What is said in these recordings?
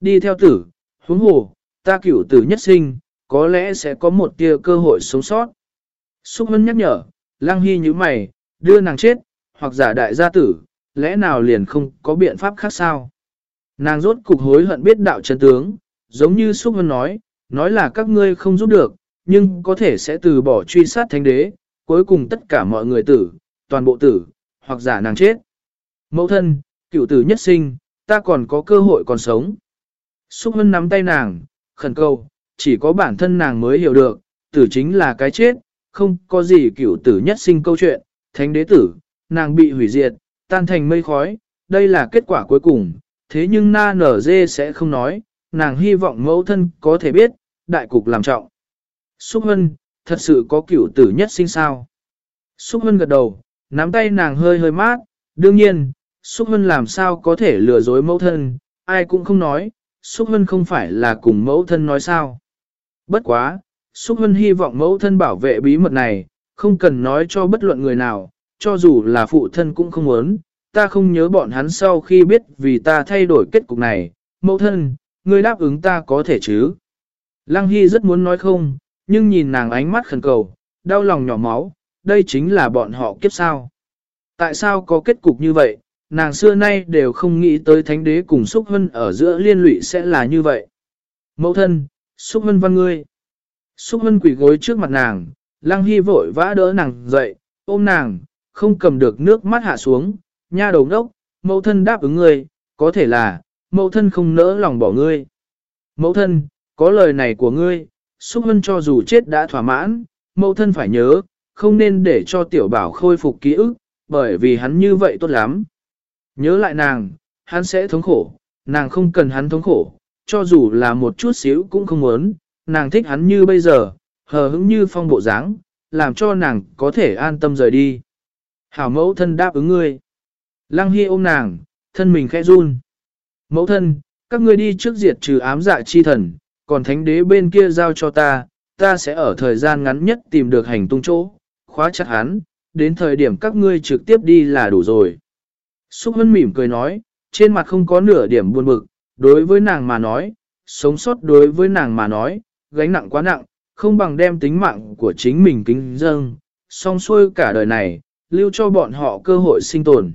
Đi theo tử, huống hồ, ta cửu tử nhất sinh, có lẽ sẽ có một tia cơ hội sống sót. Xúc Hân nhắc nhở, Lăng Hy như mày, đưa nàng chết, hoặc giả đại gia tử, lẽ nào liền không có biện pháp khác sao? Nàng rốt cục hối hận biết đạo chân tướng, giống như Xúc Hân nói, nói là các ngươi không giúp được, nhưng có thể sẽ từ bỏ truy sát thánh đế, cuối cùng tất cả mọi người tử, toàn bộ tử, hoặc giả nàng chết. Mẫu thân, cựu tử nhất sinh, ta còn có cơ hội còn sống. Xúc Hân nắm tay nàng, khẩn cầu, chỉ có bản thân nàng mới hiểu được, tử chính là cái chết, không có gì kiểu tử nhất sinh câu chuyện, thánh đế tử, nàng bị hủy diệt, tan thành mây khói, đây là kết quả cuối cùng, thế nhưng na nở dê sẽ không nói, nàng hy vọng mẫu thân có thể biết, đại cục làm trọng. Xúc Hân, thật sự có kiểu tử nhất sinh sao? Xúc Hân gật đầu, nắm tay nàng hơi hơi mát, đương nhiên, Xúc Hân làm sao có thể lừa dối mẫu thân, ai cũng không nói, Xúc Hân không phải là cùng mẫu thân nói sao. Bất quá, Xúc Hân hy vọng mẫu thân bảo vệ bí mật này, không cần nói cho bất luận người nào, cho dù là phụ thân cũng không muốn, ta không nhớ bọn hắn sau khi biết vì ta thay đổi kết cục này, mẫu thân, ngươi đáp ứng ta có thể chứ. Lăng Hy rất muốn nói không, nhưng nhìn nàng ánh mắt khẩn cầu, đau lòng nhỏ máu, đây chính là bọn họ kiếp sao. Tại sao có kết cục như vậy, nàng xưa nay đều không nghĩ tới thánh đế cùng Xúc Hân ở giữa liên lụy sẽ là như vậy. Mẫu thân, Xúc Hân văn ngươi. Xúc Hân quỷ gối trước mặt nàng, Lăng Hy vội vã đỡ nàng dậy, ôm nàng, không cầm được nước mắt hạ xuống, nha đầu ngốc, mẫu thân đáp ứng ngươi, có thể là, mẫu thân không nỡ lòng bỏ ngươi. Mẫu thân, có lời này của ngươi, Xúc Hân cho dù chết đã thỏa mãn, mẫu thân phải nhớ, không nên để cho tiểu bảo khôi phục ký ức, bởi vì hắn như vậy tốt lắm. Nhớ lại nàng, hắn sẽ thống khổ, nàng không cần hắn thống khổ, cho dù là một chút xíu cũng không muốn, nàng thích hắn như bây giờ, hờ hững như phong bộ dáng, làm cho nàng có thể an tâm rời đi. Hảo mẫu thân đáp ứng ngươi. Lăng Hy ôm nàng, thân mình khẽ run. Mẫu thân, các ngươi đi trước diệt trừ ám dạ chi thần, còn thánh đế bên kia giao cho ta, ta sẽ ở thời gian ngắn nhất tìm được hành tung chỗ, khóa chặt hắn, đến thời điểm các ngươi trực tiếp đi là đủ rồi. Xúc Hân mỉm cười nói, trên mặt không có nửa điểm buồn bực, đối với nàng mà nói, sống sót đối với nàng mà nói, gánh nặng quá nặng, không bằng đem tính mạng của chính mình kính dâng, song xuôi cả đời này, lưu cho bọn họ cơ hội sinh tồn.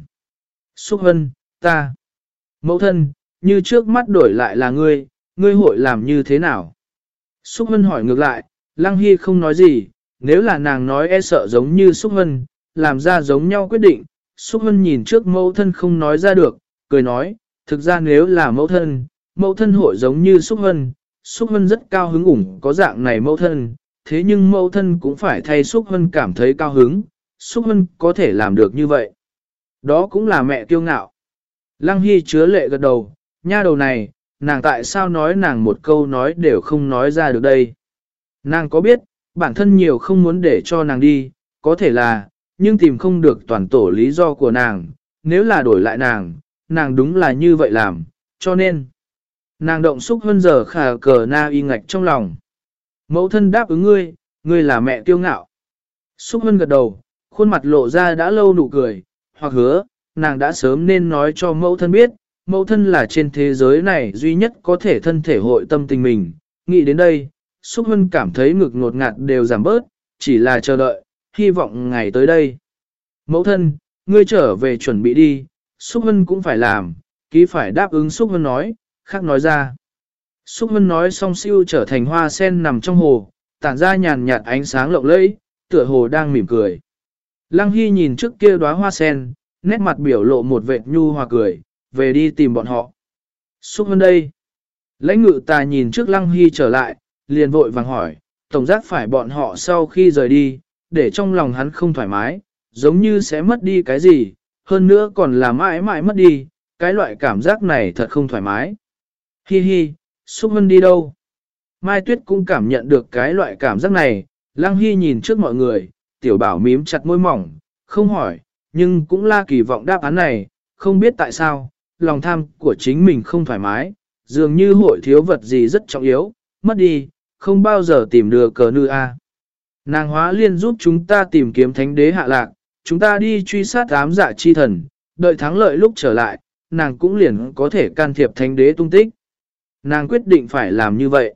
Xúc Hân, ta, mẫu thân, như trước mắt đổi lại là ngươi, ngươi hội làm như thế nào? Xúc Hân hỏi ngược lại, Lăng Hy không nói gì, nếu là nàng nói e sợ giống như Xúc Hân, làm ra giống nhau quyết định, Xúc Hân nhìn trước mẫu thân không nói ra được, cười nói, thực ra nếu là mẫu thân, mẫu thân hội giống như Xúc Hân, Xúc Hân rất cao hứng ủng có dạng này mẫu thân, thế nhưng mẫu thân cũng phải thay Xúc Hân cảm thấy cao hứng, Xúc Hân có thể làm được như vậy. Đó cũng là mẹ kiêu ngạo. Lăng Hy chứa lệ gật đầu, nha đầu này, nàng tại sao nói nàng một câu nói đều không nói ra được đây. Nàng có biết, bản thân nhiều không muốn để cho nàng đi, có thể là, nhưng tìm không được toàn tổ lý do của nàng, nếu là đổi lại nàng, nàng đúng là như vậy làm, cho nên, nàng động xúc hơn giờ khả cờ na y ngạch trong lòng. Mẫu thân đáp ứng ngươi, ngươi là mẹ kiêu ngạo. Xúc hơn gật đầu, khuôn mặt lộ ra đã lâu nụ cười, hoặc hứa, nàng đã sớm nên nói cho mẫu thân biết, mẫu thân là trên thế giới này duy nhất có thể thân thể hội tâm tình mình. Nghĩ đến đây, Xúc Hân cảm thấy ngực ngột ngạt đều giảm bớt, chỉ là chờ đợi, hy vọng ngày tới đây. Mẫu thân, ngươi trở về chuẩn bị đi, Xúc Hân cũng phải làm, ký phải đáp ứng Xúc Hân nói, khác nói ra. Xúc Hân nói xong siêu trở thành hoa sen nằm trong hồ, tản ra nhàn nhạt ánh sáng lộng lẫy, tựa hồ đang mỉm cười. Lăng Hy nhìn trước kia đóa hoa sen, nét mặt biểu lộ một vệt nhu hòa cười, về đi tìm bọn họ. Xúc Hân đây. Lãnh ngự ta nhìn trước Lăng Hy trở lại, liền vội vàng hỏi, tổng giác phải bọn họ sau khi rời đi, để trong lòng hắn không thoải mái, giống như sẽ mất đi cái gì, hơn nữa còn là mãi mãi mất đi, cái loại cảm giác này thật không thoải mái. Hi hi, Xúc Hân đi đâu? Mai Tuyết cũng cảm nhận được cái loại cảm giác này, Lăng Hy nhìn trước mọi người, tiểu bảo mím chặt môi mỏng, không hỏi, nhưng cũng la kỳ vọng đáp án này, không biết tại sao, lòng tham của chính mình không thoải mái, dường như hội thiếu vật gì rất trọng yếu, mất đi, không bao giờ tìm được cờ nữ a. Nàng hóa liên giúp chúng ta tìm kiếm thánh đế hạ lạc, chúng ta đi truy sát ám dạ chi thần, đợi thắng lợi lúc trở lại, nàng cũng liền có thể can thiệp thánh đế tung tích. nàng quyết định phải làm như vậy.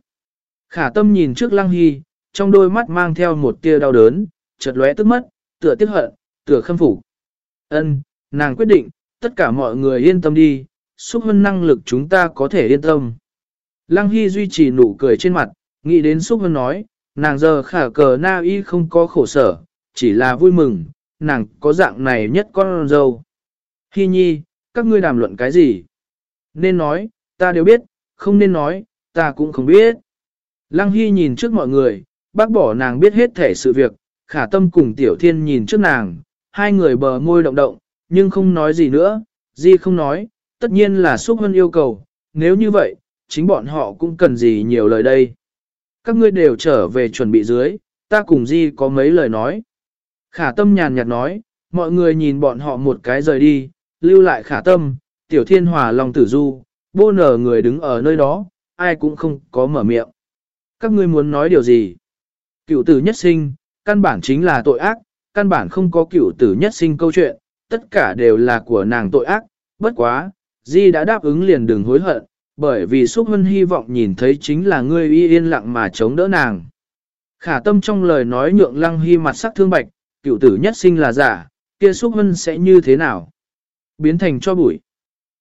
Khả tâm nhìn trước lăng hy, trong đôi mắt mang theo một tia đau đớn, chợt lóe tức mất, tựa tiếc hận, tựa khâm phục. Ân, nàng quyết định, tất cả mọi người yên tâm đi, xúc hân năng lực chúng ta có thể yên tâm. Lăng Hy duy trì nụ cười trên mặt, nghĩ đến xúc hân nói, nàng giờ khả cờ na y không có khổ sở, chỉ là vui mừng, nàng có dạng này nhất con dâu. Hi nhi, các ngươi đàm luận cái gì? Nên nói, ta đều biết, không nên nói, ta cũng không biết. Lăng Hy nhìn trước mọi người, bác bỏ nàng biết hết thể sự việc, khả tâm cùng tiểu thiên nhìn trước nàng, hai người bờ môi động động, nhưng không nói gì nữa, Di không nói, tất nhiên là xúc hơn yêu cầu, nếu như vậy, chính bọn họ cũng cần gì nhiều lời đây. Các ngươi đều trở về chuẩn bị dưới, ta cùng Di có mấy lời nói. Khả tâm nhàn nhạt nói, mọi người nhìn bọn họ một cái rời đi, lưu lại khả tâm, tiểu thiên hòa lòng tử du, bô nở người đứng ở nơi đó, ai cũng không có mở miệng. Các ngươi muốn nói điều gì? Cựu tử nhất sinh, căn bản chính là tội ác, căn bản không có cựu tử nhất sinh câu chuyện, tất cả đều là của nàng tội ác, bất quá, Di đã đáp ứng liền đừng hối hận, bởi vì Xúc Hân hy vọng nhìn thấy chính là ngươi y yên lặng mà chống đỡ nàng. Khả tâm trong lời nói nhượng lăng hy mặt sắc thương bạch, cựu tử nhất sinh là giả, kia Xúc Hân sẽ như thế nào? Biến thành cho bụi.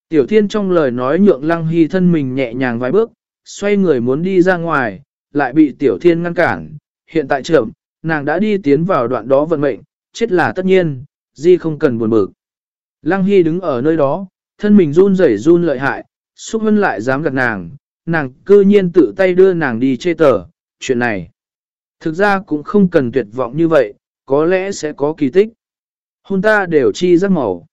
Tiểu thiên trong lời nói nhượng lăng hy thân mình nhẹ nhàng vài bước, xoay người muốn đi ra ngoài, lại bị tiểu thiên ngăn cản. Hiện tại trưởng, nàng đã đi tiến vào đoạn đó vận mệnh, chết là tất nhiên, Di không cần buồn bực. Lăng Hy đứng ở nơi đó, thân mình run rẩy run lợi hại, xúc hân lại dám gạt nàng, nàng cư nhiên tự tay đưa nàng đi chê tờ, chuyện này. Thực ra cũng không cần tuyệt vọng như vậy, có lẽ sẽ có kỳ tích. Hôn ta đều chi rất màu.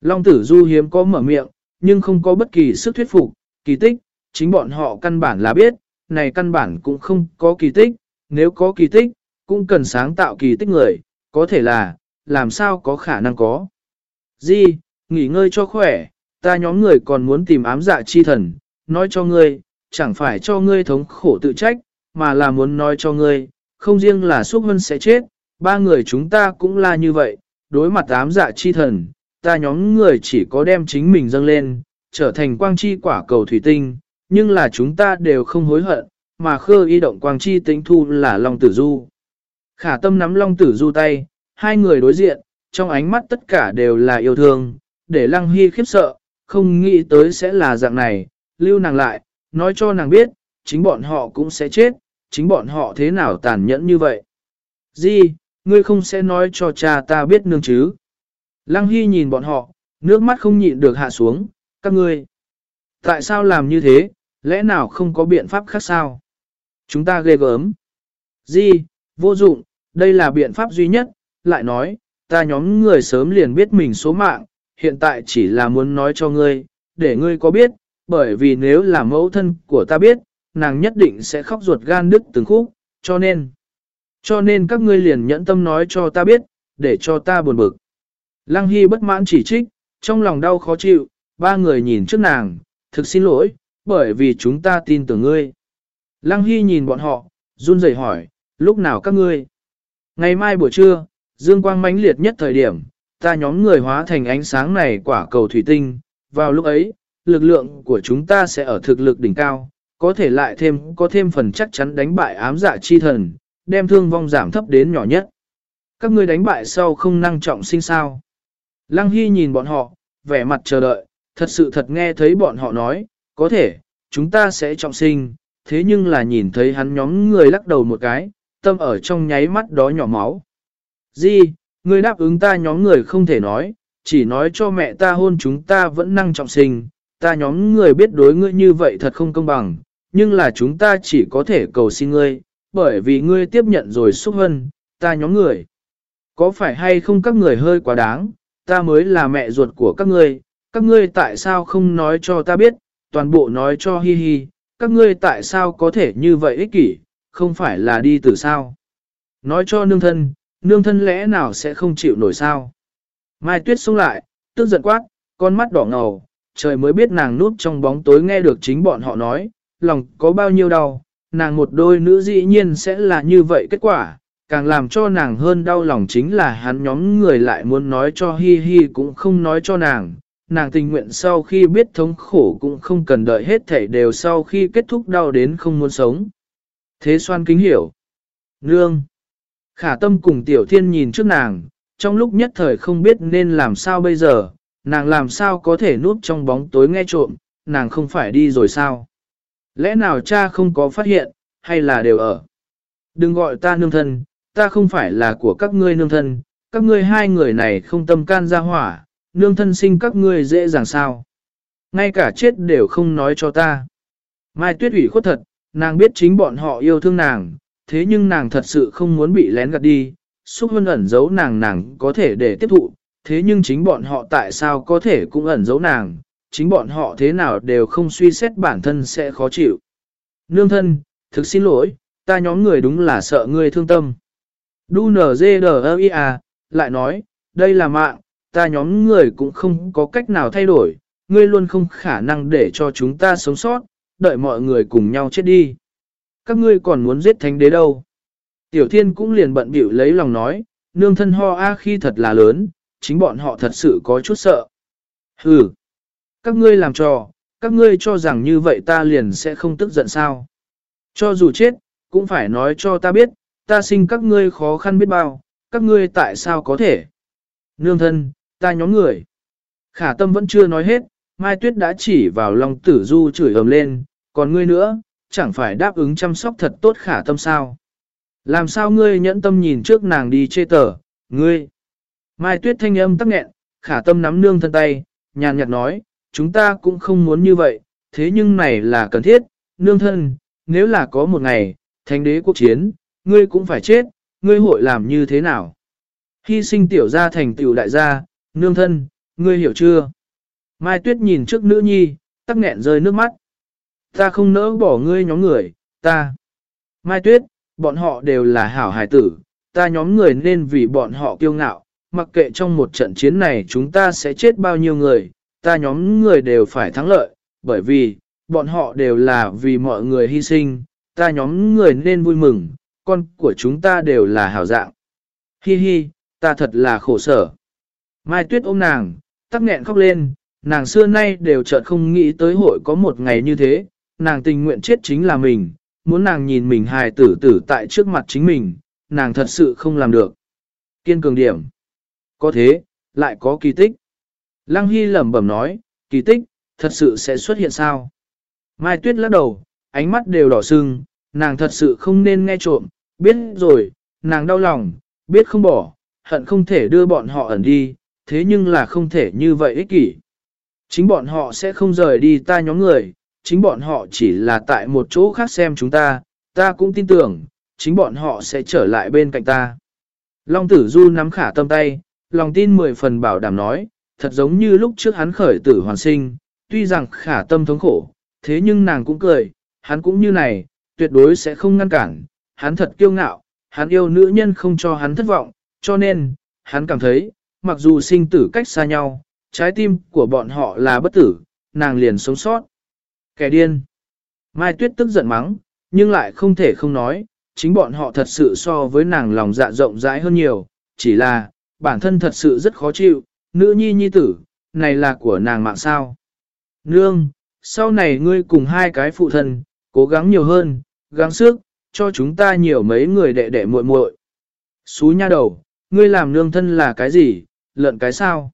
Long tử du hiếm có mở miệng, nhưng không có bất kỳ sức thuyết phục, kỳ tích, chính bọn họ căn bản là biết, này căn bản cũng không có kỳ tích, nếu có kỳ tích, cũng cần sáng tạo kỳ tích người, có thể là, làm sao có khả năng có. Di, nghỉ ngơi cho khỏe, ta nhóm người còn muốn tìm ám dạ chi thần, nói cho ngươi, chẳng phải cho ngươi thống khổ tự trách, mà là muốn nói cho ngươi, không riêng là xúc hân sẽ chết, ba người chúng ta cũng là như vậy, đối mặt ám dạ chi thần, ta nhóm người chỉ có đem chính mình dâng lên, trở thành quang chi quả cầu thủy tinh, nhưng là chúng ta đều không hối hận, mà khơ y động quang chi tính thu là Long Tử Du. Khả tâm nắm Long Tử Du tay, hai người đối diện, trong ánh mắt tất cả đều là yêu thương, để Lăng Hy khiếp sợ, không nghĩ tới sẽ là dạng này, lưu nàng lại, nói cho nàng biết, chính bọn họ cũng sẽ chết, chính bọn họ thế nào tàn nhẫn như vậy. Di, ngươi không sẽ nói cho cha ta biết nương chứ. Lăng Hy nhìn bọn họ, nước mắt không nhịn được hạ xuống, các ngươi. Tại sao làm như thế, lẽ nào không có biện pháp khác sao? Chúng ta ghê gớm. Di, vô dụng, đây là biện pháp duy nhất, lại nói, ta nhóm người sớm liền biết mình số mạng, hiện tại chỉ là muốn nói cho ngươi, để ngươi có biết, bởi vì nếu là mẫu thân của ta biết, nàng nhất định sẽ khóc ruột gan đứt từng khúc, cho nên, cho nên các ngươi liền nhẫn tâm nói cho ta biết, để cho ta buồn bực. Lăng Hy bất mãn chỉ trích, trong lòng đau khó chịu, ba người nhìn trước nàng, thực xin lỗi, bởi vì chúng ta tin tưởng ngươi. Lăng Hy nhìn bọn họ, run rẩy hỏi, lúc nào các ngươi? Ngày mai buổi trưa, dương quang mãnh liệt nhất thời điểm, ta nhóm người hóa thành ánh sáng này quả cầu thủy tinh, vào lúc ấy, lực lượng của chúng ta sẽ ở thực lực đỉnh cao, có thể lại thêm có thêm phần chắc chắn đánh bại ám dạ chi thần, đem thương vong giảm thấp đến nhỏ nhất. Các ngươi đánh bại sau không năng trọng sinh sao. Lăng Hy nhìn bọn họ, vẻ mặt chờ đợi, thật sự thật nghe thấy bọn họ nói, có thể, chúng ta sẽ trọng sinh, thế nhưng là nhìn thấy hắn nhóm người lắc đầu một cái, tâm ở trong nháy mắt đó nhỏ máu. Di, ngươi đáp ứng ta nhóm người không thể nói, chỉ nói cho mẹ ta hôn chúng ta vẫn năng trọng sinh, ta nhóm người biết đối ngươi như vậy thật không công bằng, nhưng là chúng ta chỉ có thể cầu xin ngươi, bởi vì ngươi tiếp nhận rồi xúc hân, ta nhóm người. Có phải hay không các người hơi quá đáng, ta mới là mẹ ruột của các ngươi, các ngươi tại sao không nói cho ta biết, toàn bộ nói cho hi hi, các ngươi tại sao có thể như vậy ích kỷ, không phải là đi từ sao. Nói cho nương thân, nương thân lẽ nào sẽ không chịu nổi sao. Mai tuyết xông lại, tức giận quát, con mắt đỏ ngầu, trời mới biết nàng núp trong bóng tối nghe được chính bọn họ nói, lòng có bao nhiêu đau, nàng một đôi nữ dĩ nhiên sẽ là như vậy kết quả, càng làm cho nàng hơn đau lòng chính là hắn nhóm người lại muốn nói cho hi hi cũng không nói cho nàng, nàng tình nguyện sau khi biết thống khổ cũng không cần đợi hết thể đều sau khi kết thúc đau đến không muốn sống. Thế xoan kính hiểu. Nương. Khả tâm cùng tiểu thiên nhìn trước nàng, trong lúc nhất thời không biết nên làm sao bây giờ, nàng làm sao có thể núp trong bóng tối nghe trộm, nàng không phải đi rồi sao? Lẽ nào cha không có phát hiện, hay là đều ở? Đừng gọi ta nương thân, ta không phải là của các ngươi nương thân, các ngươi hai người này không tâm can ra hỏa, nương thân sinh các ngươi dễ dàng sao? Ngay cả chết đều không nói cho ta. Mai tuyết ủy khuất thật, nàng biết chính bọn họ yêu thương nàng, thế nhưng nàng thật sự không muốn bị lén gạt đi, xúc hân ẩn giấu nàng nàng có thể để tiếp thụ, thế nhưng chính bọn họ tại sao có thể cũng ẩn giấu nàng, chính bọn họ thế nào đều không suy xét bản thân sẽ khó chịu. Nương thân, thực xin lỗi, ta nhóm người đúng là sợ ngươi thương tâm. Đu nở dê đờ lại nói, đây là mạng, ta nhóm người cũng không có cách nào thay đổi, ngươi luôn không khả năng để cho chúng ta sống sót, đợi mọi người cùng nhau chết đi. Các ngươi còn muốn giết thánh đế đâu? Tiểu thiên cũng liền bận bịu lấy lòng nói, nương thân ho a khi thật là lớn, chính bọn họ thật sự có chút sợ. Hừ, các ngươi làm trò, các ngươi cho rằng như vậy ta liền sẽ không tức giận sao. Cho dù chết, cũng phải nói cho ta biết, ta sinh các ngươi khó khăn biết bao, các ngươi tại sao có thể. Nương thân, ta nhóm người. Khả tâm vẫn chưa nói hết, Mai Tuyết đã chỉ vào lòng tử du chửi ầm lên, còn ngươi nữa, chẳng phải đáp ứng chăm sóc thật tốt khả tâm sao. Làm sao ngươi nhẫn tâm nhìn trước nàng đi chê tờ, ngươi. Mai tuyết thanh âm tắc nghẹn, khả tâm nắm nương thân tay, nhàn nhạt nói, chúng ta cũng không muốn như vậy, thế nhưng này là cần thiết, nương thân, nếu là có một ngày, thánh đế quốc chiến, ngươi cũng phải chết, ngươi hội làm như thế nào? Hy sinh tiểu gia thành tiểu đại gia, nương thân, ngươi hiểu chưa? Mai tuyết nhìn trước nữ nhi, tắc nghẹn rơi nước mắt. Ta không nỡ bỏ ngươi nhóm người, ta. Mai tuyết, bọn họ đều là hảo hài tử, ta nhóm người nên vì bọn họ kiêu ngạo, mặc kệ trong một trận chiến này chúng ta sẽ chết bao nhiêu người, ta nhóm người đều phải thắng lợi, bởi vì, bọn họ đều là vì mọi người hy sinh, ta nhóm người nên vui mừng, con của chúng ta đều là hảo dạng. Hi hi, ta thật là khổ sở. Mai Tuyết ôm nàng, tắc nghẹn khóc lên, nàng xưa nay đều chợt không nghĩ tới hội có một ngày như thế, nàng tình nguyện chết chính là mình, muốn nàng nhìn mình hài tử tử tại trước mặt chính mình, nàng thật sự không làm được. Kiên cường điểm. Có thế, lại có kỳ tích. Lăng Hy lẩm bẩm nói, kỳ tích, thật sự sẽ xuất hiện sao? Mai Tuyết lắc đầu, ánh mắt đều đỏ sưng, nàng thật sự không nên nghe trộm, biết rồi, nàng đau lòng, biết không bỏ, hận không thể đưa bọn họ ẩn đi, thế nhưng là không thể như vậy ích kỷ. Chính bọn họ sẽ không rời đi ta nhóm người, chính bọn họ chỉ là tại một chỗ khác xem chúng ta, ta cũng tin tưởng, chính bọn họ sẽ trở lại bên cạnh ta. Long tử du nắm khả tâm tay, lòng tin mười phần bảo đảm nói, thật giống như lúc trước hắn khởi tử hoàn sinh, tuy rằng khả tâm thống khổ, thế nhưng nàng cũng cười, hắn cũng như này, tuyệt đối sẽ không ngăn cản, hắn thật kiêu ngạo, hắn yêu nữ nhân không cho hắn thất vọng, cho nên, hắn cảm thấy, mặc dù sinh tử cách xa nhau, trái tim của bọn họ là bất tử, nàng liền sống sót. Kẻ điên. Mai Tuyết tức giận mắng, nhưng lại không thể không nói, chính bọn họ thật sự so với nàng lòng dạ rộng rãi hơn nhiều, chỉ là, bản thân thật sự rất khó chịu, nữ nhi nhi tử, này là của nàng mạng sao. Nương, sau này ngươi cùng hai cái phụ thân, cố gắng nhiều hơn, gắng sức, cho chúng ta nhiều mấy người đệ đệ muội muội. Xú nha đầu, ngươi làm nương thân là cái gì, lợn cái sao?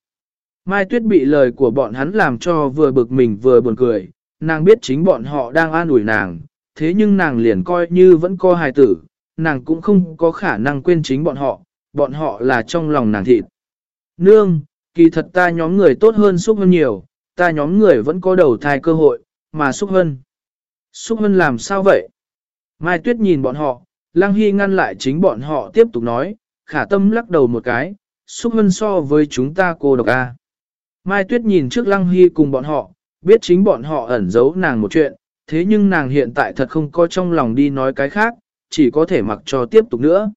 Mai Tuyết bị lời của bọn hắn làm cho vừa bực mình vừa buồn cười, nàng biết chính bọn họ đang an ủi nàng, thế nhưng nàng liền coi như vẫn coi hài tử, nàng cũng không có khả năng quên chính bọn họ, bọn họ là trong lòng nàng thịt. Nương, kỳ thật ta nhóm người tốt hơn Xúc hơn nhiều, ta nhóm người vẫn có đầu thai cơ hội, mà Xúc hơn. Xúc hơn làm sao vậy? Mai Tuyết nhìn bọn họ, Lăng Hy ngăn lại chính bọn họ tiếp tục nói, khả tâm lắc đầu một cái, Xúc hơn so với chúng ta cô độc a. Mai Tuyết nhìn trước Lăng Hy cùng bọn họ, biết chính bọn họ ẩn giấu nàng một chuyện, thế nhưng nàng hiện tại thật không có trong lòng đi nói cái khác, chỉ có thể mặc cho tiếp tục nữa.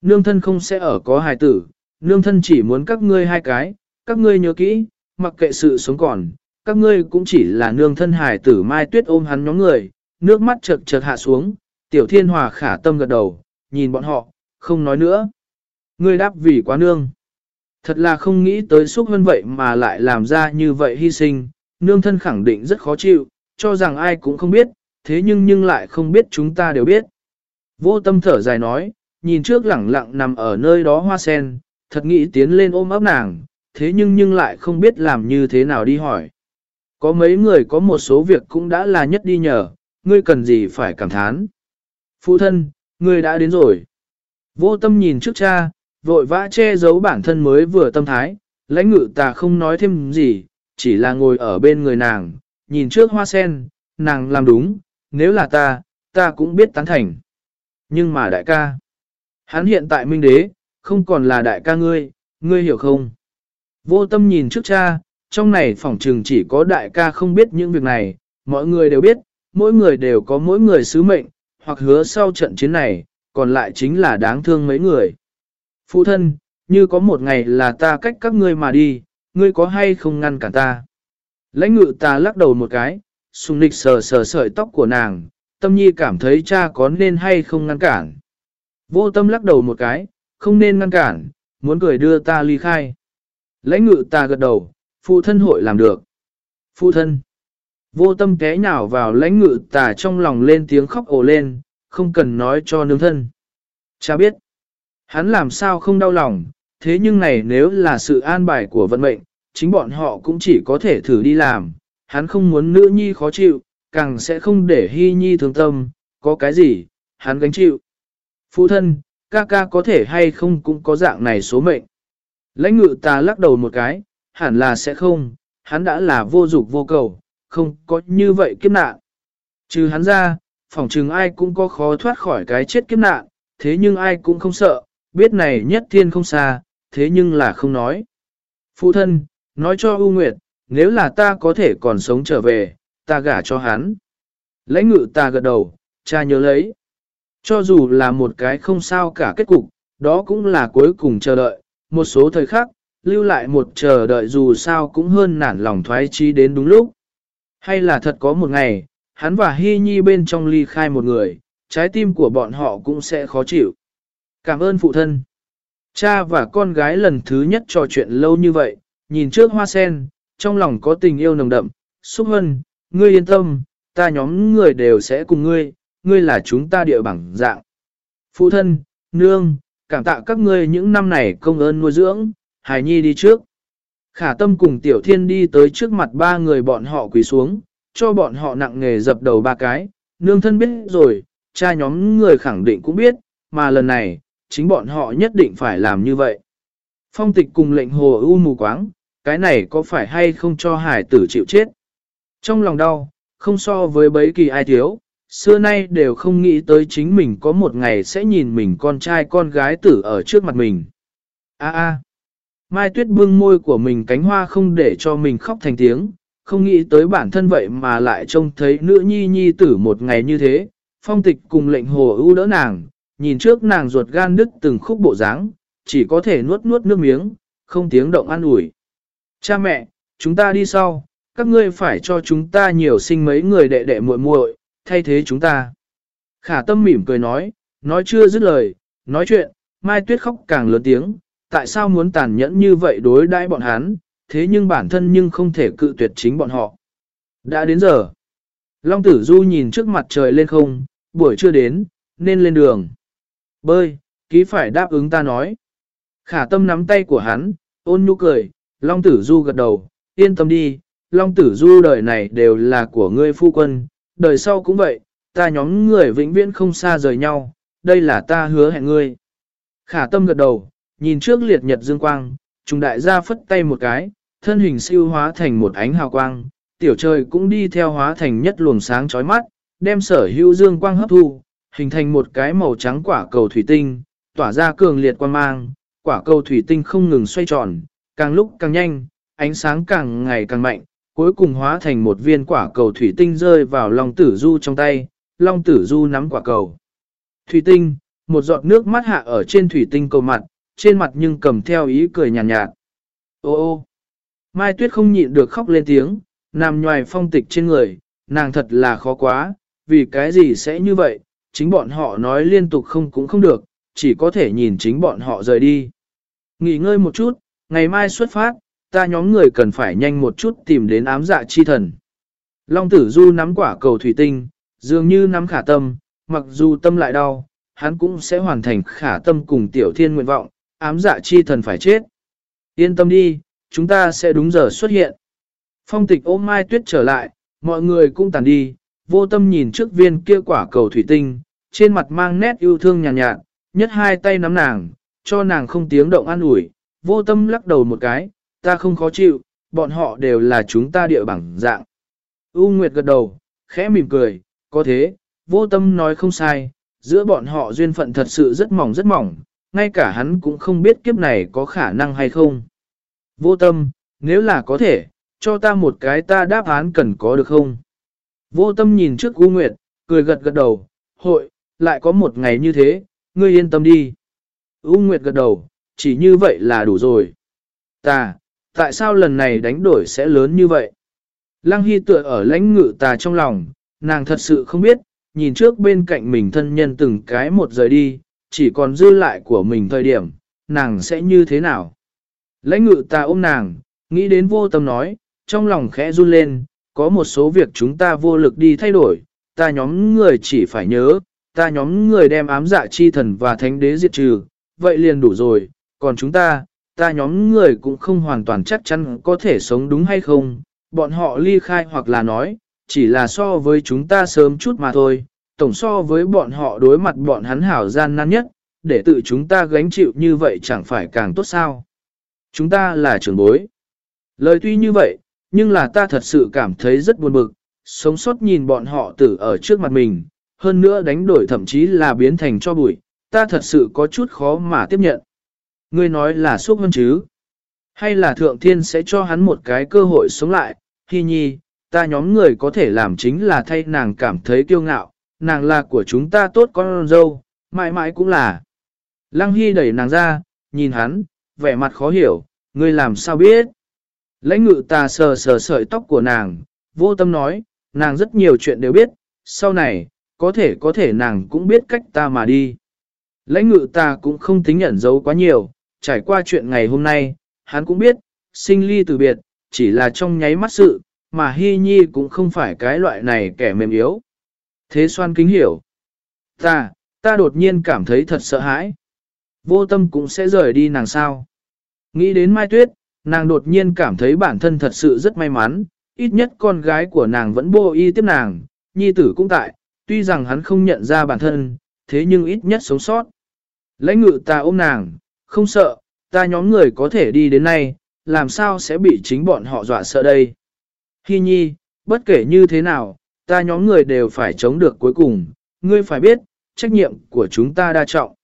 Nương thân không sẽ ở có hài tử, nương thân chỉ muốn các ngươi hai cái, các ngươi nhớ kỹ, mặc kệ sự sống còn, các ngươi cũng chỉ là nương thân hài tử mai tuyết ôm hắn nhóm người, nước mắt chợt chợt hạ xuống, tiểu thiên hòa khả tâm gật đầu, nhìn bọn họ, không nói nữa. Ngươi đáp vì quá nương. Thật là không nghĩ tới xúc hơn vậy mà lại làm ra như vậy hy sinh, nương thân khẳng định rất khó chịu, cho rằng ai cũng không biết, thế nhưng nhưng lại không biết chúng ta đều biết. Vô tâm thở dài nói, nhìn trước lẳng lặng nằm ở nơi đó hoa sen, thật nghĩ tiến lên ôm ấp nàng, thế nhưng nhưng lại không biết làm như thế nào đi hỏi. Có mấy người có một số việc cũng đã là nhất đi nhờ, ngươi cần gì phải cảm thán. Phụ thân, ngươi đã đến rồi. Vô tâm nhìn trước cha, vội vã che giấu bản thân mới vừa tâm thái, lãnh ngự ta không nói thêm gì, chỉ là ngồi ở bên người nàng, nhìn trước hoa sen, nàng làm đúng, nếu là ta, ta cũng biết tán thành. Nhưng mà đại ca, hắn hiện tại minh đế, không còn là đại ca ngươi, ngươi hiểu không? Vô tâm nhìn trước cha, trong này phỏng trừng chỉ có đại ca không biết những việc này, mọi người đều biết, mỗi người đều có mỗi người sứ mệnh, hoặc hứa sau trận chiến này, còn lại chính là đáng thương mấy người. Phụ thân, như có một ngày là ta cách các ngươi mà đi, ngươi có hay không ngăn cản ta? Lãnh ngự ta lắc đầu một cái, sùng nịch sờ sờ sợi tóc của nàng, tâm nhi cảm thấy cha có nên hay không ngăn cản. Vô tâm lắc đầu một cái, không nên ngăn cản, muốn cười đưa ta ly khai. Lãnh ngự ta gật đầu, phụ thân hội làm được. Phụ thân. Vô tâm té nhào vào lãnh ngự tà trong lòng lên tiếng khóc ồ lên, không cần nói cho nương thân. Cha biết. Hắn làm sao không đau lòng, thế nhưng này nếu là sự an bài của vận mệnh, chính bọn họ cũng chỉ có thể thử đi làm. Hắn không muốn nữ nhi khó chịu, càng sẽ không để hy nhi thương tâm, có cái gì, hắn gánh chịu. Phụ thân, ca ca có thể hay không cũng có dạng này số mệnh. Lãnh ngự ta lắc đầu một cái, hẳn là sẽ không, hắn đã là vô dục vô cầu, không có như vậy kiếp nạn. Trừ hắn ra, phỏng chừng ai cũng có khó thoát khỏi cái chết kiếp nạn, thế nhưng ai cũng không sợ, biết này nhất thiên không xa, thế nhưng là không nói. Phụ thân, nói cho U Nguyệt, nếu là ta có thể còn sống trở về, ta gả cho hắn. Lãnh ngự ta gật đầu, cha nhớ lấy. Cho dù là một cái không sao cả kết cục, đó cũng là cuối cùng chờ đợi, một số thời khắc, lưu lại một chờ đợi dù sao cũng hơn nản lòng thoái chí đến đúng lúc. Hay là thật có một ngày, hắn và Hy Nhi bên trong ly khai một người, trái tim của bọn họ cũng sẽ khó chịu. Cảm ơn phụ thân. Cha và con gái lần thứ nhất trò chuyện lâu như vậy, nhìn trước hoa sen, trong lòng có tình yêu nồng đậm. Xúc hân, ngươi yên tâm, ta nhóm người đều sẽ cùng ngươi, ngươi là chúng ta địa bảng dạng. Phụ thân, nương, cảm tạ các ngươi những năm này công ơn nuôi dưỡng, hài nhi đi trước. Khả tâm cùng tiểu thiên đi tới trước mặt ba người bọn họ quỳ xuống, cho bọn họ nặng nghề dập đầu ba cái, nương thân biết rồi, cha nhóm người khẳng định cũng biết, mà lần này, chính bọn họ nhất định phải làm như vậy. Phong tịch cùng lệnh hồ ưu mù quáng, cái này có phải hay không cho hải tử chịu chết? Trong lòng đau, không so với bấy kỳ ai thiếu, xưa nay đều không nghĩ tới chính mình có một ngày sẽ nhìn mình con trai con gái tử ở trước mặt mình. A a. Mai Tuyết bưng môi của mình cánh hoa không để cho mình khóc thành tiếng, không nghĩ tới bản thân vậy mà lại trông thấy nữ nhi nhi tử một ngày như thế. Phong tịch cùng lệnh hồ ưu đỡ nàng, nhìn trước nàng ruột gan đứt từng khúc bộ dáng, chỉ có thể nuốt nuốt nước miếng, không tiếng động ăn ủi. Cha mẹ, chúng ta đi sau, các ngươi phải cho chúng ta nhiều sinh mấy người đệ đệ muội muội, thay thế chúng ta. Khả tâm mỉm cười nói, nói chưa dứt lời, nói chuyện, Mai Tuyết khóc càng lớn tiếng, tại sao muốn tàn nhẫn như vậy đối đãi bọn hắn, thế nhưng bản thân nhưng không thể cự tuyệt chính bọn họ. Đã đến giờ. Long tử du nhìn trước mặt trời lên không, buổi chưa đến, nên lên đường. Bơi, ký phải đáp ứng ta nói. Khả tâm nắm tay của hắn, ôn nhu cười, Long tử du gật đầu, yên tâm đi, Long tử du đời này đều là của ngươi phu quân, đời sau cũng vậy, ta nhóm người vĩnh viễn không xa rời nhau, đây là ta hứa hẹn ngươi. Khả tâm gật đầu, nhìn trước liệt nhật dương quang, trùng đại gia phất tay một cái, thân hình siêu hóa thành một ánh hào quang, tiểu trời cũng đi theo hóa thành nhất luồng sáng chói mắt, đem sở hữu dương quang hấp thu, hình thành một cái màu trắng quả cầu thủy tinh, tỏa ra cường liệt quang mang, quả cầu thủy tinh không ngừng xoay tròn, càng lúc càng nhanh, ánh sáng càng ngày càng mạnh, cuối cùng hóa thành một viên quả cầu thủy tinh rơi vào Long Tử Du trong tay, Long Tử Du nắm quả cầu. Thủy tinh, một giọt nước mắt hạ ở trên thủy tinh cầu mặt, trên mặt nhưng cầm theo ý cười nhàn nhạt, nhạt. Ô ô, Mai Tuyết không nhịn được khóc lên tiếng, nằm nhoài phong tịch trên người, nàng thật là khó quá, vì cái gì sẽ như vậy, chính bọn họ nói liên tục không cũng không được, chỉ có thể nhìn chính bọn họ rời đi. Nghỉ ngơi một chút, ngày mai xuất phát, ta nhóm người cần phải nhanh một chút tìm đến ám dạ chi thần. Long tử du nắm quả cầu thủy tinh, dường như nắm khả tâm, mặc dù tâm lại đau, hắn cũng sẽ hoàn thành khả tâm cùng tiểu thiên nguyện vọng, ám dạ chi thần phải chết. Yên tâm đi, chúng ta sẽ đúng giờ xuất hiện. Phong tịch ôm mai tuyết trở lại, mọi người cũng tàn đi, vô tâm nhìn trước viên kia quả cầu thủy tinh, trên mặt mang nét yêu thương nhàn nhạt, nhạt, nhất hai tay nắm nàng, cho nàng không tiếng động an ủi, vô tâm lắc đầu một cái, ta không khó chịu, bọn họ đều là chúng ta địa bằng dạng. U Nguyệt gật đầu, khẽ mỉm cười, có thế, vô tâm nói không sai, giữa bọn họ duyên phận thật sự rất mỏng rất mỏng, ngay cả hắn cũng không biết kiếp này có khả năng hay không. Vô tâm, nếu là có thể, cho ta một cái ta đáp án cần có được không? Vô tâm nhìn trước U Nguyệt, cười gật gật đầu, hội, lại có một ngày như thế, ngươi yên tâm đi. U Nguyệt gật đầu, chỉ như vậy là đủ rồi. Ta, tại sao lần này đánh đổi sẽ lớn như vậy? Lăng Hy tựa ở lãnh ngự ta trong lòng, nàng thật sự không biết, nhìn trước bên cạnh mình thân nhân từng cái một rời đi, chỉ còn dư lại của mình thời điểm, nàng sẽ như thế nào? Lãnh ngự ta ôm nàng, nghĩ đến vô tâm nói, trong lòng khẽ run lên, có một số việc chúng ta vô lực đi thay đổi, ta nhóm người chỉ phải nhớ, ta nhóm người đem ám dạ chi thần và thánh đế diệt trừ, vậy liền đủ rồi, còn chúng ta, ta nhóm người cũng không hoàn toàn chắc chắn có thể sống đúng hay không, bọn họ ly khai hoặc là nói, chỉ là so với chúng ta sớm chút mà thôi, tổng so với bọn họ đối mặt bọn hắn hảo gian nan nhất, để tự chúng ta gánh chịu như vậy chẳng phải càng tốt sao. Chúng ta là trưởng bối. Lời tuy như vậy, nhưng là ta thật sự cảm thấy rất buồn bực, sống sót nhìn bọn họ tử ở trước mặt mình, hơn nữa đánh đổi thậm chí là biến thành cho bụi, ta thật sự có chút khó mà tiếp nhận. Ngươi nói là xúc hơn chứ? Hay là thượng thiên sẽ cho hắn một cái cơ hội sống lại? Hi nhi, ta nhóm người có thể làm chính là thay nàng cảm thấy kiêu ngạo, nàng là của chúng ta tốt con dâu, mãi mãi cũng là. Lăng Hy đẩy nàng ra, nhìn hắn, vẻ mặt khó hiểu, ngươi làm sao biết? Lãnh ngự ta sờ sờ sợi tóc của nàng, vô tâm nói, nàng rất nhiều chuyện đều biết, sau này, có thể có thể nàng cũng biết cách ta mà đi. Lãnh ngự ta cũng không tính nhận dấu quá nhiều, trải qua chuyện ngày hôm nay, hắn cũng biết, sinh ly từ biệt, chỉ là trong nháy mắt sự, mà Hy Nhi cũng không phải cái loại này kẻ mềm yếu. Thế xoan kính hiểu. Ta, ta đột nhiên cảm thấy thật sợ hãi. Vô tâm cũng sẽ rời đi nàng sao. Nghĩ đến Mai Tuyết, nàng đột nhiên cảm thấy bản thân thật sự rất may mắn, ít nhất con gái của nàng vẫn bô y tiếp nàng, nhi tử cũng tại, tuy rằng hắn không nhận ra bản thân, thế nhưng ít nhất sống sót. Lãnh ngự ta ôm nàng, không sợ, ta nhóm người có thể đi đến nay, làm sao sẽ bị chính bọn họ dọa sợ đây. Hi nhi, bất kể như thế nào, ta nhóm người đều phải chống được cuối cùng, ngươi phải biết, trách nhiệm của chúng ta đa trọng.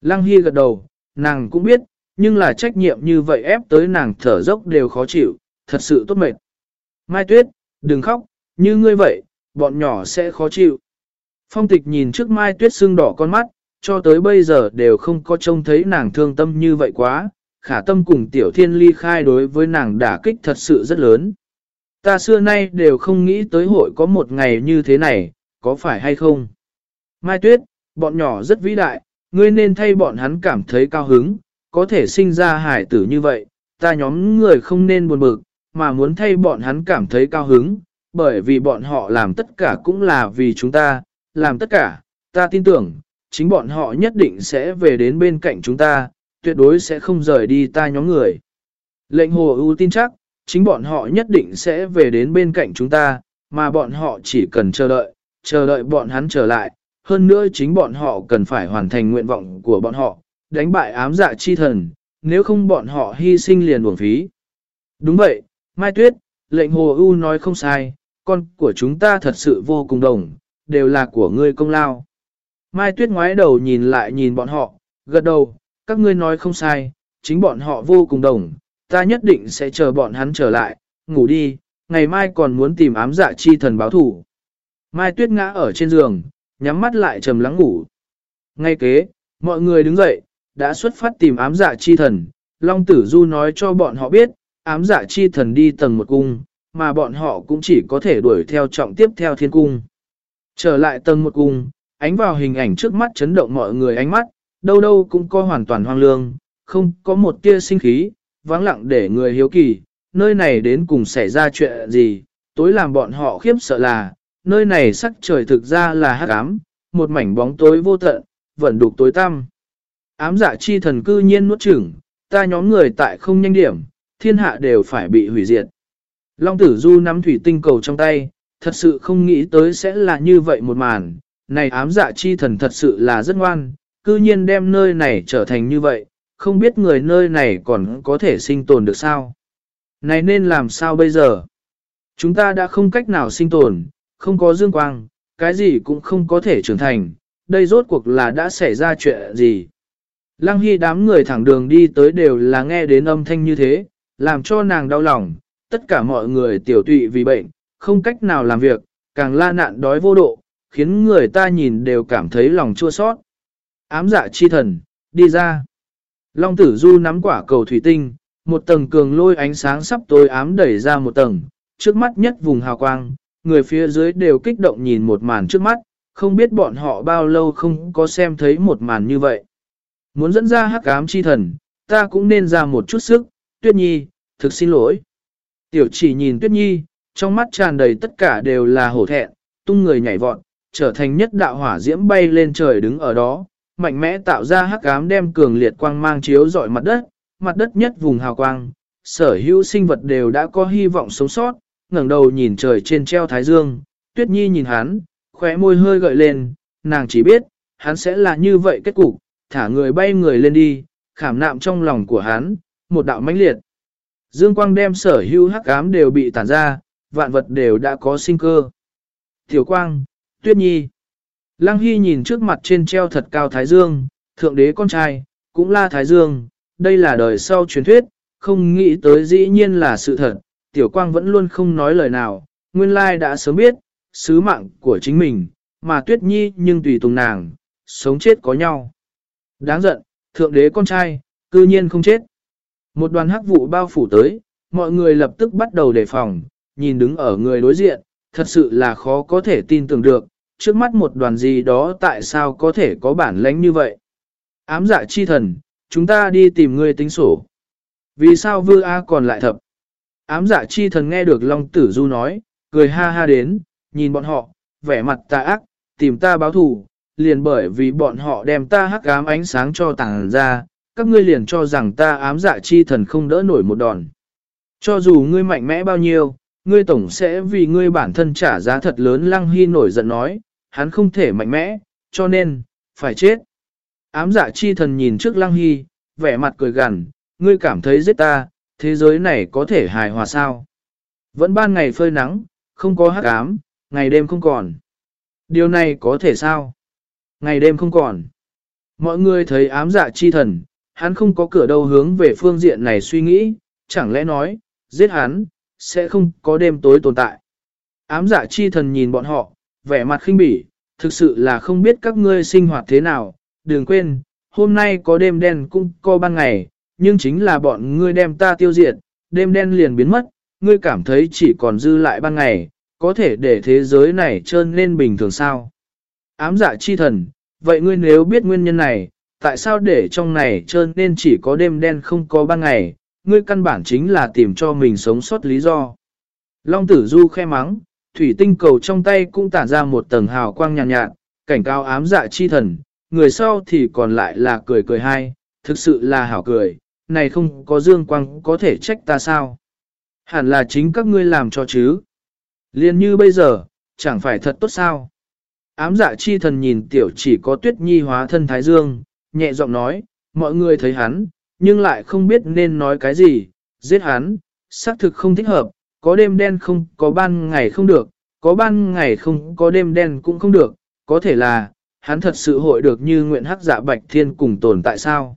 Lăng Hy gật đầu, nàng cũng biết, nhưng là trách nhiệm như vậy ép tới nàng thở dốc đều khó chịu, thật sự tốt mệt. Mai Tuyết, đừng khóc, như ngươi vậy, bọn nhỏ sẽ khó chịu. Phong tịch nhìn trước Mai Tuyết sưng đỏ con mắt, cho tới bây giờ đều không có trông thấy nàng thương tâm như vậy quá, khả tâm cùng tiểu thiên ly khai đối với nàng đả kích thật sự rất lớn. Ta xưa nay đều không nghĩ tới hội có một ngày như thế này, có phải hay không? Mai Tuyết, bọn nhỏ rất vĩ đại, ngươi nên thay bọn hắn cảm thấy cao hứng, có thể sinh ra hải tử như vậy, ta nhóm người không nên buồn bực, mà muốn thay bọn hắn cảm thấy cao hứng, bởi vì bọn họ làm tất cả cũng là vì chúng ta, làm tất cả, ta tin tưởng, chính bọn họ nhất định sẽ về đến bên cạnh chúng ta, tuyệt đối sẽ không rời đi ta nhóm người. Lệnh hồ ưu tin chắc, chính bọn họ nhất định sẽ về đến bên cạnh chúng ta, mà bọn họ chỉ cần chờ đợi, chờ đợi bọn hắn trở lại. Hơn nữa chính bọn họ cần phải hoàn thành nguyện vọng của bọn họ, đánh bại ám dạ chi thần, nếu không bọn họ hy sinh liền uổng phí. Đúng vậy, Mai Tuyết, lệnh hồ ưu nói không sai, con của chúng ta thật sự vô cùng đồng, đều là của ngươi công lao. Mai Tuyết ngoái đầu nhìn lại nhìn bọn họ, gật đầu, các ngươi nói không sai, chính bọn họ vô cùng đồng, ta nhất định sẽ chờ bọn hắn trở lại, ngủ đi, ngày mai còn muốn tìm ám dạ chi thần báo thủ. Mai Tuyết ngã ở trên giường, nhắm mắt lại trầm lắng ngủ. Ngay kế, mọi người đứng dậy, đã xuất phát tìm ám dạ chi thần, Long Tử Du nói cho bọn họ biết, ám dạ chi thần đi tầng một cung, mà bọn họ cũng chỉ có thể đuổi theo trọng tiếp theo thiên cung. Trở lại tầng một cung, ánh vào hình ảnh trước mắt chấn động mọi người ánh mắt, đâu đâu cũng có hoàn toàn hoang lương, không có một tia sinh khí, vắng lặng để người hiếu kỳ, nơi này đến cùng xảy ra chuyện gì, tối làm bọn họ khiếp sợ là, nơi này sắc trời thực ra là hắc ám, một mảnh bóng tối vô tận, vẫn đục tối tăm. Ám dạ chi thần cư nhiên nuốt chửng, ta nhóm người tại không nhanh điểm, thiên hạ đều phải bị hủy diệt. Long tử du nắm thủy tinh cầu trong tay, thật sự không nghĩ tới sẽ là như vậy một màn. Này ám dạ chi thần thật sự là rất ngoan, cư nhiên đem nơi này trở thành như vậy, không biết người nơi này còn có thể sinh tồn được sao. Này nên làm sao bây giờ? Chúng ta đã không cách nào sinh tồn, không có dương quang, cái gì cũng không có thể trưởng thành, đây rốt cuộc là đã xảy ra chuyện gì. Lăng Hy đám người thẳng đường đi tới đều là nghe đến âm thanh như thế, làm cho nàng đau lòng, tất cả mọi người tiểu tụy vì bệnh, không cách nào làm việc, càng la nạn đói vô độ, khiến người ta nhìn đều cảm thấy lòng chua sót. Ám dạ chi thần, đi ra. Long tử du nắm quả cầu thủy tinh, một tầng cường lôi ánh sáng sắp tối ám đẩy ra một tầng, trước mắt nhất vùng hào quang, người phía dưới đều kích động nhìn một màn trước mắt, không biết bọn họ bao lâu không có xem thấy một màn như vậy. Muốn dẫn ra hắc ám chi thần, ta cũng nên ra một chút sức, tuyết nhi, thực xin lỗi. Tiểu chỉ nhìn tuyết nhi, trong mắt tràn đầy tất cả đều là hổ thẹn, tung người nhảy vọt, trở thành nhất đạo hỏa diễm bay lên trời đứng ở đó, mạnh mẽ tạo ra hắc ám đem cường liệt quang mang chiếu dọi mặt đất, mặt đất nhất vùng hào quang, sở hữu sinh vật đều đã có hy vọng sống sót, ngẩng đầu nhìn trời trên treo thái dương, tuyết nhi nhìn hắn, khóe môi hơi gợi lên, nàng chỉ biết, hắn sẽ là như vậy kết cục, thả người bay người lên đi, khảm nạm trong lòng của hắn, một đạo mãnh liệt. Dương quang đem sở hữu hắc ám đều bị tản ra, vạn vật đều đã có sinh cơ. Tiểu quang, tuyết nhi. Lăng Hy nhìn trước mặt trên treo thật cao Thái Dương, thượng đế con trai, cũng là Thái Dương, đây là đời sau truyền thuyết, không nghĩ tới dĩ nhiên là sự thật, tiểu quang vẫn luôn không nói lời nào, nguyên lai đã sớm biết, sứ mạng của chính mình, mà tuyết nhi nhưng tùy tùng nàng, sống chết có nhau. Đáng giận, thượng đế con trai, cư nhiên không chết. Một đoàn hắc vụ bao phủ tới, mọi người lập tức bắt đầu đề phòng, nhìn đứng ở người đối diện, thật sự là khó có thể tin tưởng được, trước mắt một đoàn gì đó tại sao có thể có bản lãnh như vậy. Ám dạ chi thần, chúng ta đi tìm người tính sổ. Vì sao vư A còn lại thập? Ám dạ chi thần nghe được Long Tử Du nói, cười ha ha đến, nhìn bọn họ, vẻ mặt tà ác, tìm ta báo thù, liền bởi vì bọn họ đem ta hắc ám ánh sáng cho tàng ra, các ngươi liền cho rằng ta ám dạ chi thần không đỡ nổi một đòn. Cho dù ngươi mạnh mẽ bao nhiêu, ngươi tổng sẽ vì ngươi bản thân trả giá thật lớn lăng hy nổi giận nói, hắn không thể mạnh mẽ, cho nên, phải chết. Ám dạ chi thần nhìn trước lăng hy, vẻ mặt cười gằn, ngươi cảm thấy giết ta, thế giới này có thể hài hòa sao? Vẫn ban ngày phơi nắng, không có hắc ám, ngày đêm không còn. Điều này có thể sao? Ngày đêm không còn. Mọi người thấy ám dạ chi thần, hắn không có cửa đâu hướng về phương diện này suy nghĩ, chẳng lẽ nói, giết hắn, sẽ không có đêm tối tồn tại. Ám dạ chi thần nhìn bọn họ, vẻ mặt khinh bỉ, thực sự là không biết các ngươi sinh hoạt thế nào, đừng quên, hôm nay có đêm đen cũng có ban ngày, nhưng chính là bọn ngươi đem ta tiêu diệt, đêm đen liền biến mất, ngươi cảm thấy chỉ còn dư lại ban ngày, có thể để thế giới này trơn lên bình thường sao. Ám dạ chi thần, vậy ngươi nếu biết nguyên nhân này, tại sao để trong này trơn nên chỉ có đêm đen không có ban ngày, ngươi căn bản chính là tìm cho mình sống sót lý do. Long tử du khe mắng, thủy tinh cầu trong tay cũng tản ra một tầng hào quang nhàn nhạt, nhạt, cảnh cao ám dạ chi thần, người sau thì còn lại là cười cười hai, thực sự là hảo cười, này không có dương quang có thể trách ta sao? Hẳn là chính các ngươi làm cho chứ. Liên như bây giờ, chẳng phải thật tốt sao? Ám dạ chi thần nhìn tiểu chỉ có tuyết nhi hóa thân thái dương, nhẹ giọng nói, mọi người thấy hắn, nhưng lại không biết nên nói cái gì, giết hắn, xác thực không thích hợp, có đêm đen không có ban ngày không được, có ban ngày không có đêm đen cũng không được, có thể là, hắn thật sự hội được như nguyện hắc dạ bạch thiên cùng tồn tại sao?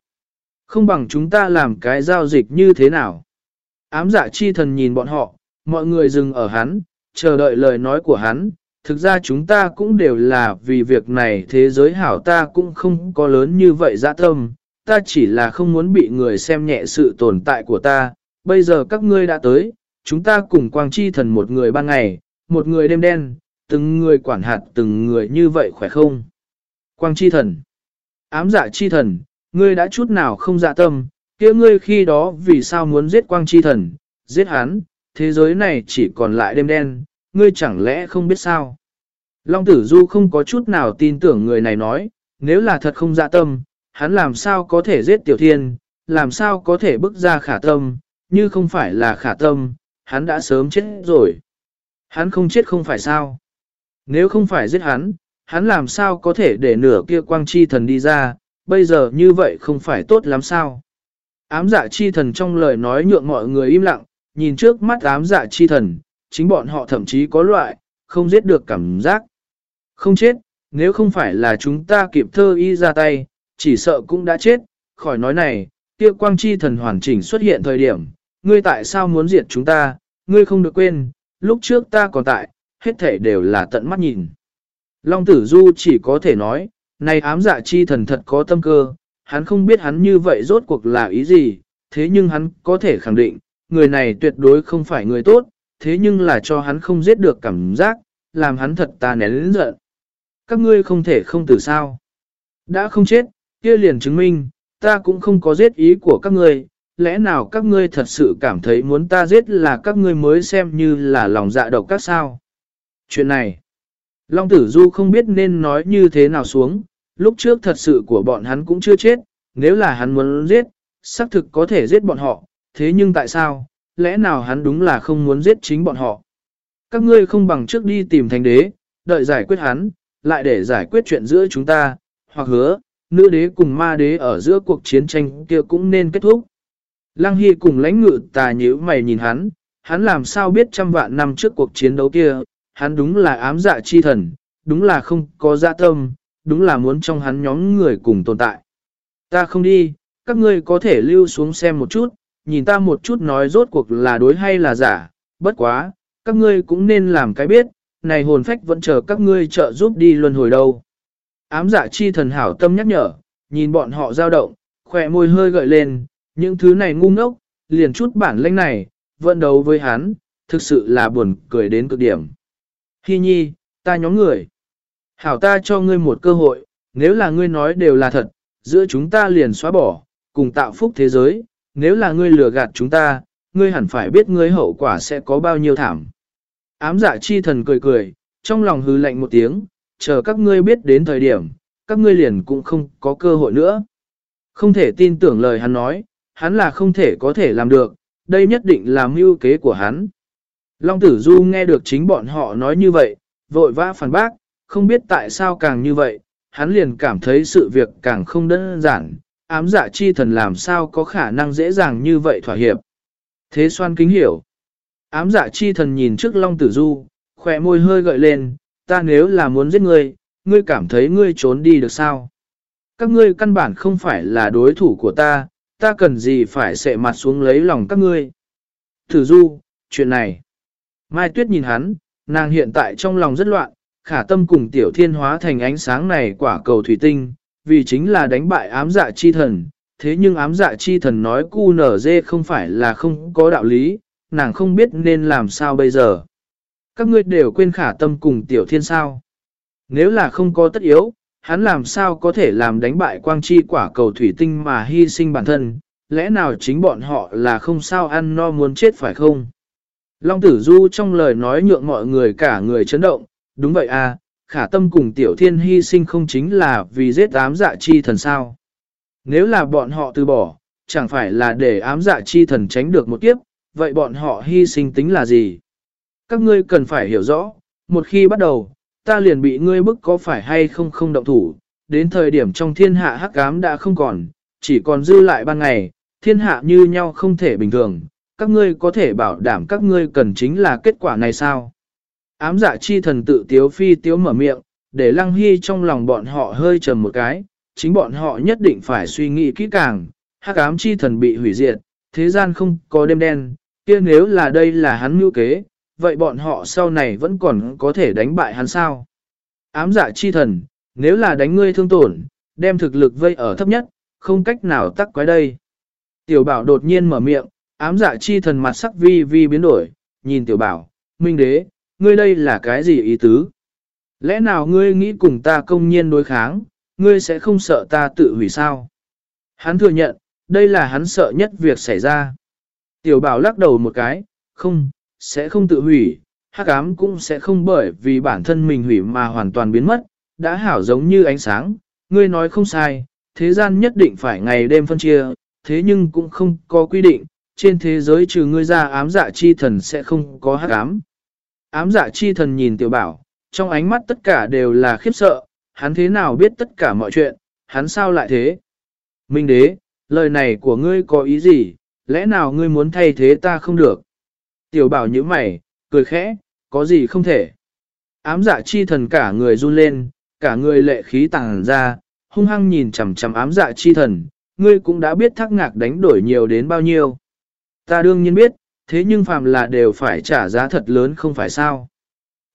Không bằng chúng ta làm cái giao dịch như thế nào? Ám dạ chi thần nhìn bọn họ, mọi người dừng ở hắn, chờ đợi lời nói của hắn. Thực ra chúng ta cũng đều là vì việc này thế giới hảo ta cũng không có lớn như vậy dã tâm. Ta chỉ là không muốn bị người xem nhẹ sự tồn tại của ta. Bây giờ các ngươi đã tới, chúng ta cùng quang chi thần một người ban ngày, một người đêm đen, từng người quản hạt từng người như vậy khỏe không? Quang chi thần, ám dạ chi thần, ngươi đã chút nào không dạ tâm, kia ngươi khi đó vì sao muốn giết quang chi thần, giết hắn, thế giới này chỉ còn lại đêm đen, ngươi chẳng lẽ không biết sao? Long tử du không có chút nào tin tưởng người này nói, nếu là thật không dạ tâm, hắn làm sao có thể giết tiểu thiên, làm sao có thể bức ra khả tâm, như không phải là khả tâm, hắn đã sớm chết rồi. Hắn không chết không phải sao. Nếu không phải giết hắn, hắn làm sao có thể để nửa kia quang chi thần đi ra, bây giờ như vậy không phải tốt lắm sao. Ám dạ chi thần trong lời nói nhượng mọi người im lặng, nhìn trước mắt ám dạ chi thần, chính bọn họ thậm chí có loại, không giết được cảm giác. Không chết, nếu không phải là chúng ta kịp thơ y ra tay, chỉ sợ cũng đã chết, khỏi nói này, kia quang chi thần hoàn chỉnh xuất hiện thời điểm, ngươi tại sao muốn diệt chúng ta, ngươi không được quên, lúc trước ta còn tại, hết thể đều là tận mắt nhìn. Long tử du chỉ có thể nói, này ám dạ chi thần thật có tâm cơ, hắn không biết hắn như vậy rốt cuộc là ý gì, thế nhưng hắn có thể khẳng định, người này tuyệt đối không phải người tốt, thế nhưng là cho hắn không giết được cảm giác, làm hắn thật ta nén lĩnh giận. Các ngươi không thể không tử sao. Đã không chết, kia liền chứng minh, ta cũng không có giết ý của các ngươi, lẽ nào các ngươi thật sự cảm thấy muốn ta giết là các ngươi mới xem như là lòng dạ độc các sao? Chuyện này, Long Tử Du không biết nên nói như thế nào xuống, lúc trước thật sự của bọn hắn cũng chưa chết, nếu là hắn muốn giết, xác thực có thể giết bọn họ, thế nhưng tại sao, lẽ nào hắn đúng là không muốn giết chính bọn họ? Các ngươi không bằng trước đi tìm thành đế, đợi giải quyết hắn, lại để giải quyết chuyện giữa chúng ta, hoặc hứa, nữ đế cùng ma đế ở giữa cuộc chiến tranh kia cũng nên kết thúc. Lăng Hy cùng lãnh ngự tà nhíu mày nhìn hắn, hắn làm sao biết trăm vạn năm trước cuộc chiến đấu kia, hắn đúng là ám dạ chi thần, đúng là không có dạ tâm, đúng là muốn trong hắn nhóm người cùng tồn tại. Ta không đi, các ngươi có thể lưu xuống xem một chút, nhìn ta một chút nói rốt cuộc là đối hay là giả, bất quá, các ngươi cũng nên làm cái biết, này hồn phách vẫn chờ các ngươi trợ giúp đi luân hồi đâu. Ám giả chi thần hảo tâm nhắc nhở, nhìn bọn họ dao động, khỏe môi hơi gợi lên, những thứ này ngu ngốc, liền chút bản lĩnh này, vận đấu với hắn, thực sự là buồn cười đến cực điểm. Hi nhi, ta nhóm người. Hảo ta cho ngươi một cơ hội, nếu là ngươi nói đều là thật, giữa chúng ta liền xóa bỏ, cùng tạo phúc thế giới, nếu là ngươi lừa gạt chúng ta, ngươi hẳn phải biết ngươi hậu quả sẽ có bao nhiêu thảm. Ám dạ chi thần cười cười, trong lòng hư lạnh một tiếng, chờ các ngươi biết đến thời điểm, các ngươi liền cũng không có cơ hội nữa. Không thể tin tưởng lời hắn nói, hắn là không thể có thể làm được, đây nhất định là mưu kế của hắn. Long tử du nghe được chính bọn họ nói như vậy, vội vã phản bác, không biết tại sao càng như vậy, hắn liền cảm thấy sự việc càng không đơn giản, ám dạ chi thần làm sao có khả năng dễ dàng như vậy thỏa hiệp. Thế xoan kính hiểu. Ám dạ chi thần nhìn trước Long Tử Du, khỏe môi hơi gợi lên, ta nếu là muốn giết ngươi, ngươi cảm thấy ngươi trốn đi được sao? Các ngươi căn bản không phải là đối thủ của ta, ta cần gì phải sệ mặt xuống lấy lòng các ngươi. Tử Du, chuyện này. Mai Tuyết nhìn hắn, nàng hiện tại trong lòng rất loạn, khả tâm cùng tiểu thiên hóa thành ánh sáng này quả cầu thủy tinh, vì chính là đánh bại ám dạ chi thần. Thế nhưng ám dạ chi thần nói cu nở dê không phải là không có đạo lý, nàng không biết nên làm sao bây giờ. Các ngươi đều quên khả tâm cùng tiểu thiên sao. Nếu là không có tất yếu, hắn làm sao có thể làm đánh bại quang chi quả cầu thủy tinh mà hy sinh bản thân, lẽ nào chính bọn họ là không sao ăn no muốn chết phải không? Long tử du trong lời nói nhượng mọi người cả người chấn động, đúng vậy à, khả tâm cùng tiểu thiên hy sinh không chính là vì giết ám dạ chi thần sao. Nếu là bọn họ từ bỏ, chẳng phải là để ám dạ chi thần tránh được một kiếp, vậy bọn họ hy sinh tính là gì? Các ngươi cần phải hiểu rõ, một khi bắt đầu, ta liền bị ngươi bức có phải hay không không động thủ, đến thời điểm trong thiên hạ hắc ám đã không còn, chỉ còn dư lại ban ngày, thiên hạ như nhau không thể bình thường, các ngươi có thể bảo đảm các ngươi cần chính là kết quả này sao? Ám dạ chi thần tự tiếu phi tiếu mở miệng, để lăng hy trong lòng bọn họ hơi trầm một cái, chính bọn họ nhất định phải suy nghĩ kỹ càng, hắc ám chi thần bị hủy diệt, thế gian không có đêm đen, kia nếu là đây là hắn mưu kế, vậy bọn họ sau này vẫn còn có thể đánh bại hắn sao? Ám dạ chi thần, nếu là đánh ngươi thương tổn, đem thực lực vây ở thấp nhất, không cách nào tắc quái đây. Tiểu bảo đột nhiên mở miệng, ám dạ chi thần mặt sắc vi vi biến đổi, nhìn tiểu bảo, minh đế, ngươi đây là cái gì ý tứ? Lẽ nào ngươi nghĩ cùng ta công nhiên đối kháng, ngươi sẽ không sợ ta tự hủy sao? Hắn thừa nhận, đây là hắn sợ nhất việc xảy ra. Tiểu bảo lắc đầu một cái, không, sẽ không tự hủy, hắc ám cũng sẽ không bởi vì bản thân mình hủy mà hoàn toàn biến mất, đã hảo giống như ánh sáng, ngươi nói không sai, thế gian nhất định phải ngày đêm phân chia, thế nhưng cũng không có quy định, trên thế giới trừ ngươi ra ám dạ chi thần sẽ không có hắc ám. Ám dạ chi thần nhìn tiểu bảo, trong ánh mắt tất cả đều là khiếp sợ, hắn thế nào biết tất cả mọi chuyện, hắn sao lại thế? Minh đế, lời này của ngươi có ý gì, lẽ nào ngươi muốn thay thế ta không được? Tiểu bảo như mày, cười khẽ, có gì không thể? Ám dạ chi thần cả người run lên, cả người lệ khí tàng ra, hung hăng nhìn chằm chằm ám dạ chi thần, ngươi cũng đã biết thác ngạc đánh đổi nhiều đến bao nhiêu. Ta đương nhiên biết, thế nhưng phàm là đều phải trả giá thật lớn không phải sao.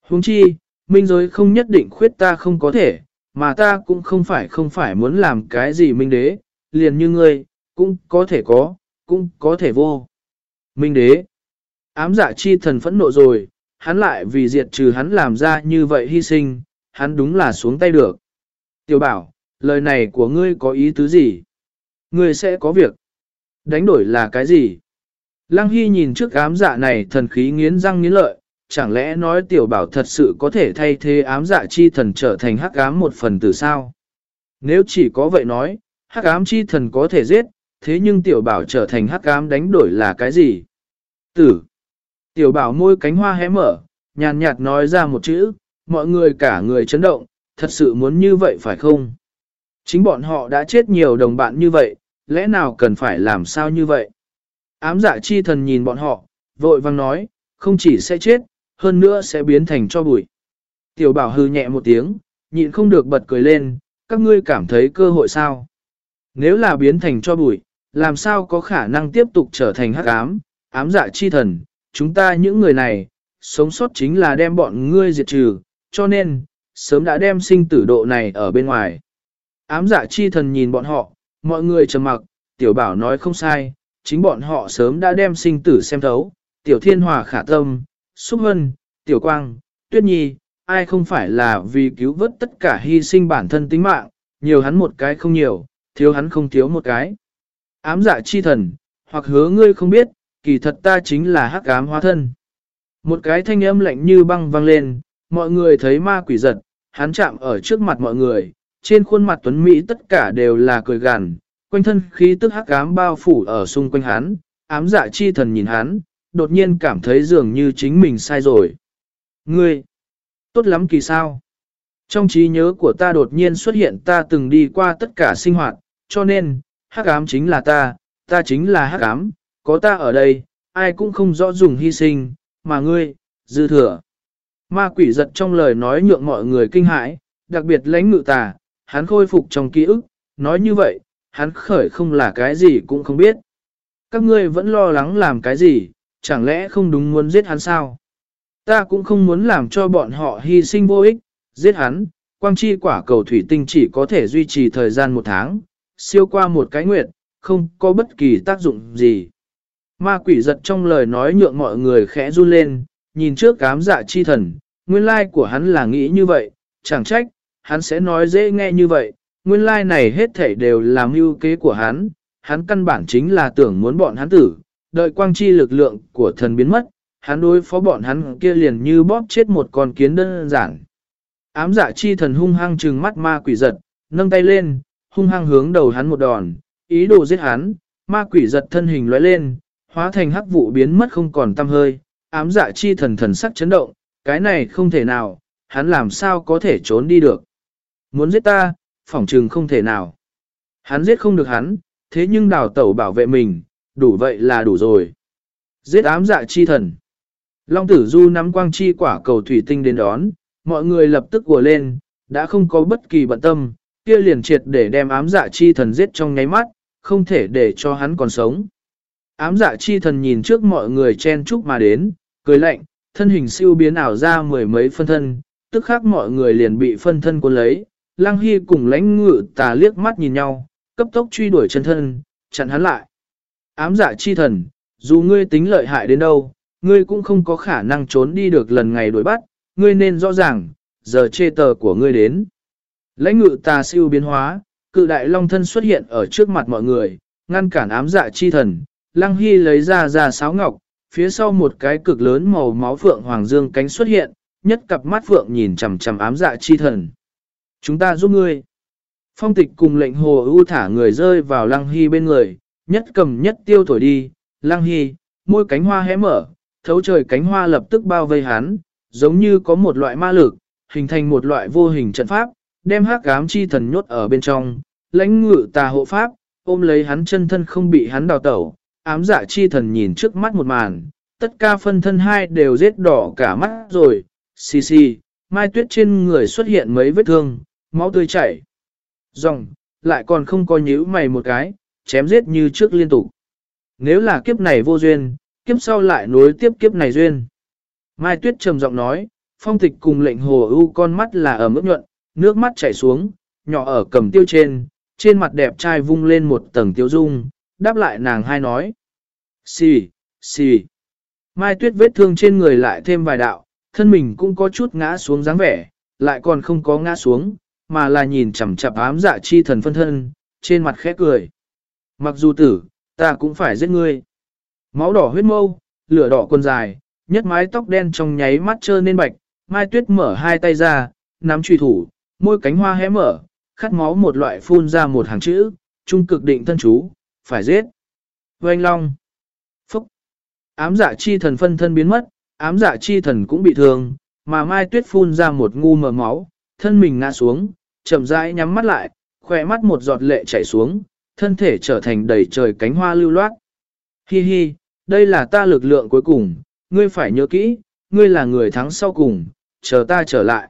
Huống chi, minh giới không nhất định khuyết ta không có thể, mà ta cũng không phải không phải muốn làm cái gì minh đế, liền như ngươi, cũng có thể có, cũng có thể vô. Minh đế, ám dạ chi thần phẫn nộ rồi, hắn lại vì diệt trừ hắn làm ra như vậy hy sinh, hắn đúng là xuống tay được. Tiểu bảo, lời này của ngươi có ý tứ gì? Ngươi sẽ có việc. Đánh đổi là cái gì? Lăng Hy nhìn trước ám dạ này thần khí nghiến răng nghiến lợi, chẳng lẽ nói tiểu bảo thật sự có thể thay thế ám dạ chi thần trở thành hắc ám một phần từ sao? Nếu chỉ có vậy nói, hắc ám chi thần có thể giết, thế nhưng tiểu bảo trở thành hắc ám đánh đổi là cái gì? Tử. Tiểu bảo môi cánh hoa hé mở, nhàn nhạt nói ra một chữ, mọi người cả người chấn động, thật sự muốn như vậy phải không? Chính bọn họ đã chết nhiều đồng bạn như vậy, lẽ nào cần phải làm sao như vậy? Ám dạ chi thần nhìn bọn họ, vội vang nói, không chỉ sẽ chết, hơn nữa sẽ biến thành cho bụi. Tiểu bảo hư nhẹ một tiếng, nhịn không được bật cười lên, các ngươi cảm thấy cơ hội sao? Nếu là biến thành cho bụi, làm sao có khả năng tiếp tục trở thành hắc ám, ám dạ chi thần, chúng ta những người này, sống sót chính là đem bọn ngươi diệt trừ, cho nên, sớm đã đem sinh tử độ này ở bên ngoài. Ám dạ chi thần nhìn bọn họ, mọi người trầm mặc, tiểu bảo nói không sai, chính bọn họ sớm đã đem sinh tử xem thấu, tiểu thiên hòa khả tâm, xúc hân, tiểu quang, tuyết nhi, ai không phải là vì cứu vớt tất cả hy sinh bản thân tính mạng, nhiều hắn một cái không nhiều, thiếu hắn không thiếu một cái. Ám dạ chi thần, hoặc hứa ngươi không biết, kỳ thật ta chính là hắc ám hóa thân. Một cái thanh âm lạnh như băng vang lên, mọi người thấy ma quỷ giật, hắn chạm ở trước mặt mọi người, trên khuôn mặt tuấn Mỹ tất cả đều là cười gằn, quanh thân khí tức hắc ám bao phủ ở xung quanh hắn, ám dạ chi thần nhìn hắn, đột nhiên cảm thấy dường như chính mình sai rồi. Ngươi, tốt lắm kỳ sao? Trong trí nhớ của ta đột nhiên xuất hiện ta từng đi qua tất cả sinh hoạt, cho nên, hắc ám chính là ta, ta chính là hắc ám, có ta ở đây, ai cũng không rõ dùng hy sinh, mà ngươi, dư thừa. Ma quỷ giật trong lời nói nhượng mọi người kinh hãi, đặc biệt lãnh ngự tà, hắn khôi phục trong ký ức, nói như vậy, hắn khởi không là cái gì cũng không biết. Các ngươi vẫn lo lắng làm cái gì, chẳng lẽ không đúng muốn giết hắn sao? Ta cũng không muốn làm cho bọn họ hy sinh vô ích, giết hắn, quang chi quả cầu thủy tinh chỉ có thể duy trì thời gian một tháng, siêu qua một cái nguyện, không có bất kỳ tác dụng gì. Ma quỷ giật trong lời nói nhượng mọi người khẽ run lên, nhìn trước cám dạ chi thần, nguyên lai của hắn là nghĩ như vậy, chẳng trách, hắn sẽ nói dễ nghe như vậy, nguyên lai này hết thảy đều là mưu kế của hắn, hắn căn bản chính là tưởng muốn bọn hắn tử, đợi quang chi lực lượng của thần biến mất, hắn đối phó bọn hắn kia liền như bóp chết một con kiến đơn giản. Ám dạ chi thần hung hăng trừng mắt ma quỷ giật, nâng tay lên, hung hăng hướng đầu hắn một đòn, ý đồ giết hắn, ma quỷ giật thân hình lóe lên, hóa thành hắc vụ biến mất không còn tăm hơi, ám dạ chi thần thần sắc chấn động, cái này không thể nào, hắn làm sao có thể trốn đi được. Muốn giết ta, phỏng trừng không thể nào. Hắn giết không được hắn, thế nhưng đào tẩu bảo vệ mình, đủ vậy là đủ rồi. Giết ám dạ chi thần. Long tử du nắm quang chi quả cầu thủy tinh đến đón, mọi người lập tức gùa lên, đã không có bất kỳ bận tâm, kia liền triệt để đem ám dạ chi thần giết trong nháy mắt, không thể để cho hắn còn sống. Ám dạ chi thần nhìn trước mọi người chen chúc mà đến, cười lạnh, thân hình siêu biến ảo ra mười mấy phân thân, tức khác mọi người liền bị phân thân cuốn lấy. Lăng Hy cùng lãnh ngự tà liếc mắt nhìn nhau, cấp tốc truy đuổi chân thân, chặn hắn lại. Ám dạ chi thần, dù ngươi tính lợi hại đến đâu, ngươi cũng không có khả năng trốn đi được lần ngày đuổi bắt, ngươi nên rõ ràng, giờ chê tờ của ngươi đến. Lãnh ngự tà siêu biến hóa, cự đại long thân xuất hiện ở trước mặt mọi người, ngăn cản ám dạ chi thần, Lăng Hy lấy ra ra sáo ngọc, phía sau một cái cực lớn màu máu phượng hoàng dương cánh xuất hiện, nhất cặp mắt phượng nhìn chằm chằm ám dạ chi thần. Chúng ta giúp ngươi. Phong tịch cùng lệnh hồ ưu thả người rơi vào Lăng Hy bên người, nhất cầm nhất tiêu thổi đi, Lăng Hy, môi cánh hoa hé mở, thấu trời cánh hoa lập tức bao vây hắn, giống như có một loại ma lực, hình thành một loại vô hình trận pháp, đem hắc ám chi thần nhốt ở bên trong, lãnh ngự tà hộ pháp, ôm lấy hắn chân thân không bị hắn đào tẩu, ám dạ chi thần nhìn trước mắt một màn, tất cả phân thân hai đều rết đỏ cả mắt rồi, xì xì, mai tuyết trên người xuất hiện mấy vết thương, máu tươi chảy. Dòng, lại còn không có nhíu mày một cái, chém giết như trước liên tục. Nếu là kiếp này vô duyên, kiếp sau lại nối tiếp kiếp này duyên. Mai tuyết trầm giọng nói, phong tịch cùng lệnh hồ ưu con mắt là ở mức nhuận, nước mắt chảy xuống, nhỏ ở cầm tiêu trên, trên mặt đẹp trai vung lên một tầng tiêu dung, đáp lại nàng hai nói. Xì, xì. Mai tuyết vết thương trên người lại thêm vài đạo, thân mình cũng có chút ngã xuống dáng vẻ, lại còn không có ngã xuống, mà là nhìn chằm chặp ám dạ chi thần phân thân, trên mặt khẽ cười. Mặc dù tử, ta cũng phải giết ngươi. Máu đỏ huyết mâu, lửa đỏ quần dài, nhất mái tóc đen trong nháy mắt trơn nên bạch, Mai Tuyết mở hai tay ra, nắm truy thủ, môi cánh hoa hé mở, khát máu một loại phun ra một hàng chữ, trung cực định thân chú, phải giết. Vành Long. Phúc. Ám dạ chi thần phân thân biến mất, ám dạ chi thần cũng bị thương, mà Mai Tuyết phun ra một ngu mờ máu, thân mình ngã xuống, chậm rãi nhắm mắt lại, khỏe mắt một giọt lệ chảy xuống, thân thể trở thành đầy trời cánh hoa lưu loát. Hi hi, đây là ta lực lượng cuối cùng, ngươi phải nhớ kỹ, ngươi là người thắng sau cùng, chờ ta trở lại.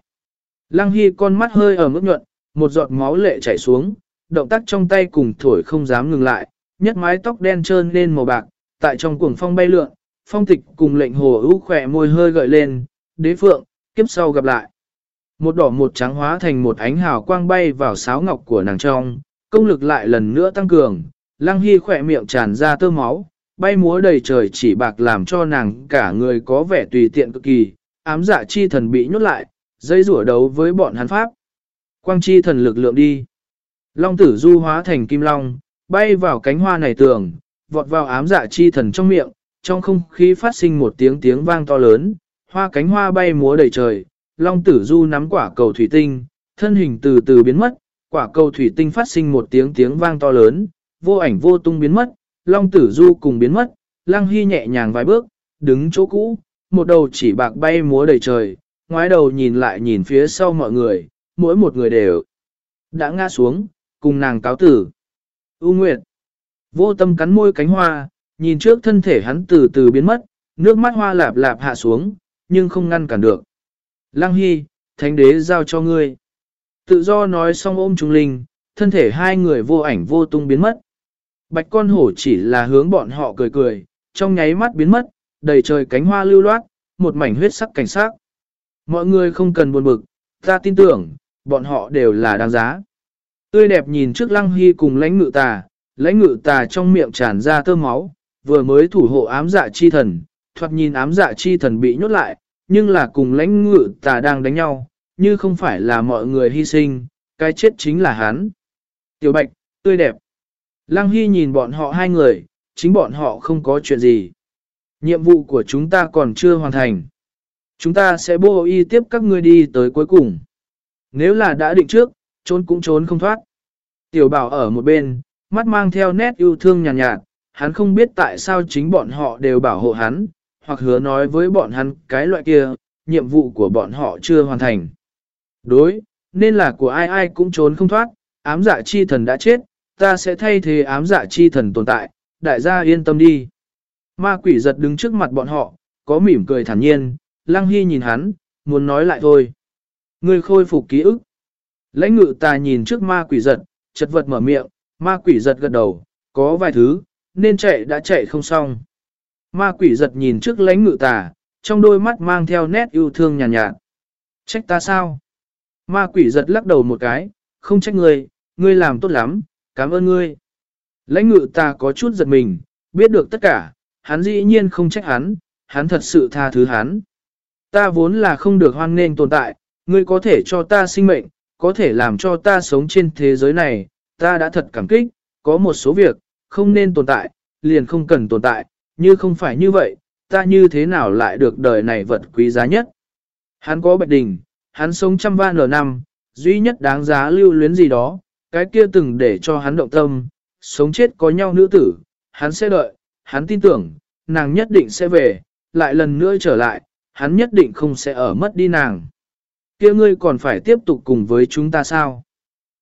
Lăng Hy con mắt hơi ở mức nhuận, một giọt máu lệ chảy xuống, động tác trong tay cùng thổi không dám ngừng lại, nhất mái tóc đen trơn lên màu bạc, tại trong cuồng phong bay lượn, phong tịch cùng lệnh hồ ưu khỏe môi hơi gợi lên, đế phượng, kiếp sau gặp lại. Một đỏ một trắng hóa thành một ánh hào quang bay vào sáo ngọc của nàng trong, công lực lại lần nữa tăng cường, lăng hy khỏe miệng tràn ra tơ máu, bay múa đầy trời chỉ bạc làm cho nàng cả người có vẻ tùy tiện cực kỳ, ám dạ chi thần bị nhốt lại, dây rủa đấu với bọn hắn pháp. Quang chi thần lực lượng đi. Long tử du hóa thành kim long, bay vào cánh hoa này tường, vọt vào ám dạ chi thần trong miệng, trong không khí phát sinh một tiếng tiếng vang to lớn, hoa cánh hoa bay múa đầy trời, long tử du nắm quả cầu thủy tinh, thân hình từ từ biến mất, quả cầu thủy tinh phát sinh một tiếng tiếng vang to lớn, vô ảnh vô tung biến mất, long tử du cùng biến mất, lăng hy nhẹ nhàng vài bước, đứng chỗ cũ, một đầu chỉ bạc bay múa đầy trời, ngoái đầu nhìn lại nhìn phía sau mọi người, mỗi một người đều đã ngã xuống, cùng nàng cáo tử. U Nguyệt, vô tâm cắn môi cánh hoa, nhìn trước thân thể hắn từ từ biến mất, nước mắt hoa lạp lạp hạ xuống, nhưng không ngăn cản được. Lăng Hy, thánh đế giao cho ngươi. Tự do nói xong ôm trung linh, thân thể hai người vô ảnh vô tung biến mất. Bạch con hổ chỉ là hướng bọn họ cười cười, trong nháy mắt biến mất, đầy trời cánh hoa lưu loát, một mảnh huyết sắc cảnh sắc. Mọi người không cần buồn bực, ta tin tưởng, bọn họ đều là đáng giá. Tươi đẹp nhìn trước lăng hy cùng lãnh ngự tà, lãnh ngự tà trong miệng tràn ra tơ máu, vừa mới thủ hộ ám dạ chi thần, thoạt nhìn ám dạ chi thần bị nhốt lại, nhưng là cùng lãnh ngự tà đang đánh nhau, như không phải là mọi người hy sinh, cái chết chính là hắn. Tiểu bạch, tươi đẹp. Lăng Hy nhìn bọn họ hai người, chính bọn họ không có chuyện gì. Nhiệm vụ của chúng ta còn chưa hoàn thành. Chúng ta sẽ bô y tiếp các ngươi đi tới cuối cùng. Nếu là đã định trước, trốn cũng trốn không thoát. Tiểu bảo ở một bên, mắt mang theo nét yêu thương nhàn nhạt, nhạt, hắn không biết tại sao chính bọn họ đều bảo hộ hắn, hoặc hứa nói với bọn hắn cái loại kia, nhiệm vụ của bọn họ chưa hoàn thành. Đối, nên là của ai ai cũng trốn không thoát, ám dạ chi thần đã chết, ta sẽ thay thế ám dạ chi thần tồn tại, đại gia yên tâm đi. Ma quỷ giật đứng trước mặt bọn họ, có mỉm cười thản nhiên, lăng hy nhìn hắn, muốn nói lại thôi. Ngươi khôi phục ký ức. Lãnh ngự ta nhìn trước ma quỷ giật, chật vật mở miệng, ma quỷ giật gật đầu, có vài thứ, nên chạy đã chạy không xong. Ma quỷ giật nhìn trước lãnh ngự tà, trong đôi mắt mang theo nét yêu thương nhàn nhạt, nhạt. Trách ta sao? Ma quỷ giật lắc đầu một cái, không trách ngươi, ngươi làm tốt lắm, cảm ơn ngươi. Lãnh ngự ta có chút giật mình, biết được tất cả, hắn dĩ nhiên không trách hắn, hắn thật sự tha thứ hắn. Ta vốn là không được hoan nghênh tồn tại, ngươi có thể cho ta sinh mệnh, có thể làm cho ta sống trên thế giới này, ta đã thật cảm kích, có một số việc, không nên tồn tại, liền không cần tồn tại, như không phải như vậy, ta như thế nào lại được đời này vật quý giá nhất. Hắn có bạch đình, hắn sống trăm van lờ năm, duy nhất đáng giá lưu luyến gì đó, cái kia từng để cho hắn động tâm, sống chết có nhau nữ tử, hắn sẽ đợi, hắn tin tưởng, nàng nhất định sẽ về, lại lần nữa trở lại, hắn nhất định không sẽ ở mất đi nàng. kia ngươi còn phải tiếp tục cùng với chúng ta sao?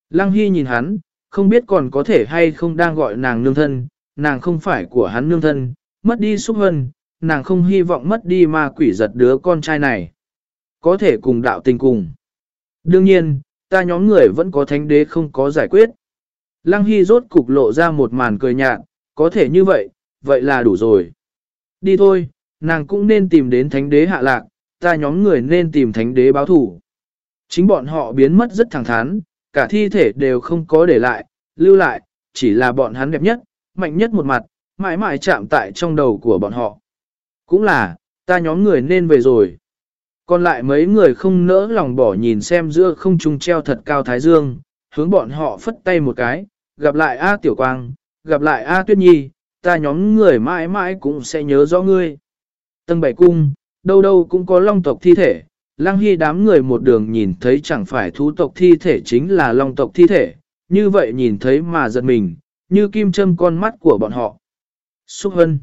Lăng Hy nhìn hắn, không biết còn có thể hay không đang gọi nàng nương thân, nàng không phải của hắn nương thân, mất đi xúc hân, nàng không hy vọng mất đi ma quỷ giật đứa con trai này. Có thể cùng đạo tình cùng. Đương nhiên, ta nhóm người vẫn có thánh đế không có giải quyết. Lăng Hy rốt cục lộ ra một màn cười nhạt, có thể như vậy, vậy là đủ rồi. Đi thôi, nàng cũng nên tìm đến thánh đế hạ lạc, ta nhóm người nên tìm thánh đế báo thủ. Chính bọn họ biến mất rất thẳng thắn, cả thi thể đều không có để lại, lưu lại, chỉ là bọn hắn đẹp nhất, mạnh nhất một mặt, mãi mãi chạm tại trong đầu của bọn họ. Cũng là, ta nhóm người nên về rồi. Còn lại mấy người không nỡ lòng bỏ nhìn xem giữa không trung treo thật cao thái dương, hướng bọn họ phất tay một cái, gặp lại A Tiểu Quang, gặp lại A Tuyết Nhi, ta nhóm người mãi mãi cũng sẽ nhớ rõ ngươi. Tầng bảy cung, đâu đâu cũng có long tộc thi thể, lang hy đám người một đường nhìn thấy chẳng phải thú tộc thi thể chính là long tộc thi thể, như vậy nhìn thấy mà giật mình, như kim châm con mắt của bọn họ. Xúc hân.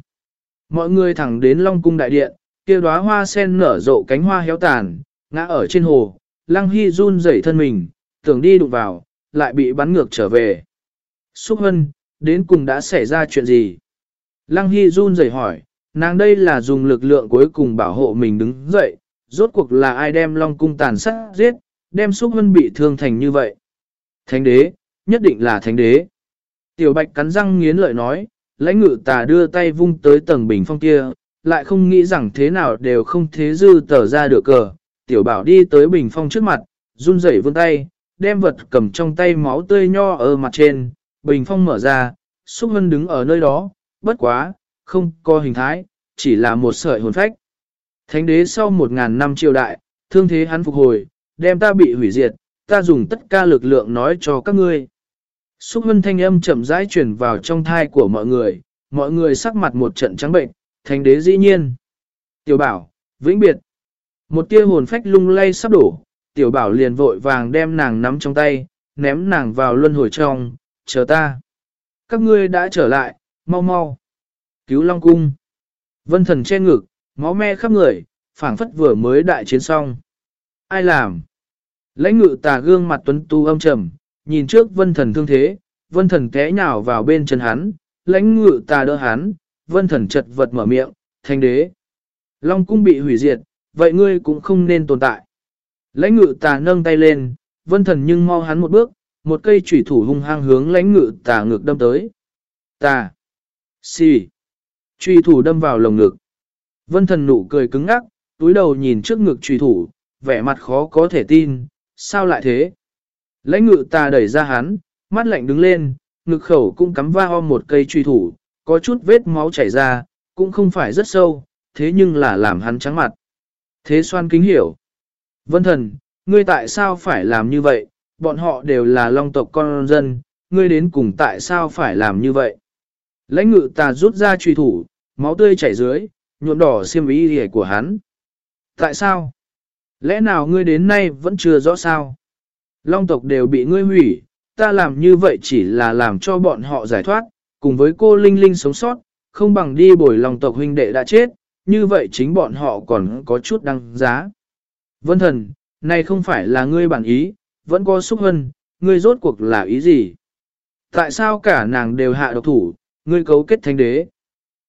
Mọi người thẳng đến long cung đại điện, kia đóa hoa sen nở rộ cánh hoa héo tàn, ngã ở trên hồ, lăng hy run rẩy thân mình, tưởng đi đụng vào, lại bị bắn ngược trở về. Xúc hân, đến cùng đã xảy ra chuyện gì? Lăng Hy run rẩy hỏi, nàng đây là dùng lực lượng cuối cùng bảo hộ mình đứng dậy, rốt cuộc là ai đem Long Cung tàn sát giết, đem Xúc Hân bị thương thành như vậy. Thánh đế, nhất định là thánh đế. Tiểu Bạch cắn răng nghiến lợi nói, lãnh ngự tà đưa tay vung tới tầng bình phong kia, lại không nghĩ rằng thế nào đều không thế dư tờ ra được cờ. Tiểu Bảo đi tới bình phong trước mặt, run rẩy vươn tay, đem vật cầm trong tay máu tươi nho ở mặt trên, bình phong mở ra, Xúc Hân đứng ở nơi đó, bất quá, không có hình thái, chỉ là một sợi hồn phách. Thánh đế sau một ngàn năm triều đại, thương thế hắn phục hồi, đem ta bị hủy diệt, ta dùng tất cả lực lượng nói cho các ngươi. Xúc hân thanh âm chậm rãi chuyển vào trong thai của mọi người, mọi người sắc mặt một trận trắng bệnh, thánh đế dĩ nhiên. Tiểu bảo, vĩnh biệt. Một tia hồn phách lung lay sắp đổ, tiểu bảo liền vội vàng đem nàng nắm trong tay, ném nàng vào luân hồi trong, chờ ta. Các ngươi đã trở lại, mau mau. Cứu Long Cung. Vân thần che ngực, máu me khắp người, phảng phất vừa mới đại chiến xong. Ai làm? Lãnh ngự tà gương mặt tuấn tu âm trầm, nhìn trước vân thần thương thế, vân thần té nhào vào bên chân hắn, lãnh ngự tà đỡ hắn, vân thần chật vật mở miệng, thanh đế. Long cung bị hủy diệt, vậy ngươi cũng không nên tồn tại. Lãnh ngự tà nâng tay lên, vân thần nhưng mau hắn một bước, một cây chủy thủ hung hăng hướng lãnh ngự tà ngược đâm tới. Tà! Xì! Truy thủ đâm vào lồng ngực. Vân thần nụ cười cứng ngắc, túi đầu nhìn trước ngực truy thủ, vẻ mặt khó có thể tin, sao lại thế? Lãnh ngự ta đẩy ra hắn, mắt lạnh đứng lên, ngực khẩu cũng cắm va ho một cây truy thủ, có chút vết máu chảy ra, cũng không phải rất sâu, thế nhưng là làm hắn trắng mặt. Thế xoan kính hiểu. Vân thần, ngươi tại sao phải làm như vậy? Bọn họ đều là long tộc con dân, ngươi đến cùng tại sao phải làm như vậy? Lãnh ngự ta rút ra truy thủ, máu tươi chảy dưới, nhuộm đỏ xiêm y hề của hắn. Tại sao? Lẽ nào ngươi đến nay vẫn chưa rõ sao? Long tộc đều bị ngươi hủy, ta làm như vậy chỉ là làm cho bọn họ giải thoát, cùng với cô Linh Linh sống sót, không bằng đi bồi long tộc huynh đệ đã chết, như vậy chính bọn họ còn có chút đăng giá. Vân thần, này không phải là ngươi bản ý, vẫn có xúc hân, ngươi rốt cuộc là ý gì? Tại sao cả nàng đều hạ độc thủ, ngươi cấu kết thánh đế?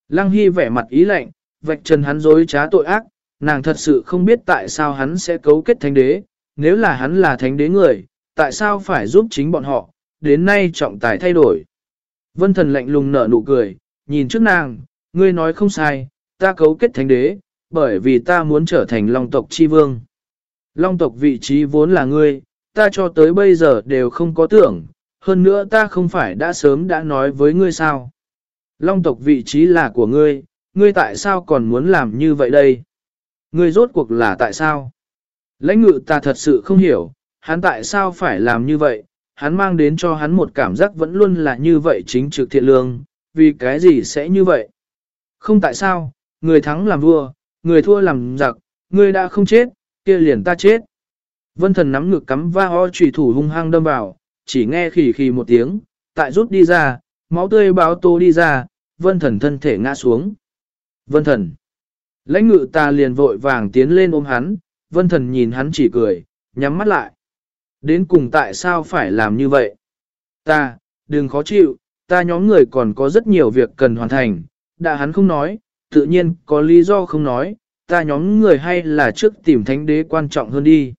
Lăng Hy vẻ mặt ý lạnh, vạch trần hắn dối trá tội ác, nàng thật sự không biết tại sao hắn sẽ cấu kết thánh đế, nếu là hắn là thánh đế người, tại sao phải giúp chính bọn họ, đến nay trọng tài thay đổi. Vân thần lạnh lùng nở nụ cười, nhìn trước nàng, ngươi nói không sai, ta cấu kết thánh đế, bởi vì ta muốn trở thành long tộc chi vương. Long tộc vị trí vốn là ngươi, ta cho tới bây giờ đều không có tưởng, hơn nữa ta không phải đã sớm đã nói với ngươi sao. Long tộc vị trí là của ngươi, ngươi tại sao còn muốn làm như vậy đây? Ngươi rốt cuộc là tại sao? Lãnh ngự ta thật sự không hiểu, hắn tại sao phải làm như vậy? Hắn mang đến cho hắn một cảm giác vẫn luôn là như vậy chính trực thiện lương, vì cái gì sẽ như vậy? Không tại sao, người thắng làm vua, người thua làm giặc, người đã không chết, kia liền ta chết. Vân thần nắm ngực cắm va ho trùy thủ hung hăng đâm vào, chỉ nghe khỉ khỉ một tiếng, tại rút đi ra, máu tươi báo tô đi ra, vân thần thân thể ngã xuống. Vân thần. Lãnh ngự ta liền vội vàng tiến lên ôm hắn, vân thần nhìn hắn chỉ cười, nhắm mắt lại. Đến cùng tại sao phải làm như vậy? Ta, đừng khó chịu, ta nhóm người còn có rất nhiều việc cần hoàn thành, đã hắn không nói, tự nhiên có lý do không nói, ta nhóm người hay là trước tìm thánh đế quan trọng hơn đi.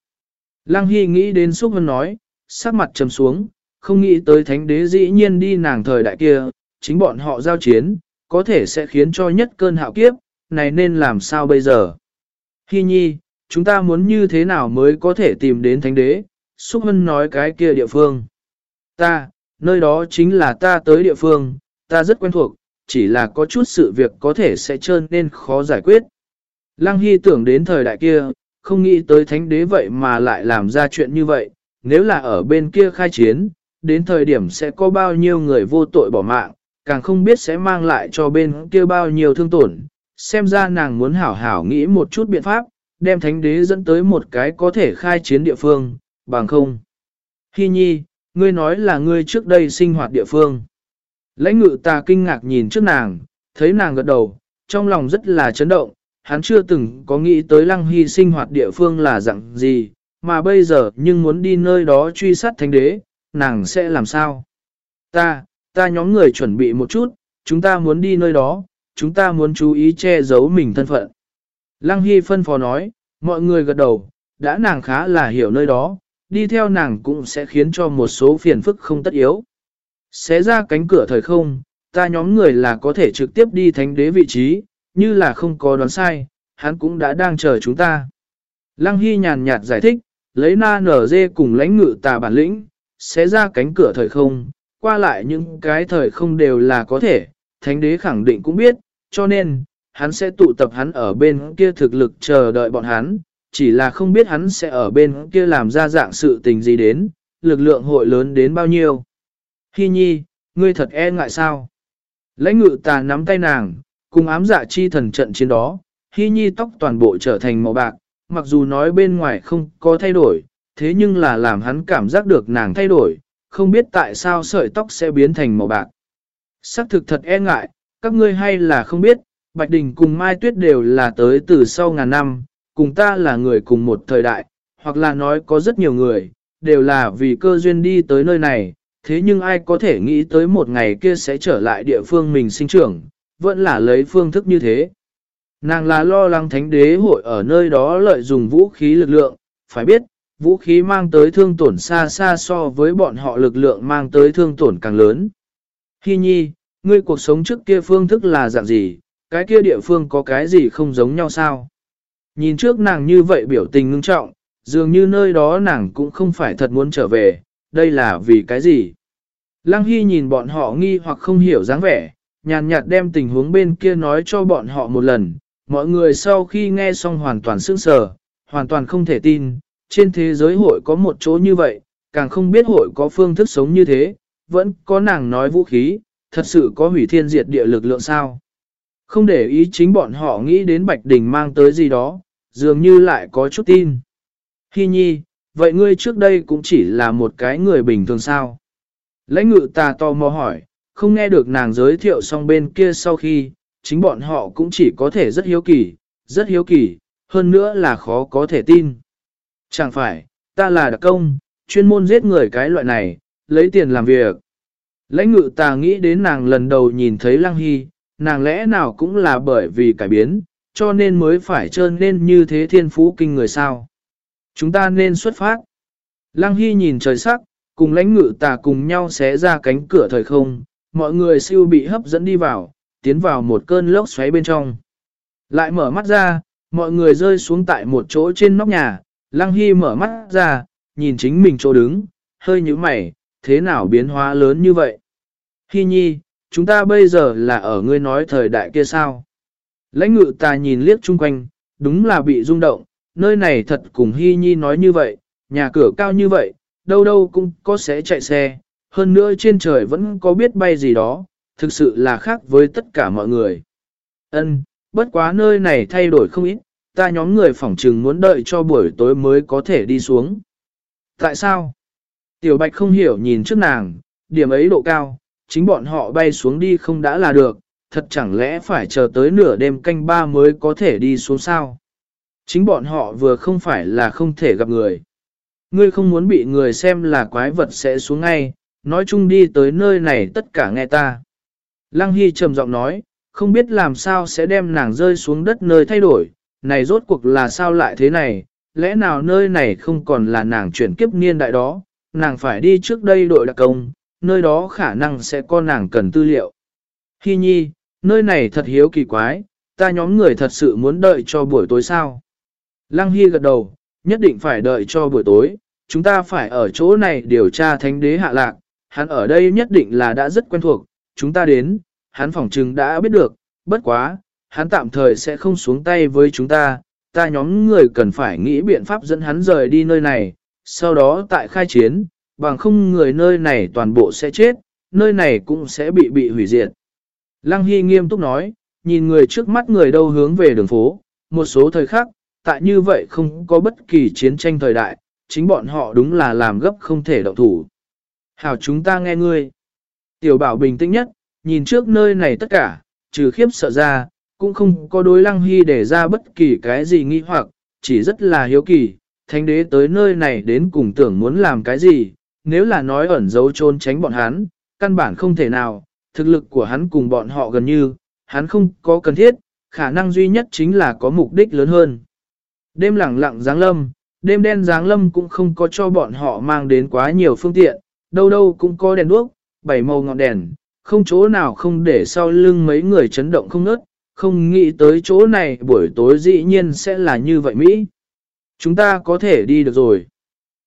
Lăng Hy nghĩ đến Xúc Vân nói, sắc mặt trầm xuống, không nghĩ tới thánh đế dĩ nhiên đi nàng thời đại kia, chính bọn họ giao chiến, có thể sẽ khiến cho nhất cơn hạo kiếp, này nên làm sao bây giờ? Hy nhi, chúng ta muốn như thế nào mới có thể tìm đến thánh đế? Xúc Hân nói cái kia địa phương. Ta, nơi đó chính là ta tới địa phương, ta rất quen thuộc, chỉ là có chút sự việc có thể sẽ trơn nên khó giải quyết. Lăng Hy tưởng đến thời đại kia, không nghĩ tới thánh đế vậy mà lại làm ra chuyện như vậy, nếu là ở bên kia khai chiến, đến thời điểm sẽ có bao nhiêu người vô tội bỏ mạng, càng không biết sẽ mang lại cho bên kia bao nhiêu thương tổn. Xem ra nàng muốn hảo hảo nghĩ một chút biện pháp, đem thánh đế dẫn tới một cái có thể khai chiến địa phương, bằng không. Hi nhi, ngươi nói là ngươi trước đây sinh hoạt địa phương. Lãnh ngự ta kinh ngạc nhìn trước nàng, thấy nàng gật đầu, trong lòng rất là chấn động, hắn chưa từng có nghĩ tới lăng hy sinh hoạt địa phương là dạng gì, mà bây giờ nhưng muốn đi nơi đó truy sát thánh đế, nàng sẽ làm sao? Ta, ta nhóm người chuẩn bị một chút, chúng ta muốn đi nơi đó, chúng ta muốn chú ý che giấu mình thân phận. Lăng Hy phân phó nói, mọi người gật đầu, đã nàng khá là hiểu nơi đó, đi theo nàng cũng sẽ khiến cho một số phiền phức không tất yếu. Xé ra cánh cửa thời không, ta nhóm người là có thể trực tiếp đi thánh đế vị trí, như là không có đoán sai, hắn cũng đã đang chờ chúng ta. Lăng Hy nhàn nhạt giải thích, lấy na nở dê cùng lãnh ngự tà bản lĩnh, sẽ ra cánh cửa thời không, qua lại những cái thời không đều là có thể, thánh đế khẳng định cũng biết, cho nên, hắn sẽ tụ tập hắn ở bên kia thực lực chờ đợi bọn hắn, chỉ là không biết hắn sẽ ở bên kia làm ra dạng sự tình gì đến, lực lượng hội lớn đến bao nhiêu. Hi nhi, ngươi thật e ngại sao? Lãnh ngự tà nắm tay nàng, cùng ám dạ chi thần trận chiến đó, Hi nhi tóc toàn bộ trở thành màu bạc, mặc dù nói bên ngoài không có thay đổi, thế nhưng là làm hắn cảm giác được nàng thay đổi, không biết tại sao sợi tóc sẽ biến thành màu bạc. Sắc thực thật e ngại, các ngươi hay là không biết, Bạch Đình cùng Mai Tuyết đều là tới từ sau ngàn năm, cùng ta là người cùng một thời đại, hoặc là nói có rất nhiều người, đều là vì cơ duyên đi tới nơi này, thế nhưng ai có thể nghĩ tới một ngày kia sẽ trở lại địa phương mình sinh trưởng, vẫn là lấy phương thức như thế. Nàng là lo lắng thánh đế hội ở nơi đó lợi dụng vũ khí lực lượng, phải biết, vũ khí mang tới thương tổn xa xa so với bọn họ lực lượng mang tới thương tổn càng lớn. Hi nhi, ngươi cuộc sống trước kia phương thức là dạng gì, cái kia địa phương có cái gì không giống nhau sao? Nhìn trước nàng như vậy biểu tình ngưng trọng, dường như nơi đó nàng cũng không phải thật muốn trở về, đây là vì cái gì? Lăng Hy nhìn bọn họ nghi hoặc không hiểu dáng vẻ, nhàn nhạt đem tình huống bên kia nói cho bọn họ một lần, mọi người sau khi nghe xong hoàn toàn sững sờ, hoàn toàn không thể tin, trên thế giới hội có một chỗ như vậy, càng không biết hội có phương thức sống như thế, vẫn có nàng nói vũ khí, thật sự có hủy thiên diệt địa lực lượng sao. Không để ý chính bọn họ nghĩ đến Bạch Đình mang tới gì đó, dường như lại có chút tin. Hi nhi, vậy ngươi trước đây cũng chỉ là một cái người bình thường sao? Lãnh ngự ta to mò hỏi, không nghe được nàng giới thiệu xong bên kia sau khi, chính bọn họ cũng chỉ có thể rất hiếu kỳ, rất hiếu kỳ, hơn nữa là khó có thể tin. Chẳng phải, ta là đặc công, chuyên môn giết người cái loại này, lấy tiền làm việc. Lãnh ngự ta nghĩ đến nàng lần đầu nhìn thấy Lăng Hy, nàng lẽ nào cũng là bởi vì cải biến, cho nên mới phải trơn nên như thế thiên phú kinh người sao. Chúng ta nên xuất phát. Lăng Hy nhìn trời sắc, cùng lãnh ngự tà cùng nhau xé ra cánh cửa thời không, mọi người siêu bị hấp dẫn đi vào, tiến vào một cơn lốc xoáy bên trong. Lại mở mắt ra, mọi người rơi xuống tại một chỗ trên nóc nhà, Lăng Hy mở mắt ra, nhìn chính mình chỗ đứng, hơi như mày, thế nào biến hóa lớn như vậy? Hy nhi, chúng ta bây giờ là ở ngươi nói thời đại kia sao? Lãnh ngự ta nhìn liếc chung quanh, đúng là bị rung động, nơi này thật cùng Hy nhi nói như vậy, nhà cửa cao như vậy, đâu đâu cũng có sẽ chạy xe, hơn nữa trên trời vẫn có biết bay gì đó, thực sự là khác với tất cả mọi người. Ân, bất quá nơi này thay đổi không ít, ta nhóm người phỏng trừng muốn đợi cho buổi tối mới có thể đi xuống. Tại sao? Tiểu Bạch không hiểu nhìn trước nàng, điểm ấy độ cao, chính bọn họ bay xuống đi không đã là được, thật chẳng lẽ phải chờ tới nửa đêm canh ba mới có thể đi xuống sao? Chính bọn họ vừa không phải là không thể gặp người. Ngươi không muốn bị người xem là quái vật sẽ xuống ngay, nói chung đi tới nơi này tất cả nghe ta. Lăng Hy trầm giọng nói, không biết làm sao sẽ đem nàng rơi xuống đất nơi thay đổi, này rốt cuộc là sao lại thế này, lẽ nào nơi này không còn là nàng chuyển kiếp niên đại đó, nàng phải đi trước đây đội đặc công, nơi đó khả năng sẽ có nàng cần tư liệu. Hi nhi, nơi này thật hiếu kỳ quái, ta nhóm người thật sự muốn đợi cho buổi tối sao. Lăng Hy gật đầu, nhất định phải đợi cho buổi tối, chúng ta phải ở chỗ này điều tra thánh đế hạ lạc, hắn ở đây nhất định là đã rất quen thuộc, chúng ta đến, hắn phỏng chừng đã biết được, bất quá, hắn tạm thời sẽ không xuống tay với chúng ta, ta nhóm người cần phải nghĩ biện pháp dẫn hắn rời đi nơi này, sau đó tại khai chiến, bằng không người nơi này toàn bộ sẽ chết, nơi này cũng sẽ bị bị hủy diệt. Lăng Hy nghiêm túc nói, nhìn người trước mắt người đâu hướng về đường phố, một số thời khắc, tại như vậy không có bất kỳ chiến tranh thời đại, chính bọn họ đúng là làm gấp không thể động thủ. Hảo chúng ta nghe ngươi. Tiểu bảo bình tĩnh nhất, nhìn trước nơi này tất cả, trừ khiếp sợ ra, cũng không có đối lăng hy để ra bất kỳ cái gì nghi hoặc, chỉ rất là hiếu kỳ, thánh đế tới nơi này đến cùng tưởng muốn làm cái gì, nếu là nói ẩn giấu trốn tránh bọn hắn, căn bản không thể nào, thực lực của hắn cùng bọn họ gần như, hắn không có cần thiết, khả năng duy nhất chính là có mục đích lớn hơn. Đêm lặng lặng giáng lâm, đêm đen giáng lâm cũng không có cho bọn họ mang đến quá nhiều phương tiện, đâu đâu cũng có đèn đuốc, bảy màu ngọn đèn, không chỗ nào không để sau lưng mấy người chấn động không ngớt, không nghĩ tới chỗ này buổi tối dĩ nhiên sẽ là như vậy Mỹ. Chúng ta có thể đi được rồi.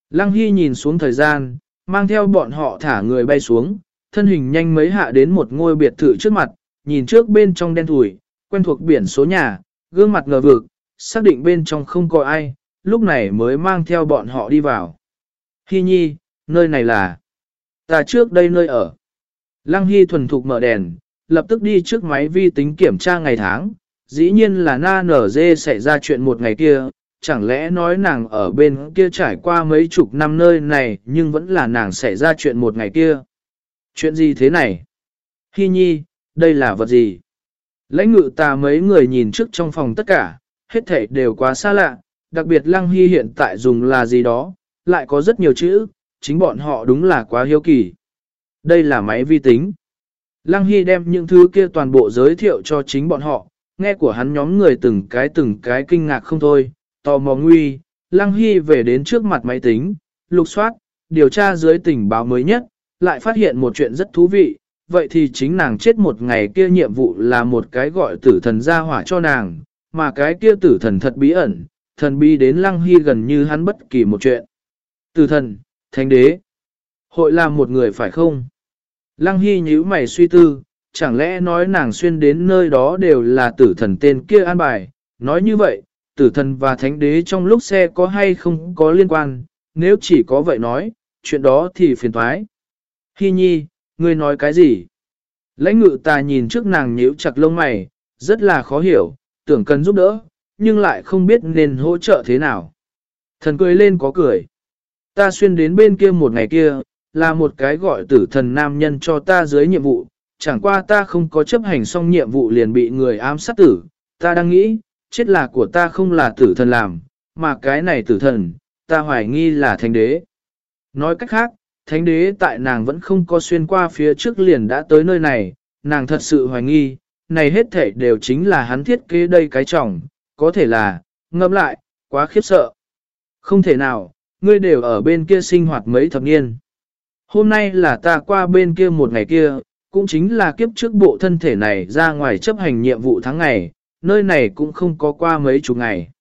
Lăng Hy nhìn xuống thời gian, mang theo bọn họ thả người bay xuống, thân hình nhanh mấy hạ đến một ngôi biệt thự trước mặt, nhìn trước bên trong đen thủi, quen thuộc biển số nhà, gương mặt ngờ vực, xác định bên trong không có ai, lúc này mới mang theo bọn họ đi vào. Hy nhi, nơi này là... Ta trước đây nơi ở. Lăng Hy thuần thục mở đèn, lập tức đi trước máy vi tính kiểm tra ngày tháng. Dĩ nhiên là na nở dê xảy ra chuyện một ngày kia, chẳng lẽ nói nàng ở bên kia trải qua mấy chục năm nơi này nhưng vẫn là nàng xảy ra chuyện một ngày kia. Chuyện gì thế này? hi nhi, đây là vật gì? Lãnh ngự ta mấy người nhìn trước trong phòng tất cả, hết thảy đều quá xa lạ, đặc biệt Lăng Hy hiện tại dùng là gì đó, lại có rất nhiều chữ, chính bọn họ đúng là quá hiếu kỳ. Đây là máy vi tính. Lăng Hy đem những thứ kia toàn bộ giới thiệu cho chính bọn họ, nghe của hắn nhóm người từng cái từng cái kinh ngạc không thôi, tò mò nguy. Lăng Hy về đến trước mặt máy tính, lục soát, điều tra dưới tình báo mới nhất, lại phát hiện một chuyện rất thú vị, vậy thì chính nàng chết một ngày kia nhiệm vụ là một cái gọi tử thần ra hỏa cho nàng, mà cái kia tử thần thật bí ẩn, thần bí đến Lăng Hy gần như hắn bất kỳ một chuyện. Tử thần, thánh đế, hội là một người phải không? Lăng Hy nhíu mày suy tư, chẳng lẽ nói nàng xuyên đến nơi đó đều là tử thần tên kia an bài, nói như vậy, tử thần và thánh đế trong lúc xe có hay không có liên quan, nếu chỉ có vậy nói, chuyện đó thì phiền thoái. Hi nhi, ngươi nói cái gì? Lãnh ngự ta nhìn trước nàng nhíu chặt lông mày, rất là khó hiểu, tưởng cần giúp đỡ, nhưng lại không biết nên hỗ trợ thế nào. Thần cười lên có cười. Ta xuyên đến bên kia một ngày kia, là một cái gọi tử thần nam nhân cho ta dưới nhiệm vụ, chẳng qua ta không có chấp hành xong nhiệm vụ liền bị người ám sát tử, ta đang nghĩ, chết là của ta không là tử thần làm, mà cái này tử thần, ta hoài nghi là thánh đế. Nói cách khác, thánh đế tại nàng vẫn không có xuyên qua phía trước liền đã tới nơi này, nàng thật sự hoài nghi, này hết thể đều chính là hắn thiết kế đây cái trọng, có thể là, ngâm lại, quá khiếp sợ. Không thể nào, ngươi đều ở bên kia sinh hoạt mấy thập niên. Hôm nay là ta qua bên kia một ngày kia, cũng chính là kiếp trước bộ thân thể này ra ngoài chấp hành nhiệm vụ tháng ngày, nơi này cũng không có qua mấy chục ngày.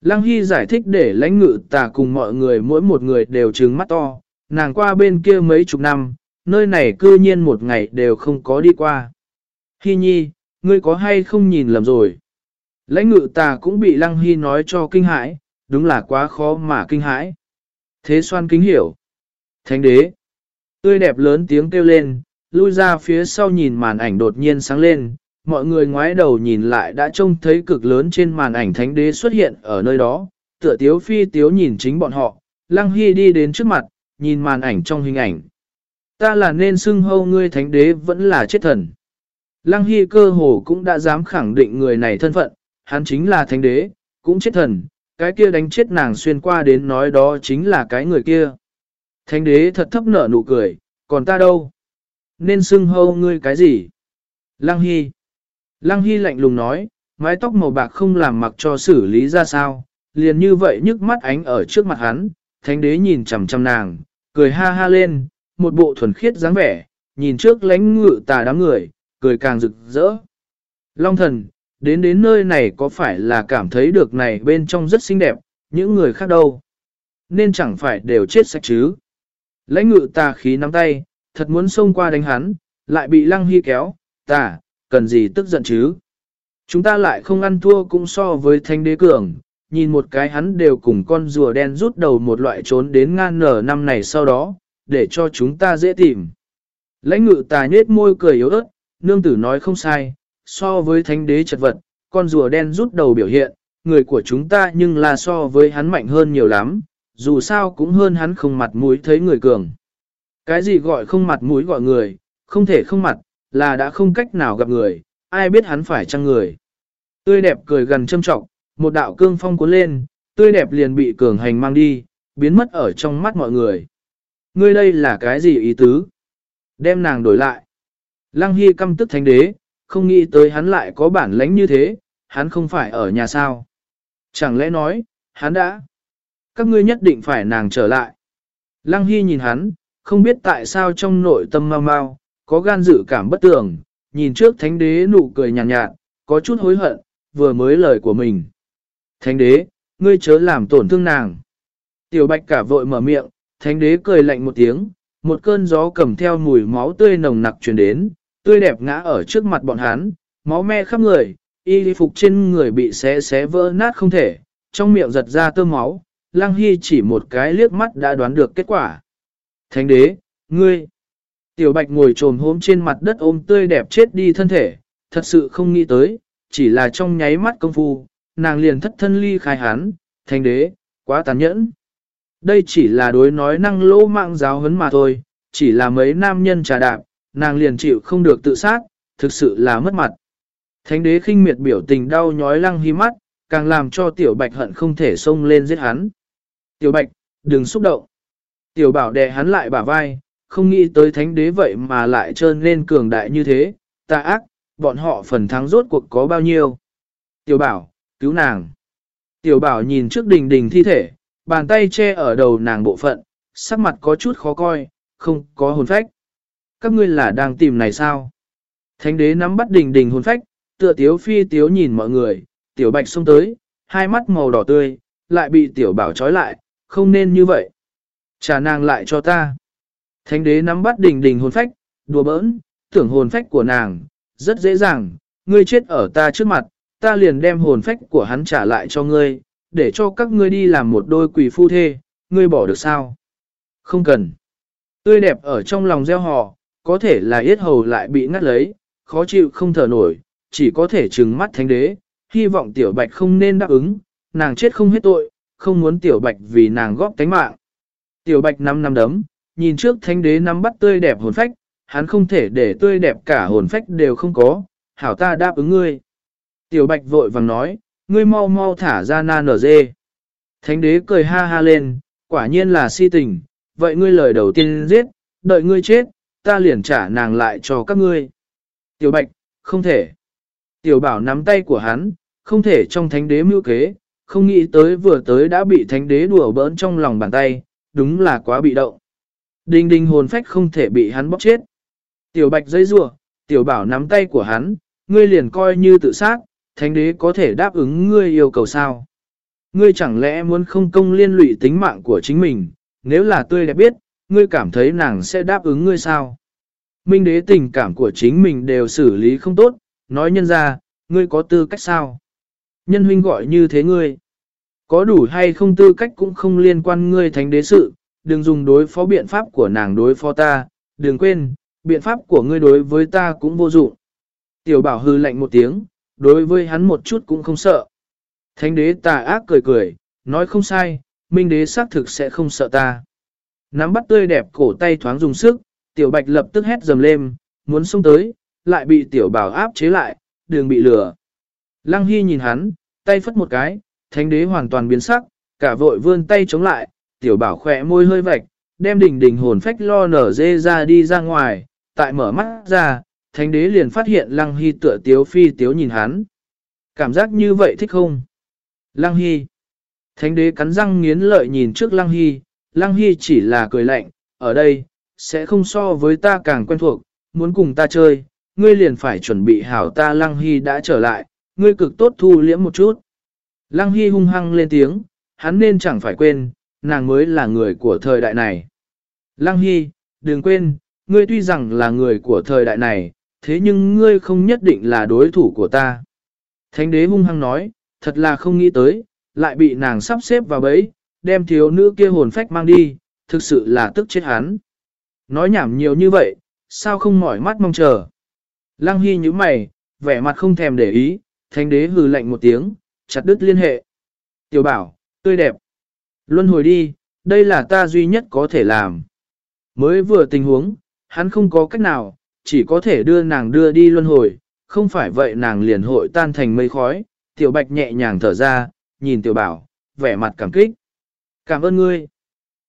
Lăng Hy giải thích để lãnh ngự tà cùng mọi người mỗi một người đều trừng mắt to, nàng qua bên kia mấy chục năm, nơi này cư nhiên một ngày đều không có đi qua. Hy nhi, ngươi có hay không nhìn lầm rồi. Lãnh ngự tà cũng bị Lăng Hy nói cho kinh hãi, đúng là quá khó mà kinh hãi. Thế xoan kính hiểu. Thánh đế. Tươi đẹp lớn tiếng kêu lên, lui ra phía sau nhìn màn ảnh đột nhiên sáng lên, mọi người ngoái đầu nhìn lại đã trông thấy cực lớn trên màn ảnh thánh đế xuất hiện ở nơi đó, tựa tiếu phi tiếu nhìn chính bọn họ, Lăng Hy đi đến trước mặt, nhìn màn ảnh trong hình ảnh. Ta là nên xưng hâu ngươi thánh đế vẫn là chết thần. Lăng Hy cơ hồ cũng đã dám khẳng định người này thân phận, hắn chính là thánh đế, cũng chết thần, cái kia đánh chết nàng xuyên qua đến nói đó chính là cái người kia. Thánh đế thật thấp nở nụ cười, còn ta đâu? Nên xưng hâu ngươi cái gì? Lăng Hy. Lăng Hy lạnh lùng nói, mái tóc màu bạc không làm mặc cho xử lý ra sao, liền như vậy nhức mắt ánh ở trước mặt hắn, thánh đế nhìn chằm chằm nàng, cười ha ha lên, một bộ thuần khiết dáng vẻ, nhìn trước lánh ngự tà đám người, cười càng rực rỡ. Long thần, đến đến nơi này có phải là cảm thấy được này bên trong rất xinh đẹp, những người khác đâu? Nên chẳng phải đều chết sạch chứ? Lãnh ngự tà khí nắm tay, thật muốn xông qua đánh hắn, lại bị lăng hy kéo, tà, cần gì tức giận chứ? Chúng ta lại không ăn thua cũng so với thanh đế cường, nhìn một cái hắn đều cùng con rùa đen rút đầu một loại trốn đến ngan nở năm này sau đó, để cho chúng ta dễ tìm. Lãnh ngự tài nết môi cười yếu ớt, nương tử nói không sai, so với thánh đế chật vật, con rùa đen rút đầu biểu hiện, người của chúng ta nhưng là so với hắn mạnh hơn nhiều lắm, dù sao cũng hơn hắn không mặt mũi thấy người cường. Cái gì gọi không mặt mũi gọi người, không thể không mặt, là đã không cách nào gặp người, ai biết hắn phải chăng người. Tươi đẹp cười gần châm trọng, một đạo cương phong cuốn lên, tươi đẹp liền bị cường hành mang đi, biến mất ở trong mắt mọi người. Ngươi đây là cái gì ý tứ? Đem nàng đổi lại. Lăng Hy căm tức thánh đế, không nghĩ tới hắn lại có bản lãnh như thế, hắn không phải ở nhà sao. Chẳng lẽ nói, hắn đã. Các ngươi nhất định phải nàng trở lại. Lăng Hy nhìn hắn, không biết tại sao trong nội tâm mau mau, có gan dự cảm bất tường, nhìn trước thánh đế nụ cười nhàn nhạt, nhạt, có chút hối hận, vừa mới lời của mình. Thánh đế, ngươi chớ làm tổn thương nàng. Tiểu bạch cả vội mở miệng, thánh đế cười lạnh một tiếng, một cơn gió cầm theo mùi máu tươi nồng nặc truyền đến, tươi đẹp ngã ở trước mặt bọn hắn, máu me khắp người, y phục trên người bị xé xé vỡ nát không thể, trong miệng giật ra tơ máu, Lăng Hy chỉ một cái liếc mắt đã đoán được kết quả. Thánh đế, ngươi, tiểu bạch ngồi trồm hôm trên mặt đất ôm tươi đẹp chết đi thân thể, thật sự không nghĩ tới, chỉ là trong nháy mắt công phu, nàng liền thất thân ly khai hắn, thánh đế, quá tàn nhẫn. Đây chỉ là đối nói năng lỗ mạng giáo hấn mà thôi, chỉ là mấy nam nhân trà đạp, nàng liền chịu không được tự sát, thực sự là mất mặt. Thánh đế khinh miệt biểu tình đau nhói lăng hi mắt, càng làm cho tiểu bạch hận không thể xông lên giết hắn. Tiểu bạch, đừng xúc động. Tiểu bảo đè hắn lại bả vai, không nghĩ tới thánh đế vậy mà lại trơn lên cường đại như thế, ta ác, bọn họ phần thắng rốt cuộc có bao nhiêu. Tiểu bảo, cứu nàng. Tiểu bảo nhìn trước đình đình thi thể, bàn tay che ở đầu nàng bộ phận, sắc mặt có chút khó coi, không có hồn phách. Các ngươi là đang tìm này sao? Thánh đế nắm bắt đình đình hồn phách, tựa tiếu phi tiếu nhìn mọi người, tiểu bạch xông tới, hai mắt màu đỏ tươi, lại bị tiểu bảo trói lại, không nên như vậy. Trả nàng lại cho ta. Thánh đế nắm bắt đình đình hồn phách, đùa bỡn, tưởng hồn phách của nàng, rất dễ dàng, ngươi chết ở ta trước mặt, ta liền đem hồn phách của hắn trả lại cho ngươi, để cho các ngươi đi làm một đôi quỷ phu thê, ngươi bỏ được sao? Không cần. Tươi đẹp ở trong lòng gieo hò, có thể là yết hầu lại bị ngắt lấy, khó chịu không thở nổi, chỉ có thể trừng mắt thánh đế, hy vọng tiểu bạch không nên đáp ứng, nàng chết không hết tội, không muốn tiểu bạch vì nàng góp tánh mạng. Tiểu bạch năm năm đấm, nhìn trước thánh đế nắm bắt tươi đẹp hồn phách, hắn không thể để tươi đẹp cả hồn phách đều không có, hảo ta đáp ứng ngươi. Tiểu bạch vội vàng nói, ngươi mau mau thả ra na nở dê. Thánh đế cười ha ha lên, quả nhiên là si tình, vậy ngươi lời đầu tiên giết, đợi ngươi chết, ta liền trả nàng lại cho các ngươi. Tiểu bạch, không thể. Tiểu bảo nắm tay của hắn, không thể trong thánh đế mưu kế, không nghĩ tới vừa tới đã bị thánh đế đùa bỡn trong lòng bàn tay, đúng là quá bị động. Đinh đinh hồn phách không thể bị hắn bóc chết. Tiểu bạch dây rủa tiểu bảo nắm tay của hắn, ngươi liền coi như tự sát, thánh đế có thể đáp ứng ngươi yêu cầu sao? Ngươi chẳng lẽ muốn không công liên lụy tính mạng của chính mình, nếu là tươi đẹp biết, ngươi cảm thấy nàng sẽ đáp ứng ngươi sao? Minh đế tình cảm của chính mình đều xử lý không tốt, nói nhân ra, ngươi có tư cách sao? Nhân huynh gọi như thế ngươi. Có đủ hay không tư cách cũng không liên quan ngươi thánh đế sự, đừng dùng đối phó biện pháp của nàng đối phó ta, đừng quên, Biện pháp của ngươi đối với ta cũng vô dụng. Tiểu bảo hư lạnh một tiếng, đối với hắn một chút cũng không sợ. Thánh đế tà ác cười cười, nói không sai, minh đế xác thực sẽ không sợ ta. Nắm bắt tươi đẹp cổ tay thoáng dùng sức, tiểu bạch lập tức hét dầm lên, muốn xông tới, lại bị tiểu bảo áp chế lại, đường bị lửa. Lăng Hy nhìn hắn, tay phất một cái, thánh đế hoàn toàn biến sắc, cả vội vươn tay chống lại, tiểu bảo khỏe môi hơi vạch, đem đỉnh đỉnh hồn phách lo nở dê ra đi ra ngoài, tại mở mắt ra, thánh đế liền phát hiện Lăng Hy tựa tiếu phi tiếu nhìn hắn. Cảm giác như vậy thích không? Lăng Hy. Thánh đế cắn răng nghiến lợi nhìn trước Lăng Hy, Lăng Hy chỉ là cười lạnh, ở đây, sẽ không so với ta càng quen thuộc, muốn cùng ta chơi, ngươi liền phải chuẩn bị hảo ta Lăng Hy đã trở lại, ngươi cực tốt thu liễm một chút. Lăng Hy hung hăng lên tiếng, hắn nên chẳng phải quên, nàng mới là người của thời đại này. Lăng Hy, đừng quên, ngươi tuy rằng là người của thời đại này, thế nhưng ngươi không nhất định là đối thủ của ta. Thánh đế hung hăng nói, thật là không nghĩ tới, lại bị nàng sắp xếp vào bẫy, đem thiếu nữ kia hồn phách mang đi, thực sự là tức chết hắn. Nói nhảm nhiều như vậy, sao không mỏi mắt mong chờ. Lăng Hy như mày, vẻ mặt không thèm để ý, thánh đế hừ lạnh một tiếng, chặt đứt liên hệ. Tiểu bảo, tươi đẹp. Luân hồi đi, đây là ta duy nhất có thể làm. Mới vừa tình huống, hắn không có cách nào, chỉ có thể đưa nàng đưa đi luân hồi, không phải vậy nàng liền hội tan thành mây khói. Tiểu bạch nhẹ nhàng thở ra, nhìn tiểu bảo, vẻ mặt cảm kích. Cảm ơn ngươi.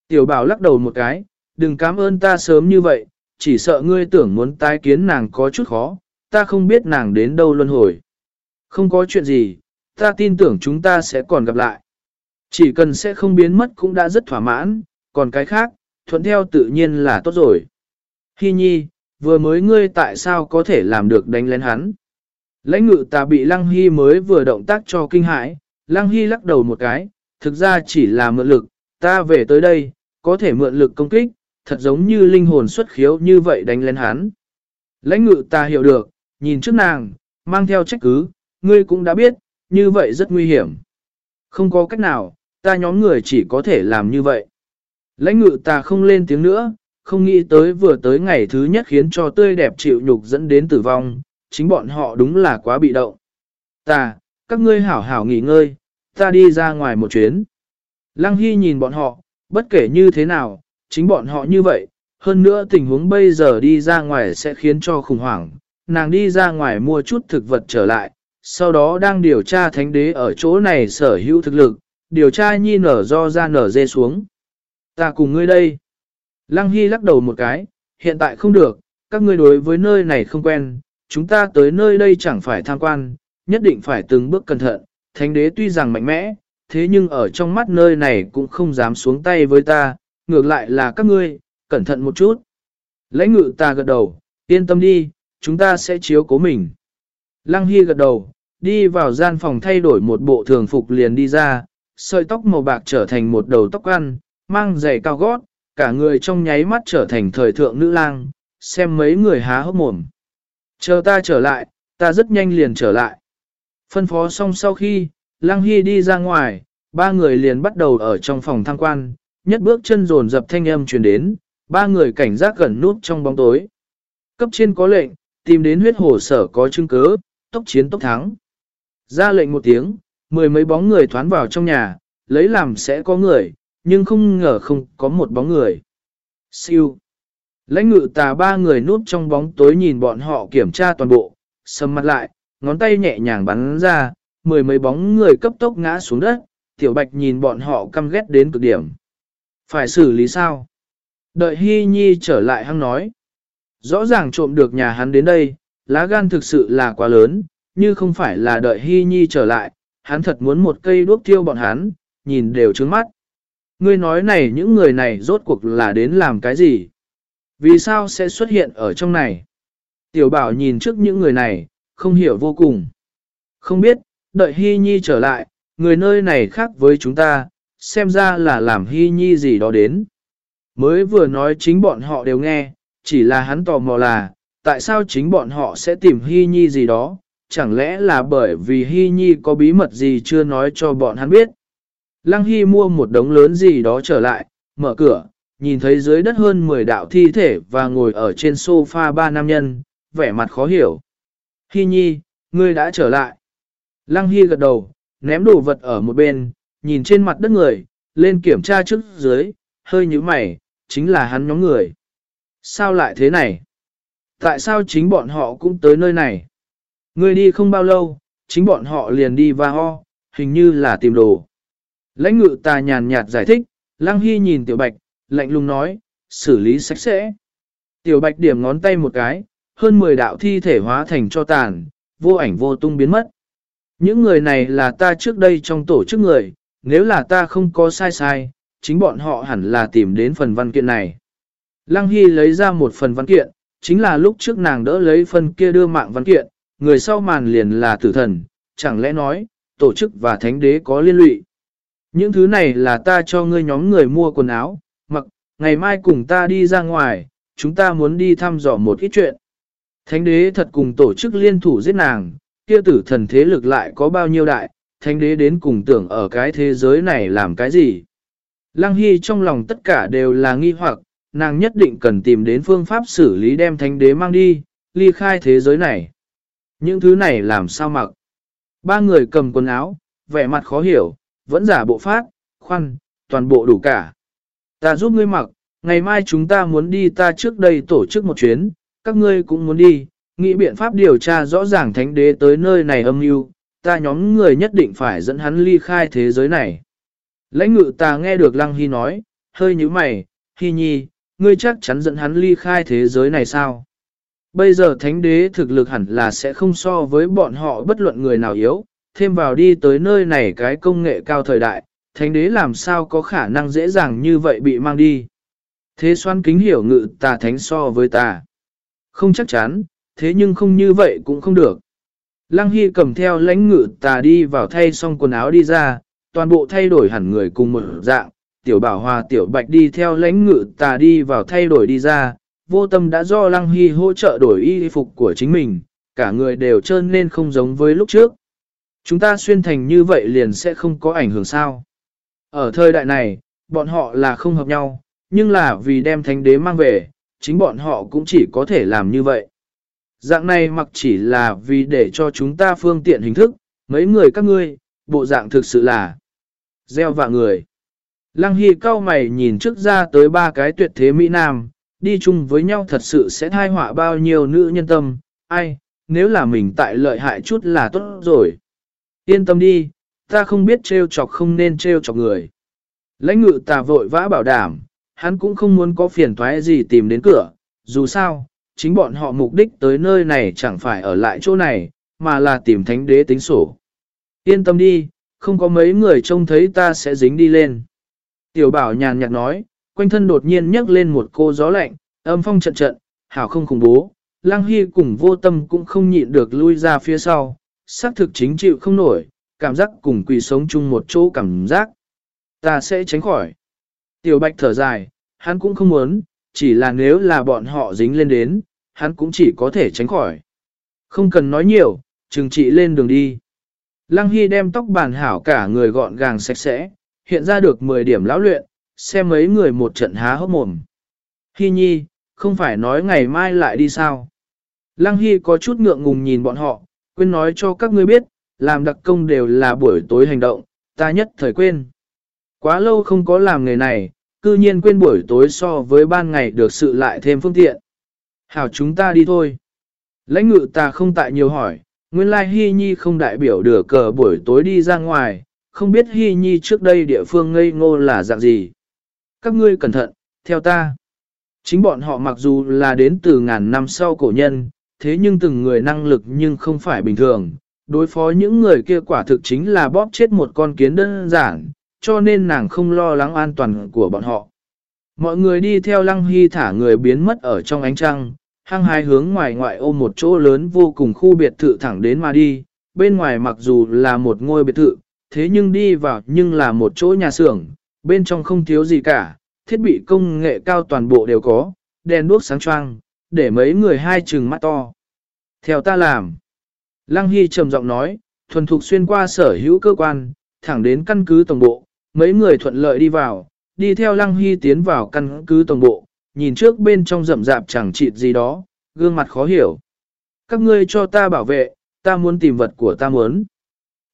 Tiểu bảo lắc đầu một cái, đừng cảm ơn ta sớm như vậy, chỉ sợ ngươi tưởng muốn tái kiến nàng có chút khó, ta không biết nàng đến đâu luân hồi. Không có chuyện gì, ta tin tưởng chúng ta sẽ còn gặp lại. Chỉ cần sẽ không biến mất cũng đã rất thỏa mãn, còn cái khác, thuận theo tự nhiên là tốt rồi. Hi nhi, vừa mới ngươi tại sao có thể làm được đánh lén hắn? Lãnh ngự ta bị Lăng Hy mới vừa động tác cho kinh hãi, Lăng Hy lắc đầu một cái, thực ra chỉ là mượn lực, ta về tới đây, có thể mượn lực công kích, thật giống như linh hồn xuất khiếu như vậy đánh lên hắn. Lãnh ngự ta hiểu được, nhìn trước nàng, mang theo trách cứ, ngươi cũng đã biết, như vậy rất nguy hiểm. Không có cách nào, ta nhóm người chỉ có thể làm như vậy. Lãnh ngự ta không lên tiếng nữa, không nghĩ tới vừa tới ngày thứ nhất khiến cho tươi đẹp chịu nhục dẫn đến tử vong, chính bọn họ đúng là quá bị động. Ta, các ngươi hảo hảo nghỉ ngơi, ta đi ra ngoài một chuyến. Lăng Hy nhìn bọn họ, bất kể như thế nào, chính bọn họ như vậy, hơn nữa tình huống bây giờ đi ra ngoài sẽ khiến cho khủng hoảng. Nàng đi ra ngoài mua chút thực vật trở lại, sau đó đang điều tra thánh đế ở chỗ này sở hữu thực lực, điều tra nhi nở do ra nở dê xuống. Ta cùng ngươi đây. Lăng Hy lắc đầu một cái, hiện tại không được, các ngươi đối với nơi này không quen, chúng ta tới nơi đây chẳng phải tham quan, nhất định phải từng bước cẩn thận, thánh đế tuy rằng mạnh mẽ, thế nhưng ở trong mắt nơi này cũng không dám xuống tay với ta, ngược lại là các ngươi, cẩn thận một chút. Lãnh ngự ta gật đầu, yên tâm đi, chúng ta sẽ chiếu cố mình. Lăng Hy gật đầu, đi vào gian phòng thay đổi một bộ thường phục liền đi ra, sợi tóc màu bạc trở thành một đầu tóc ăn, mang giày cao gót, cả người trong nháy mắt trở thành thời thượng nữ lang, xem mấy người há hốc mồm. Chờ ta trở lại, ta rất nhanh liền trở lại. Phân phó xong sau khi, Lang Hy đi ra ngoài, ba người liền bắt đầu ở trong phòng tham quan, nhất bước chân rồn dập thanh âm truyền đến, ba người cảnh giác gần nút trong bóng tối. Cấp trên có lệnh, tìm đến huyết hồ sở có chứng cứ, tốc chiến tốc thắng. Ra lệnh một tiếng, mười mấy bóng người thoán vào trong nhà, lấy làm sẽ có người, nhưng không ngờ không có một bóng người. Siêu. Lãnh ngự tà ba người núp trong bóng tối nhìn bọn họ kiểm tra toàn bộ, sầm mặt lại, ngón tay nhẹ nhàng bắn ra, mười mấy bóng người cấp tốc ngã xuống đất, tiểu bạch nhìn bọn họ căm ghét đến cực điểm. Phải xử lý sao? Đợi Hy Nhi trở lại hăng nói. Rõ ràng trộm được nhà hắn đến đây, lá gan thực sự là quá lớn, như không phải là đợi Hy Nhi trở lại, hắn thật muốn một cây đuốc thiêu bọn hắn, nhìn đều trướng mắt. Ngươi nói này những người này rốt cuộc là đến làm cái gì? Vì sao sẽ xuất hiện ở trong này? Tiểu bảo nhìn trước những người này, không hiểu vô cùng. Không biết, đợi Hy Nhi trở lại, người nơi này khác với chúng ta, xem ra là làm Hy Nhi gì đó đến. Mới vừa nói chính bọn họ đều nghe, chỉ là hắn tò mò là, tại sao chính bọn họ sẽ tìm Hy Nhi gì đó, chẳng lẽ là bởi vì Hy Nhi có bí mật gì chưa nói cho bọn hắn biết. Lăng Hy mua một đống lớn gì đó trở lại, mở cửa, nhìn thấy dưới đất hơn 10 đạo thi thể và ngồi ở trên sofa ba nam nhân, vẻ mặt khó hiểu. Hy nhi, ngươi đã trở lại. Lăng Hy gật đầu, ném đồ vật ở một bên, nhìn trên mặt đất người, lên kiểm tra trước dưới, hơi như mày, chính là hắn nhóm người. Sao lại thế này? Tại sao chính bọn họ cũng tới nơi này? Người đi không bao lâu, chính bọn họ liền đi và ho, hình như là tìm đồ. Lãnh ngự tà nhàn nhạt giải thích, Lăng Hy nhìn Tiểu Bạch, lạnh lùng nói, xử lý sạch sẽ. Tiểu Bạch điểm ngón tay một cái, hơn 10 đạo thi thể hóa thành cho tàn, vô ảnh vô tung biến mất. Những người này là ta trước đây trong tổ chức người, nếu là ta không có sai sai, chính bọn họ hẳn là tìm đến phần văn kiện này. Lăng Hy lấy ra một phần văn kiện, chính là lúc trước nàng đỡ lấy phần kia đưa mạng văn kiện, người sau màn liền là tử thần, chẳng lẽ nói, tổ chức và thánh đế có liên lụy. Những thứ này là ta cho ngươi nhóm người mua quần áo, mặc, ngày mai cùng ta đi ra ngoài, chúng ta muốn đi thăm dò một ít chuyện. Thánh đế thật cùng tổ chức liên thủ giết nàng, kia tử thần thế lực lại có bao nhiêu đại, thánh đế đến cùng tưởng ở cái thế giới này làm cái gì. Lăng Hy trong lòng tất cả đều là nghi hoặc, nàng nhất định cần tìm đến phương pháp xử lý đem thánh đế mang đi, ly khai thế giới này. Những thứ này làm sao mặc? Ba người cầm quần áo, vẻ mặt khó hiểu, vẫn giả bộ phát, khoăn, toàn bộ đủ cả. Ta giúp ngươi mặc, ngày mai chúng ta muốn đi ta trước đây tổ chức một chuyến, các ngươi cũng muốn đi, nghĩ biện pháp điều tra rõ ràng thánh đế tới nơi này âm mưu ta nhóm người nhất định phải dẫn hắn ly khai thế giới này. Lãnh ngự ta nghe được Lăng Hy nói, hơi như mày, Hy nhi, ngươi chắc chắn dẫn hắn ly khai thế giới này sao? Bây giờ thánh đế thực lực hẳn là sẽ không so với bọn họ bất luận người nào yếu, thêm vào đi tới nơi này cái công nghệ cao thời đại, thánh đế làm sao có khả năng dễ dàng như vậy bị mang đi. Thế xoan kính hiểu ngự tà thánh so với ta. Không chắc chắn, thế nhưng không như vậy cũng không được. Lăng Hy cầm theo lãnh ngự tà đi vào thay xong quần áo đi ra, toàn bộ thay đổi hẳn người cùng một dạng, tiểu bảo hòa tiểu bạch đi theo lãnh ngự tà đi vào thay đổi đi ra, vô tâm đã do Lăng Hy hỗ trợ đổi y phục của chính mình, cả người đều trơn nên không giống với lúc trước. Chúng ta xuyên thành như vậy liền sẽ không có ảnh hưởng sao. Ở thời đại này, bọn họ là không hợp nhau, nhưng là vì đem thánh đế mang về, chính bọn họ cũng chỉ có thể làm như vậy. Dạng này mặc chỉ là vì để cho chúng ta phương tiện hình thức, mấy người các ngươi, bộ dạng thực sự là gieo vạ người. Lăng Hy cao mày nhìn trước ra tới ba cái tuyệt thế Mỹ Nam, đi chung với nhau thật sự sẽ thai họa bao nhiêu nữ nhân tâm, ai, nếu là mình tại lợi hại chút là tốt rồi. Yên tâm đi, ta không biết trêu chọc không nên trêu chọc người. Lãnh ngự tà vội vã bảo đảm, hắn cũng không muốn có phiền toái gì tìm đến cửa, dù sao, chính bọn họ mục đích tới nơi này chẳng phải ở lại chỗ này, mà là tìm thánh đế tính sổ. Yên tâm đi, không có mấy người trông thấy ta sẽ dính đi lên. Tiểu bảo nhàn nhạt nói, quanh thân đột nhiên nhấc lên một cô gió lạnh, âm phong trận trận, hảo không khủng bố. Lang Hy cùng vô tâm cũng không nhịn được lui ra phía sau, xác thực chính chịu không nổi, cảm giác cùng quỳ sống chung một chỗ cảm giác. Ta sẽ tránh khỏi. Tiểu bạch thở dài, hắn cũng không muốn, chỉ là nếu là bọn họ dính lên đến, hắn cũng chỉ có thể tránh khỏi. Không cần nói nhiều, trừng trị lên đường đi. Lăng Hy đem tóc bàn hảo cả người gọn gàng sạch sẽ, hiện ra được 10 điểm lão luyện, xem mấy người một trận há hốc mồm. Hi nhi, không phải nói ngày mai lại đi sao? Lăng Hy có chút ngượng ngùng nhìn bọn họ, quên nói cho các ngươi biết, làm đặc công đều là buổi tối hành động, ta nhất thời quên. Quá lâu không có làm nghề này, cư nhiên quên buổi tối so với ban ngày được sự lại thêm phương tiện. Hảo chúng ta đi thôi. Lãnh ngự ta không tại nhiều hỏi, nguyên lai Hy Nhi không đại biểu được cờ buổi tối đi ra ngoài, không biết Hy Nhi trước đây địa phương ngây ngô là dạng gì. Các ngươi cẩn thận, theo ta. Chính bọn họ mặc dù là đến từ ngàn năm sau cổ nhân, thế nhưng từng người năng lực nhưng không phải bình thường. Đối phó những người kia quả thực chính là bóp chết một con kiến đơn giản, cho nên nàng không lo lắng an toàn của bọn họ. Mọi người đi theo lăng hy thả người biến mất ở trong ánh trăng, hăng hai hướng ngoài ngoại ôm một chỗ lớn vô cùng khu biệt thự thẳng đến mà đi, bên ngoài mặc dù là một ngôi biệt thự, thế nhưng đi vào nhưng là một chỗ nhà xưởng, bên trong không thiếu gì cả, thiết bị công nghệ cao toàn bộ đều có, đèn đuốc sáng choang, để mấy người hai trừng mắt to. Theo ta làm. Lăng Hy trầm giọng nói, thuần thục xuyên qua sở hữu cơ quan, thẳng đến căn cứ tổng bộ, mấy người thuận lợi đi vào, đi theo Lăng Hy tiến vào căn cứ tổng bộ, nhìn trước bên trong rậm rạp chẳng chịt gì đó, gương mặt khó hiểu. Các ngươi cho ta bảo vệ, ta muốn tìm vật của ta muốn.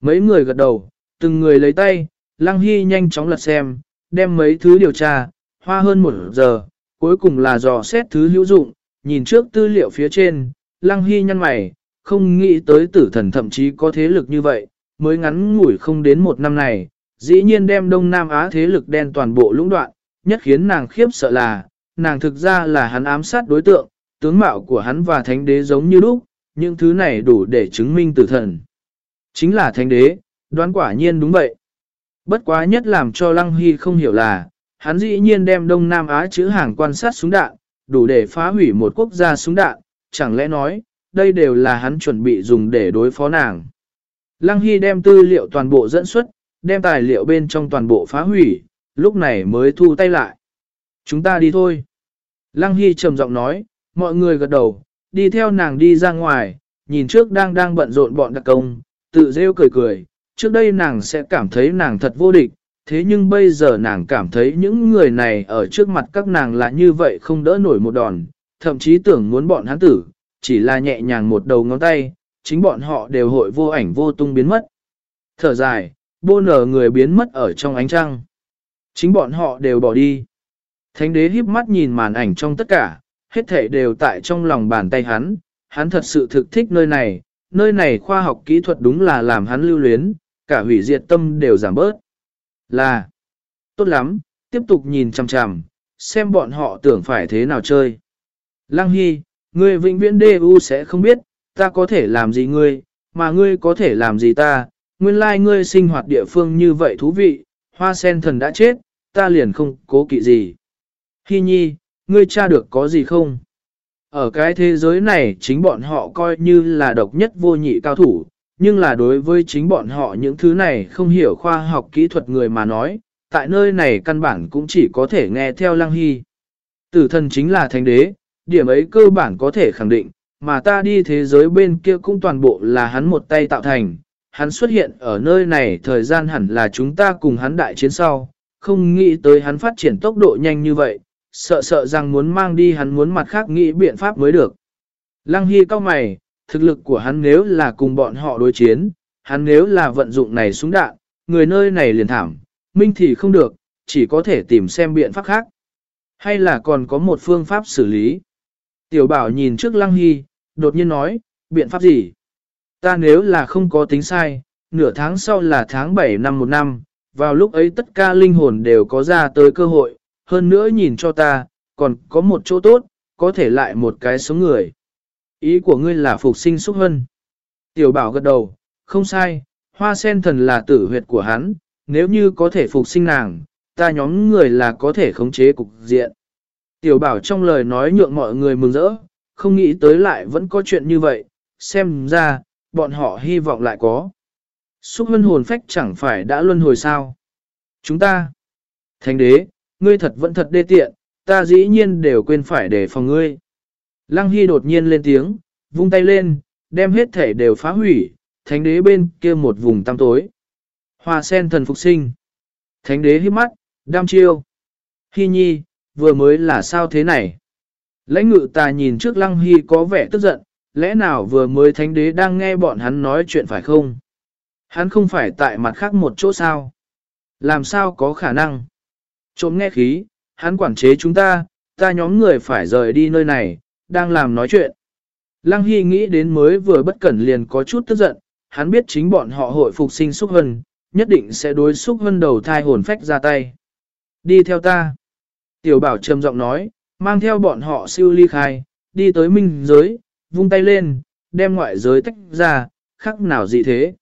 Mấy người gật đầu, từng người lấy tay, Lăng Hy nhanh chóng lật xem, đem mấy thứ điều tra, hoa hơn một giờ, cuối cùng là dò xét thứ hữu dụng, nhìn trước tư liệu phía trên, Lăng Hy nhăn mày, không nghĩ tới tử thần thậm chí có thế lực như vậy, mới ngắn ngủi không đến một năm này, dĩ nhiên đem Đông Nam Á thế lực đen toàn bộ lũng đoạn, nhất khiến nàng khiếp sợ là, nàng thực ra là hắn ám sát đối tượng, tướng mạo của hắn và thánh đế giống như lúc, những thứ này đủ để chứng minh tử thần. Chính là thánh đế, đoán quả nhiên đúng vậy. Bất quá nhất làm cho Lăng Hy không hiểu là, hắn dĩ nhiên đem Đông Nam Á chữ hàng quan sát súng đạn, đủ để phá hủy một quốc gia súng đạn, chẳng lẽ nói, đây đều là hắn chuẩn bị dùng để đối phó nàng. Lăng Hy đem tư liệu toàn bộ dẫn xuất, đem tài liệu bên trong toàn bộ phá hủy, lúc này mới thu tay lại. Chúng ta đi thôi. Lăng Hy trầm giọng nói, mọi người gật đầu, đi theo nàng đi ra ngoài, nhìn trước đang đang bận rộn bọn đặc công, tự rêu cười cười, trước đây nàng sẽ cảm thấy nàng thật vô địch, thế nhưng bây giờ nàng cảm thấy những người này ở trước mặt các nàng là như vậy không đỡ nổi một đòn, thậm chí tưởng muốn bọn hắn tử, chỉ là nhẹ nhàng một đầu ngón tay, chính bọn họ đều hội vô ảnh vô tung biến mất. Thở dài, bô nở người biến mất ở trong ánh trăng. Chính bọn họ đều bỏ đi. Thánh đế híp mắt nhìn màn ảnh trong tất cả, hết thể đều tại trong lòng bàn tay hắn, hắn thật sự thực thích nơi này, nơi này khoa học kỹ thuật đúng là làm hắn lưu luyến, cả hủy diệt tâm đều giảm bớt. Là, tốt lắm, tiếp tục nhìn chằm chằm, xem bọn họ tưởng phải thế nào chơi. Lăng Hy, ngươi vĩnh viễn DU sẽ không biết, ta có thể làm gì ngươi, mà ngươi có thể làm gì ta, nguyên lai like ngươi sinh hoạt địa phương như vậy thú vị, hoa sen thần đã chết, ta liền không cố kỵ gì. Hy nhi, ngươi tra được có gì không? Ở cái thế giới này chính bọn họ coi như là độc nhất vô nhị cao thủ, nhưng là đối với chính bọn họ những thứ này không hiểu khoa học kỹ thuật người mà nói, tại nơi này căn bản cũng chỉ có thể nghe theo lăng hy. Tử thần chính là thánh đế, điểm ấy cơ bản có thể khẳng định, mà ta đi thế giới bên kia cũng toàn bộ là hắn một tay tạo thành. Hắn xuất hiện ở nơi này thời gian hẳn là chúng ta cùng hắn đại chiến sau, không nghĩ tới hắn phát triển tốc độ nhanh như vậy, sợ sợ rằng muốn mang đi hắn muốn mặt khác nghĩ biện pháp mới được. Lăng Hy cao mày, thực lực của hắn nếu là cùng bọn họ đối chiến, hắn nếu là vận dụng này súng đạn, người nơi này liền thảm, minh thì không được, chỉ có thể tìm xem biện pháp khác. Hay là còn có một phương pháp xử lý. Tiểu bảo nhìn trước Lăng Hy, đột nhiên nói, biện pháp gì? Ta nếu là không có tính sai, nửa tháng sau là tháng 7 năm một năm, vào lúc ấy tất cả linh hồn đều có ra tới cơ hội, hơn nữa nhìn cho ta, còn có một chỗ tốt, có thể lại một cái sống người. Ý của ngươi là phục sinh xúc hân. Tiểu bảo gật đầu, không sai, hoa sen thần là tử huyệt của hắn, nếu như có thể phục sinh nàng, ta nhóm người là có thể khống chế cục diện. Tiểu bảo trong lời nói nhượng mọi người mừng rỡ, không nghĩ tới lại vẫn có chuyện như vậy, xem ra, bọn họ hy vọng lại có. Xúc hân hồn phách chẳng phải đã luân hồi sao. Chúng ta, thánh đế, ngươi thật vẫn thật đê tiện, ta dĩ nhiên đều quên phải để phòng ngươi. Lăng Hy đột nhiên lên tiếng, vung tay lên, đem hết thể đều phá hủy, thánh đế bên kia một vùng tăm tối. Hoa sen thần phục sinh. Thánh đế hít mắt, đam chiêu. Hy nhi, vừa mới là sao thế này? Lãnh ngự ta nhìn trước Lăng Hy có vẻ tức giận, lẽ nào vừa mới thánh đế đang nghe bọn hắn nói chuyện phải không? Hắn không phải tại mặt khác một chỗ sao? Làm sao có khả năng? Trộm nghe khí, hắn quản chế chúng ta, ta nhóm người phải rời đi nơi này, đang làm nói chuyện. Lăng Hy nghĩ đến mới vừa bất cẩn liền có chút tức giận, hắn biết chính bọn họ hội phục sinh xúc hân, nhất định sẽ đối xúc hân đầu thai hồn phách ra tay. Đi theo ta. Tiểu bảo trầm giọng nói, mang theo bọn họ siêu ly khai, đi tới minh giới, vung tay lên, đem ngoại giới tách ra, khác nào gì thế.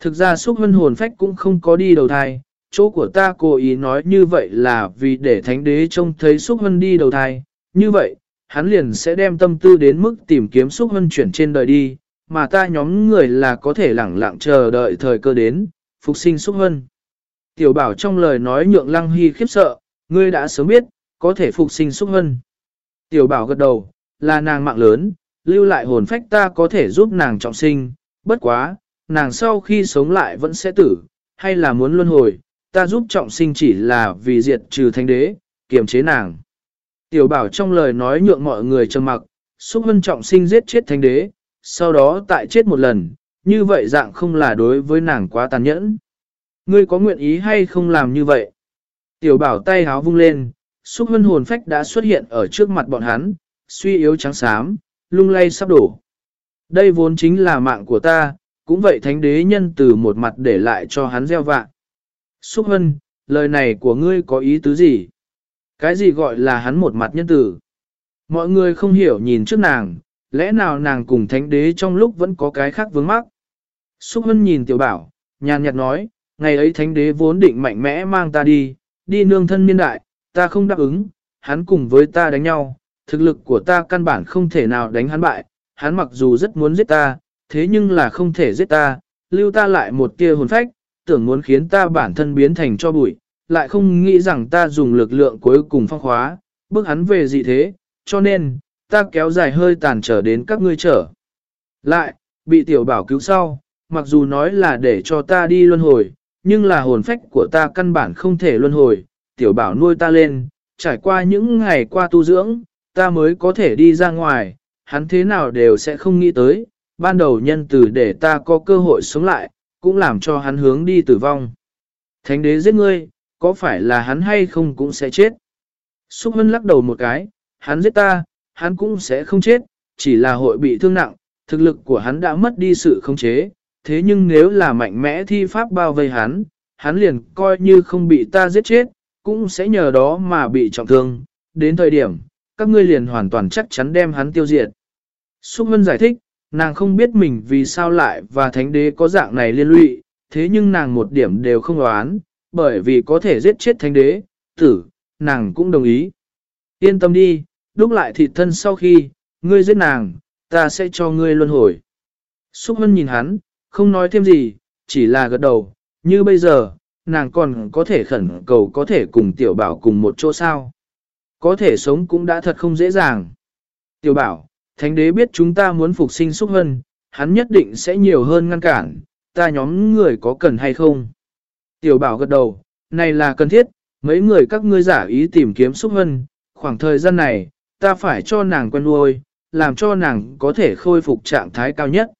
Thực ra xúc hân hồn phách cũng không có đi đầu thai, chỗ của ta cố ý nói như vậy là vì để thánh đế trông thấy xúc hân đi đầu thai, như vậy, hắn liền sẽ đem tâm tư đến mức tìm kiếm xúc hân chuyển trên đời đi, mà ta nhóm người là có thể lẳng lặng chờ đợi thời cơ đến, phục sinh xúc hân. Tiểu bảo trong lời nói nhượng lăng hy khiếp sợ, ngươi đã sớm biết, có thể phục sinh xúc hân. Tiểu bảo gật đầu, là nàng mạng lớn, lưu lại hồn phách ta có thể giúp nàng trọng sinh, bất quá, nàng sau khi sống lại vẫn sẽ tử, hay là muốn luân hồi, ta giúp trọng sinh chỉ là vì diệt trừ thánh đế, kiềm chế nàng. Tiểu bảo trong lời nói nhượng mọi người trầm mặc, xúc hân trọng sinh giết chết thánh đế, sau đó tại chết một lần, như vậy dạng không là đối với nàng quá tàn nhẫn. Ngươi có nguyện ý hay không làm như vậy? Tiểu bảo tay háo vung lên, xúc hân hồn phách đã xuất hiện ở trước mặt bọn hắn, suy yếu trắng xám, lung lay sắp đổ. Đây vốn chính là mạng của ta, cũng vậy thánh đế nhân từ một mặt để lại cho hắn gieo vạ. Xúc hân, lời này của ngươi có ý tứ gì? Cái gì gọi là hắn một mặt nhân tử? Mọi người không hiểu nhìn trước nàng, lẽ nào nàng cùng thánh đế trong lúc vẫn có cái khác vướng mắc? Xúc hân nhìn tiểu bảo, nhàn nhạt nói, ngày ấy thánh đế vốn định mạnh mẽ mang ta đi, đi nương thân niên đại, ta không đáp ứng, hắn cùng với ta đánh nhau, thực lực của ta căn bản không thể nào đánh hắn bại, hắn mặc dù rất muốn giết ta, thế nhưng là không thể giết ta, lưu ta lại một tia hồn phách, tưởng muốn khiến ta bản thân biến thành cho bụi, lại không nghĩ rằng ta dùng lực lượng cuối cùng phong khóa, bước hắn về dị thế, cho nên, ta kéo dài hơi tàn trở đến các ngươi trở. Lại, bị tiểu bảo cứu sau, mặc dù nói là để cho ta đi luân hồi, nhưng là hồn phách của ta căn bản không thể luân hồi, tiểu bảo nuôi ta lên, trải qua những ngày qua tu dưỡng, ta mới có thể đi ra ngoài, hắn thế nào đều sẽ không nghĩ tới, ban đầu nhân từ để ta có cơ hội sống lại, cũng làm cho hắn hướng đi tử vong. Thánh đế giết ngươi, có phải là hắn hay không cũng sẽ chết? Xúc Hân lắc đầu một cái, hắn giết ta, hắn cũng sẽ không chết, chỉ là hội bị thương nặng, thực lực của hắn đã mất đi sự khống chế, thế nhưng nếu là mạnh mẽ thi pháp bao vây hắn, hắn liền coi như không bị ta giết chết, cũng sẽ nhờ đó mà bị trọng thương, đến thời điểm, các ngươi liền hoàn toàn chắc chắn đem hắn tiêu diệt. Xúc Hân giải thích, nàng không biết mình vì sao lại và thánh đế có dạng này liên lụy, thế nhưng nàng một điểm đều không đoán, bởi vì có thể giết chết thánh đế, tử, nàng cũng đồng ý. Yên tâm đi, đúc lại thịt thân sau khi, ngươi giết nàng, ta sẽ cho ngươi luân hồi. Xúc Hân nhìn hắn, không nói thêm gì, chỉ là gật đầu, như bây giờ, nàng còn có thể khẩn cầu có thể cùng tiểu bảo cùng một chỗ sao. Có thể sống cũng đã thật không dễ dàng. Tiểu bảo, thánh đế biết chúng ta muốn phục sinh xúc hân, hắn nhất định sẽ nhiều hơn ngăn cản, ta nhóm người có cần hay không? Tiểu bảo gật đầu, này là cần thiết, mấy người các ngươi giả ý tìm kiếm xúc hân, khoảng thời gian này, ta phải cho nàng quen nuôi, làm cho nàng có thể khôi phục trạng thái cao nhất.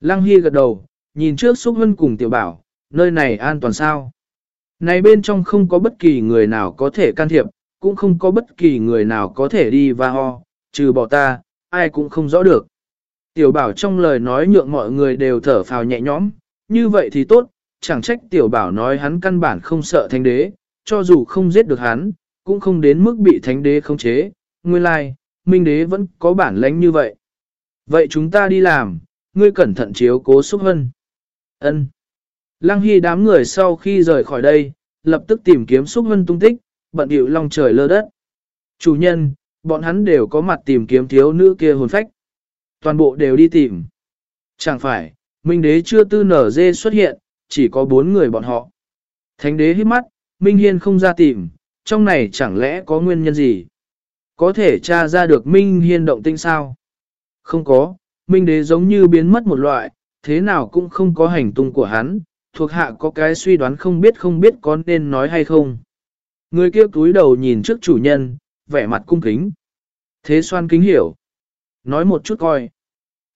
Lăng Hy gật đầu, nhìn trước xúc hân cùng tiểu bảo, nơi này an toàn sao? Này bên trong không có bất kỳ người nào có thể can thiệp, cũng không có bất kỳ người nào có thể đi và ho, trừ bỏ ta, ai cũng không rõ được. Tiểu bảo trong lời nói nhượng mọi người đều thở phào nhẹ nhõm, như vậy thì tốt, chẳng trách tiểu bảo nói hắn căn bản không sợ thánh đế, cho dù không giết được hắn, cũng không đến mức bị thánh đế khống chế, nguyên lai, minh đế vẫn có bản lãnh như vậy. Vậy chúng ta đi làm, ngươi cẩn thận chiếu cố xúc hân. ân Lăng Hy đám người sau khi rời khỏi đây, lập tức tìm kiếm xúc hân tung tích, bận điệu long trời lơ đất. Chủ nhân, bọn hắn đều có mặt tìm kiếm thiếu nữ kia hồn phách. Toàn bộ đều đi tìm. Chẳng phải, Minh đế chưa tư nở dê xuất hiện, chỉ có bốn người bọn họ. Thánh đế hít mắt, Minh Hiên không ra tìm, trong này chẳng lẽ có nguyên nhân gì? Có thể tra ra được Minh Hiên động tinh sao? Không có, Minh đế giống như biến mất một loại, thế nào cũng không có hành tung của hắn, thuộc hạ có cái suy đoán không biết không biết có nên nói hay không. Người kia túi đầu nhìn trước chủ nhân, vẻ mặt cung kính. Thế xoan kính hiểu. Nói một chút coi.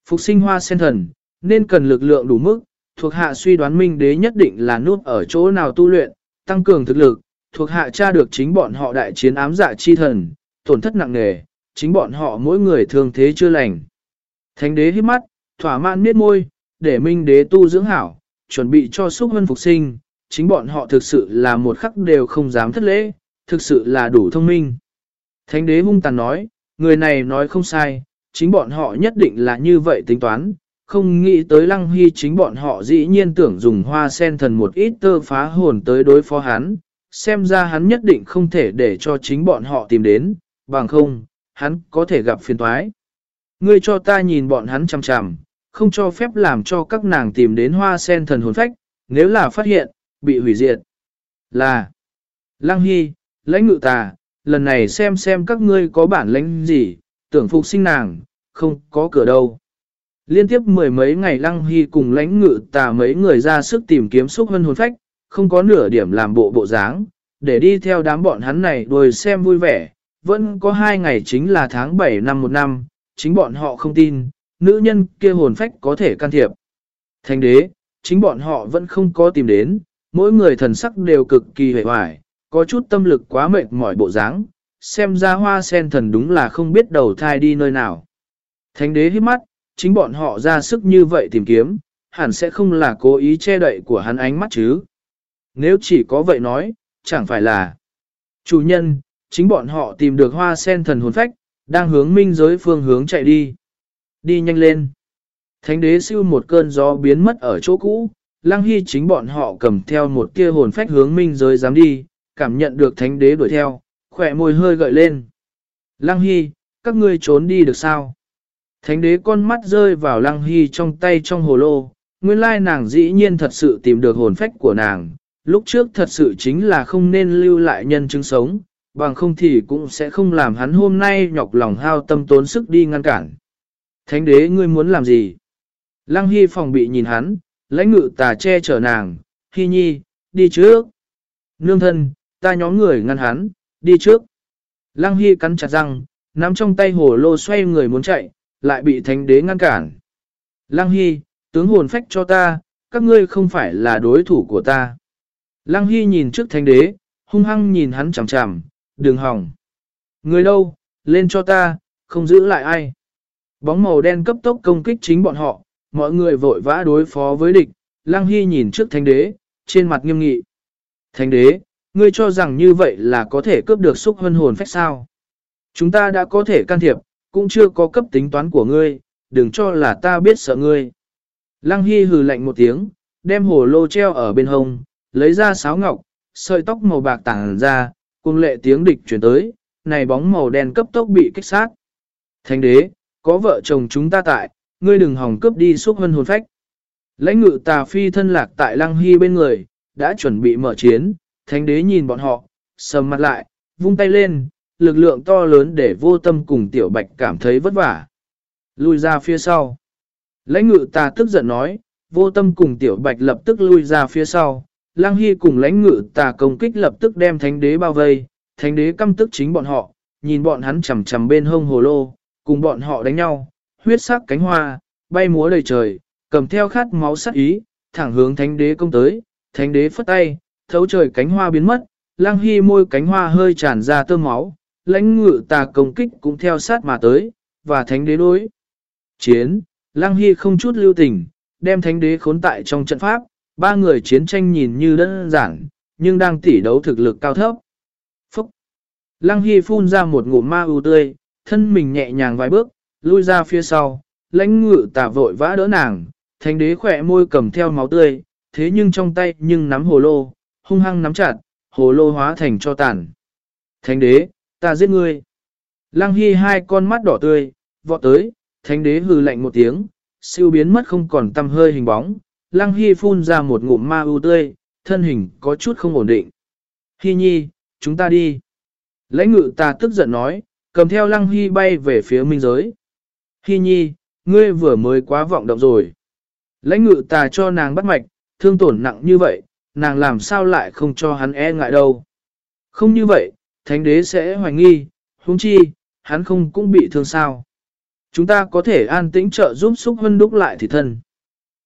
Phục sinh hoa sen thần, nên cần lực lượng đủ mức, thuộc hạ suy đoán minh đế nhất định là nút ở chỗ nào tu luyện, tăng cường thực lực, thuộc hạ tra được chính bọn họ đại chiến ám dạ chi thần, tổn thất nặng nề, chính bọn họ mỗi người thương thế chưa lành. Thánh đế hít mắt, thỏa mãn miết môi, để minh đế tu dưỡng hảo, chuẩn bị cho xúc hân phục sinh, chính bọn họ thực sự là một khắc đều không dám thất lễ, thực sự là đủ thông minh. Thánh đế hung tàn nói, người này nói không sai, chính bọn họ nhất định là như vậy tính toán, không nghĩ tới lăng hy chính bọn họ dĩ nhiên tưởng dùng hoa sen thần một ít tơ phá hồn tới đối phó hắn, xem ra hắn nhất định không thể để cho chính bọn họ tìm đến, bằng không, hắn có thể gặp phiền toái. Ngươi cho ta nhìn bọn hắn chằm chằm, không cho phép làm cho các nàng tìm đến hoa sen thần hồn phách, nếu là phát hiện, bị hủy diệt. Là Lăng Hy, lãnh ngự tà, lần này xem xem các ngươi có bản lãnh gì, tưởng phục sinh nàng, không có cửa đâu. Liên tiếp mười mấy ngày Lăng Hy cùng lãnh ngự tà mấy người ra sức tìm kiếm xúc hân hồn phách, không có nửa điểm làm bộ bộ dáng, để đi theo đám bọn hắn này đuổi xem vui vẻ. Vẫn có hai ngày chính là tháng 7 năm một năm, chính bọn họ không tin, nữ nhân kia hồn phách có thể can thiệp. Thánh đế, chính bọn họ vẫn không có tìm đến, mỗi người thần sắc đều cực kỳ hề hoài, có chút tâm lực quá mệt mỏi bộ dáng, xem ra hoa sen thần đúng là không biết đầu thai đi nơi nào. Thánh đế hít mắt, chính bọn họ ra sức như vậy tìm kiếm, hẳn sẽ không là cố ý che đậy của hắn ánh mắt chứ. Nếu chỉ có vậy nói, chẳng phải là chủ nhân, chính bọn họ tìm được hoa sen thần hồn phách, đang hướng minh giới phương hướng chạy đi. Đi nhanh lên. Thánh đế siêu một cơn gió biến mất ở chỗ cũ, Lăng Hy chính bọn họ cầm theo một kia hồn phách hướng minh giới dám đi, cảm nhận được thánh đế đuổi theo, khỏe môi hơi gợi lên. Lăng Hy, các ngươi trốn đi được sao? Thánh đế con mắt rơi vào Lăng Hy trong tay trong hồ lô, nguyên lai nàng dĩ nhiên thật sự tìm được hồn phách của nàng, lúc trước thật sự chính là không nên lưu lại nhân chứng sống, bằng không thì cũng sẽ không làm hắn hôm nay nhọc lòng hao tâm tốn sức đi ngăn cản. Thánh đế ngươi muốn làm gì? Lăng Hy phòng bị nhìn hắn, lãnh ngự tà che chở nàng, Hy nhi, đi trước. Nương thân, ta nhóm người ngăn hắn, đi trước. Lăng Hy cắn chặt răng, nắm trong tay hồ lô xoay người muốn chạy, lại bị thánh đế ngăn cản. Lăng Hy, tướng hồn phách cho ta, các ngươi không phải là đối thủ của ta. Lăng Hy nhìn trước thánh đế, hung hăng nhìn hắn chằm chằm, đừng hỏng. Người đâu, lên cho ta, không giữ lại ai. Bóng màu đen cấp tốc công kích chính bọn họ, mọi người vội vã đối phó với địch. Lăng Hy nhìn trước thánh đế, trên mặt nghiêm nghị. Thánh đế, ngươi cho rằng như vậy là có thể cướp được xúc hân hồn phách sao. Chúng ta đã có thể can thiệp, cũng chưa có cấp tính toán của ngươi, đừng cho là ta biết sợ ngươi. Lăng Hy hừ lạnh một tiếng, đem hồ lô treo ở bên hông, lấy ra sáo ngọc, sợi tóc màu bạc tàng ra, cùng lệ tiếng địch chuyển tới, này bóng màu đen cấp tốc bị kích sát. Thánh đế, có vợ chồng chúng ta tại, ngươi đừng hòng cướp đi xúc hân hồn phách. Lãnh ngự tà phi thân lạc tại lăng hy bên người, đã chuẩn bị mở chiến, thánh đế nhìn bọn họ, sầm mặt lại, vung tay lên, lực lượng to lớn để vô tâm cùng tiểu bạch cảm thấy vất vả. Lui ra phía sau. Lãnh ngự ta tức giận nói, vô tâm cùng tiểu bạch lập tức lui ra phía sau. Lăng Hy cùng lãnh ngự tà công kích lập tức đem thánh đế bao vây, thánh đế căm tức chính bọn họ, nhìn bọn hắn chầm chầm bên hông hồ lô, cùng bọn họ đánh nhau, huyết sắc cánh hoa, bay múa đầy trời, cầm theo khát máu sắc ý, thẳng hướng thánh đế công tới, thánh đế phất tay, thấu trời cánh hoa biến mất, lang hy môi cánh hoa hơi tràn ra tơ máu, lãnh ngự tà công kích cũng theo sát mà tới, và thánh đế đối. Chiến, lang hy không chút lưu tình, đem thánh đế khốn tại trong trận pháp, ba người chiến tranh nhìn như đơn giản, nhưng đang tỉ đấu thực lực cao thấp. Phúc! Lăng Hy phun ra một ngụm ma ưu tươi, thân mình nhẹ nhàng vài bước, lui ra phía sau, lãnh ngự tà vội vã đỡ nàng, thánh đế khỏe môi cầm theo máu tươi, thế nhưng trong tay nhưng nắm hồ lô, hung hăng nắm chặt, hồ lô hóa thành cho tàn. Thánh đế, ta giết ngươi. Lăng Hy hai con mắt đỏ tươi, vọt tới, thánh đế hừ lạnh một tiếng, siêu biến mất không còn tăm hơi hình bóng. Lăng Hy phun ra một ngụm ma ưu tươi, thân hình có chút không ổn định. Hy nhi, chúng ta đi. Lãnh ngự ta tức giận nói, cầm theo Lăng Hy bay về phía minh giới. Hy nhi, ngươi vừa mới quá vọng động rồi. Lãnh ngự ta cho nàng bắt mạch, thương tổn nặng như vậy, nàng làm sao lại không cho hắn e ngại đâu. Không như vậy, thánh đế sẽ hoài nghi, huống chi, hắn không cũng bị thương sao. Chúng ta có thể an tĩnh trợ giúp xúc hân đúc lại thì thân.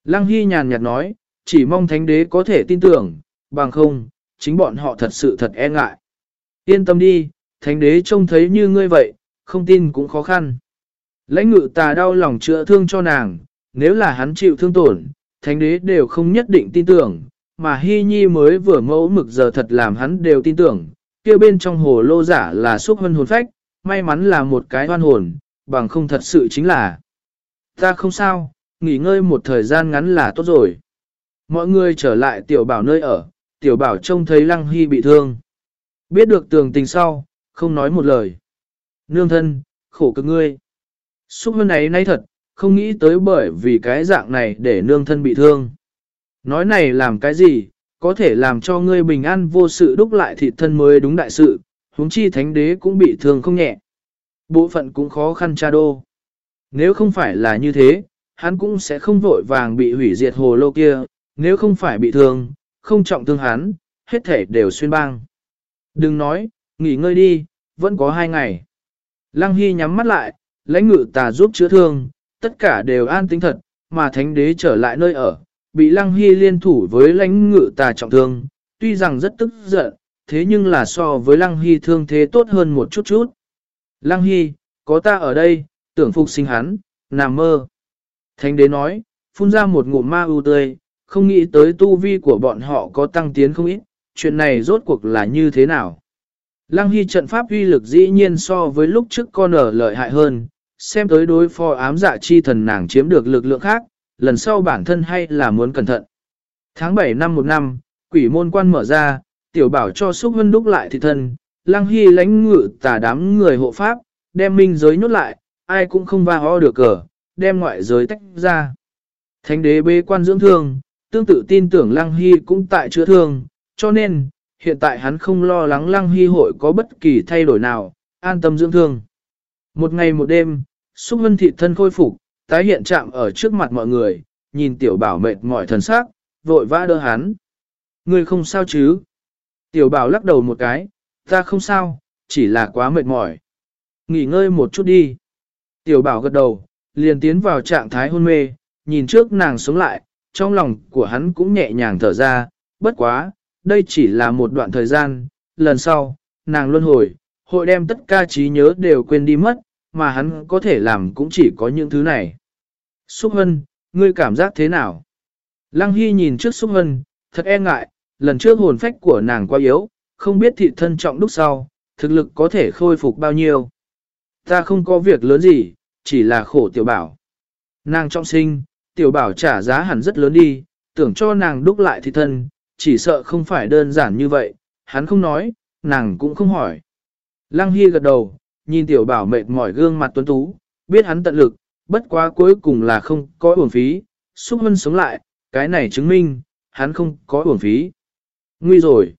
Lăng Hy nhàn nhạt nói, chỉ mong thánh đế có thể tin tưởng, bằng không, chính bọn họ thật sự thật e ngại. Yên tâm đi, thánh đế trông thấy như ngươi vậy, không tin cũng khó khăn. Lãnh ngự tà đau lòng chữa thương cho nàng, nếu là hắn chịu thương tổn, thánh đế đều không nhất định tin tưởng, mà Hy Nhi mới vừa mẫu mực giờ thật làm hắn đều tin tưởng, kia bên trong hồ lô giả là xúc hân hồn phách, may mắn là một cái hoan hồn, bằng không thật sự chính là. Ta không sao, nghỉ ngơi một thời gian ngắn là tốt rồi. Mọi người trở lại tiểu bảo nơi ở, tiểu bảo trông thấy Lăng Hy bị thương. Biết được tường tình sau, không nói một lời. Nương thân, khổ cực ngươi. Xúc hân ấy nay thật, không nghĩ tới bởi vì cái dạng này để nương thân bị thương. Nói này làm cái gì, có thể làm cho ngươi bình an vô sự đúc lại thịt thân mới đúng đại sự, huống chi thánh đế cũng bị thương không nhẹ. Bộ phận cũng khó khăn cha đô. Nếu không phải là như thế, hắn cũng sẽ không vội vàng bị hủy diệt hồ lô kia, nếu không phải bị thương, không trọng thương hắn, hết thể đều xuyên băng. Đừng nói, nghỉ ngơi đi, vẫn có hai ngày. Lăng Hy nhắm mắt lại, lãnh ngự tà giúp chữa thương, tất cả đều an tính thật, mà thánh đế trở lại nơi ở, bị Lăng Hy liên thủ với lãnh ngự tà trọng thương, tuy rằng rất tức giận, thế nhưng là so với Lăng Hy thương thế tốt hơn một chút chút. Lăng Hy, có ta ở đây, tưởng phục sinh hắn, nằm mơ. Thánh đế nói, phun ra một ngụm ma ưu tươi, không nghĩ tới tu vi của bọn họ có tăng tiến không ít, chuyện này rốt cuộc là như thế nào. Lăng Hy trận pháp uy lực dĩ nhiên so với lúc trước con ở lợi hại hơn, xem tới đối phó ám dạ chi thần nàng chiếm được lực lượng khác, lần sau bản thân hay là muốn cẩn thận. Tháng 7 năm một năm, quỷ môn quan mở ra, tiểu bảo cho xúc hân đúc lại thị thân, Lăng Hy lãnh ngự tả đám người hộ pháp, đem minh giới nhốt lại, ai cũng không va ho được cờ, đem ngoại giới tách ra. Thánh đế bế quan dưỡng thương, tương tự tin tưởng Lăng Hy cũng tại chữa thương, cho nên, hiện tại hắn không lo lắng Lăng Hy hội có bất kỳ thay đổi nào, an tâm dưỡng thương. Một ngày một đêm, xúc hân thị thân khôi phục, tái hiện chạm ở trước mặt mọi người, nhìn tiểu bảo mệt mỏi thần sắc, vội vã đỡ hắn. ngươi không sao chứ? Tiểu bảo lắc đầu một cái, ta không sao, chỉ là quá mệt mỏi. Nghỉ ngơi một chút đi. Tiểu bảo gật đầu, liền tiến vào trạng thái hôn mê, nhìn trước nàng sống lại, trong lòng của hắn cũng nhẹ nhàng thở ra, bất quá, đây chỉ là một đoạn thời gian, lần sau, nàng luân hồi, hội đem tất cả trí nhớ đều quên đi mất, mà hắn có thể làm cũng chỉ có những thứ này. Xúc Hân, ngươi cảm giác thế nào? Lăng Hy nhìn trước Xúc Hân, thật e ngại, lần trước hồn phách của nàng quá yếu, không biết thị thân trọng đúc sau, thực lực có thể khôi phục bao nhiêu. Ta không có việc lớn gì, chỉ là khổ tiểu bảo. Nàng trọng sinh, tiểu bảo trả giá hẳn rất lớn đi, tưởng cho nàng đúc lại thị thân, chỉ sợ không phải đơn giản như vậy, hắn không nói, nàng cũng không hỏi. Lăng Hy gật đầu, nhìn tiểu bảo mệt mỏi gương mặt tuấn tú, biết hắn tận lực, bất quá cuối cùng là không có uổng phí, xúc hân sống lại, cái này chứng minh, hắn không có uổng phí. Nguy rồi.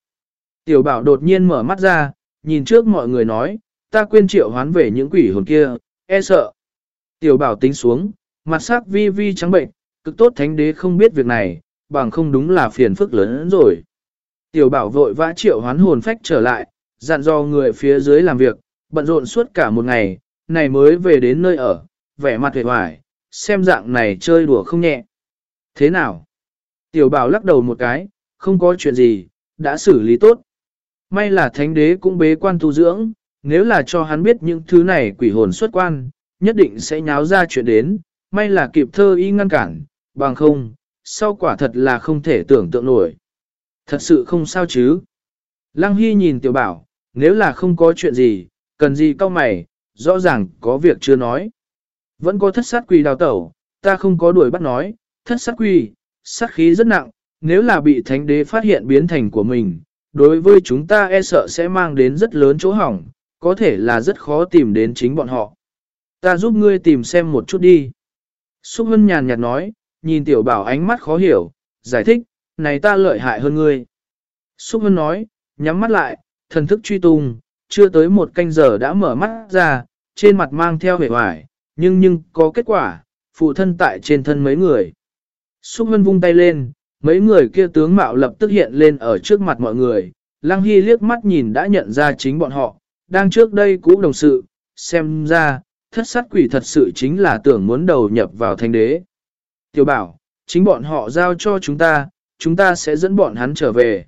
Tiểu bảo đột nhiên mở mắt ra, nhìn trước mọi người nói, ta quên triệu hoán về những quỷ hồn kia, e sợ. Tiểu bảo tính xuống, mặt sắc vi vi trắng bệnh, cực tốt thánh đế không biết việc này, bằng không đúng là phiền phức lớn rồi. Tiểu bảo vội vã triệu hoán hồn phách trở lại, dặn dò người phía dưới làm việc, bận rộn suốt cả một ngày, này mới về đến nơi ở, vẻ mặt hề hoài, xem dạng này chơi đùa không nhẹ. Thế nào? Tiểu bảo lắc đầu một cái, không có chuyện gì, đã xử lý tốt. May là thánh đế cũng bế quan tu dưỡng, nếu là cho hắn biết những thứ này quỷ hồn xuất quan, nhất định sẽ nháo ra chuyện đến, may là kịp thơ y ngăn cản, bằng không, sau quả thật là không thể tưởng tượng nổi. Thật sự không sao chứ. Lăng Hy nhìn tiểu bảo, nếu là không có chuyện gì, cần gì cao mày, rõ ràng có việc chưa nói. Vẫn có thất sát quỷ đào tẩu, ta không có đuổi bắt nói, thất sát quỷ, sát khí rất nặng, nếu là bị thánh đế phát hiện biến thành của mình, đối với chúng ta e sợ sẽ mang đến rất lớn chỗ hỏng, có thể là rất khó tìm đến chính bọn họ. Ta giúp ngươi tìm xem một chút đi. Xúc Hân nhàn nhạt nói, nhìn tiểu bảo ánh mắt khó hiểu, giải thích, này ta lợi hại hơn ngươi. Xúc Hân nói, nhắm mắt lại, thần thức truy tung, chưa tới một canh giờ đã mở mắt ra, trên mặt mang theo vẻ hoài, nhưng nhưng có kết quả, phụ thân tại trên thân mấy người. Xúc Vân vung tay lên, mấy người kia tướng mạo lập tức hiện lên ở trước mặt mọi người, Lăng Hy liếc mắt nhìn đã nhận ra chính bọn họ, đang trước đây cũ đồng sự, xem ra, thất sát quỷ thật sự chính là tưởng muốn đầu nhập vào thanh đế. Tiểu bảo, chính bọn họ giao cho chúng ta, chúng ta sẽ dẫn bọn hắn trở về.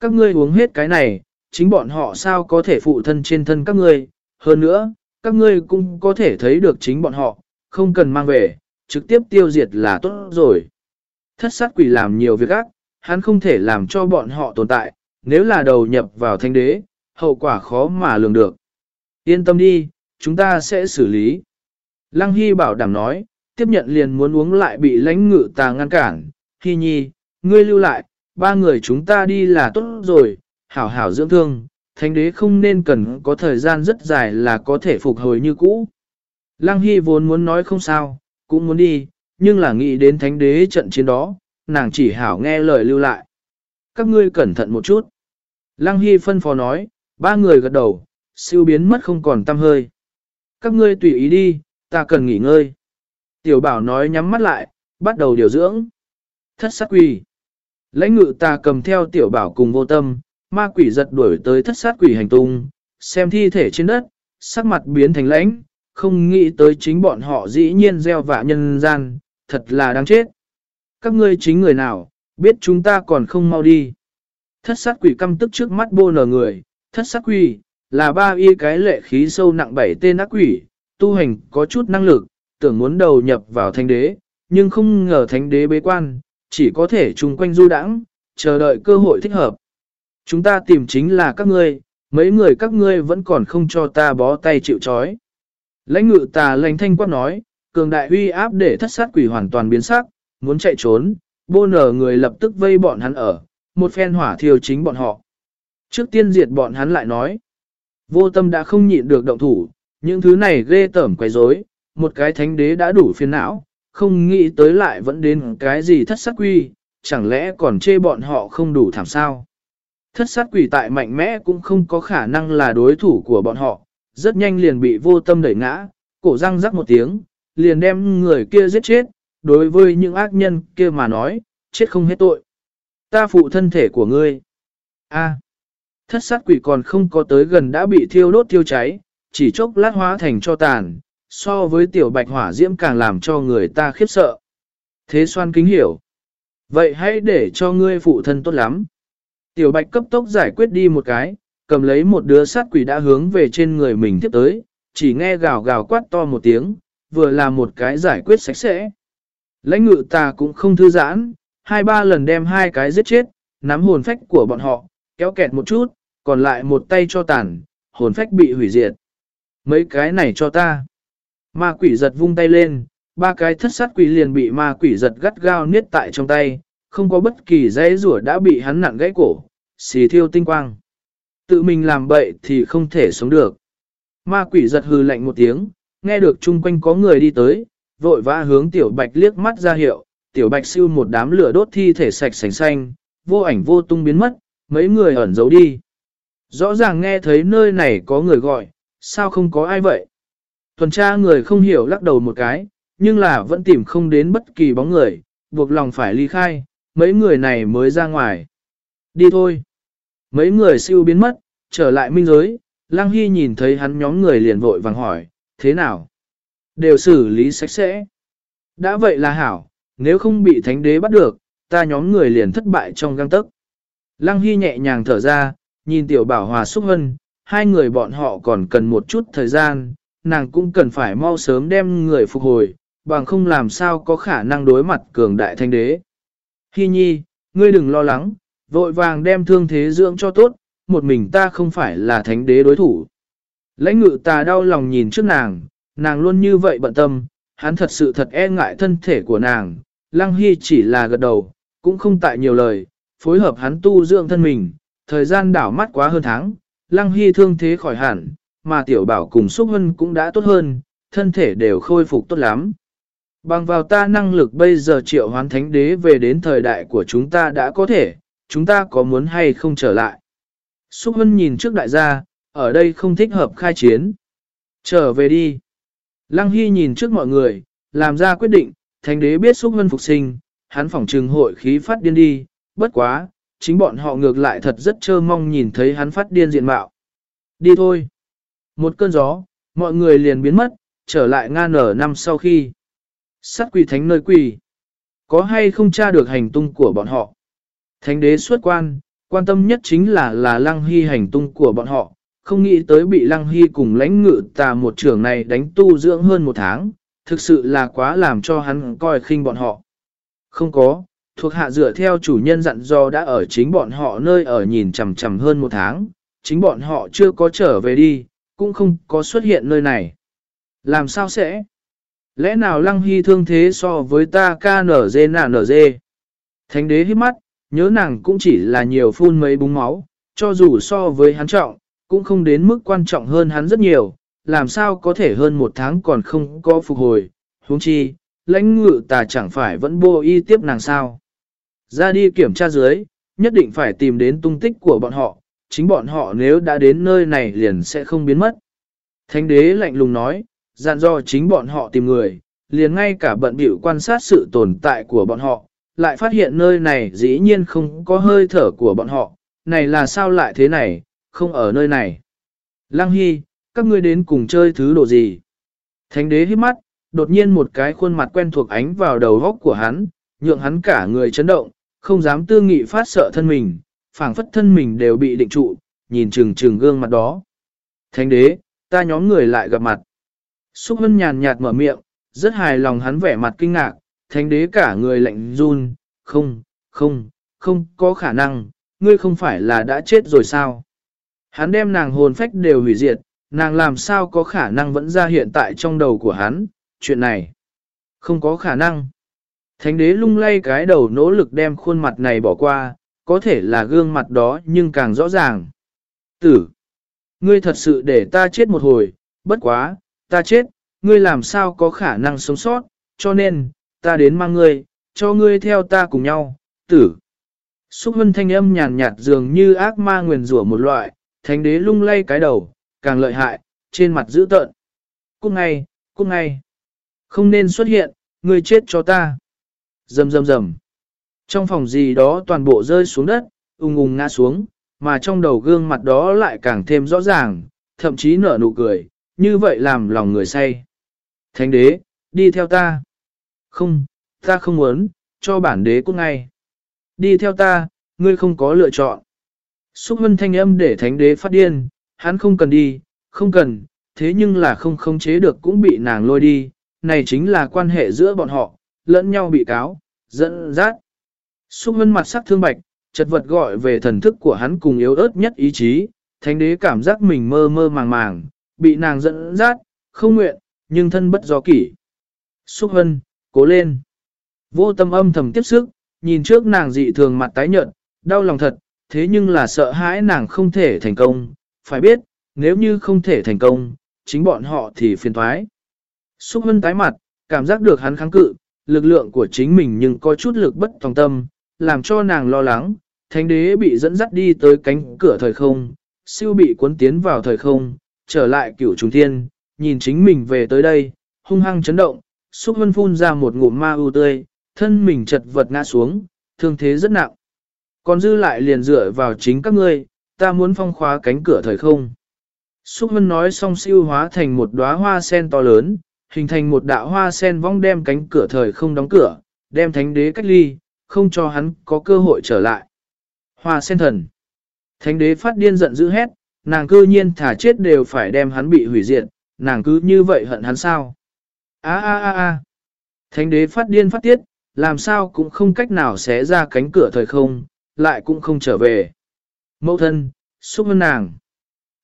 Các ngươi uống hết cái này, chính bọn họ sao có thể phụ thân trên thân các ngươi, hơn nữa, các ngươi cũng có thể thấy được chính bọn họ, không cần mang về, trực tiếp tiêu diệt là tốt rồi. Thất sát quỷ làm nhiều việc ác, hắn không thể làm cho bọn họ tồn tại, nếu là đầu nhập vào thanh đế, hậu quả khó mà lường được. Yên tâm đi, chúng ta sẽ xử lý. Lăng Hy bảo đảm nói, tiếp nhận liền muốn uống lại bị lãnh ngự tà ngăn cản. Hy nhi, ngươi lưu lại, ba người chúng ta đi là tốt rồi, hảo hảo dưỡng thương, thánh đế không nên cần có thời gian rất dài là có thể phục hồi như cũ. Lăng Hy vốn muốn nói không sao, cũng muốn đi, nhưng là nghĩ đến thánh đế trận chiến đó, nàng chỉ hảo nghe lời lưu lại. Các ngươi cẩn thận một chút. Lăng Hy phân phó nói, ba người gật đầu, siêu biến mất không còn tâm hơi. Các ngươi tùy ý đi, ta cần nghỉ ngơi. Tiểu bảo nói nhắm mắt lại, bắt đầu điều dưỡng. Thất sắc quỳ. Lãnh ngự ta cầm theo tiểu bảo cùng vô tâm, ma quỷ giật đuổi tới thất sát quỷ hành tung, xem thi thể trên đất, sắc mặt biến thành lãnh, không nghĩ tới chính bọn họ dĩ nhiên gieo vạ nhân gian, thật là đáng chết. Các ngươi chính người nào, biết chúng ta còn không mau đi. Thất sát quỷ căm tức trước mắt bô nở người, thất sát quỷ, là ba y cái lệ khí sâu nặng bảy tên ác quỷ, tu hành có chút năng lực, tưởng muốn đầu nhập vào thánh đế, nhưng không ngờ thánh đế bế quan, chỉ có thể chung quanh du đãng, chờ đợi cơ hội thích hợp. Chúng ta tìm chính là các ngươi, mấy người các ngươi vẫn còn không cho ta bó tay chịu chói. Lãnh ngự tà lãnh thanh quát nói, cường đại huy áp để thất sát quỷ hoàn toàn biến sắc, muốn chạy trốn, bô nở người lập tức vây bọn hắn ở, một phen hỏa thiêu chính bọn họ. Trước tiên diệt bọn hắn lại nói, vô tâm đã không nhịn được động thủ, những thứ này ghê tởm quấy rối, một cái thánh đế đã đủ phiền não, không nghĩ tới lại vẫn đến cái gì thất sát quy, chẳng lẽ còn chê bọn họ không đủ thảm sao. Thất sát quỷ tại mạnh mẽ cũng không có khả năng là đối thủ của bọn họ, rất nhanh liền bị vô tâm đẩy ngã, cổ răng rắc một tiếng, liền đem người kia giết chết, đối với những ác nhân kia mà nói, chết không hết tội. Ta phụ thân thể của ngươi. A. À, thất sát quỷ còn không có tới gần đã bị thiêu đốt thiêu cháy, chỉ chốc lát hóa thành cho tàn, so với tiểu bạch hỏa diễm càng làm cho người ta khiếp sợ. Thế xoan kính hiểu. Vậy hãy để cho ngươi phụ thân tốt lắm. Tiểu bạch cấp tốc giải quyết đi một cái, cầm lấy một đứa sát quỷ đã hướng về trên người mình tiếp tới, chỉ nghe gào gào quát to một tiếng, vừa là một cái giải quyết sạch sẽ. Lãnh ngự ta cũng không thư giãn, hai ba lần đem hai cái giết chết, nắm hồn phách của bọn họ, kéo kẹt một chút, còn lại một tay cho tàn, hồn phách bị hủy diệt. Mấy cái này cho ta. Ma quỷ giật vung tay lên, ba cái thất sát quỷ liền bị ma quỷ giật gắt gao niết tại trong tay, không có bất kỳ dây rủa đã bị hắn nặng gãy cổ, xì thiêu tinh quang. Tự mình làm bậy thì không thể sống được. Ma quỷ giật hừ lạnh một tiếng, nghe được chung quanh có người đi tới, vội vã hướng tiểu bạch liếc mắt ra hiệu, tiểu bạch siêu một đám lửa đốt thi thể sạch sành xanh, vô ảnh vô tung biến mất, mấy người ẩn giấu đi. Rõ ràng nghe thấy nơi này có người gọi, sao không có ai vậy? Tuần tra người không hiểu lắc đầu một cái, nhưng là vẫn tìm không đến bất kỳ bóng người, buộc lòng phải ly khai, mấy người này mới ra ngoài. Đi thôi. Mấy người siêu biến mất, trở lại minh giới, Lăng Hy nhìn thấy hắn nhóm người liền vội vàng hỏi, thế nào? Đều xử lý sạch sẽ. Đã vậy là hảo, nếu không bị thánh đế bắt được, ta nhóm người liền thất bại trong găng tấc. Lăng Hy nhẹ nhàng thở ra, nhìn tiểu bảo hòa xúc hân, hai người bọn họ còn cần một chút thời gian, nàng cũng cần phải mau sớm đem người phục hồi, bằng không làm sao có khả năng đối mặt cường đại thanh đế. Hy nhi, ngươi đừng lo lắng, vội vàng đem thương thế dưỡng cho tốt, một mình ta không phải là thánh đế đối thủ. Lãnh ngự ta đau lòng nhìn trước nàng, nàng luôn như vậy bận tâm, hắn thật sự thật e ngại thân thể của nàng, lăng hy chỉ là gật đầu, cũng không tại nhiều lời, phối hợp hắn tu dưỡng thân mình, thời gian đảo mắt quá hơn tháng, lăng hy thương thế khỏi hẳn, mà tiểu bảo cùng xúc hân cũng đã tốt hơn, thân thể đều khôi phục tốt lắm. Bằng vào ta năng lực bây giờ triệu hoán thánh đế về đến thời đại của chúng ta đã có thể, chúng ta có muốn hay không trở lại. Xúc hân nhìn trước đại gia, ở đây không thích hợp khai chiến. Trở về đi. Lăng Hy nhìn trước mọi người, làm ra quyết định, thánh đế biết xúc hân phục sinh, hắn phỏng trừng hội khí phát điên đi, bất quá, chính bọn họ ngược lại thật rất trơ mong nhìn thấy hắn phát điên diện mạo. Đi thôi. Một cơn gió, mọi người liền biến mất, trở lại ngan ở năm sau khi. Sát quỷ thánh nơi quỷ. Có hay không tra được hành tung của bọn họ? Thánh đế xuất quan, quan tâm nhất chính là là lăng hy hành tung của bọn họ. Không nghĩ tới bị lăng hy cùng lãnh ngự tà một trưởng này đánh tu dưỡng hơn một tháng, thực sự là quá làm cho hắn coi khinh bọn họ. Không có, thuộc hạ dựa theo chủ nhân dặn do đã ở chính bọn họ nơi ở nhìn chằm chằm hơn một tháng, chính bọn họ chưa có trở về đi, cũng không có xuất hiện nơi này. Làm sao sẽ? Lẽ nào lăng hy thương thế so với ta KNZ NZ? Thánh đế hít mắt, nhớ nàng cũng chỉ là nhiều phun mấy búng máu, cho dù so với hắn trọng, cũng không đến mức quan trọng hơn hắn rất nhiều, làm sao có thể hơn một tháng còn không có phục hồi, huống chi, lãnh ngự tà chẳng phải vẫn bô y tiếp nàng sao. Ra đi kiểm tra dưới, nhất định phải tìm đến tung tích của bọn họ, chính bọn họ nếu đã đến nơi này liền sẽ không biến mất. Thánh đế lạnh lùng nói, dặn do chính bọn họ tìm người, liền ngay cả bận biểu quan sát sự tồn tại của bọn họ, lại phát hiện nơi này dĩ nhiên không có hơi thở của bọn họ, này là sao lại thế này, không ở nơi này. Lăng Hy, các ngươi đến cùng chơi thứ đồ gì? Thánh đế hít mắt, đột nhiên một cái khuôn mặt quen thuộc ánh vào đầu góc của hắn, nhượng hắn cả người chấn động, không dám tư nghị phát sợ thân mình, phảng phất thân mình đều bị định trụ, nhìn chừng chừng gương mặt đó. Thánh đế, ta nhóm người lại gặp mặt. Xúc hân nhàn nhạt mở miệng, rất hài lòng hắn vẻ mặt kinh ngạc, thánh đế cả người lạnh run, không, không, không có khả năng, ngươi không phải là đã chết rồi sao? Hắn đem nàng hồn phách đều hủy diệt, nàng làm sao có khả năng vẫn ra hiện tại trong đầu của hắn, chuyện này. Không có khả năng. Thánh đế lung lay cái đầu nỗ lực đem khuôn mặt này bỏ qua, có thể là gương mặt đó nhưng càng rõ ràng. Tử! Ngươi thật sự để ta chết một hồi, bất quá, ta chết, ngươi làm sao có khả năng sống sót, cho nên, ta đến mang ngươi, cho ngươi theo ta cùng nhau, tử. Xúc hân thanh âm nhàn nhạt dường như ác ma nguyền rủa một loại, thánh đế lung lay cái đầu, càng lợi hại, trên mặt dữ tợn. Cút ngay, cút ngay. Không nên xuất hiện, ngươi chết cho ta. Rầm rầm rầm. Trong phòng gì đó toàn bộ rơi xuống đất, ung ung ngã xuống, mà trong đầu gương mặt đó lại càng thêm rõ ràng, thậm chí nở nụ cười, như vậy làm lòng người say. Thánh đế, đi theo ta. Không, ta không muốn, cho bản đế cút ngay. Đi theo ta, ngươi không có lựa chọn. Xúc hân thanh âm để thánh đế phát điên, hắn không cần đi, không cần, thế nhưng là không khống chế được cũng bị nàng lôi đi, này chính là quan hệ giữa bọn họ, lẫn nhau bị cáo, dẫn dắt. Xúc hân mặt sắc thương bạch, chật vật gọi về thần thức của hắn cùng yếu ớt nhất ý chí, thánh đế cảm giác mình mơ mơ màng màng, bị nàng dẫn dắt, không nguyện, nhưng thân bất do kỷ. Xúc hân, cố lên. Vô tâm âm thầm tiếp sức, nhìn trước nàng dị thường mặt tái nhợt, đau lòng thật, thế nhưng là sợ hãi nàng không thể thành công, phải biết, nếu như không thể thành công, chính bọn họ thì phiền thoái. Xúc hân tái mặt, cảm giác được hắn kháng cự, lực lượng của chính mình nhưng có chút lực bất tòng tâm, làm cho nàng lo lắng, thánh đế bị dẫn dắt đi tới cánh cửa thời không, siêu bị cuốn tiến vào thời không, trở lại cửu trùng thiên, nhìn chính mình về tới đây, hung hăng chấn động, xúc vân phun ra một ngụm ma ưu tươi, thân mình chật vật ngã xuống, thương thế rất nặng. Còn dư lại liền dựa vào chính các ngươi, ta muốn phong khóa cánh cửa thời không. Xúc vân nói xong siêu hóa thành một đóa hoa sen to lớn, hình thành một đạo hoa sen vong đem cánh cửa thời không đóng cửa, đem thánh đế cách ly, không cho hắn có cơ hội trở lại. Hoa sen thần. Thánh đế phát điên giận dữ hét, nàng cư nhiên thả chết đều phải đem hắn bị hủy diệt, nàng cứ như vậy hận hắn sao. A a a a. Thánh đế phát điên phát tiết, làm sao cũng không cách nào xé ra cánh cửa thời không, lại cũng không trở về. Mẫu thân, xúc hơn nàng.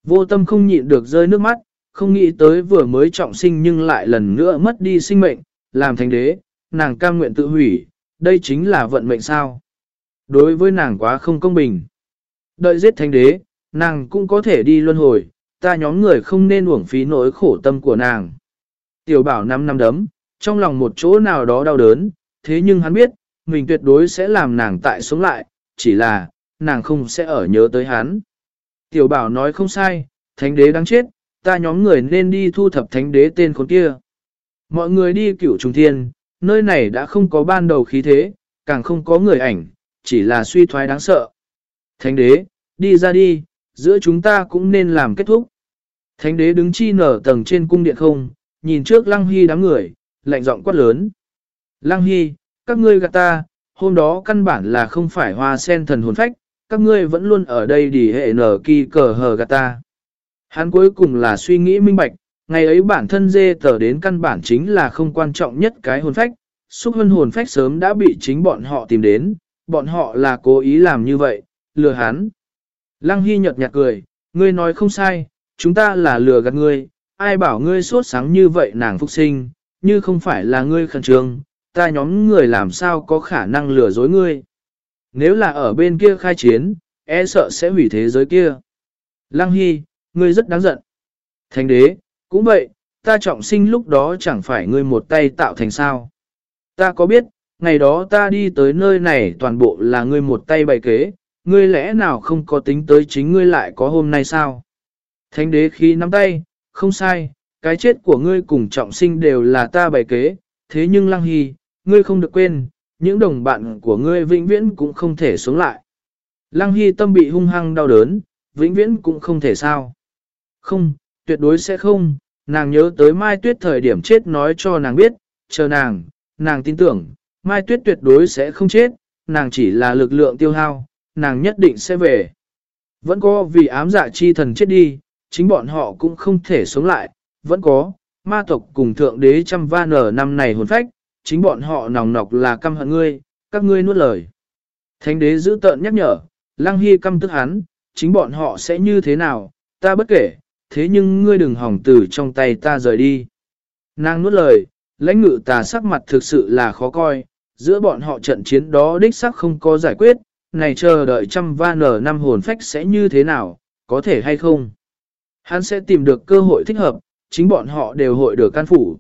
Vô tâm không nhịn được rơi nước mắt, không nghĩ tới vừa mới trọng sinh nhưng lại lần nữa mất đi sinh mệnh, làm Thánh đế, nàng cam nguyện tự hủy, đây chính là vận mệnh sao. Đối với nàng quá không công bình. Đợi giết thánh đế, nàng cũng có thể đi luân hồi, ta nhóm người không nên uổng phí nỗi khổ tâm của nàng. Tiểu bảo năm năm đấm, trong lòng một chỗ nào đó đau đớn, thế nhưng hắn biết, mình tuyệt đối sẽ làm nàng tại sống lại, chỉ là, nàng không sẽ ở nhớ tới hắn. Tiểu bảo nói không sai, thánh đế đáng chết, ta nhóm người nên đi thu thập thánh đế tên con kia. Mọi người đi cửu trùng thiên, nơi này đã không có ban đầu khí thế, càng không có người ảnh, chỉ là suy thoái đáng sợ. Thánh đế, đi ra đi, giữa chúng ta cũng nên làm kết thúc. Thánh đế đứng chi nở tầng trên cung điện không, nhìn trước lăng hy đám người, lạnh giọng quát lớn. Lăng hy, các ngươi gạt ta, hôm đó căn bản là không phải hoa sen thần hồn phách, các ngươi vẫn luôn ở đây để hệ nở kỳ cờ hờ gạt ta. Hắn cuối cùng là suy nghĩ minh bạch, ngày ấy bản thân dê tờ đến căn bản chính là không quan trọng nhất cái hồn phách, xúc hân hồn phách sớm đã bị chính bọn họ tìm đến, bọn họ là cố ý làm như vậy, lừa hắn. Lăng Hy nhợt nhạt cười, ngươi nói không sai, chúng ta là lừa gạt ngươi, ai bảo ngươi sốt sáng như vậy nàng phục sinh, như không phải là ngươi khẩn trương, ta nhóm người làm sao có khả năng lừa dối ngươi. Nếu là ở bên kia khai chiến, e sợ sẽ hủy thế giới kia. Lăng Hy, ngươi rất đáng giận. Thánh đế, cũng vậy, ta trọng sinh lúc đó chẳng phải ngươi một tay tạo thành sao. Ta có biết, ngày đó ta đi tới nơi này toàn bộ là ngươi một tay bày kế, ngươi lẽ nào không có tính tới chính ngươi lại có hôm nay sao? Thánh đế khi nắm tay, không sai, cái chết của ngươi cùng trọng sinh đều là ta bày kế, thế nhưng lăng hy, ngươi không được quên, những đồng bạn của ngươi vĩnh viễn cũng không thể sống lại. Lăng Hy tâm bị hung hăng đau đớn, vĩnh viễn cũng không thể sao. Không, tuyệt đối sẽ không, nàng nhớ tới Mai Tuyết thời điểm chết nói cho nàng biết, chờ nàng, nàng tin tưởng, Mai Tuyết tuyệt đối sẽ không chết, nàng chỉ là lực lượng tiêu hao, nàng nhất định sẽ về. Vẫn có vì ám dạ chi thần chết đi, chính bọn họ cũng không thể sống lại, vẫn có, ma tộc cùng thượng đế trăm va nở năm này hồn phách, chính bọn họ nòng nọc là căm hận ngươi, các ngươi nuốt lời. Thánh đế giữ tợn nhắc nhở, lăng hy căm tức hắn, chính bọn họ sẽ như thế nào, ta bất kể, thế nhưng ngươi đừng hỏng từ trong tay ta rời đi. Nàng nuốt lời, lãnh ngự tà sắc mặt thực sự là khó coi, giữa bọn họ trận chiến đó đích sắc không có giải quyết, này chờ đợi trăm va nở năm hồn phách sẽ như thế nào, có thể hay không. Hắn sẽ tìm được cơ hội thích hợp, chính bọn họ đều hội được can phủ.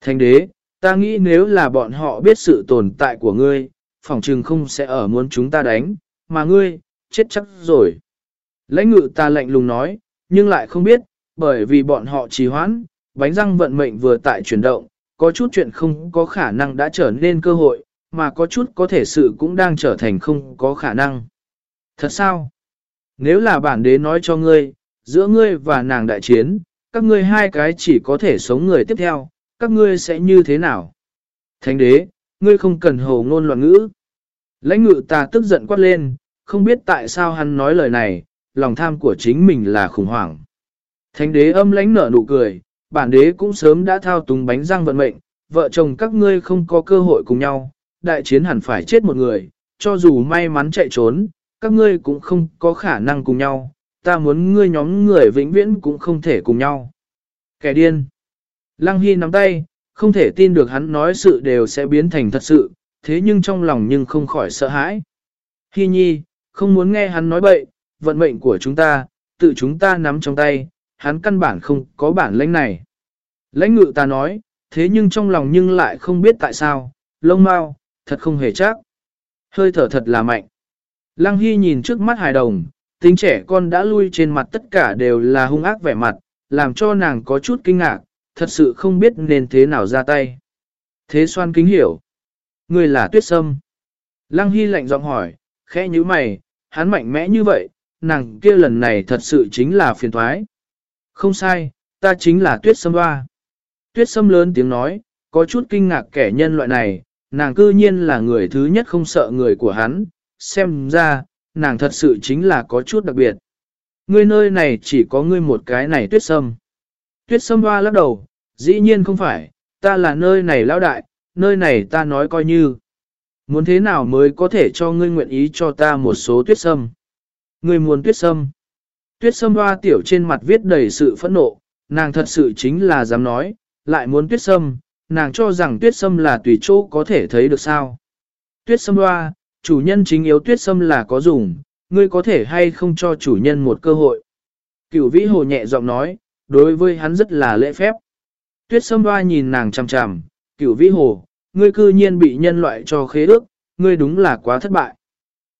Thánh đế, ta nghĩ nếu là bọn họ biết sự tồn tại của ngươi, phòng trừng không sẽ ở muốn chúng ta đánh, mà ngươi, chết chắc rồi. Lãnh ngự ta lạnh lùng nói, nhưng lại không biết, bởi vì bọn họ trì hoãn, bánh răng vận mệnh vừa tại chuyển động, có chút chuyện không có khả năng đã trở nên cơ hội, mà có chút có thể sự cũng đang trở thành không có khả năng. Thật sao? Nếu là bản đế nói cho ngươi, giữa ngươi và nàng đại chiến, các ngươi hai cái chỉ có thể sống người tiếp theo, các ngươi sẽ như thế nào? Thánh đế, ngươi không cần hồ ngôn loạn ngữ. Lãnh ngự ta tức giận quát lên, không biết tại sao hắn nói lời này, lòng tham của chính mình là khủng hoảng. Thánh đế âm lãnh nở nụ cười, bản đế cũng sớm đã thao túng bánh răng vận mệnh, vợ chồng các ngươi không có cơ hội cùng nhau, đại chiến hẳn phải chết một người, cho dù may mắn chạy trốn, các ngươi cũng không có khả năng cùng nhau, ta muốn ngươi nhóm người vĩnh viễn cũng không thể cùng nhau. Kẻ điên. Lăng Hy nắm tay, không thể tin được hắn nói sự đều sẽ biến thành thật sự, thế nhưng trong lòng nhưng không khỏi sợ hãi. Hy nhi, không muốn nghe hắn nói bậy, vận mệnh của chúng ta, tự chúng ta nắm trong tay, hắn căn bản không có bản lãnh này. Lãnh ngự ta nói, thế nhưng trong lòng nhưng lại không biết tại sao, lông mau, thật không hề chắc. Hơi thở thật là mạnh. Lăng Hy nhìn trước mắt hài đồng, tính trẻ con đã lui trên mặt tất cả đều là hung ác vẻ mặt, làm cho nàng có chút kinh ngạc, thật sự không biết nên thế nào ra tay. Thế xoan kính hiểu. Người là tuyết sâm. Lăng Hy lạnh giọng hỏi, khẽ như mày, hắn mạnh mẽ như vậy, nàng kia lần này thật sự chính là phiền thoái. Không sai, ta chính là tuyết sâm hoa. Tuyết sâm lớn tiếng nói, có chút kinh ngạc kẻ nhân loại này, nàng cư nhiên là người thứ nhất không sợ người của hắn, xem ra, nàng thật sự chính là có chút đặc biệt. Ngươi nơi này chỉ có ngươi một cái này tuyết sâm. Tuyết sâm hoa lắc đầu, dĩ nhiên không phải, ta là nơi này lão đại, nơi này ta nói coi như. Muốn thế nào mới có thể cho ngươi nguyện ý cho ta một số tuyết sâm? Ngươi muốn tuyết sâm. Tuyết sâm hoa tiểu trên mặt viết đầy sự phẫn nộ, nàng thật sự chính là dám nói, lại muốn tuyết sâm, nàng cho rằng tuyết sâm là tùy chỗ có thể thấy được sao. Tuyết sâm hoa, chủ nhân chính yếu tuyết sâm là có dùng, ngươi có thể hay không cho chủ nhân một cơ hội. Cửu vĩ hồ nhẹ giọng nói, đối với hắn rất là lễ phép. Tuyết sâm hoa nhìn nàng chằm chằm, cửu vĩ hồ, ngươi cư nhiên bị nhân loại cho khế ước, ngươi đúng là quá thất bại.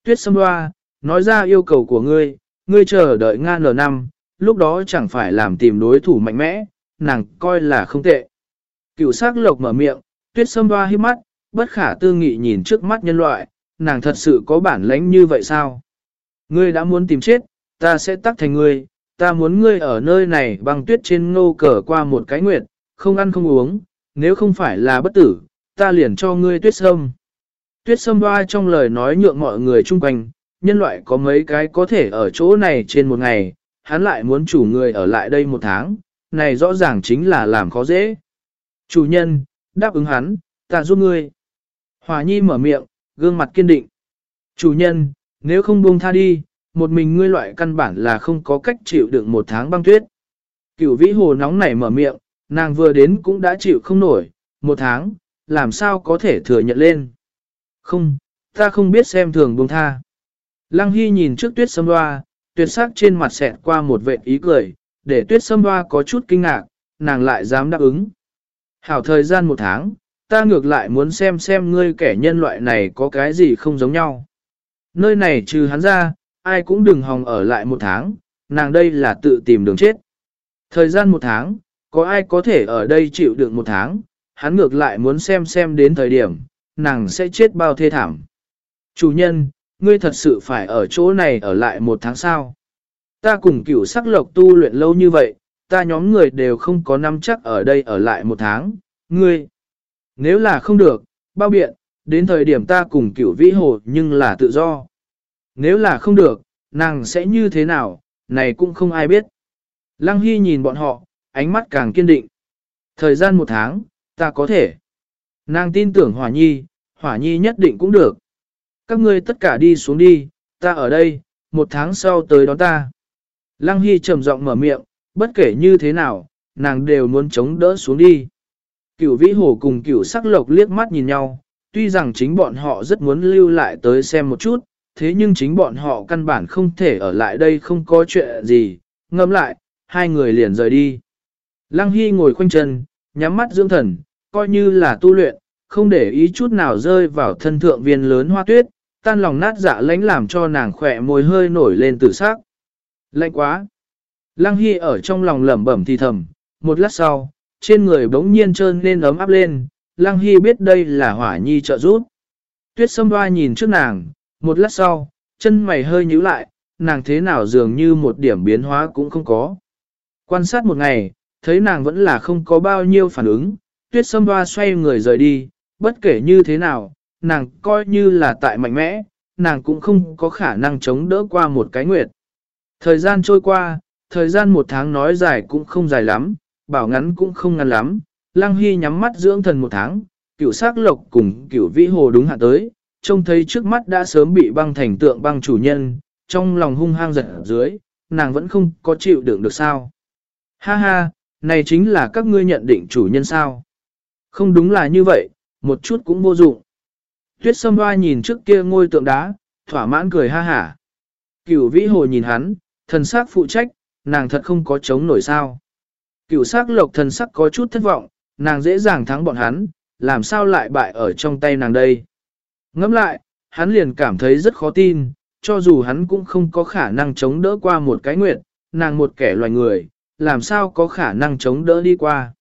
Tuyết sâm hoa, nói ra yêu cầu của ngươi, ngươi chờ đợi ngan nở năm, lúc đó chẳng phải làm tìm đối thủ mạnh mẽ, nàng coi là không tệ. Cửu sắc lộc mở miệng, tuyết sâm hoa hiếp mắt, bất khả tư nghị nhìn trước mắt nhân loại, nàng thật sự có bản lãnh như vậy sao? Ngươi đã muốn tìm chết, ta sẽ tắt thành ngươi, ta muốn ngươi ở nơi này băng tuyết trên ngô cờ qua một cái nguyệt, không ăn không uống, nếu không phải là bất tử, ta liền cho ngươi tuyết sâm. Tuyết sâm hoa trong lời nói nhượng mọi người chung quanh, nhân loại có mấy cái có thể ở chỗ này trên một ngày, hắn lại muốn chủ người ở lại đây một tháng, này rõ ràng chính là làm khó dễ. Chủ nhân, đáp ứng hắn, ta giúp ngươi. Hòa nhi mở miệng, gương mặt kiên định. Chủ nhân, nếu không buông tha đi, một mình ngươi loại căn bản là không có cách chịu đựng một tháng băng tuyết. Cửu vĩ hồ nóng nảy mở miệng, nàng vừa đến cũng đã chịu không nổi, một tháng, làm sao có thể thừa nhận lên. Không, ta không biết xem thường buông tha. Lăng Hy nhìn trước tuyết sâm hoa, tuyệt sắc trên mặt xẹt qua một vệ ý cười, để tuyết sâm hoa có chút kinh ngạc, nàng lại dám đáp ứng. Hảo thời gian một tháng, ta ngược lại muốn xem xem ngươi kẻ nhân loại này có cái gì không giống nhau. Nơi này trừ hắn ra, ai cũng đừng hòng ở lại một tháng, nàng đây là tự tìm đường chết. Thời gian một tháng, có ai có thể ở đây chịu được một tháng, hắn ngược lại muốn xem xem đến thời điểm, nàng sẽ chết bao thê thảm. Chủ nhân, ngươi thật sự phải ở chỗ này ở lại một tháng sao? Ta cùng cửu sắc lộc tu luyện lâu như vậy, ta nhóm người đều không có năm chắc ở đây ở lại một tháng. Ngươi, nếu là không được, bao biện, đến thời điểm ta cùng cửu vĩ hồ nhưng là tự do. Nếu là không được, nàng sẽ như thế nào, này cũng không ai biết. Lăng Hy nhìn bọn họ, ánh mắt càng kiên định. Thời gian một tháng, ta có thể. Nàng tin tưởng Hỏa Nhi, Hỏa Nhi nhất định cũng được. Các ngươi tất cả đi xuống đi, ta ở đây, một tháng sau tới đón ta. Lăng Hy trầm giọng mở miệng, bất kể như thế nào, nàng đều muốn chống đỡ xuống đi. Cửu vĩ hồ cùng cửu sắc lộc liếc mắt nhìn nhau, tuy rằng chính bọn họ rất muốn lưu lại tới xem một chút, thế nhưng chính bọn họ căn bản không thể ở lại đây không có chuyện gì, ngâm lại, hai người liền rời đi. Lăng Hy ngồi khoanh chân, nhắm mắt dưỡng thần, coi như là tu luyện, không để ý chút nào rơi vào thân thượng viên lớn hoa tuyết, tan lòng nát dạ lánh làm cho nàng khỏe môi hơi nổi lên tử sắc. Lạnh quá! Lăng Hy ở trong lòng lẩm bẩm thì thầm, một lát sau, trên người bỗng nhiên trơn lên ấm áp lên, Lăng Hy biết đây là hỏa nhi trợ giúp. Tuyết sâm hoa nhìn trước nàng, một lát sau, chân mày hơi nhíu lại, nàng thế nào dường như một điểm biến hóa cũng không có. Quan sát một ngày, thấy nàng vẫn là không có bao nhiêu phản ứng, tuyết sâm hoa xoay người rời đi, bất kể như thế nào, nàng coi như là tại mạnh mẽ, nàng cũng không có khả năng chống đỡ qua một cái nguyệt. Thời gian trôi qua, thời gian một tháng nói dài cũng không dài lắm, bảo ngắn cũng không ngắn lắm, Lăng Hy nhắm mắt dưỡng thần một tháng, cửu sắc lộc cùng cửu vĩ hồ đúng hạ tới, trông thấy trước mắt đã sớm bị băng thành tượng băng chủ nhân, trong lòng hung hăng giật dưới, nàng vẫn không có chịu đựng được sao. Ha ha, này chính là các ngươi nhận định chủ nhân sao. Không đúng là như vậy, một chút cũng vô dụng. Tuyết sâm hoa nhìn trước kia ngôi tượng đá, thỏa mãn cười ha hả. Cửu vĩ hồ nhìn hắn, thần sắc phụ trách, nàng thật không có chống nổi sao. cựu sắc lộc thần sắc có chút thất vọng, nàng dễ dàng thắng bọn hắn, làm sao lại bại ở trong tay nàng đây. Ngẫm lại, hắn liền cảm thấy rất khó tin, cho dù hắn cũng không có khả năng chống đỡ qua một cái nguyện, nàng một kẻ loài người, làm sao có khả năng chống đỡ đi qua.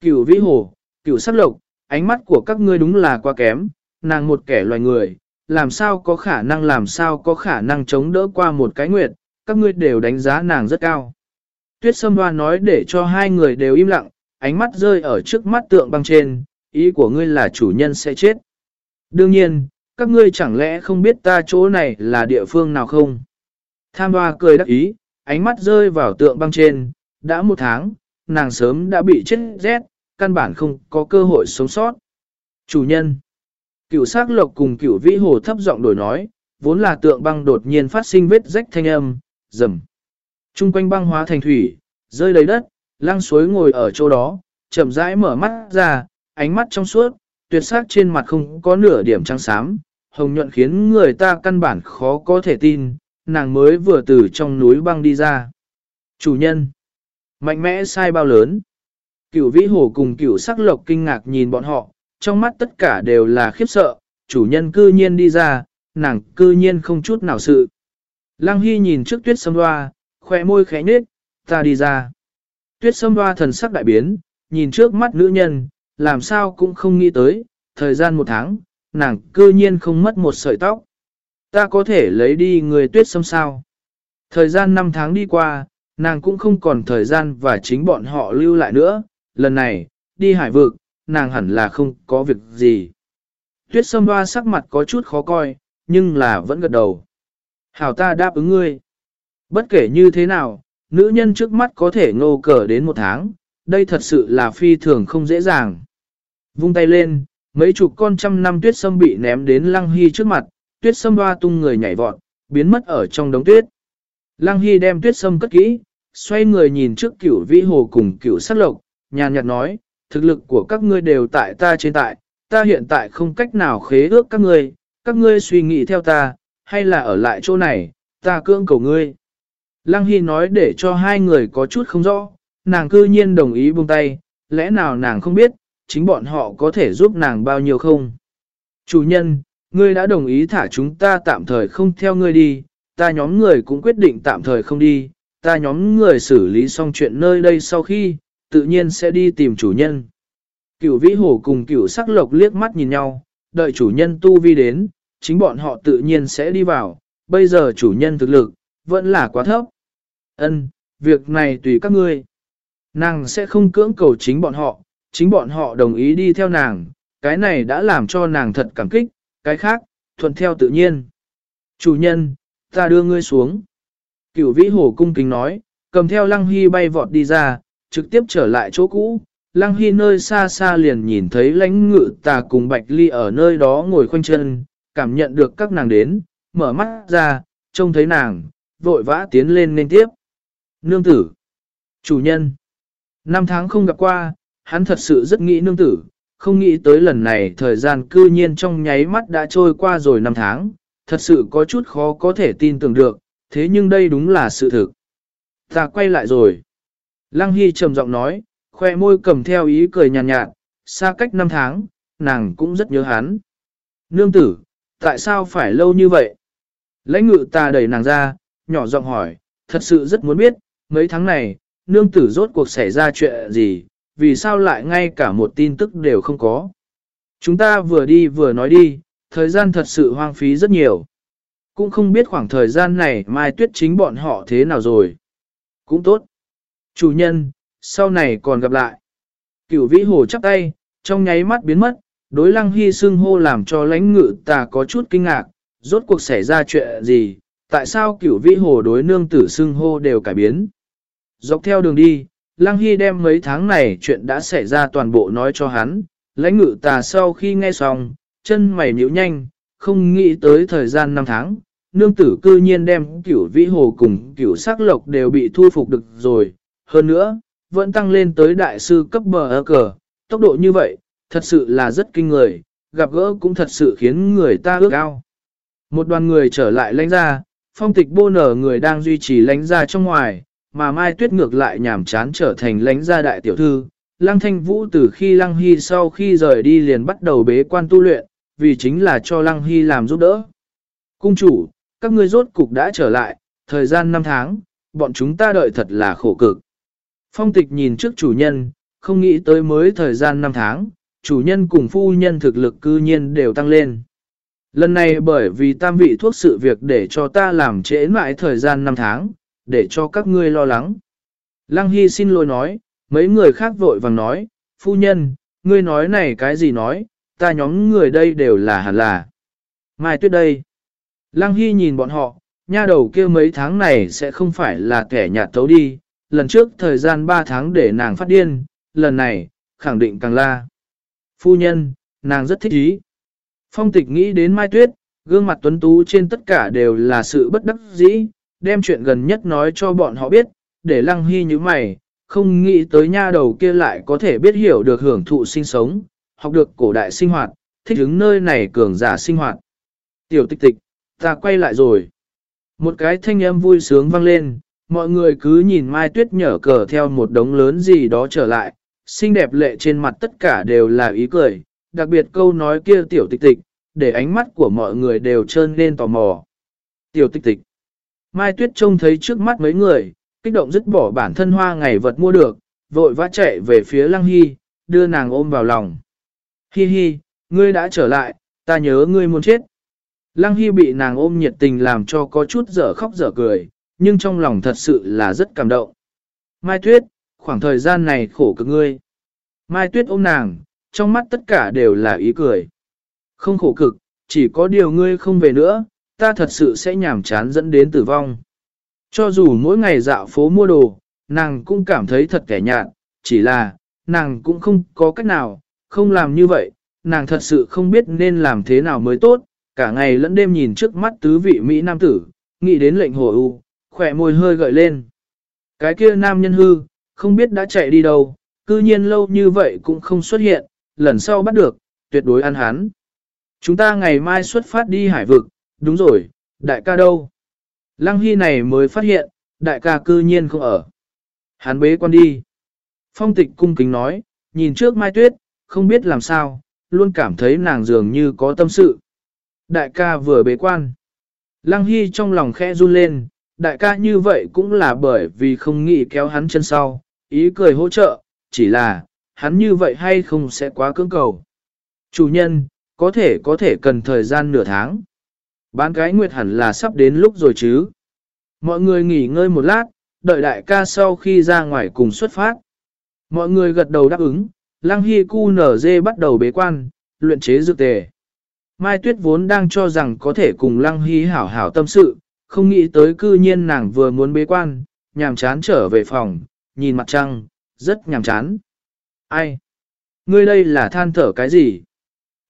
Cửu vĩ hồ, cửu sắc lộc, ánh mắt của các ngươi đúng là quá kém, nàng một kẻ loài người, làm sao có khả năng làm sao có khả năng chống đỡ qua một cái nguyệt, các ngươi đều đánh giá nàng rất cao. Tuyết Sâm Hoa nói để cho hai người đều im lặng, ánh mắt rơi ở trước mắt tượng băng trên, ý của ngươi là chủ nhân sẽ chết. Đương nhiên, các ngươi chẳng lẽ không biết ta chỗ này là địa phương nào không? Tham Hoa cười đắc ý, ánh mắt rơi vào tượng băng trên, đã một tháng, nàng sớm đã bị chết rét, căn bản không có cơ hội sống sót. Chủ nhân, cựu sắc lộc cùng cựu vĩ hồ thấp giọng đổi nói, vốn là tượng băng đột nhiên phát sinh vết rách thanh âm, rầm. Trung quanh băng hóa thành thủy, rơi đầy đất, lăng suối ngồi ở chỗ đó, chậm rãi mở mắt ra, ánh mắt trong suốt, tuyệt sắc trên mặt không có nửa điểm trắng xám, hồng nhuận khiến người ta căn bản khó có thể tin, nàng mới vừa từ trong núi băng đi ra. Chủ nhân, mạnh mẽ sai bao lớn. Cửu vĩ hồ cùng cửu sắc lộc kinh ngạc nhìn bọn họ, trong mắt tất cả đều là khiếp sợ, chủ nhân cư nhiên đi ra, nàng cư nhiên không chút nào sự. Lăng Hy nhìn trước tuyết sâm hoa, khoe môi khẽ nết, ta đi ra. Tuyết sâm hoa thần sắc đại biến, nhìn trước mắt nữ nhân, làm sao cũng không nghĩ tới, thời gian một tháng, nàng cư nhiên không mất một sợi tóc. Ta có thể lấy đi người tuyết sâm sao. Thời gian năm tháng đi qua, nàng cũng không còn thời gian và chính bọn họ lưu lại nữa, lần này, đi hải vực, nàng hẳn là không có việc gì. Tuyết sâm hoa sắc mặt có chút khó coi, nhưng là vẫn gật đầu. Hảo ta đáp ứng ngươi. Bất kể như thế nào, nữ nhân trước mắt có thể ngô cờ đến một tháng, đây thật sự là phi thường không dễ dàng. Vung tay lên, mấy chục con trăm năm tuyết sâm bị ném đến lăng hy trước mặt, tuyết sâm hoa tung người nhảy vọt, biến mất ở trong đống tuyết. Lăng hy đem tuyết sâm cất kỹ, xoay người nhìn trước cửu vĩ hồ cùng cửu sát lộc, nhàn nhạt nói, thực lực của các ngươi đều tại ta trên tại, ta hiện tại không cách nào khế ước các ngươi, các ngươi suy nghĩ theo ta, hay là ở lại chỗ này, ta cưỡng cầu ngươi. Lăng Hy nói để cho hai người có chút không rõ, nàng cư nhiên đồng ý buông tay, lẽ nào nàng không biết, chính bọn họ có thể giúp nàng bao nhiêu không? Chủ nhân, ngươi đã đồng ý thả chúng ta tạm thời không theo ngươi đi, ta nhóm người cũng quyết định tạm thời không đi, ta nhóm người xử lý xong chuyện nơi đây sau khi, tự nhiên sẽ đi tìm chủ nhân. Cửu vĩ hổ cùng cửu sắc lộc liếc mắt nhìn nhau, đợi chủ nhân tu vi đến, chính bọn họ tự nhiên sẽ đi vào, bây giờ chủ nhân thực lực, vẫn là quá thấp. Ân, việc này tùy các ngươi. Nàng sẽ không cưỡng cầu chính bọn họ, chính bọn họ đồng ý đi theo nàng, cái này đã làm cho nàng thật cảm kích, cái khác, thuận theo tự nhiên. Chủ nhân, ta đưa ngươi xuống. Cửu vĩ hổ cung kính nói, cầm theo lăng hy bay vọt đi ra, trực tiếp trở lại chỗ cũ. Lăng hy nơi xa xa liền nhìn thấy lãnh ngự tà cùng bạch ly ở nơi đó ngồi khoanh chân, cảm nhận được các nàng đến, mở mắt ra, trông thấy nàng, vội vã tiến lên nên tiếp. Nương tử, chủ nhân, năm tháng không gặp qua, hắn thật sự rất nghĩ nương tử, không nghĩ tới lần này thời gian cư nhiên trong nháy mắt đã trôi qua rồi năm tháng, thật sự có chút khó có thể tin tưởng được, thế nhưng đây đúng là sự thực. Ta quay lại rồi. Lăng Hy trầm giọng nói, khoe môi cầm theo ý cười nhàn nhạt, nhạt, xa cách năm tháng, nàng cũng rất nhớ hắn. Nương tử, tại sao phải lâu như vậy? Lãnh ngự ta đẩy nàng ra, nhỏ giọng hỏi, thật sự rất muốn biết, mấy tháng này, nương tử rốt cuộc xảy ra chuyện gì, vì sao lại ngay cả một tin tức đều không có. Chúng ta vừa đi vừa nói đi, thời gian thật sự hoang phí rất nhiều. Cũng không biết khoảng thời gian này Mai Tuyết chính bọn họ thế nào rồi. Cũng tốt. Chủ nhân, sau này còn gặp lại. Cửu vĩ hồ chắp tay, trong nháy mắt biến mất, đối lăng hy xưng hô làm cho lãnh ngự ta có chút kinh ngạc, rốt cuộc xảy ra chuyện gì, tại sao cửu vĩ hồ đối nương tử xưng hô đều cải biến. Dọc theo đường đi, lăng hy đem mấy tháng này chuyện đã xảy ra toàn bộ nói cho hắn, lãnh ngự ta sau khi nghe xong, chân mày nhíu nhanh, không nghĩ tới thời gian năm tháng, nương tử cư nhiên đem cửu vĩ hồ cùng cửu sắc lộc đều bị thu phục được rồi. Hơn nữa, vẫn tăng lên tới đại sư cấp bờ cờ, tốc độ như vậy, thật sự là rất kinh người, gặp gỡ cũng thật sự khiến người ta ước ao. Một đoàn người trở lại lãnh ra, phong tịch bô nở người đang duy trì lãnh ra trong ngoài, mà Mai Tuyết ngược lại nhảm chán trở thành lãnh gia đại tiểu thư. Lăng Thanh Vũ từ khi Lăng Hy sau khi rời đi liền bắt đầu bế quan tu luyện, vì chính là cho Lăng Hy làm giúp đỡ. Cung chủ, các ngươi rốt cục đã trở lại, thời gian 5 tháng, bọn chúng ta đợi thật là khổ cực. Phong tịch nhìn trước chủ nhân, không nghĩ tới mới thời gian 5 tháng, chủ nhân cùng phu nhân thực lực cư nhiên đều tăng lên. Lần này bởi vì tam vị thuốc sự việc để cho ta làm trễ mãi thời gian 5 tháng, để cho các ngươi lo lắng. Lăng Hy xin lỗi nói, mấy người khác vội vàng nói, phu nhân, ngươi nói này cái gì nói, ta nhóm người đây đều là hẳn là. Mai tuyết đây. Lăng Hy nhìn bọn họ, nha đầu kia mấy tháng này sẽ không phải là kẻ nhạt thấu đi, lần trước thời gian 3 tháng để nàng phát điên, lần này, khẳng định càng la. Phu nhân, nàng rất thích ý. Phong tịch nghĩ đến Mai Tuyết, gương mặt tuấn tú trên tất cả đều là sự bất đắc dĩ, đem chuyện gần nhất nói cho bọn họ biết, để lăng hy như mày, không nghĩ tới nha đầu kia lại có thể biết hiểu được hưởng thụ sinh sống, học được cổ đại sinh hoạt, thích ứng nơi này cường giả sinh hoạt. Tiểu tịch tịch, ta quay lại rồi. Một cái thanh âm vui sướng vang lên, mọi người cứ nhìn Mai Tuyết nhở cờ theo một đống lớn gì đó trở lại, xinh đẹp lệ trên mặt tất cả đều là ý cười, đặc biệt câu nói kia tiểu tịch tịch, để ánh mắt của mọi người đều trơn lên tò mò. Tiểu tịch tịch. Mai Tuyết trông thấy trước mắt mấy người, kích động dứt bỏ bản thân hoa ngày vật mua được, vội vã chạy về phía Lăng Hy, đưa nàng ôm vào lòng. Hi hi, ngươi đã trở lại, ta nhớ ngươi muốn chết. Lăng Hy bị nàng ôm nhiệt tình làm cho có chút dở khóc dở cười, nhưng trong lòng thật sự là rất cảm động. Mai Tuyết, khoảng thời gian này khổ cực ngươi. Mai Tuyết ôm nàng, trong mắt tất cả đều là ý cười. Không khổ cực, chỉ có điều ngươi không về nữa, ta thật sự sẽ nhảm chán dẫn đến tử vong. Cho dù mỗi ngày dạo phố mua đồ, nàng cũng cảm thấy thật kẻ nhạt, chỉ là, nàng cũng không có cách nào, không làm như vậy, nàng thật sự không biết nên làm thế nào mới tốt, cả ngày lẫn đêm nhìn trước mắt tứ vị Mỹ nam tử, nghĩ đến lệnh hồ u, khỏe môi hơi gợi lên. Cái kia nam nhân hư, không biết đã chạy đi đâu, cư nhiên lâu như vậy cũng không xuất hiện, lần sau bắt được, tuyệt đối ăn hắn. Chúng ta ngày mai xuất phát đi hải vực, đúng rồi, đại ca đâu? Lăng Hy này mới phát hiện, đại ca cư nhiên không ở. Hắn bế quan đi. Phong tịch cung kính nói, nhìn trước Mai Tuyết, không biết làm sao, luôn cảm thấy nàng dường như có tâm sự. Đại ca vừa bế quan. Lăng Hy trong lòng khẽ run lên, đại ca như vậy cũng là bởi vì không nghĩ kéo hắn chân sau, ý cười hỗ trợ, chỉ là, hắn như vậy hay không sẽ quá cưỡng cầu. Chủ nhân, Có thể có thể cần thời gian nửa tháng. Bán cái nguyệt hẳn là sắp đến lúc rồi chứ. Mọi người nghỉ ngơi một lát, đợi đại ca sau khi ra ngoài cùng xuất phát. Mọi người gật đầu đáp ứng, Lăng Hy cu nở dê bắt đầu bế quan, luyện chế dược tề. Mai Tuyết vốn đang cho rằng có thể cùng Lăng Hy hảo hảo tâm sự, không nghĩ tới cư nhiên nàng vừa muốn bế quan, nhàm chán trở về phòng, nhìn mặt trăng, rất nhàm chán. Ai? Ngươi đây là than thở cái gì?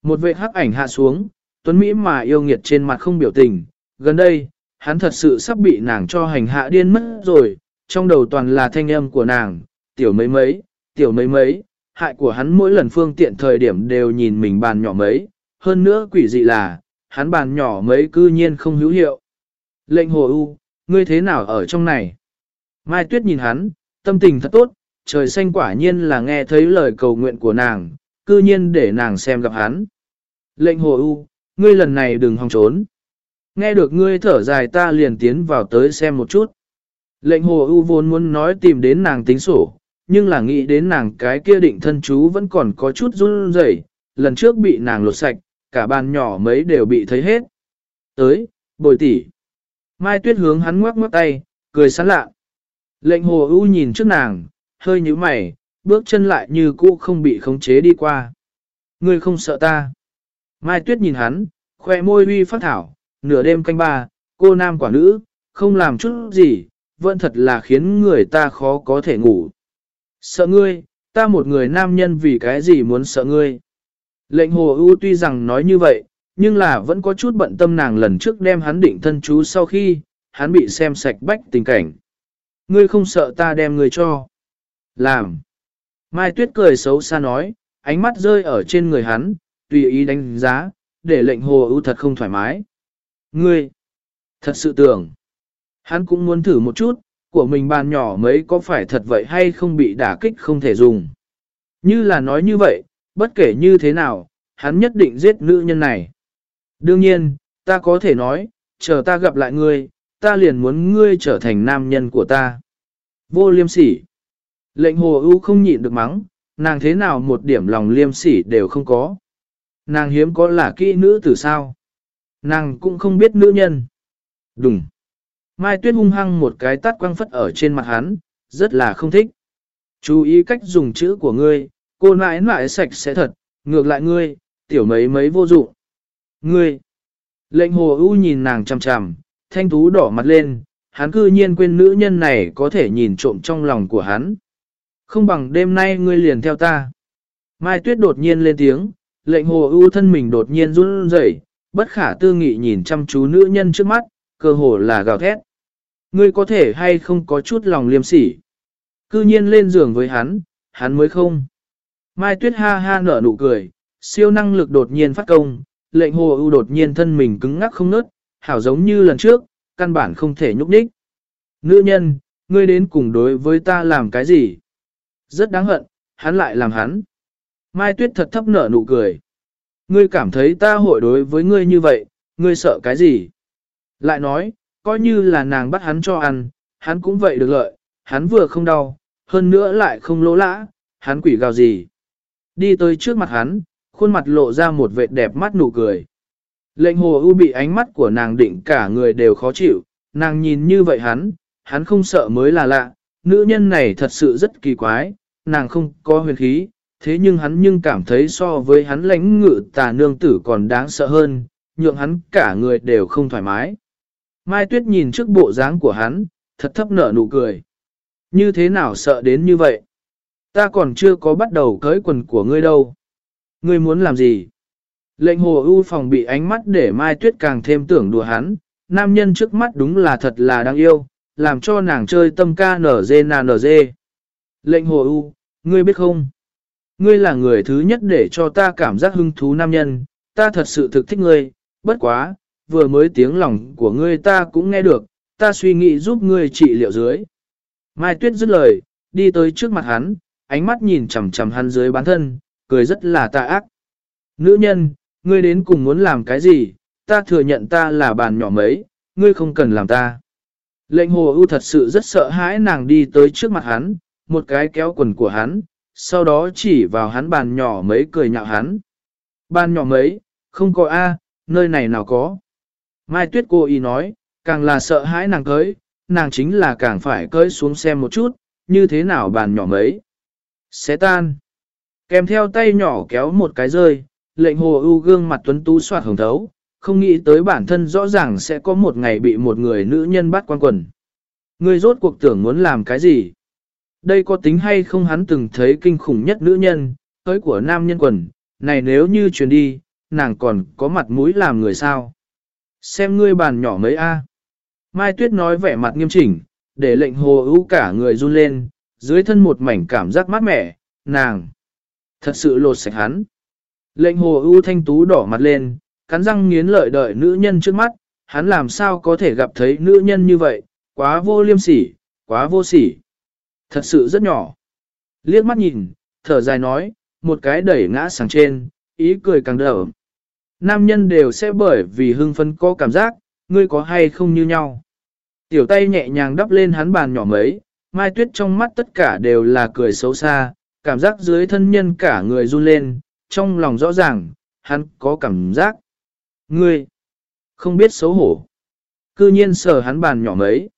Một vệ hắc ảnh hạ xuống, Tuấn Mỹ mà yêu nghiệt trên mặt không biểu tình, gần đây, hắn thật sự sắp bị nàng cho hành hạ điên mất rồi, trong đầu toàn là thanh âm của nàng, tiểu mấy mấy, tiểu mấy mấy, hại của hắn mỗi lần phương tiện thời điểm đều nhìn mình bàn nhỏ mấy, hơn nữa quỷ dị là, hắn bàn nhỏ mấy cư nhiên không hữu hiệu. Lệnh hồ u, ngươi thế nào ở trong này? Mai Tuyết nhìn hắn, tâm tình thật tốt, trời xanh quả nhiên là nghe thấy lời cầu nguyện của nàng, cư nhiên để nàng xem gặp hắn. Lệnh hồ u, ngươi lần này đừng hòng trốn. Nghe được ngươi thở dài ta liền tiến vào tới xem một chút. Lệnh hồ u vốn muốn nói tìm đến nàng tính sổ, nhưng là nghĩ đến nàng cái kia định thân chú vẫn còn có chút run rẩy, lần trước bị nàng lột sạch, cả bàn nhỏ mấy đều bị thấy hết. Tới, bồi tỉ. Mai tuyết hướng hắn ngoắc ngoắc tay, cười sán lạ. Lệnh hồ ưu nhìn trước nàng, hơi nhíu mày, bước chân lại như cũ không bị khống chế đi qua. Ngươi không sợ ta. Mai tuyết nhìn hắn, khoe môi uy phát thảo, nửa đêm canh ba, cô nam quả nữ, không làm chút gì, vẫn thật là khiến người ta khó có thể ngủ. Sợ ngươi, ta một người nam nhân vì cái gì muốn sợ ngươi. Lệnh hồ ưu tuy rằng nói như vậy, nhưng là vẫn có chút bận tâm nàng lần trước đem hắn định thân chú sau khi, hắn bị xem sạch bách tình cảnh. Ngươi không sợ ta đem ngươi cho. Làm. Mai Tuyết cười xấu xa nói, ánh mắt rơi ở trên người hắn, tùy ý đánh giá, để lệnh hồ ưu thật không thoải mái. Ngươi, thật sự tưởng. Hắn cũng muốn thử một chút, của mình bàn nhỏ mấy có phải thật vậy hay không bị đả kích không thể dùng. Như là nói như vậy, bất kể như thế nào, hắn nhất định giết nữ nhân này. Đương nhiên, ta có thể nói, chờ ta gặp lại ngươi, ta liền muốn ngươi trở thành nam nhân của ta. Vô liêm sỉ. Lệnh hồ ưu không nhịn được mắng, nàng thế nào một điểm lòng liêm sỉ đều không có. Nàng hiếm có là kỹ nữ từ sao. Nàng cũng không biết nữ nhân. Đúng. Mai Tuyết hung hăng một cái tắt quăng phất ở trên mặt hắn, rất là không thích. Chú ý cách dùng chữ của ngươi, cô nãi nãi sạch sẽ thật, ngược lại ngươi, tiểu mấy mấy vô dụng. Ngươi, lệnh hồ ưu nhìn nàng chằm chằm, thanh thú đỏ mặt lên, hắn cư nhiên quên nữ nhân này có thể nhìn trộm trong lòng của hắn. Không bằng đêm nay ngươi liền theo ta. Mai Tuyết đột nhiên lên tiếng, lệnh hồ ưu thân mình đột nhiên run rẩy, bất khả tư nghị nhìn chăm chú nữ nhân trước mắt, cơ hồ là gào thét. Ngươi có thể hay không có chút lòng liêm sỉ. Cư nhiên lên giường với hắn, hắn mới không. Mai Tuyết ha ha nở nụ cười, siêu năng lực đột nhiên phát công, lệnh hồ ưu đột nhiên thân mình cứng ngắc không nớt, hảo giống như lần trước, căn bản không thể nhúc nhích. Nữ nhân, ngươi đến cùng đối với ta làm cái gì? Rất đáng hận, hắn lại làm hắn. Mai Tuyết thật thấp nở nụ cười. Ngươi cảm thấy ta hội đối với ngươi như vậy, ngươi sợ cái gì? Lại nói, coi như là nàng bắt hắn cho ăn, hắn cũng vậy được lợi, hắn vừa không đau, hơn nữa lại không lỗ lã, hắn quỷ gào gì. Đi tới trước mặt hắn, khuôn mặt lộ ra một vệt đẹp mắt nụ cười. Lệnh hồ ưu bị ánh mắt của nàng định cả người đều khó chịu, nàng nhìn như vậy hắn, hắn không sợ mới là lạ, nữ nhân này thật sự rất kỳ quái, nàng không có huyền khí, thế nhưng hắn nhưng cảm thấy so với hắn lãnh ngự tà nương tử còn đáng sợ hơn, nhượng hắn cả người đều không thoải mái. Mai Tuyết nhìn trước bộ dáng của hắn, thật thấp nở nụ cười. Như thế nào sợ đến như vậy? Ta còn chưa có bắt đầu cởi quần của ngươi đâu. Ngươi muốn làm gì? Lệnh hồ ưu phòng bị ánh mắt để Mai Tuyết càng thêm tưởng đùa hắn. Nam nhân trước mắt đúng là thật là đáng yêu, làm cho nàng chơi tâm ca nở dê nà nở dê. Lệnh hồ ưu, ngươi biết không? Ngươi là người thứ nhất để cho ta cảm giác hứng thú nam nhân, ta thật sự thực thích ngươi, bất quá, vừa mới tiếng lòng của ngươi ta cũng nghe được, ta suy nghĩ giúp ngươi trị liệu dưới. Mai Tuyết dứt lời, đi tới trước mặt hắn, ánh mắt nhìn chằm chằm hắn dưới bán thân, cười rất là tà ác. Nữ nhân, ngươi đến cùng muốn làm cái gì, ta thừa nhận ta là bàn nhỏ mấy, ngươi không cần làm ta. Lệnh hồ ưu thật sự rất sợ hãi nàng đi tới trước mặt hắn, một cái kéo quần của hắn, sau đó chỉ vào hắn bàn nhỏ mấy cười nhạo hắn. Bàn nhỏ mấy, Không có A, nơi này nào có. Mai Tuyết cô ý nói, càng là sợ hãi nàng cưới, nàng chính là càng phải cưới xuống xem một chút, như thế nào bàn nhỏ mấy. Xé tan. Kèm theo tay nhỏ kéo một cái rơi, lệnh hồ ưu gương mặt tuấn tú soạt hồng thấu, không nghĩ tới bản thân rõ ràng sẽ có một ngày bị một người nữ nhân bắt quan quần. Người rốt cuộc tưởng muốn làm cái gì? Đây có tính hay không hắn từng thấy kinh khủng nhất nữ nhân, tới của nam nhân quần, này nếu như chuyển đi, nàng còn có mặt mũi làm người sao? Xem ngươi bàn nhỏ mấy a. Mai Tuyết nói vẻ mặt nghiêm chỉnh, để lệnh hồ ưu cả người run lên, dưới thân một mảnh cảm giác mát mẻ, nàng. Thật sự lột sạch hắn. Lệnh hồ ưu thanh tú đỏ mặt lên, cắn răng nghiến lợi đợi nữ nhân trước mắt, hắn làm sao có thể gặp thấy nữ nhân như vậy, quá vô liêm sỉ, quá vô sỉ. Thật sự rất nhỏ. Liếc mắt nhìn, thở dài nói, một cái đẩy ngã sang trên, ý cười càng đỡ. Nam nhân đều sẽ bởi vì hưng phấn có cảm giác, ngươi có hay không như nhau. Tiểu tay nhẹ nhàng đắp lên hắn bàn nhỏ mấy, mai tuyết trong mắt tất cả đều là cười xấu xa, cảm giác dưới thân nhân cả người run lên, trong lòng rõ ràng, hắn có cảm giác. Ngươi, không biết xấu hổ. Cư nhiên sờ hắn bàn nhỏ mấy.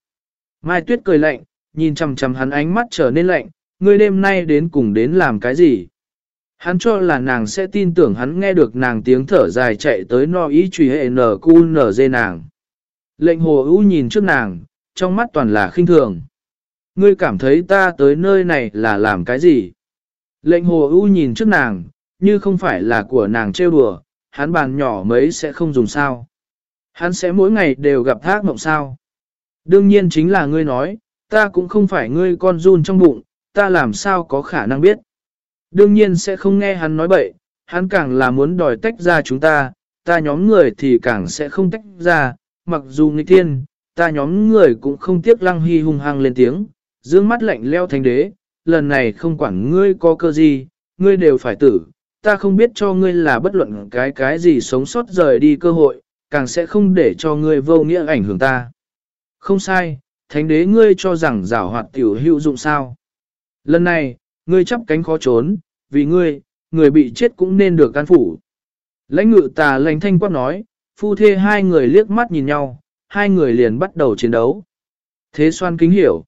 Mai tuyết cười lạnh, nhìn chằm chằm hắn ánh mắt trở nên lạnh, ngươi đêm nay đến cùng đến làm cái gì? Hắn cho là nàng sẽ tin tưởng hắn nghe được nàng tiếng thở dài chạy tới no ý truy hệ nở cu nở dê nàng. Lệnh hồ ưu nhìn trước nàng, trong mắt toàn là khinh thường. Ngươi cảm thấy ta tới nơi này là làm cái gì? Lệnh hồ ưu nhìn trước nàng, như không phải là của nàng trêu đùa, hắn bàn nhỏ mấy sẽ không dùng sao. Hắn sẽ mỗi ngày đều gặp thác mộng sao. Đương nhiên chính là ngươi nói, ta cũng không phải ngươi con run trong bụng, ta làm sao có khả năng biết. Đương nhiên sẽ không nghe hắn nói bậy, hắn càng là muốn đòi tách ra chúng ta, ta nhóm người thì càng sẽ không tách ra, mặc dù nghịch thiên, ta nhóm người cũng không tiếc lăng hy hung hăng lên tiếng, dương mắt lạnh leo thánh đế, lần này không quản ngươi có cơ gì, ngươi đều phải tử, ta không biết cho ngươi là bất luận cái cái gì sống sót rời đi cơ hội, càng sẽ không để cho ngươi vô nghĩa ảnh hưởng ta. Không sai, thánh đế ngươi cho rằng giảo hoạt tiểu hữu dụng sao. Lần này, ngươi chắp cánh khó trốn, vì ngươi, người bị chết cũng nên được can phủ. Lãnh ngự tà lãnh thanh quát nói, phu thê hai người liếc mắt nhìn nhau, hai người liền bắt đầu chiến đấu. Thế xoan kính hiểu.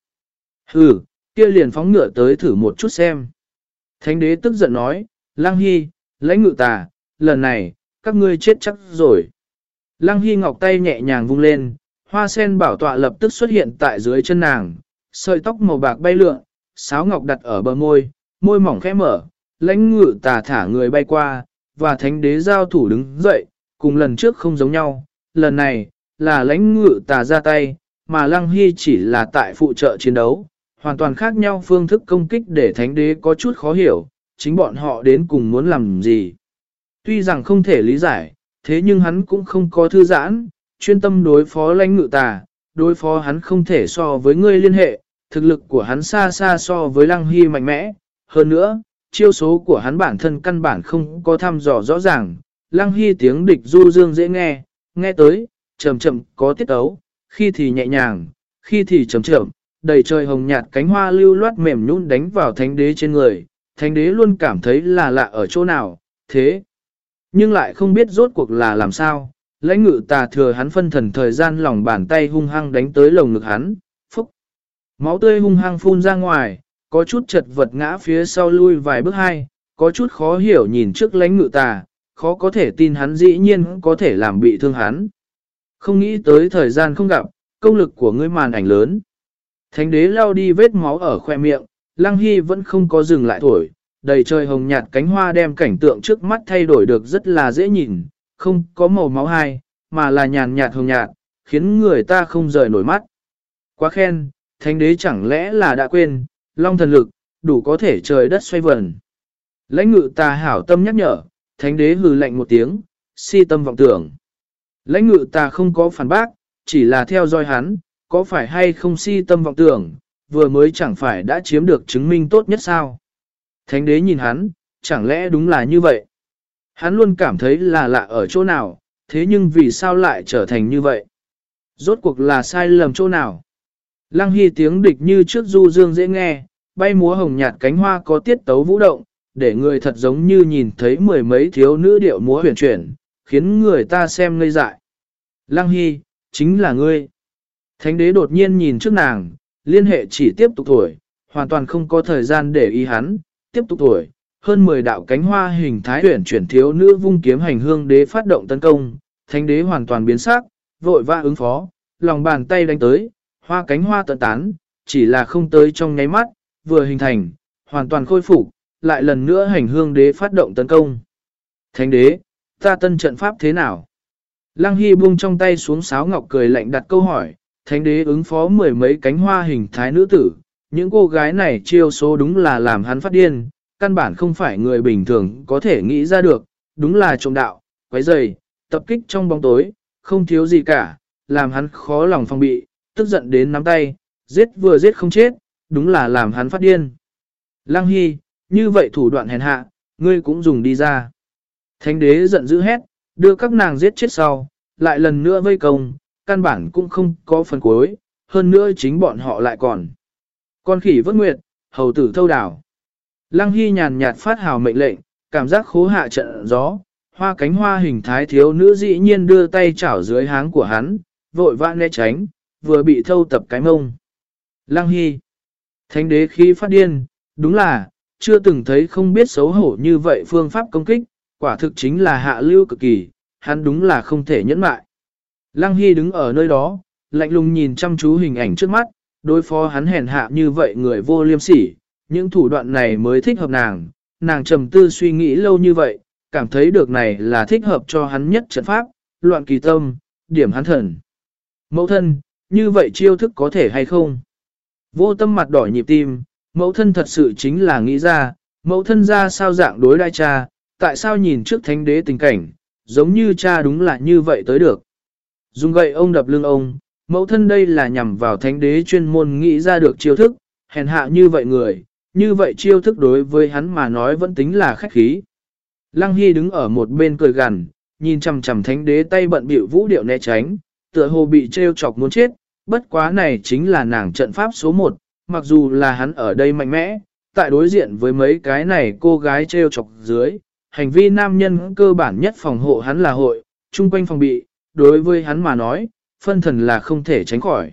Ừ, kia liền phóng ngựa tới thử một chút xem. Thánh đế tức giận nói, Lăng Hy, lãnh ngự tà, lần này, các ngươi chết chắc rồi. Lăng Hy ngọc tay nhẹ nhàng vung lên, hoa sen bảo tọa lập tức xuất hiện tại dưới chân nàng, sợi tóc màu bạc bay lượn, sáo ngọc đặt ở bờ môi, môi mỏng khẽ mở, lãnh ngự tà thả người bay qua, và thánh đế giao thủ đứng dậy, cùng lần trước không giống nhau, lần này, là lãnh ngự tà ra tay, mà Lăng Hy chỉ là tại phụ trợ chiến đấu, hoàn toàn khác nhau phương thức công kích để thánh đế có chút khó hiểu, chính bọn họ đến cùng muốn làm gì. Tuy rằng không thể lý giải, thế nhưng hắn cũng không có thư giãn, chuyên tâm đối phó lãnh ngự tà, đối phó hắn không thể so với ngươi liên hệ, thực lực của hắn xa xa so với lăng hy mạnh mẽ. Hơn nữa, chiêu số của hắn bản thân căn bản không có thăm dò rõ ràng, lăng hy tiếng địch du dương dễ nghe, nghe tới, chậm chậm có tiết ấu, khi thì nhẹ nhàng, khi thì chậm chậm, đầy trời hồng nhạt cánh hoa lưu loát mềm nhún đánh vào thánh đế trên người, thánh đế luôn cảm thấy là lạ ở chỗ nào, thế. Nhưng lại không biết rốt cuộc là làm sao, lãnh ngự tà thừa hắn phân thần thời gian lòng bàn tay hung hăng đánh tới lồng ngực hắn, phúc. Máu tươi hung hăng phun ra ngoài, có chút chật vật ngã phía sau lui vài bước hai, có chút khó hiểu nhìn trước lãnh ngự tà, khó có thể tin hắn dĩ nhiên có thể làm bị thương hắn. Không nghĩ tới thời gian không gặp, công lực của ngươi màn ảnh lớn. Thánh đế lao đi vết máu ở khoe miệng, Lăng Hy vẫn không có dừng lại thổi, đầy trời hồng nhạt cánh hoa đem cảnh tượng trước mắt thay đổi được rất là dễ nhìn, không có màu máu hai, mà là nhàn nhạt hồng nhạt, khiến người ta không rời nổi mắt. Quá khen, thánh đế chẳng lẽ là đã quên, long thần lực, đủ có thể trời đất xoay vần. Lãnh ngự ta hảo tâm nhắc nhở, thánh đế hừ lạnh một tiếng, si tâm vọng tưởng. Lãnh ngự ta không có phản bác, chỉ là theo dõi hắn, có phải hay không si tâm vọng tưởng, vừa mới chẳng phải đã chiếm được chứng minh tốt nhất sao. Thánh đế nhìn hắn, chẳng lẽ đúng là như vậy? Hắn luôn cảm thấy là lạ ở chỗ nào, thế nhưng vì sao lại trở thành như vậy? Rốt cuộc là sai lầm chỗ nào? Lăng Hy tiếng địch như trước du dương dễ nghe, bay múa hồng nhạt cánh hoa có tiết tấu vũ động, để người thật giống như nhìn thấy mười mấy thiếu nữ điệu múa huyền chuyển, khiến người ta xem ngây dại. Lăng Hy, chính là ngươi. Thánh đế đột nhiên nhìn trước nàng, liên hệ chỉ tiếp tục thổi, hoàn toàn không có thời gian để ý hắn, tiếp tục thổi. Hơn 10 đạo cánh hoa hình thái tuyển chuyển thiếu nữ vung kiếm hành hương đế phát động tấn công, thánh đế hoàn toàn biến sắc, vội vã ứng phó, lòng bàn tay đánh tới, hoa cánh hoa tận tán, chỉ là không tới trong nháy mắt, vừa hình thành, hoàn toàn khôi phục, lại lần nữa hành hương đế phát động tấn công. Thánh đế, ta tân trận pháp thế nào? Lăng Hy buông trong tay xuống sáo ngọc cười lạnh đặt câu hỏi, thánh đế ứng phó mười mấy cánh hoa hình thái nữ tử, những cô gái này chiêu số đúng là làm hắn phát điên, căn bản không phải người bình thường có thể nghĩ ra được, đúng là trộm đạo, quấy rầy, tập kích trong bóng tối, không thiếu gì cả, làm hắn khó lòng phòng bị, tức giận đến nắm tay, giết vừa giết không chết, đúng là làm hắn phát điên. Lăng Hy, như vậy thủ đoạn hèn hạ, ngươi cũng dùng đi ra. Thánh đế giận dữ hét, đưa các nàng giết chết sau, lại lần nữa vây công, căn bản cũng không có phần cuối, hơn nữa chính bọn họ lại còn. Con khỉ vất nguyệt, hầu tử thâu đảo. Lăng Hy nhàn nhạt phát hào mệnh lệnh, cảm giác khố hạ trận gió, hoa cánh hoa hình thái thiếu nữ dĩ nhiên đưa tay chảo dưới háng của hắn, vội vã né tránh, vừa bị thâu tập cái mông. Lăng Hy. Thánh đế khi phát điên, đúng là, chưa từng thấy không biết xấu hổ như vậy phương pháp công kích, quả thực chính là hạ lưu cực kỳ, hắn đúng là không thể nhẫn mại. Lăng Hy đứng ở nơi đó, lạnh lùng nhìn chăm chú hình ảnh trước mắt, đối phó hắn hèn hạ như vậy người vô liêm sỉ, những thủ đoạn này mới thích hợp nàng, nàng trầm tư suy nghĩ lâu như vậy, cảm thấy được này là thích hợp cho hắn nhất trận pháp, loạn kỳ tâm, điểm hắn thần. Mẫu thân, như vậy chiêu thức có thể hay không? Vô tâm mặt đỏ nhịp tim, mẫu thân thật sự chính là nghĩ ra, mẫu thân ra sao dạng đối đai cha, tại sao nhìn trước thánh đế tình cảnh, giống như cha đúng là như vậy tới được. Dùng gậy ông đập lưng ông, mẫu thân đây là nhằm vào thánh đế chuyên môn nghĩ ra được chiêu thức, hèn hạ như vậy người, như vậy chiêu thức đối với hắn mà nói vẫn tính là khách khí. Lăng Hy đứng ở một bên cười gằn, nhìn chằm chằm thánh đế tay bận bịu vũ điệu né tránh, tựa hồ bị trêu chọc muốn chết, bất quá này chính là nàng trận pháp số 1, mặc dù là hắn ở đây mạnh mẽ, tại đối diện với mấy cái này cô gái trêu chọc dưới, hành vi nam nhân cơ bản nhất phòng hộ hắn là hội, chung quanh phòng bị, đối với hắn mà nói, phân thần là không thể tránh khỏi.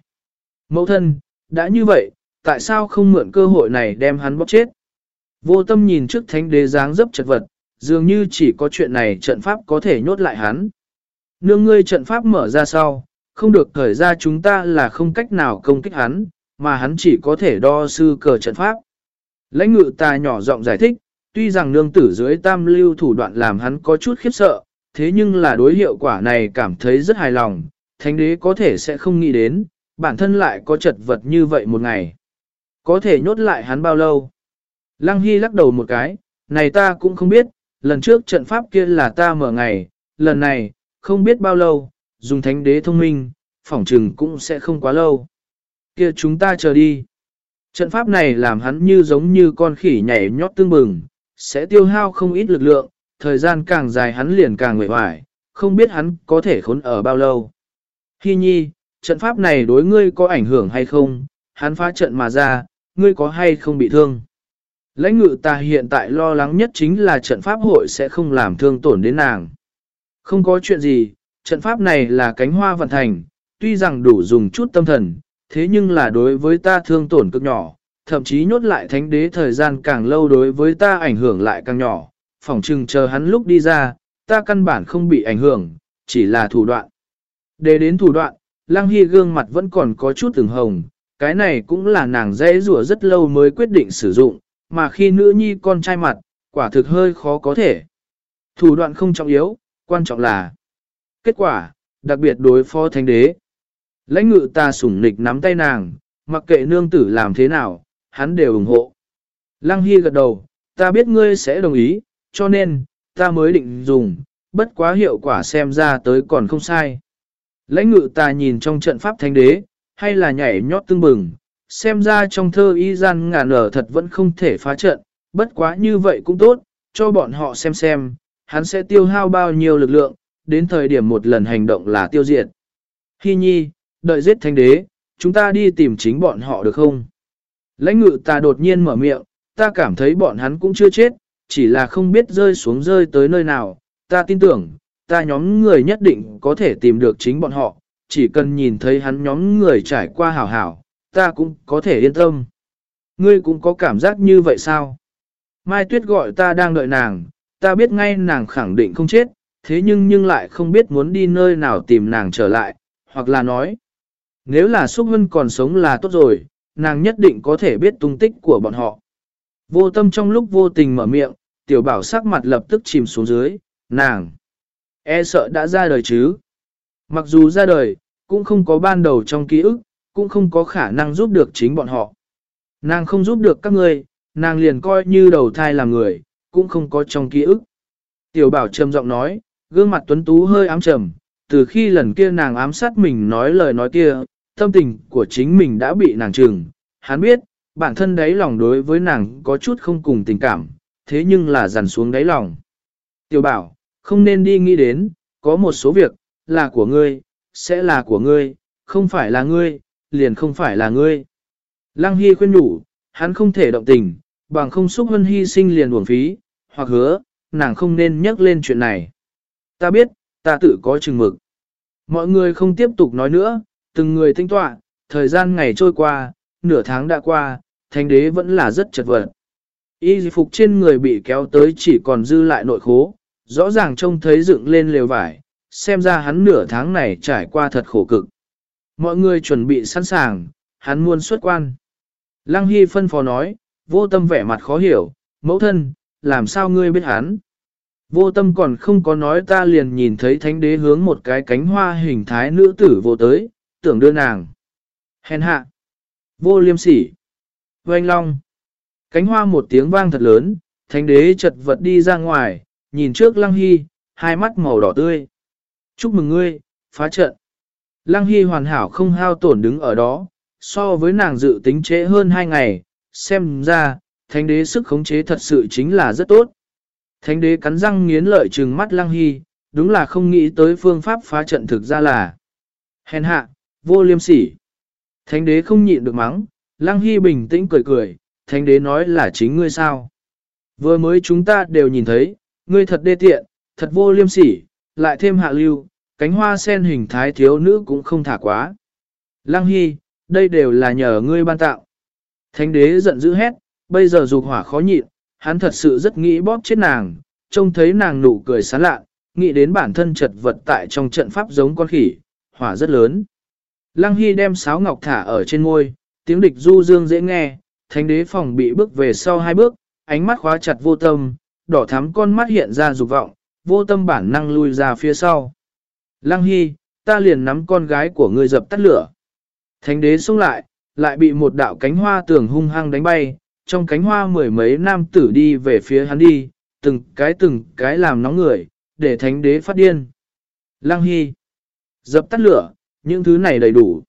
Mẫu thân, đã như vậy, tại sao không mượn cơ hội này đem hắn bóc chết? Vô tâm nhìn trước thánh đế dáng dấp chật vật, dường như chỉ có chuyện này trận pháp có thể nhốt lại hắn. Nương ngươi trận pháp mở ra sau, không được thời ra chúng ta là không cách nào công kích hắn, mà hắn chỉ có thể đo sư cờ trận pháp. Lãnh ngự ta nhỏ giọng giải thích, tuy rằng nương tử dưới tam lưu thủ đoạn làm hắn có chút khiếp sợ, thế nhưng là đối hiệu quả này cảm thấy rất hài lòng, thánh đế có thể sẽ không nghĩ đến, bản thân lại có chật vật như vậy một ngày. Có thể nhốt lại hắn bao lâu? Lăng Hy lắc đầu một cái, này ta cũng không biết, lần trước trận pháp kia là ta mở ngày, lần này, không biết bao lâu, dùng thánh đế thông minh, phỏng trừng cũng sẽ không quá lâu. Kia chúng ta chờ đi. Trận pháp này làm hắn như giống như con khỉ nhảy nhót tương bừng, sẽ tiêu hao không ít lực lượng, thời gian càng dài hắn liền càng nguệ hoài, không biết hắn có thể khốn ở bao lâu. Hi nhi, trận pháp này đối ngươi có ảnh hưởng hay không, hắn phá trận mà ra, ngươi có hay không bị thương. Lãnh ngự ta hiện tại lo lắng nhất chính là trận pháp hội sẽ không làm thương tổn đến nàng. Không có chuyện gì, trận pháp này là cánh hoa vận thành, tuy rằng đủ dùng chút tâm thần, thế nhưng là đối với ta thương tổn cực nhỏ, thậm chí nhốt lại thánh đế thời gian càng lâu đối với ta ảnh hưởng lại càng nhỏ, phỏng chừng chờ hắn lúc đi ra, ta căn bản không bị ảnh hưởng, chỉ là thủ đoạn. Để đến thủ đoạn, Lăng Hy gương mặt vẫn còn có chút từng hồng, cái này cũng là nàng dễ rủa rất lâu mới quyết định sử dụng, mà khi nữ nhi con trai mặt, quả thực hơi khó có thể. Thủ đoạn không trọng yếu, quan trọng là kết quả, đặc biệt đối phó thánh đế. Lãnh ngự ta sủng nịch nắm tay nàng, mặc kệ nương tử làm thế nào, hắn đều ủng hộ. Lăng Hy gật đầu, ta biết ngươi sẽ đồng ý, cho nên, ta mới định dùng, bất quá hiệu quả xem ra tới còn không sai. Lãnh ngự ta nhìn trong trận pháp thánh đế, hay là nhảy nhót tương bừng, xem ra trong thơ y gian ngàn ở thật vẫn không thể phá trận, bất quá như vậy cũng tốt, cho bọn họ xem xem, hắn sẽ tiêu hao bao nhiêu lực lượng, đến thời điểm một lần hành động là tiêu diệt. Hi nhi, đợi giết thánh đế, chúng ta đi tìm chính bọn họ được không? Lãnh ngự ta đột nhiên mở miệng, ta cảm thấy bọn hắn cũng chưa chết, chỉ là không biết rơi xuống rơi tới nơi nào, ta tin tưởng, ta nhóm người nhất định có thể tìm được chính bọn họ, chỉ cần nhìn thấy hắn nhóm người trải qua hảo hảo, ta cũng có thể yên tâm. Ngươi cũng có cảm giác như vậy sao? Mai Tuyết gọi ta đang đợi nàng, ta biết ngay nàng khẳng định không chết, thế nhưng nhưng lại không biết muốn đi nơi nào tìm nàng trở lại, hoặc là nói, nếu là Xúc Hân còn sống là tốt rồi, nàng nhất định có thể biết tung tích của bọn họ. Vô tâm trong lúc vô tình mở miệng, tiểu bảo sắc mặt lập tức chìm xuống dưới, nàng. E sợ đã ra đời chứ. Mặc dù ra đời, cũng không có ban đầu trong ký ức, cũng không có khả năng giúp được chính bọn họ. Nàng không giúp được các ngươi, nàng liền coi như đầu thai làm người, cũng không có trong ký ức. Tiểu bảo trầm giọng nói, gương mặt tuấn tú hơi ám trầm, từ khi lần kia nàng ám sát mình nói lời nói kia, tâm tình của chính mình đã bị nàng trừng. Hắn biết, bản thân đấy lòng đối với nàng có chút không cùng tình cảm, thế nhưng là dằn xuống đáy lòng. Tiểu bảo, không nên đi nghĩ đến, có một số việc, là của ngươi, sẽ là của ngươi, không phải là ngươi, liền không phải là ngươi. Lăng Hy khuyên nhủ, hắn không thể động tình, bằng không xúc hân hy sinh liền uổng phí, hoặc hứa, nàng không nên nhắc lên chuyện này. Ta biết, ta tự có chừng mực. Mọi người không tiếp tục nói nữa, từng người tinh tọa, thời gian ngày trôi qua, nửa tháng đã qua, thánh đế vẫn là rất chật vật. Y phục trên người bị kéo tới chỉ còn dư lại nội khố, rõ ràng trông thấy dựng lên lều vải, xem ra hắn nửa tháng này trải qua thật khổ cực. Mọi người chuẩn bị sẵn sàng, hắn muốn xuất quan. Lăng Hy phân phó nói, vô tâm vẻ mặt khó hiểu, mẫu thân, làm sao ngươi biết hắn? Vô tâm còn không có nói ta liền nhìn thấy thánh đế hướng một cái cánh hoa hình thái nữ tử vô tới, tưởng đưa nàng. Hèn hạ. Vô liêm sỉ. Oanh long. Cánh hoa một tiếng vang thật lớn, thánh đế chật vật đi ra ngoài, nhìn trước lăng hy, hai mắt màu đỏ tươi. Chúc mừng ngươi, phá trận. Lăng hy hoàn hảo không hao tổn đứng ở đó, so với nàng dự tính trễ hơn hai ngày, xem ra, thánh đế sức khống chế thật sự chính là rất tốt. Thánh đế cắn răng nghiến lợi trừng mắt lăng hy, đúng là không nghĩ tới phương pháp phá trận thực ra là hèn hạ, vô liêm sỉ. Thánh đế không nhịn được mắng, lăng hy bình tĩnh cười cười, thánh đế nói là chính ngươi sao. Vừa mới chúng ta đều nhìn thấy, ngươi thật đê tiện, thật vô liêm sỉ, lại thêm hạ lưu, cánh hoa sen hình thái thiếu nữ cũng không thả quá. Lăng hy, đây đều là nhờ ngươi ban tạo. Thánh đế giận dữ hét, bây giờ dục hỏa khó nhịn, hắn thật sự rất nghĩ bóp chết nàng, trông thấy nàng nụ cười sán lạ, nghĩ đến bản thân chật vật tại trong trận pháp giống con khỉ, hỏa rất lớn. Lăng Hy đem sáo ngọc thả ở trên ngôi, tiếng địch du dương dễ nghe, thánh đế phòng bị bước về sau hai bước, ánh mắt khóa chặt vô tâm, đỏ thắm con mắt hiện ra dục vọng, vô tâm bản năng lui ra phía sau. Lăng Hy, ta liền nắm con gái của ngươi dập tắt lửa. Thánh đế xuống lại, lại bị một đạo cánh hoa tường hung hăng đánh bay, trong cánh hoa mười mấy nam tử đi về phía hắn đi, từng cái từng cái làm nóng người, để thánh đế phát điên. Lăng Hy Dập tắt lửa, những thứ này đầy đủ.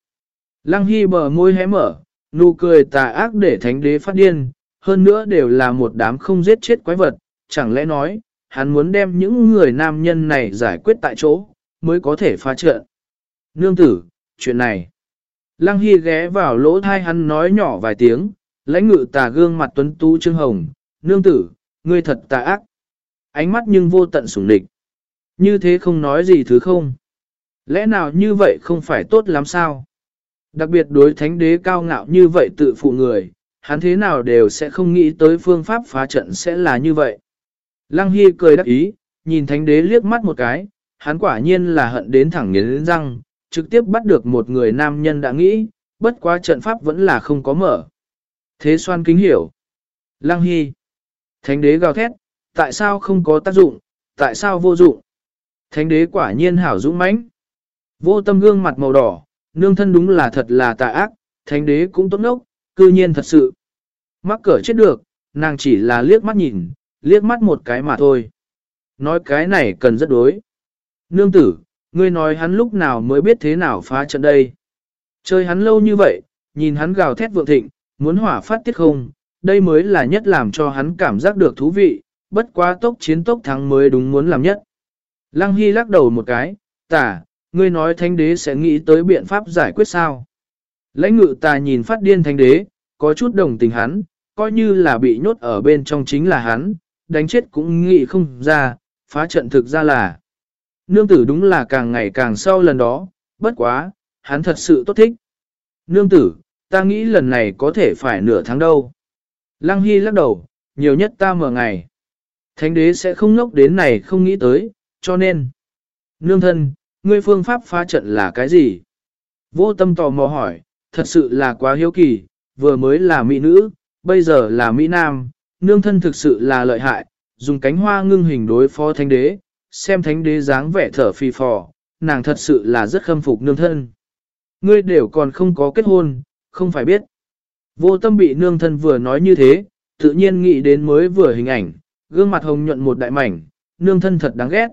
Lăng Hy bờ môi hé mở, nụ cười tà ác để thánh đế phát điên, hơn nữa đều là một đám không giết chết quái vật, chẳng lẽ nói, hắn muốn đem những người nam nhân này giải quyết tại chỗ, mới có thể phá trận. Nương tử, chuyện này. Lăng Hy ghé vào lỗ thai hắn nói nhỏ vài tiếng, lãnh ngự tà gương mặt tuấn tú trương hồng, nương tử, ngươi thật tà ác. Ánh mắt nhưng vô tận sủng địch. Như thế không nói gì thứ không. Lẽ nào như vậy không phải tốt lắm sao? Đặc biệt đối thánh đế cao ngạo như vậy tự phụ người, hắn thế nào đều sẽ không nghĩ tới phương pháp phá trận sẽ là như vậy. Lăng Hy cười đắc ý, nhìn thánh đế liếc mắt một cái, hắn quả nhiên là hận đến thẳng nghiến răng, trực tiếp bắt được một người nam nhân đã nghĩ, bất quá trận pháp vẫn là không có mở. Thế xoan kính hiểu. Lăng Hy. Thánh đế gào thét, tại sao không có tác dụng, tại sao vô dụng? Thánh đế quả nhiên hảo dũng mãnh. Vô tâm gương mặt màu đỏ, nương thân đúng là thật là tà ác, thánh đế cũng tốt nốc, cư nhiên thật sự. Mắc cỡ chết được, nàng chỉ là liếc mắt nhìn, liếc mắt một cái mà thôi. Nói cái này cần rất đối. Nương tử, ngươi nói hắn lúc nào mới biết thế nào phá trận đây. Chơi hắn lâu như vậy, nhìn hắn gào thét vượng thịnh, muốn hỏa phát tiết không, đây mới là nhất làm cho hắn cảm giác được thú vị, bất quá tốc chiến tốc thắng mới đúng muốn làm nhất. Lăng Hy lắc đầu một cái, tả, ngươi nói thánh đế sẽ nghĩ tới biện pháp giải quyết sao. Lãnh ngự tà nhìn phát điên thánh đế, có chút đồng tình hắn, coi như là bị nhốt ở bên trong chính là hắn, đánh chết cũng nghĩ không ra, phá trận thực ra là. nương tử đúng là càng ngày càng sau lần đó, bất quá, hắn thật sự tốt thích. Nương tử, ta nghĩ lần này có thể phải nửa tháng đâu. Lăng Hy lắc đầu, nhiều nhất ta mở ngày. Thánh đế sẽ không ngốc đến này không nghĩ tới, cho nên. Nương thân, ngươi phương pháp phá trận là cái gì? Vô tâm tò mò hỏi, thật sự là quá hiếu kỳ, vừa mới là mỹ nữ, bây giờ là mỹ nam, nương thân thực sự là lợi hại, dùng cánh hoa ngưng hình đối phó thánh đế, xem thánh đế dáng vẻ thở phì phò, nàng thật sự là rất khâm phục nương thân. Ngươi đều còn không có kết hôn, không phải biết. Vô tâm bị nương thân vừa nói như thế, tự nhiên nghĩ đến mới vừa hình ảnh, gương mặt hồng nhuận một đại mảnh, nương thân thật đáng ghét.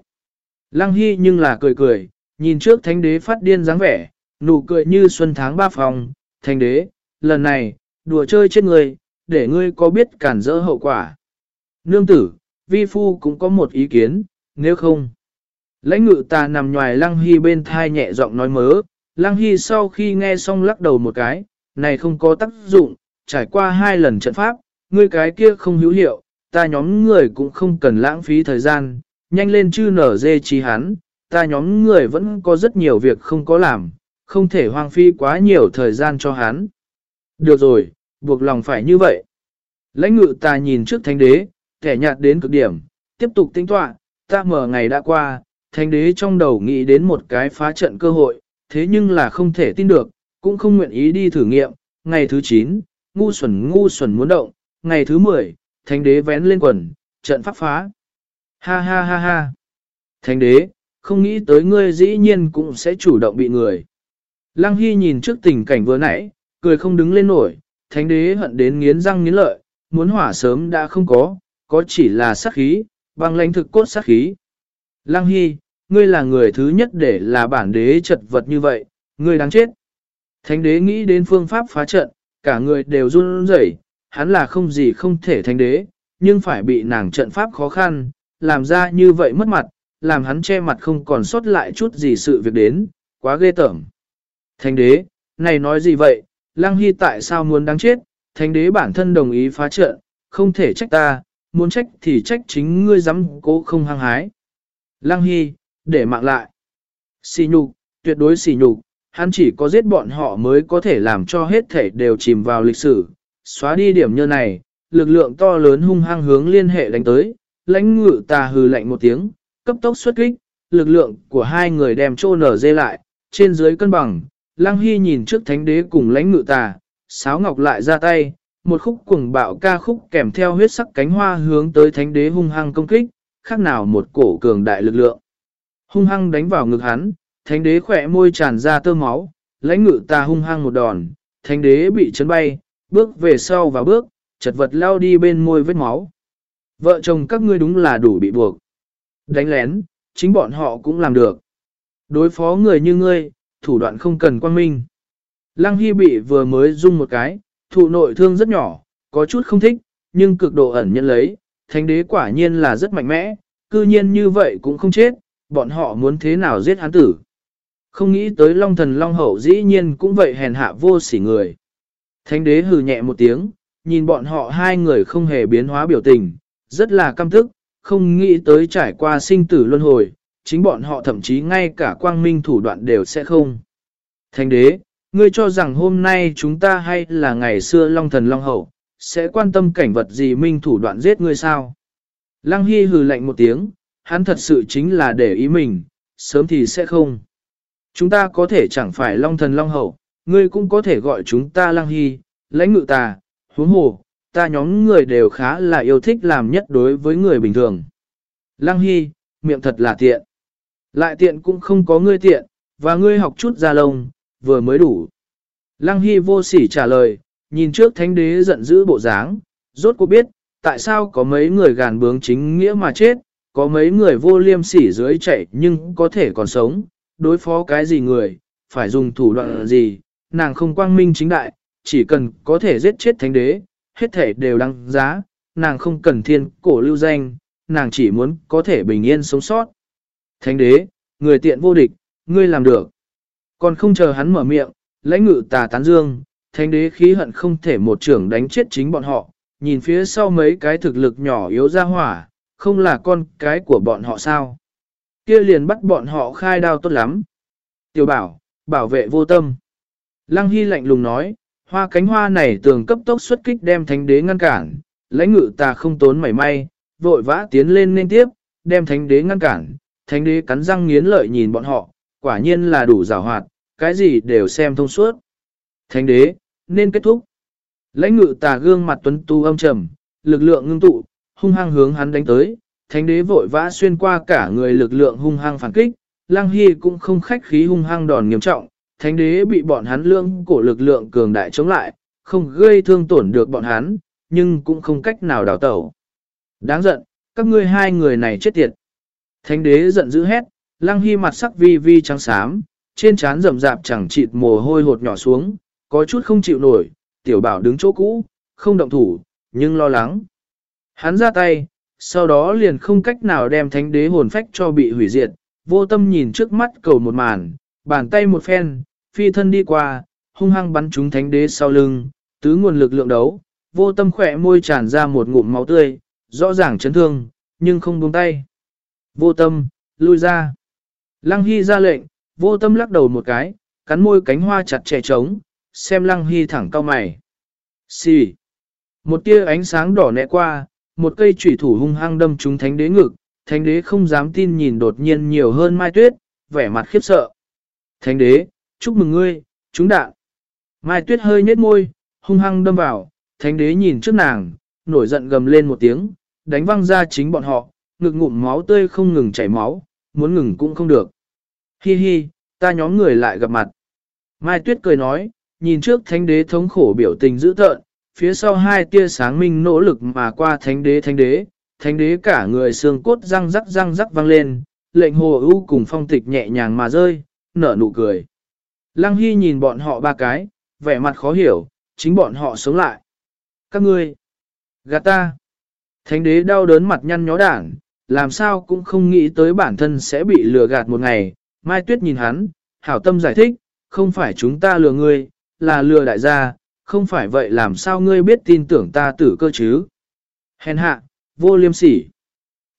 Lăng Hy nhưng là cười cười, nhìn trước thánh đế phát điên dáng vẻ, nụ cười như xuân tháng ba phòng, thánh đế, lần này, đùa chơi chết người, để ngươi có biết cản rỡ hậu quả. Nương tử, vi phu cũng có một ý kiến, nếu không. Lãnh ngự ta nằm ngoài Lăng Hy bên thai nhẹ giọng nói mớ, Lăng Hy sau khi nghe xong lắc đầu một cái, này không có tác dụng, trải qua hai lần trận pháp, ngươi cái kia không hữu hiệu, ta nhóm người cũng không cần lãng phí thời gian, nhanh lên chư nở dê trí hắn, ta nhóm người vẫn có rất nhiều việc không có làm, không thể hoang phí quá nhiều thời gian cho hắn. Được rồi, buộc lòng phải như vậy. Lãnh ngự ta nhìn trước thánh đế, kẻ nhạt đến cực điểm, tiếp tục tính tọa, ta mở ngày đã qua, thánh đế trong đầu nghĩ đến một cái phá trận cơ hội, thế nhưng là không thể tin được, cũng không nguyện ý đi thử nghiệm. Ngày thứ 9, ngu xuẩn ngu xuẩn muốn động, ngày thứ 10, thánh đế vén lên quần, trận pháp phá. Ha ha ha ha. Thánh đế, không nghĩ tới ngươi dĩ nhiên cũng sẽ chủ động bị người. Lăng Hy nhìn trước tình cảnh vừa nãy, cười không đứng lên nổi, thánh đế hận đến nghiến răng nghiến lợi, muốn hỏa sớm đã không có, có chỉ là sát khí, băng lãnh thực cốt sát khí. Lăng Hy, ngươi là người thứ nhất để là bản đế chật vật như vậy, ngươi đáng chết. Thánh đế nghĩ đến phương pháp phá trận, cả người đều run rẩy, hắn là không gì không thể thánh đế, nhưng phải bị nàng trận pháp khó khăn, làm ra như vậy mất mặt, làm hắn che mặt không còn sót lại chút gì sự việc đến, quá ghê tởm. Thánh đế, này nói gì vậy, Lăng Hy tại sao muốn đáng chết, thánh đế bản thân đồng ý phá trận, không thể trách ta, muốn trách thì trách chính ngươi dám cố không hăng hái. Lăng Hy, để mạng lại. Xì nhục, tuyệt đối xì nhục, hắn chỉ có giết bọn họ mới có thể làm cho hết thể đều chìm vào lịch sử, xóa đi điểm như này, lực lượng to lớn hung hăng hướng liên hệ đánh tới, lãnh ngự tà hừ lạnh một tiếng, cấp tốc xuất kích, lực lượng của hai người đem trô nở dê lại, trên dưới cân bằng, Lăng Hy nhìn trước thánh đế cùng lãnh ngự tà, sáo ngọc lại ra tay, một khúc cuồng bạo ca khúc kèm theo huyết sắc cánh hoa hướng tới thánh đế hung hăng công kích, khác nào một cổ cường đại lực lượng. Hung hăng đánh vào ngực hắn, thánh đế khỏe môi tràn ra tơ máu, lãnh ngự tà hung hăng một đòn, thánh đế bị chấn bay, bước về sau và bước, chật vật lao đi bên môi vết máu. Vợ chồng các ngươi đúng là đủ bị buộc. Đánh lén, chính bọn họ cũng làm được. Đối phó người như ngươi, thủ đoạn không cần quan minh. Lăng Hy bị vừa mới rung một cái, thụ nội thương rất nhỏ, có chút không thích, nhưng cực độ ẩn nhận lấy, thánh đế quả nhiên là rất mạnh mẽ, cư nhiên như vậy cũng không chết, bọn họ muốn thế nào giết hắn tử. Không nghĩ tới Long Thần Long Hậu dĩ nhiên cũng vậy hèn hạ vô sỉ người. Thánh đế hừ nhẹ một tiếng, nhìn bọn họ hai người không hề biến hóa biểu tình, rất là căm thức, không nghĩ tới trải qua sinh tử luân hồi, chính bọn họ thậm chí ngay cả quang minh thủ đoạn đều sẽ không. Thánh đế, ngươi cho rằng hôm nay chúng ta hay là ngày xưa Long Thần Long Hậu, sẽ quan tâm cảnh vật gì minh thủ đoạn giết ngươi sao? Lăng Hy hừ lạnh một tiếng, hắn thật sự chính là để ý mình, sớm thì sẽ không. Chúng ta có thể chẳng phải Long Thần Long Hậu, ngươi cũng có thể gọi chúng ta Lăng Hy, lãnh ngự tà, huống hồ, ta nhóm người đều khá là yêu thích làm nhất đối với người bình thường. Lăng Hy, miệng thật là tiện. Lại tiện cũng không có ngươi tiện, và ngươi học chút ra lông, vừa mới đủ. Lăng Hy vô sỉ trả lời, nhìn trước thánh đế giận dữ bộ dáng, rốt cuộc biết, tại sao có mấy người gàn bướng chính nghĩa mà chết, có mấy người vô liêm sỉ dưới chạy nhưng có thể còn sống, đối phó cái gì người, phải dùng thủ đoạn gì, nàng không quang minh chính đại, chỉ cần có thể giết chết thánh đế, hết thể đều đăng giá, nàng không cần thiên cổ lưu danh, nàng chỉ muốn có thể bình yên sống sót. Thánh đế, người tiện vô địch, ngươi làm được. Còn không chờ hắn mở miệng, lãnh ngự tà tán dương, thánh đế khí hận không thể một trưởng đánh chết chính bọn họ, nhìn phía sau mấy cái thực lực nhỏ yếu ra hỏa, không là con cái của bọn họ sao. kia liền bắt bọn họ khai đao tốt lắm. Tiểu bảo, bảo vệ vô tâm. Lăng Hy lạnh lùng nói, hoa cánh hoa này tường cấp tốc xuất kích đem thánh đế ngăn cản, lãnh ngự ta không tốn mảy may, vội vã tiến lên nên tiếp, đem thánh đế ngăn cản, thánh đế cắn răng nghiến lợi nhìn bọn họ, quả nhiên là đủ rào hoạt, cái gì đều xem thông suốt. Thánh đế, nên kết thúc. Lãnh ngự tà gương mặt tuấn tu âm trầm, lực lượng ngưng tụ, hung hăng hướng hắn đánh tới, thánh đế vội vã xuyên qua cả người lực lượng hung hăng phản kích, Lăng Hy cũng không khách khí hung hăng đòn nghiêm trọng, thánh đế bị bọn hắn lương cổ lực lượng cường đại chống lại, không gây thương tổn được bọn hắn, nhưng cũng không cách nào đào tẩu. Đáng giận, các ngươi hai người này chết tiệt. Thánh đế giận dữ hét, Lăng Hy mặt sắc vi vi trắng xám, trên trán rậm rạp chẳng chịt mồ hôi hột nhỏ xuống, có chút không chịu nổi, tiểu bảo đứng chỗ cũ, không động thủ, nhưng lo lắng. Hắn ra tay, sau đó liền không cách nào đem thánh đế hồn phách cho bị hủy diệt, vô tâm nhìn trước mắt cầu một màn, bàn tay một phen, phi thân đi qua, hung hăng bắn trúng thánh đế sau lưng, tứ nguồn lực lượng đấu, vô tâm khỏe môi tràn ra một ngụm máu tươi, rõ ràng chấn thương, nhưng không buông tay. Vô tâm, lui ra. Lăng Hy ra lệnh, vô tâm lắc đầu một cái, cắn môi cánh hoa chặt chẽ trống, xem Lăng Hy thẳng cao mày. Xì. Một tia ánh sáng đỏ nẹ qua, một cây chủy thủ hung hăng đâm trúng thánh đế ngực, thánh đế không dám tin nhìn đột nhiên nhiều hơn mai tuyết, vẻ mặt khiếp sợ. Thánh đế, chúc mừng ngươi, chúng đạn. Mai tuyết hơi nhếch môi, hung hăng đâm vào, thánh đế nhìn trước nàng, nổi giận gầm lên một tiếng, đánh văng ra chính bọn họ, ngực ngụm máu tươi không ngừng chảy máu, muốn ngừng cũng không được. Hi hi, ta nhóm người lại gặp mặt. Mai tuyết cười nói, nhìn trước thánh đế thống khổ biểu tình dữ tợn, phía sau hai tia sáng minh nỗ lực mà qua thánh đế thánh đế, thánh đế cả người xương cốt răng rắc răng rắc vang lên, lệnh hồ ưu cùng phong tịch nhẹ nhàng mà rơi, nở nụ cười. Lăng Hy nhìn bọn họ ba cái, vẻ mặt khó hiểu, chính bọn họ sống lại. Các ngươi, gạt ta. Thánh đế đau đớn mặt nhăn nhó đảng, làm sao cũng không nghĩ tới bản thân sẽ bị lừa gạt một ngày. Mai Tuyết nhìn hắn, hảo tâm giải thích, không phải chúng ta lừa ngươi, là lừa đại gia, không phải vậy làm sao ngươi biết tin tưởng ta tử cơ chứ? Hèn hạ, vô liêm sỉ.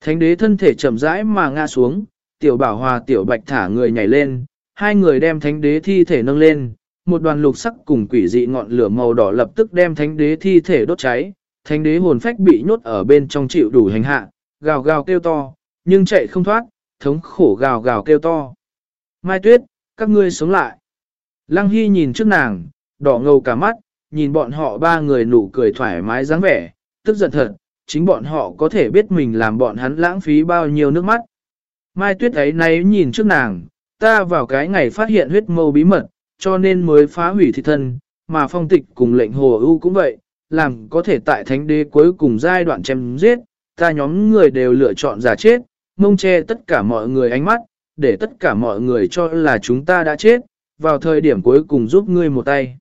Thánh đế thân thể chậm rãi mà ngã xuống, tiểu bảo hòa tiểu bạch thả người nhảy lên, hai người đem thánh đế thi thể nâng lên, một đoàn lục sắc cùng quỷ dị ngọn lửa màu đỏ lập tức đem thánh đế thi thể đốt cháy, thánh đế hồn phách bị nhốt ở bên trong chịu đủ hành hạ, gào gào kêu to, nhưng chạy không thoát, thống khổ gào gào kêu to. Mai tuyết, các ngươi sống lại. Lăng Hy nhìn trước nàng, đỏ ngầu cả mắt, nhìn bọn họ ba người nụ cười thoải mái dáng vẻ, tức giận thật, chính bọn họ có thể biết mình làm bọn hắn lãng phí bao nhiêu nước mắt. Mai tuyết ấy nay nhìn trước nàng, ta vào cái ngày phát hiện huyết mâu bí mật, cho nên mới phá hủy thị thân, mà phong tịch cùng lệnh hồ ưu cũng vậy, làm có thể tại thánh đế cuối cùng giai đoạn chém giết, ta nhóm người đều lựa chọn giả chết, mông che tất cả mọi người ánh mắt, để tất cả mọi người cho là chúng ta đã chết, vào thời điểm cuối cùng giúp ngươi một tay.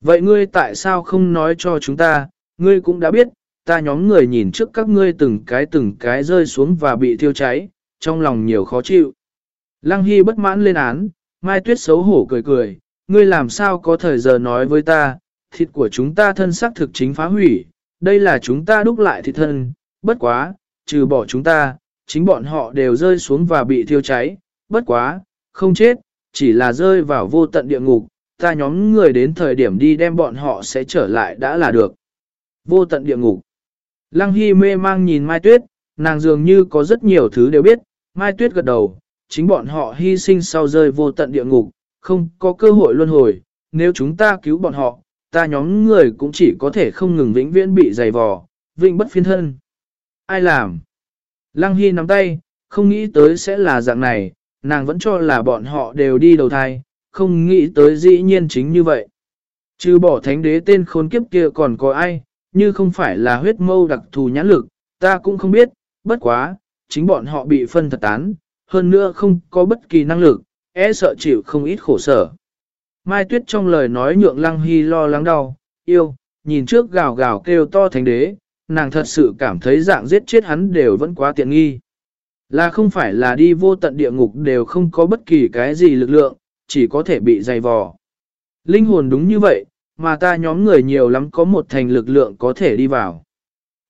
Vậy ngươi tại sao không nói cho chúng ta, ngươi cũng đã biết, ta nhóm người nhìn trước các ngươi từng cái từng cái rơi xuống và bị thiêu cháy, trong lòng nhiều khó chịu. Lăng Hy bất mãn lên án, Mai Tuyết xấu hổ cười cười, ngươi làm sao có thời giờ nói với ta, thịt của chúng ta thân xác thực chính phá hủy, đây là chúng ta đúc lại thịt thân, bất quá, trừ bỏ chúng ta, chính bọn họ đều rơi xuống và bị thiêu cháy, bất quá, không chết, chỉ là rơi vào vô tận địa ngục, ta nhóm người đến thời điểm đi đem bọn họ sẽ trở lại đã là được. Vô tận địa ngục. Lăng Hy mê mang nhìn Mai Tuyết, nàng dường như có rất nhiều thứ đều biết, Mai Tuyết gật đầu, chính bọn họ hy sinh sau rơi vô tận địa ngục, không có cơ hội luân hồi, nếu chúng ta cứu bọn họ, ta nhóm người cũng chỉ có thể không ngừng vĩnh viễn bị dày vò, vĩnh bất phiên thân. Ai làm? Lăng Hy nắm tay, không nghĩ tới sẽ là dạng này, nàng vẫn cho là bọn họ đều đi đầu thai, không nghĩ tới dĩ nhiên chính như vậy. Chứ bỏ thánh đế tên khốn kiếp kia còn có ai, như không phải là huyết mâu đặc thù nhãn lực, ta cũng không biết, bất quá, chính bọn họ bị phân thật tán, hơn nữa không có bất kỳ năng lực, e sợ chịu không ít khổ sở. Mai Tuyết trong lời nói nhượng Lăng Hy lo lắng đau, yêu, nhìn trước gào gào kêu to thánh đế, nàng thật sự cảm thấy dạng giết chết hắn đều vẫn quá tiện nghi. Là không phải là đi vô tận địa ngục đều không có bất kỳ cái gì lực lượng, chỉ có thể bị dày vò. Linh hồn đúng như vậy, mà ta nhóm người nhiều lắm có một thành lực lượng có thể đi vào.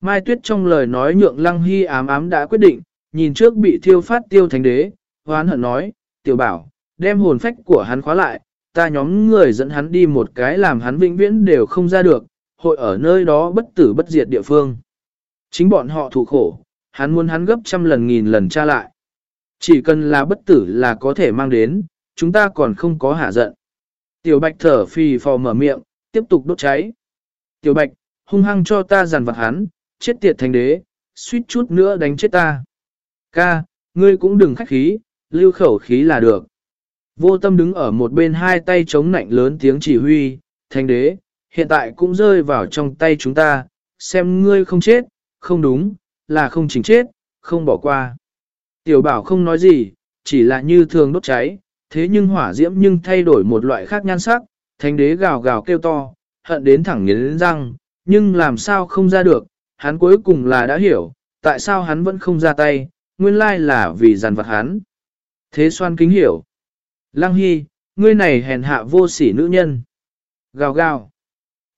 Mai Tuyết trong lời nói nhượng Lăng Hy ám ám đã quyết định, nhìn trước bị thiêu phát tiêu thánh đế, hoán hận nói, tiểu bảo, đem hồn phách của hắn khóa lại, ta nhóm người dẫn hắn đi một cái làm hắn vĩnh viễn đều không ra được, hội ở nơi đó bất tử bất diệt địa phương. Chính bọn họ thủ khổ, hắn muốn hắn gấp trăm lần nghìn lần tra lại. Chỉ cần là bất tử là có thể mang đến, chúng ta còn không có hạ giận. Tiểu bạch thở phì phò mở miệng, tiếp tục đốt cháy. Tiểu bạch, hung hăng cho ta giàn vật hắn, chết tiệt thành đế, suýt chút nữa đánh chết ta. Ca, ngươi cũng đừng khách khí, lưu khẩu khí là được. Vô tâm đứng ở một bên hai tay chống nạnh lớn tiếng chỉ huy, thanh đế, hiện tại cũng rơi vào trong tay chúng ta, xem ngươi không chết, không đúng, là không chính chết, không bỏ qua. Tiểu bảo không nói gì, chỉ là như thường đốt cháy, thế nhưng hỏa diễm nhưng thay đổi một loại khác nhan sắc, thánh đế gào gào kêu to, hận đến thẳng nghiến răng, nhưng làm sao không ra được, hắn cuối cùng là đã hiểu, tại sao hắn vẫn không ra tay, nguyên lai là vì giàn vật hắn. Thế xoan kính hiểu. Lăng Hy, ngươi này hèn hạ vô sỉ nữ nhân. Gào gào.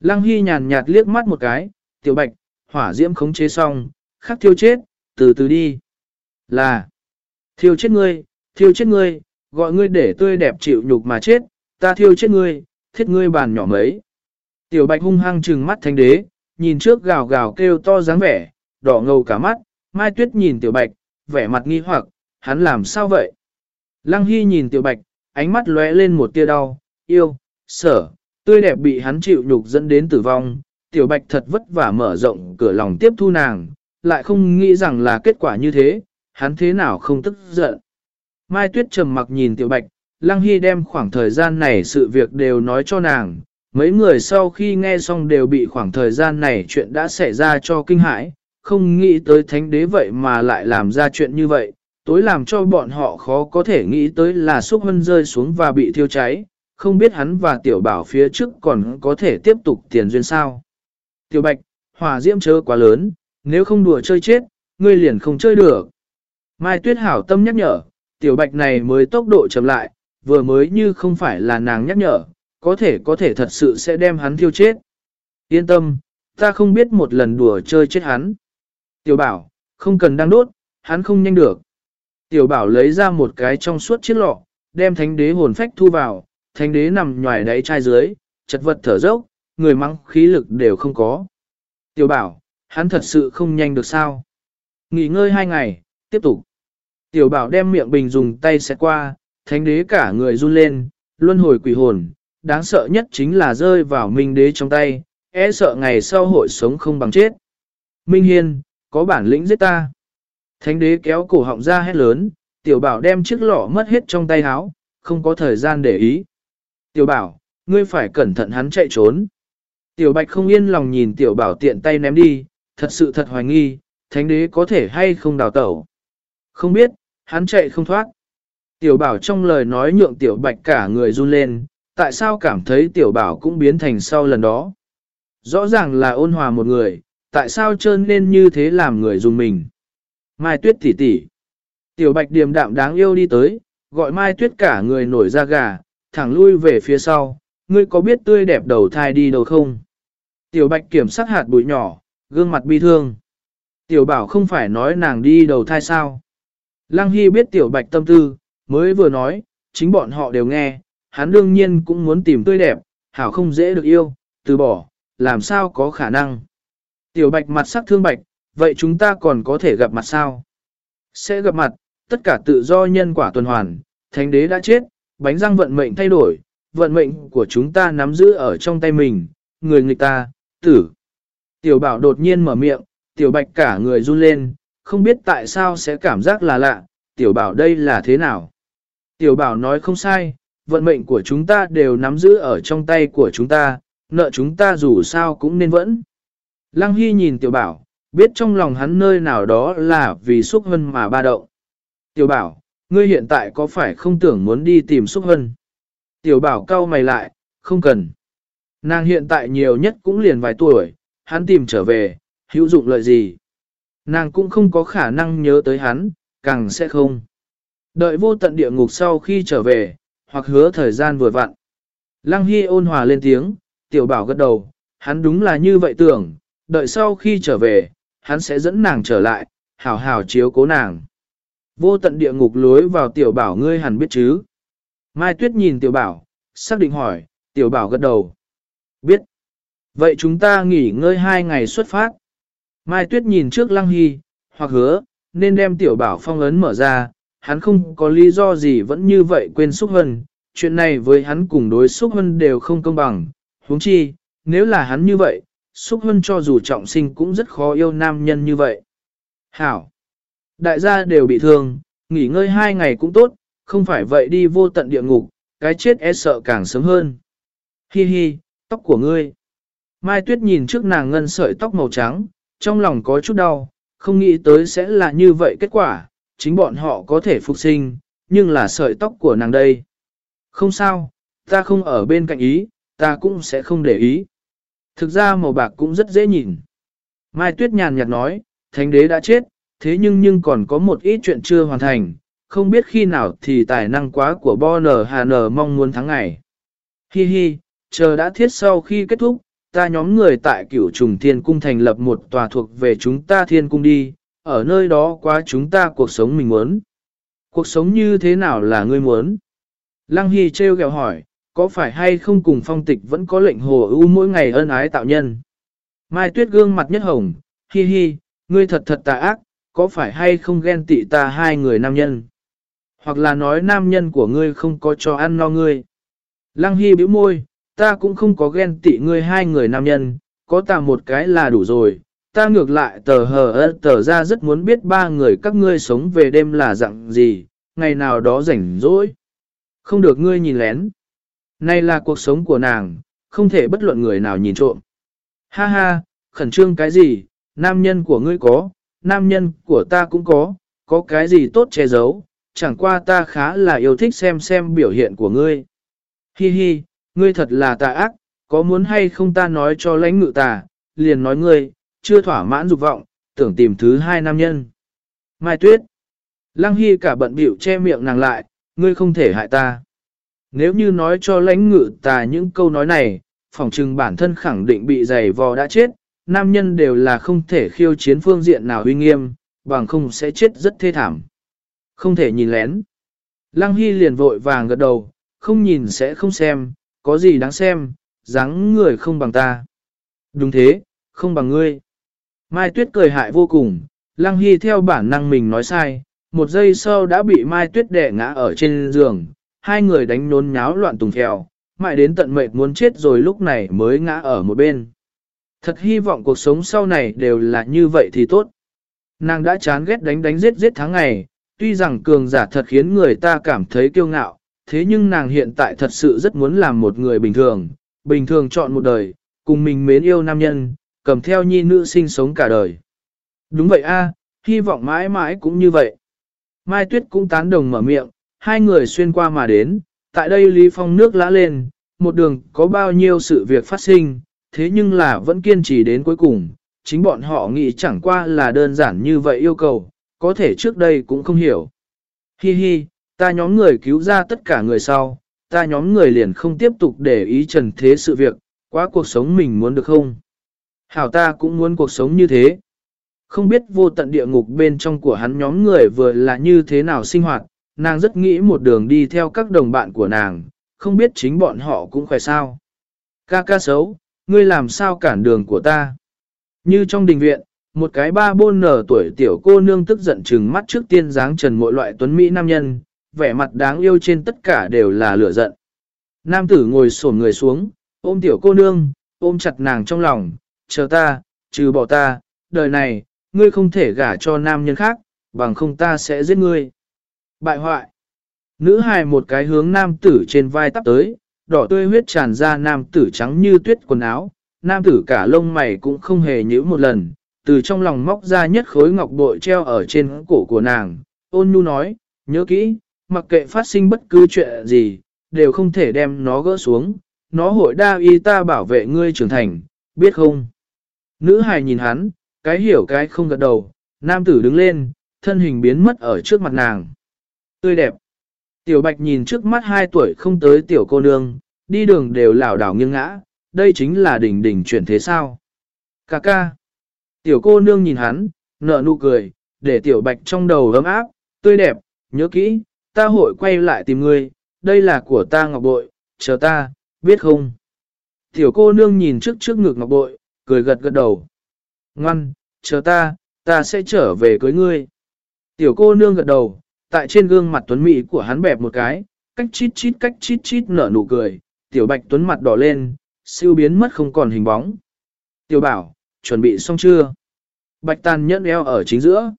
Lăng Hy nhàn nhạt liếc mắt một cái, tiểu bạch, hỏa diễm khống chế xong, khắc thiêu chết, từ từ đi. Là, thiêu chết ngươi, thiêu chết ngươi, gọi ngươi để tươi đẹp chịu nhục mà chết, ta thiêu chết ngươi, thiết ngươi bàn nhỏ mấy. Tiểu bạch hung hăng trừng mắt thánh đế, nhìn trước gào gào kêu to dáng vẻ, đỏ ngầu cả mắt, mai tuyết nhìn tiểu bạch, vẻ mặt nghi hoặc, hắn làm sao vậy? Lăng Hy nhìn tiểu bạch, ánh mắt lóe lên một tia đau, yêu, sở, tươi đẹp bị hắn chịu nhục dẫn đến tử vong, tiểu bạch thật vất vả mở rộng cửa lòng tiếp thu nàng, lại không nghĩ rằng là kết quả như thế, hắn thế nào không tức giận. Mai Tuyết trầm mặc nhìn tiểu bạch, Lăng Hy đem khoảng thời gian này sự việc đều nói cho nàng, mấy người sau khi nghe xong đều bị khoảng thời gian này chuyện đã xảy ra cho kinh hãi, không nghĩ tới thánh đế vậy mà lại làm ra chuyện như vậy, tối làm cho bọn họ khó có thể nghĩ tới là xúc hân rơi xuống và bị thiêu cháy, không biết hắn và tiểu bảo phía trước còn có thể tiếp tục tiền duyên sao. Tiểu bạch, hỏa diễm chớ quá lớn, nếu không đùa chơi chết, ngươi liền không chơi được. Mai tuyết hảo tâm nhắc nhở, tiểu bạch này mới tốc độ chậm lại, vừa mới như không phải là nàng nhắc nhở, có thể có thể thật sự sẽ đem hắn thiêu chết. Yên tâm, ta không biết một lần đùa chơi chết hắn. Tiểu bảo, không cần đang đốt, hắn không nhanh được. Tiểu bảo lấy ra một cái trong suốt chiếc lọ, đem thánh đế hồn phách thu vào, thánh đế nằm nhòi đáy chai dưới, chật vật thở dốc, người mắng khí lực đều không có. Tiểu bảo, hắn thật sự không nhanh được sao. Nghỉ ngơi hai ngày, tiếp tục. Tiểu bảo đem miệng bình dùng tay xẹt qua, thánh đế cả người run lên, luân hồi quỷ hồn, đáng sợ nhất chính là rơi vào minh đế trong tay, e sợ ngày sau hội sống không bằng chết. Minh Hiên, có bản lĩnh giết ta. Thánh đế kéo cổ họng ra hét lớn, tiểu bảo đem chiếc lọ mất hết trong tay háo, không có thời gian để ý. Tiểu bảo, ngươi phải cẩn thận hắn chạy trốn. Tiểu bạch không yên lòng nhìn tiểu bảo tiện tay ném đi, thật sự thật hoài nghi, thánh đế có thể hay không đào tẩu. Không biết, hắn chạy không thoát. Tiểu bảo trong lời nói nhượng tiểu bạch cả người run lên, tại sao cảm thấy tiểu bảo cũng biến thành sau lần đó. Rõ ràng là ôn hòa một người, tại sao trơn nên như thế làm người dùng mình. Mai tuyết tỉ tỉ. Tiểu bạch điềm đạm đáng yêu đi tới, gọi mai tuyết cả người nổi ra gà, thẳng lui về phía sau, ngươi có biết tươi đẹp đầu thai đi đâu không? Tiểu bạch kiểm sát hạt bụi nhỏ, gương mặt bi thương. Tiểu bảo không phải nói nàng đi đầu thai sao? Lăng Hy biết tiểu bạch tâm tư, mới vừa nói, chính bọn họ đều nghe, hắn đương nhiên cũng muốn tìm tươi đẹp, hảo không dễ được yêu, từ bỏ, làm sao có khả năng. Tiểu bạch mặt sắc thương bạch, vậy chúng ta còn có thể gặp mặt sao? Sẽ gặp mặt, tất cả tự do nhân quả tuần hoàn, thánh đế đã chết, bánh răng vận mệnh thay đổi, vận mệnh của chúng ta nắm giữ ở trong tay mình, người nghịch ta, tử. Tiểu bảo đột nhiên mở miệng, tiểu bạch cả người run lên, không biết tại sao sẽ cảm giác là lạ, tiểu bảo đây là thế nào. Tiểu bảo nói không sai, vận mệnh của chúng ta đều nắm giữ ở trong tay của chúng ta, nợ chúng ta dù sao cũng nên vẫn. Lăng Hy nhìn tiểu bảo, biết trong lòng hắn nơi nào đó là vì xúc hân mà ba động. Tiểu bảo, ngươi hiện tại có phải không tưởng muốn đi tìm xúc hân? Tiểu bảo cau mày lại, không cần. Nàng hiện tại nhiều nhất cũng liền vài tuổi, hắn tìm trở về, hữu dụng lợi gì. Nàng cũng không có khả năng nhớ tới hắn, càng sẽ không. Đợi vô tận địa ngục sau khi trở về, hoặc hứa thời gian vừa vặn. Lăng Hy ôn hòa lên tiếng, tiểu bảo gật đầu, hắn đúng là như vậy tưởng, đợi sau khi trở về, hắn sẽ dẫn nàng trở lại, hảo hảo chiếu cố nàng. Vô tận địa ngục lối vào tiểu bảo ngươi hẳn biết chứ. Mai Tuyết nhìn tiểu bảo, xác định hỏi, tiểu bảo gật đầu. Biết. Vậy chúng ta nghỉ ngơi hai ngày xuất phát. Mai Tuyết nhìn trước Lăng Hy, hoặc hứa, nên đem tiểu bảo phong ấn mở ra, hắn không có lý do gì vẫn như vậy quên xúc hân, chuyện này với hắn cùng đối xúc hân đều không công bằng, huống chi, nếu là hắn như vậy, xúc hân cho dù trọng sinh cũng rất khó yêu nam nhân như vậy. Hảo! Đại gia đều bị thương, nghỉ ngơi hai ngày cũng tốt, không phải vậy đi vô tận địa ngục, cái chết e sợ càng sớm hơn. Hi hi, tóc của ngươi. Mai Tuyết nhìn trước nàng ngân sợi tóc màu trắng, trong lòng có chút đau, không nghĩ tới sẽ là như vậy kết quả, chính bọn họ có thể phục sinh, nhưng là sợi tóc của nàng đây. Không sao, ta không ở bên cạnh ý, ta cũng sẽ không để ý. Thực ra màu bạc cũng rất dễ nhìn. Mai Tuyết nhàn nhạt nói, thánh đế đã chết, thế nhưng nhưng còn có một ít chuyện chưa hoàn thành, không biết khi nào thì tài năng quá của Bo Nở Hà Nở mong muốn thắng ngày. Hi hi, chờ đã thiết sau khi kết thúc, ta nhóm người tại cửu trùng thiên cung thành lập một tòa thuộc về chúng ta thiên cung đi, ở nơi đó quá chúng ta cuộc sống mình muốn. Cuộc sống như thế nào là ngươi muốn? Lăng Hy treo ghẹo hỏi, có phải hay không cùng phong tịch vẫn có lệnh hồ ưu mỗi ngày ân ái tạo nhân? Mai tuyết gương mặt nhất hồng, hi hi, ngươi thật thật tà ác, có phải hay không ghen tị ta hai người nam nhân? Hoặc là nói nam nhân của ngươi không có cho ăn no ngươi. Lăng Hy bĩu môi, ta cũng không có ghen tị ngươi hai người nam nhân, có ta một cái là đủ rồi. Ta ngược lại tờ hờ ơ tờ ra rất muốn biết ba người các ngươi sống về đêm là dạng gì, ngày nào đó rảnh rỗi. Không được ngươi nhìn lén. Này là cuộc sống của nàng, không thể bất luận người nào nhìn trộm. Ha ha, khẩn trương cái gì, nam nhân của ngươi có, nam nhân của ta cũng có, có cái gì tốt che giấu, chẳng qua ta khá là yêu thích xem xem biểu hiện của ngươi. Hi hi, ngươi thật là tà ác, có muốn hay không ta nói cho lãnh ngự tà, liền nói ngươi, chưa thỏa mãn dục vọng, tưởng tìm thứ hai nam nhân. Mai Tuyết Lăng Hy cả bận bịu che miệng nàng lại, ngươi không thể hại ta. Nếu như nói cho lãnh ngự tà những câu nói này, phỏng chừng bản thân khẳng định bị giày vò đã chết, nam nhân đều là không thể khiêu chiến phương diện nào uy nghiêm, bằng không sẽ chết rất thê thảm. Không thể nhìn lén. Lăng Hy liền vội vàng gật đầu, không nhìn sẽ không xem, có gì đáng xem, dáng người không bằng ta. Đúng thế, không bằng ngươi. Mai Tuyết cười hại vô cùng, Lăng Hy theo bản năng mình nói sai, một giây sau đã bị Mai Tuyết đẻ ngã ở trên giường, hai người đánh nôn nháo loạn tùng phèo, mãi đến tận mệt muốn chết rồi lúc này mới ngã ở một bên. Thật hy vọng cuộc sống sau này đều là như vậy thì tốt. Nàng đã chán ghét đánh đánh giết giết tháng ngày, tuy rằng cường giả thật khiến người ta cảm thấy kiêu ngạo, thế nhưng nàng hiện tại thật sự rất muốn làm một người bình thường, bình thường chọn một đời, cùng mình mến yêu nam nhân, cầm theo nhi nữ sinh sống cả đời. Đúng vậy a, hy vọng mãi mãi cũng như vậy. Mai Tuyết cũng tán đồng mở miệng, hai người xuyên qua mà đến, tại đây Lý Phong nước lã lên, một đường có bao nhiêu sự việc phát sinh, thế nhưng là vẫn kiên trì đến cuối cùng, chính bọn họ nghĩ chẳng qua là đơn giản như vậy yêu cầu, có thể trước đây cũng không hiểu. Hi hi, ta nhóm người cứu ra tất cả người sau, ta nhóm người liền không tiếp tục để ý trần thế sự việc, quá cuộc sống mình muốn được không? Hảo ta cũng muốn cuộc sống như thế. Không biết vô tận địa ngục bên trong của hắn nhóm người vừa là như thế nào sinh hoạt, nàng rất nghĩ một đường đi theo các đồng bạn của nàng, không biết chính bọn họ cũng khỏe sao. Ca ca xấu, ngươi làm sao cản đường của ta? Như trong đình viện, một cái ba bôn nở tuổi tiểu cô nương tức giận trừng mắt trước tiên dáng trần mọi loại tuấn Mỹ nam nhân, vẻ mặt đáng yêu trên tất cả đều là lửa giận. Nam tử ngồi sổn người xuống, ôm tiểu cô nương, ôm chặt nàng trong lòng, chờ ta, trừ bỏ ta, đời này, ngươi không thể gả cho nam nhân khác, bằng không ta sẽ giết ngươi. Bại hoại. Nữ hài một cái hướng nam tử trên vai tắp tới, đỏ tươi huyết tràn ra nam tử trắng như tuyết quần áo, nam tử cả lông mày cũng không hề nhíu một lần, từ trong lòng móc ra nhất khối ngọc bội treo ở trên cổ của nàng, ôn nhu nói, nhớ kỹ, mặc kệ phát sinh bất cứ chuyện gì, đều không thể đem nó gỡ xuống, nó hội đa y ta bảo vệ ngươi trưởng thành, biết không? Nữ hài nhìn hắn, cái hiểu cái không gật đầu, nam tử đứng lên, thân hình biến mất ở trước mặt nàng. Tươi đẹp. Tiểu bạch nhìn trước mắt hai tuổi không tới tiểu cô nương, đi đường đều lảo đảo nghiêng ngã, đây chính là đỉnh đỉnh chuyển thế sao. Cà ca. Tiểu cô nương nhìn hắn, nở nụ cười, để tiểu bạch trong đầu ấm áp, Tươi đẹp, nhớ kỹ, ta hội quay lại tìm ngươi, đây là của ta ngọc bội, chờ ta, biết không? Tiểu cô nương nhìn trước trước ngực ngọc bội, cười gật gật đầu. Ngoan, chờ ta, ta sẽ trở về cưới ngươi. Tiểu cô nương gật đầu, tại trên gương mặt tuấn mỹ của hắn bẹp một cái, cách chít chít cách chít chít nở nụ cười, tiểu bạch tuấn mặt đỏ lên, siêu biến mất không còn hình bóng. Tiểu bảo, chuẩn bị xong chưa? Bạch tàn nhẫn eo ở chính giữa.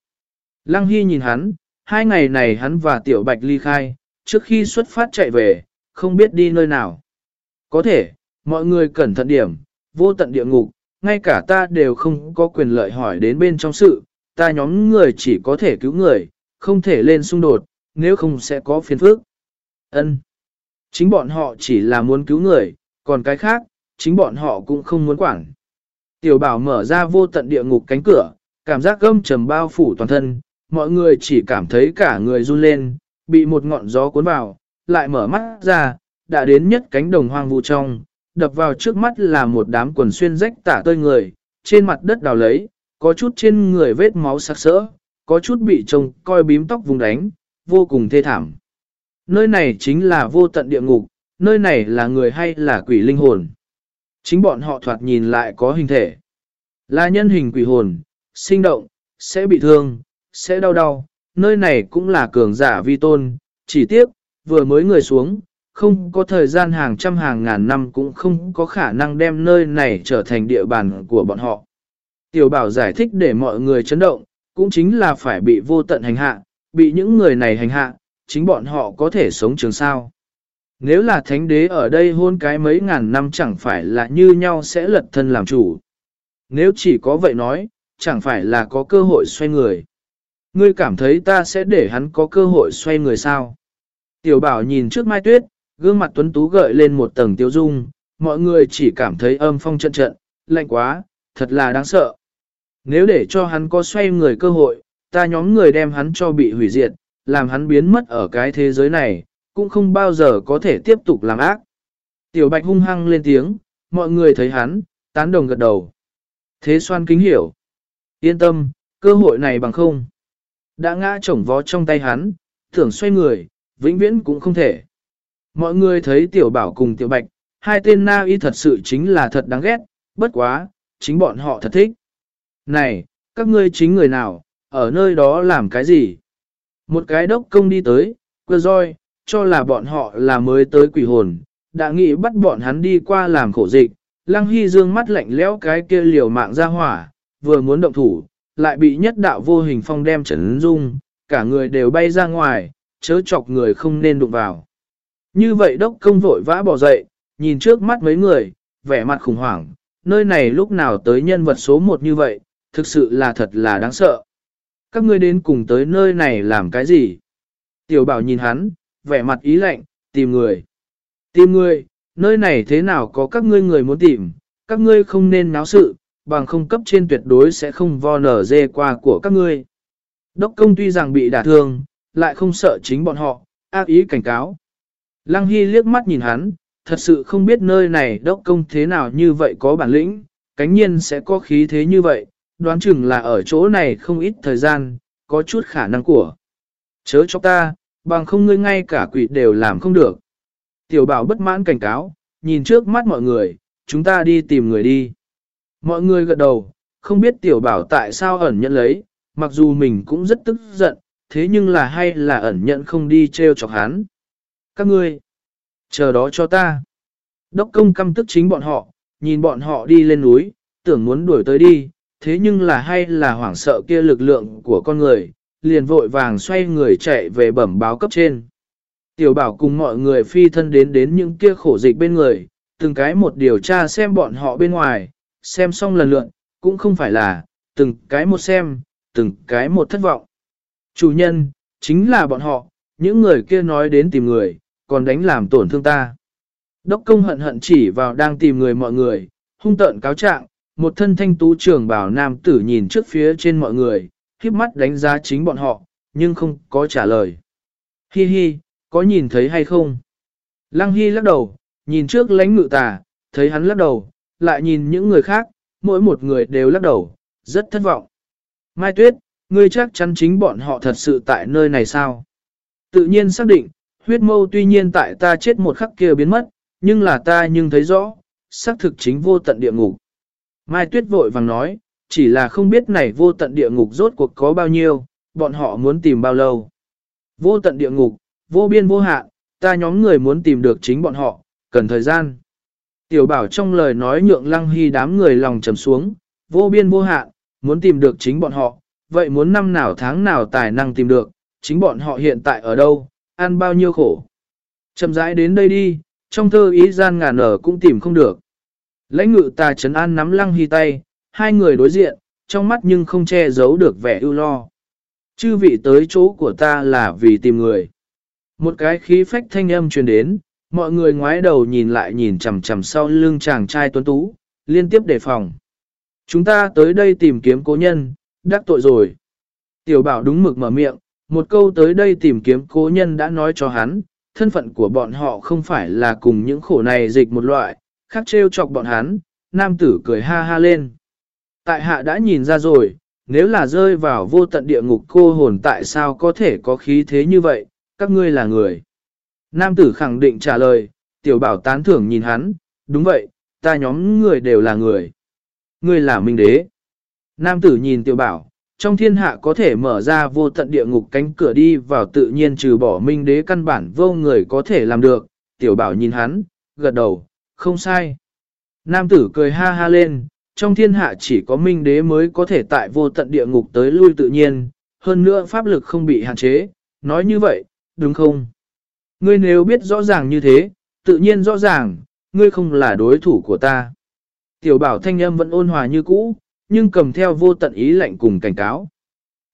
Lăng Hy nhìn hắn, hai ngày này hắn và tiểu bạch ly khai, trước khi xuất phát chạy về, không biết đi nơi nào. Có thể, mọi người cẩn thận điểm, vô tận địa ngục, ngay cả ta đều không có quyền lợi hỏi đến bên trong sự, ta nhóm người chỉ có thể cứu người, không thể lên xung đột, nếu không sẽ có phiền phức. Ân. Chính bọn họ chỉ là muốn cứu người, còn cái khác, chính bọn họ cũng không muốn quản. Tiểu bảo mở ra vô tận địa ngục cánh cửa, cảm giác gâm trầm bao phủ toàn thân, mọi người chỉ cảm thấy cả người run lên, bị một ngọn gió cuốn vào, lại mở mắt ra, đã đến nhất cánh đồng hoang vu trong, đập vào trước mắt là một đám quần xuyên rách tả tơi người, trên mặt đất đào lấy, có chút trên người vết máu sắc sỡ, có chút bị trông coi bím tóc vùng đánh, vô cùng thê thảm. Nơi này chính là vô tận địa ngục, nơi này là người hay là quỷ linh hồn. Chính bọn họ thoạt nhìn lại có hình thể. Là nhân hình quỷ hồn, sinh động, sẽ bị thương, sẽ đau đau. Nơi này cũng là cường giả vi tôn, chỉ tiếc, vừa mới người xuống, không có thời gian hàng trăm hàng ngàn năm cũng không có khả năng đem nơi này trở thành địa bàn của bọn họ. Tiểu bảo giải thích để mọi người chấn động, cũng chính là phải bị vô tận hành hạ, bị những người này hành hạ, chính bọn họ có thể sống trường sao. Nếu là thánh đế ở đây hôn cái mấy ngàn năm chẳng phải là như nhau sẽ lật thân làm chủ. Nếu chỉ có vậy nói, chẳng phải là có cơ hội xoay người. Ngươi cảm thấy ta sẽ để hắn có cơ hội xoay người sao? Tiểu bảo nhìn trước mai tuyết, gương mặt tuấn tú gợi lên một tầng tiêu dung, mọi người chỉ cảm thấy âm phong trận trận, lạnh quá, thật là đáng sợ. Nếu để cho hắn có xoay người cơ hội, ta nhóm người đem hắn cho bị hủy diệt, làm hắn biến mất ở cái thế giới này, cũng không bao giờ có thể tiếp tục làm ác. Tiểu bạch hung hăng lên tiếng, mọi người thấy hắn, tán đồng gật đầu. Thế xoan kính hiểu. Yên tâm, cơ hội này bằng không. Đã ngã chổng vó trong tay hắn, tưởng xoay người, vĩnh viễn cũng không thể. Mọi người thấy tiểu bảo cùng tiểu bạch, hai tên na y thật sự chính là thật đáng ghét, bất quá, chính bọn họ thật thích. Này, các ngươi chính người nào, ở nơi đó làm cái gì? Một cái đốc công đi tới, quơ roi, cho là bọn họ là mới tới quỷ hồn, đã nghĩ bắt bọn hắn đi qua làm khổ dịch. Lăng Hy dương mắt lạnh lẽo cái kia liều mạng ra hỏa, vừa muốn động thủ, lại bị nhất đạo vô hình phong đem trấn dung, cả người đều bay ra ngoài, chớ chọc người không nên đụng vào. Như vậy đốc công vội vã bỏ dậy, nhìn trước mắt mấy người, vẻ mặt khủng hoảng, nơi này lúc nào tới nhân vật số một như vậy, thực sự là thật là đáng sợ. Các ngươi đến cùng tới nơi này làm cái gì? Tiểu bảo nhìn hắn, vẻ mặt ý lạnh, tìm người. Tìm người, nơi này thế nào có các ngươi người muốn tìm, các ngươi không nên náo sự, bằng không cấp trên tuyệt đối sẽ không vo nở dê qua của các ngươi. Đốc công tuy rằng bị đả thương, lại không sợ chính bọn họ, ác ý cảnh cáo. Lăng Hy liếc mắt nhìn hắn, thật sự không biết nơi này đốc công thế nào như vậy có bản lĩnh, cánh nhiên sẽ có khí thế như vậy, đoán chừng là ở chỗ này không ít thời gian, có chút khả năng của. Chớ cho ta, bằng không ngươi ngay cả quỷ đều làm không được. Tiểu bảo bất mãn cảnh cáo, nhìn trước mắt mọi người, chúng ta đi tìm người đi. Mọi người gật đầu, không biết tiểu bảo tại sao ẩn nhận lấy, mặc dù mình cũng rất tức giận, thế nhưng là hay là ẩn nhận không đi treo chọc hắn. Các ngươi, chờ đó cho ta. Đốc công căm tức chính bọn họ, nhìn bọn họ đi lên núi, tưởng muốn đuổi tới đi, thế nhưng là hay là hoảng sợ kia lực lượng của con người, liền vội vàng xoay người chạy về bẩm báo cấp trên. Tiểu bảo cùng mọi người phi thân đến đến những kia khổ dịch bên người, từng cái một điều tra xem bọn họ bên ngoài, xem xong lần lượt, cũng không phải là, từng cái một xem, từng cái một thất vọng. Chủ nhân, chính là bọn họ, những người kia nói đến tìm người, còn đánh làm tổn thương ta. Đốc công hận hận chỉ vào đang tìm người mọi người, hung tợn cáo trạng, một thân thanh tú trưởng bảo nam tử nhìn trước phía trên mọi người, khiếp mắt đánh giá chính bọn họ, nhưng không có trả lời. Hi hi, có nhìn thấy hay không? Lăng Hi lắc đầu, nhìn trước lãnh ngự tà, thấy hắn lắc đầu, lại nhìn những người khác, mỗi một người đều lắc đầu, rất thất vọng. Mai Tuyết, ngươi chắc chắn chính bọn họ thật sự tại nơi này sao? Tự nhiên xác định, huyết mâu tuy nhiên tại ta chết một khắc kia biến mất, nhưng là ta nhưng thấy rõ, xác thực chính vô tận địa ngục. Mai Tuyết vội vàng nói, chỉ là không biết này vô tận địa ngục rốt cuộc có bao nhiêu, bọn họ muốn tìm bao lâu. Vô tận địa ngục, vô biên vô hạn, ta nhóm người muốn tìm được chính bọn họ, cần thời gian. Tiểu bảo trong lời nói nhượng lăng hy đám người lòng trầm xuống, vô biên vô hạn, muốn tìm được chính bọn họ, vậy muốn năm nào tháng nào tài năng tìm được, chính bọn họ hiện tại ở đâu, ăn bao nhiêu khổ. Chậm rãi đến đây đi, trong thơ ý gian ngàn ở cũng tìm không được. Lãnh ngự ta trấn an nắm lăng hy tay, hai người đối diện, trong mắt nhưng không che giấu được vẻ ưu lo. Chư vị tới chỗ của ta là vì tìm người. Một cái khí phách thanh âm truyền đến, mọi người ngoái đầu nhìn lại nhìn chằm chằm sau lưng chàng trai tuấn tú, liên tiếp đề phòng. Chúng ta tới đây tìm kiếm cố nhân, đắc tội rồi. Tiểu bảo đúng mực mở miệng, một câu tới đây tìm kiếm cố nhân đã nói cho hắn, thân phận của bọn họ không phải là cùng những khổ này dịch một loại, khác trêu chọc bọn hắn, nam tử cười ha ha lên. Tại hạ đã nhìn ra rồi, nếu là rơi vào vô tận địa ngục cô hồn tại sao có thể có khí thế như vậy, các ngươi là người. Nam tử khẳng định trả lời, tiểu bảo tán thưởng nhìn hắn, đúng vậy, ta nhóm người đều là người. Ngươi là minh đế. Nam tử nhìn tiểu bảo, trong thiên hạ có thể mở ra vô tận địa ngục cánh cửa đi vào tự nhiên trừ bỏ minh đế căn bản vô người có thể làm được. Tiểu bảo nhìn hắn, gật đầu, không sai. Nam tử cười ha ha lên, trong thiên hạ chỉ có minh đế mới có thể tại vô tận địa ngục tới lui tự nhiên, hơn nữa pháp lực không bị hạn chế, nói như vậy, đúng không? Ngươi nếu biết rõ ràng như thế, tự nhiên rõ ràng, ngươi không là đối thủ của ta. Tiểu bảo thanh âm vẫn ôn hòa như cũ, nhưng cầm theo vô tận ý lạnh cùng cảnh cáo.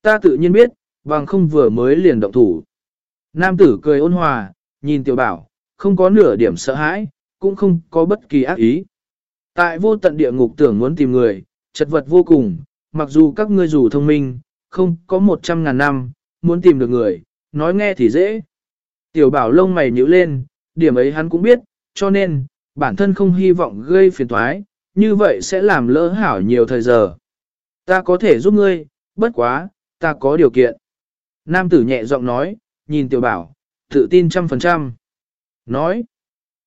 Ta tự nhiên biết, bằng không vừa mới liền động thủ. Nam tử cười ôn hòa, nhìn tiểu bảo, không có nửa điểm sợ hãi, cũng không có bất kỳ ác ý. Tại vô tận địa ngục tưởng muốn tìm người, chật vật vô cùng, mặc dù các ngươi dù thông minh, không có một trăm ngàn năm, muốn tìm được người, nói nghe thì dễ. Tiểu bảo lông mày nhíu lên, điểm ấy hắn cũng biết, cho nên, bản thân không hy vọng gây phiền toái, như vậy sẽ làm lỡ hảo nhiều thời giờ. Ta có thể giúp ngươi, bất quá, ta có điều kiện. Nam tử nhẹ giọng nói, nhìn tiểu bảo, tự tin trăm phần trăm. Nói,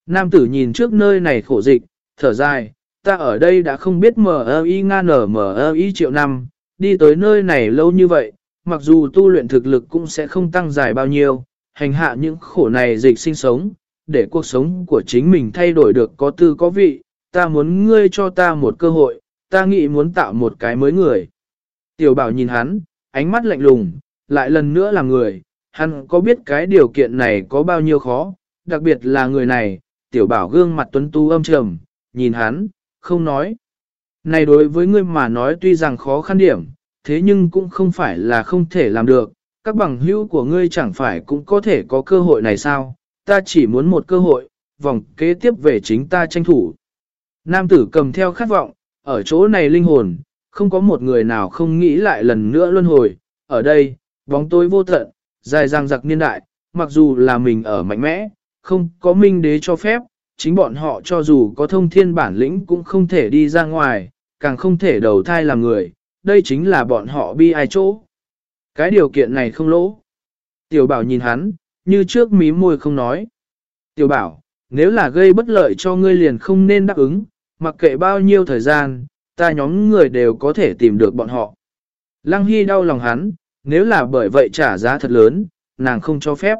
nam tử nhìn trước nơi này khổ dịch, thở dài, ta ở đây đã không biết M.I. ngan ở M.I. triệu năm, đi tới nơi này lâu như vậy, mặc dù tu luyện thực lực cũng sẽ không tăng dài bao nhiêu, hành hạ những khổ này dịch sinh sống, để cuộc sống của chính mình thay đổi được có tư có vị, ta muốn ngươi cho ta một cơ hội, ta nghĩ muốn tạo một cái mới người. Tiểu bảo nhìn hắn, ánh mắt lạnh lùng, lại lần nữa là người, hắn có biết cái điều kiện này có bao nhiêu khó, đặc biệt là người này, tiểu bảo gương mặt tuấn tu âm trầm, nhìn hắn, không nói. Này đối với ngươi mà nói tuy rằng khó khăn điểm, thế nhưng cũng không phải là không thể làm được, các bằng hữu của ngươi chẳng phải cũng có thể có cơ hội này sao, ta chỉ muốn một cơ hội, vòng kế tiếp về chính ta tranh thủ. Nam tử cầm theo khát vọng, ở chỗ này linh hồn, không có một người nào không nghĩ lại lần nữa luân hồi, ở đây, bóng tối vô tận, dài dang giặc niên đại, mặc dù là mình ở mạnh mẽ, không có minh đế cho phép, chính bọn họ cho dù có thông thiên bản lĩnh cũng không thể đi ra ngoài, càng không thể đầu thai làm người, đây chính là bọn họ bi ai chỗ. Cái điều kiện này không lỗ. Tiểu bảo nhìn hắn, như trước mí môi không nói. Tiểu bảo, nếu là gây bất lợi cho ngươi liền không nên đáp ứng, mặc kệ bao nhiêu thời gian, ta nhóm người đều có thể tìm được bọn họ. Lăng Hy đau lòng hắn, nếu là bởi vậy trả giá thật lớn, nàng không cho phép.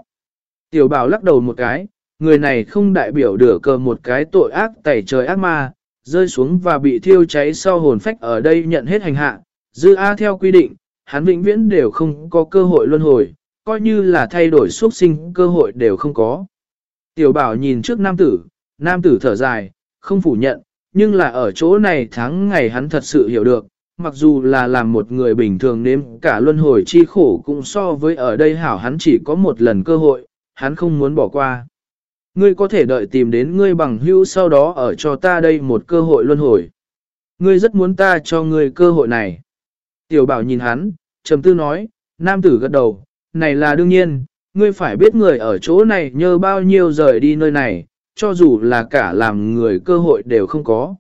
Tiểu bảo lắc đầu một cái, người này không đại biểu đửa cờ một cái tội ác tẩy trời ác ma, rơi xuống và bị thiêu cháy sau hồn phách ở đây nhận hết hành hạ. Dư A theo quy định, hắn vĩnh viễn đều không có cơ hội luân hồi, coi như là thay đổi xuất sinh cơ hội đều không có. Tiểu bảo nhìn trước nam tử, nam tử thở dài, không phủ nhận, nhưng là ở chỗ này tháng ngày hắn thật sự hiểu được, mặc dù là làm một người bình thường nếm cả luân hồi chi khổ cũng so với ở đây hảo hắn chỉ có một lần cơ hội, hắn không muốn bỏ qua. Ngươi có thể đợi tìm đến ngươi bằng hữu sau đó ở cho ta đây một cơ hội luân hồi. Ngươi rất muốn ta cho ngươi cơ hội này. Tiểu bảo nhìn hắn, trầm tư nói, nam tử gật đầu, này là đương nhiên, ngươi phải biết người ở chỗ này nhờ bao nhiêu rời đi nơi này, cho dù là cả làm người cơ hội đều không có.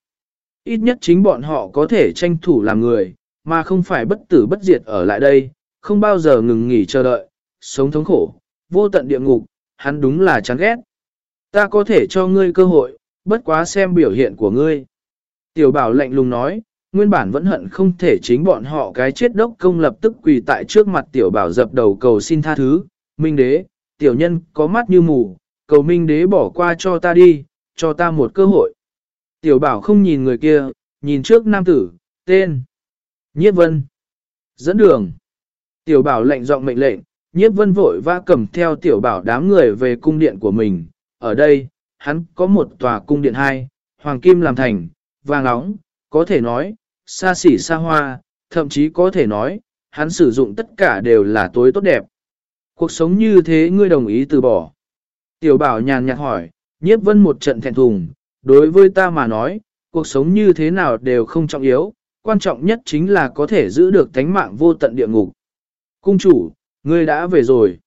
Ít nhất chính bọn họ có thể tranh thủ làm người, mà không phải bất tử bất diệt ở lại đây, không bao giờ ngừng nghỉ chờ đợi, sống thống khổ, vô tận địa ngục, hắn đúng là chán ghét. Ta có thể cho ngươi cơ hội, bất quá xem biểu hiện của ngươi. Tiểu bảo lạnh lùng nói, nguyên bản vẫn hận không thể chính bọn họ cái chết đốc công lập tức quỳ tại trước mặt tiểu bảo dập đầu cầu xin tha thứ. Minh đế, tiểu nhân có mắt như mù, cầu minh đế bỏ qua cho ta đi, cho ta một cơ hội. Tiểu bảo không nhìn người kia, nhìn trước nam tử, tên. Nhiếp vân. Dẫn đường. Tiểu bảo lệnh giọng mệnh lệnh, nhiếp vân vội va cầm theo tiểu bảo đám người về cung điện của mình. Ở đây, hắn có một tòa cung điện hai, hoàng kim làm thành, vàng óng, có thể nói, xa xỉ xa hoa, thậm chí có thể nói, hắn sử dụng tất cả đều là tối tốt đẹp. Cuộc sống như thế ngươi đồng ý từ bỏ. Tiểu bảo nhàn nhạt hỏi, nhiếp vân một trận thẹn thùng, đối với ta mà nói, cuộc sống như thế nào đều không trọng yếu, quan trọng nhất chính là có thể giữ được tánh mạng vô tận địa ngục. Cung chủ, ngươi đã về rồi.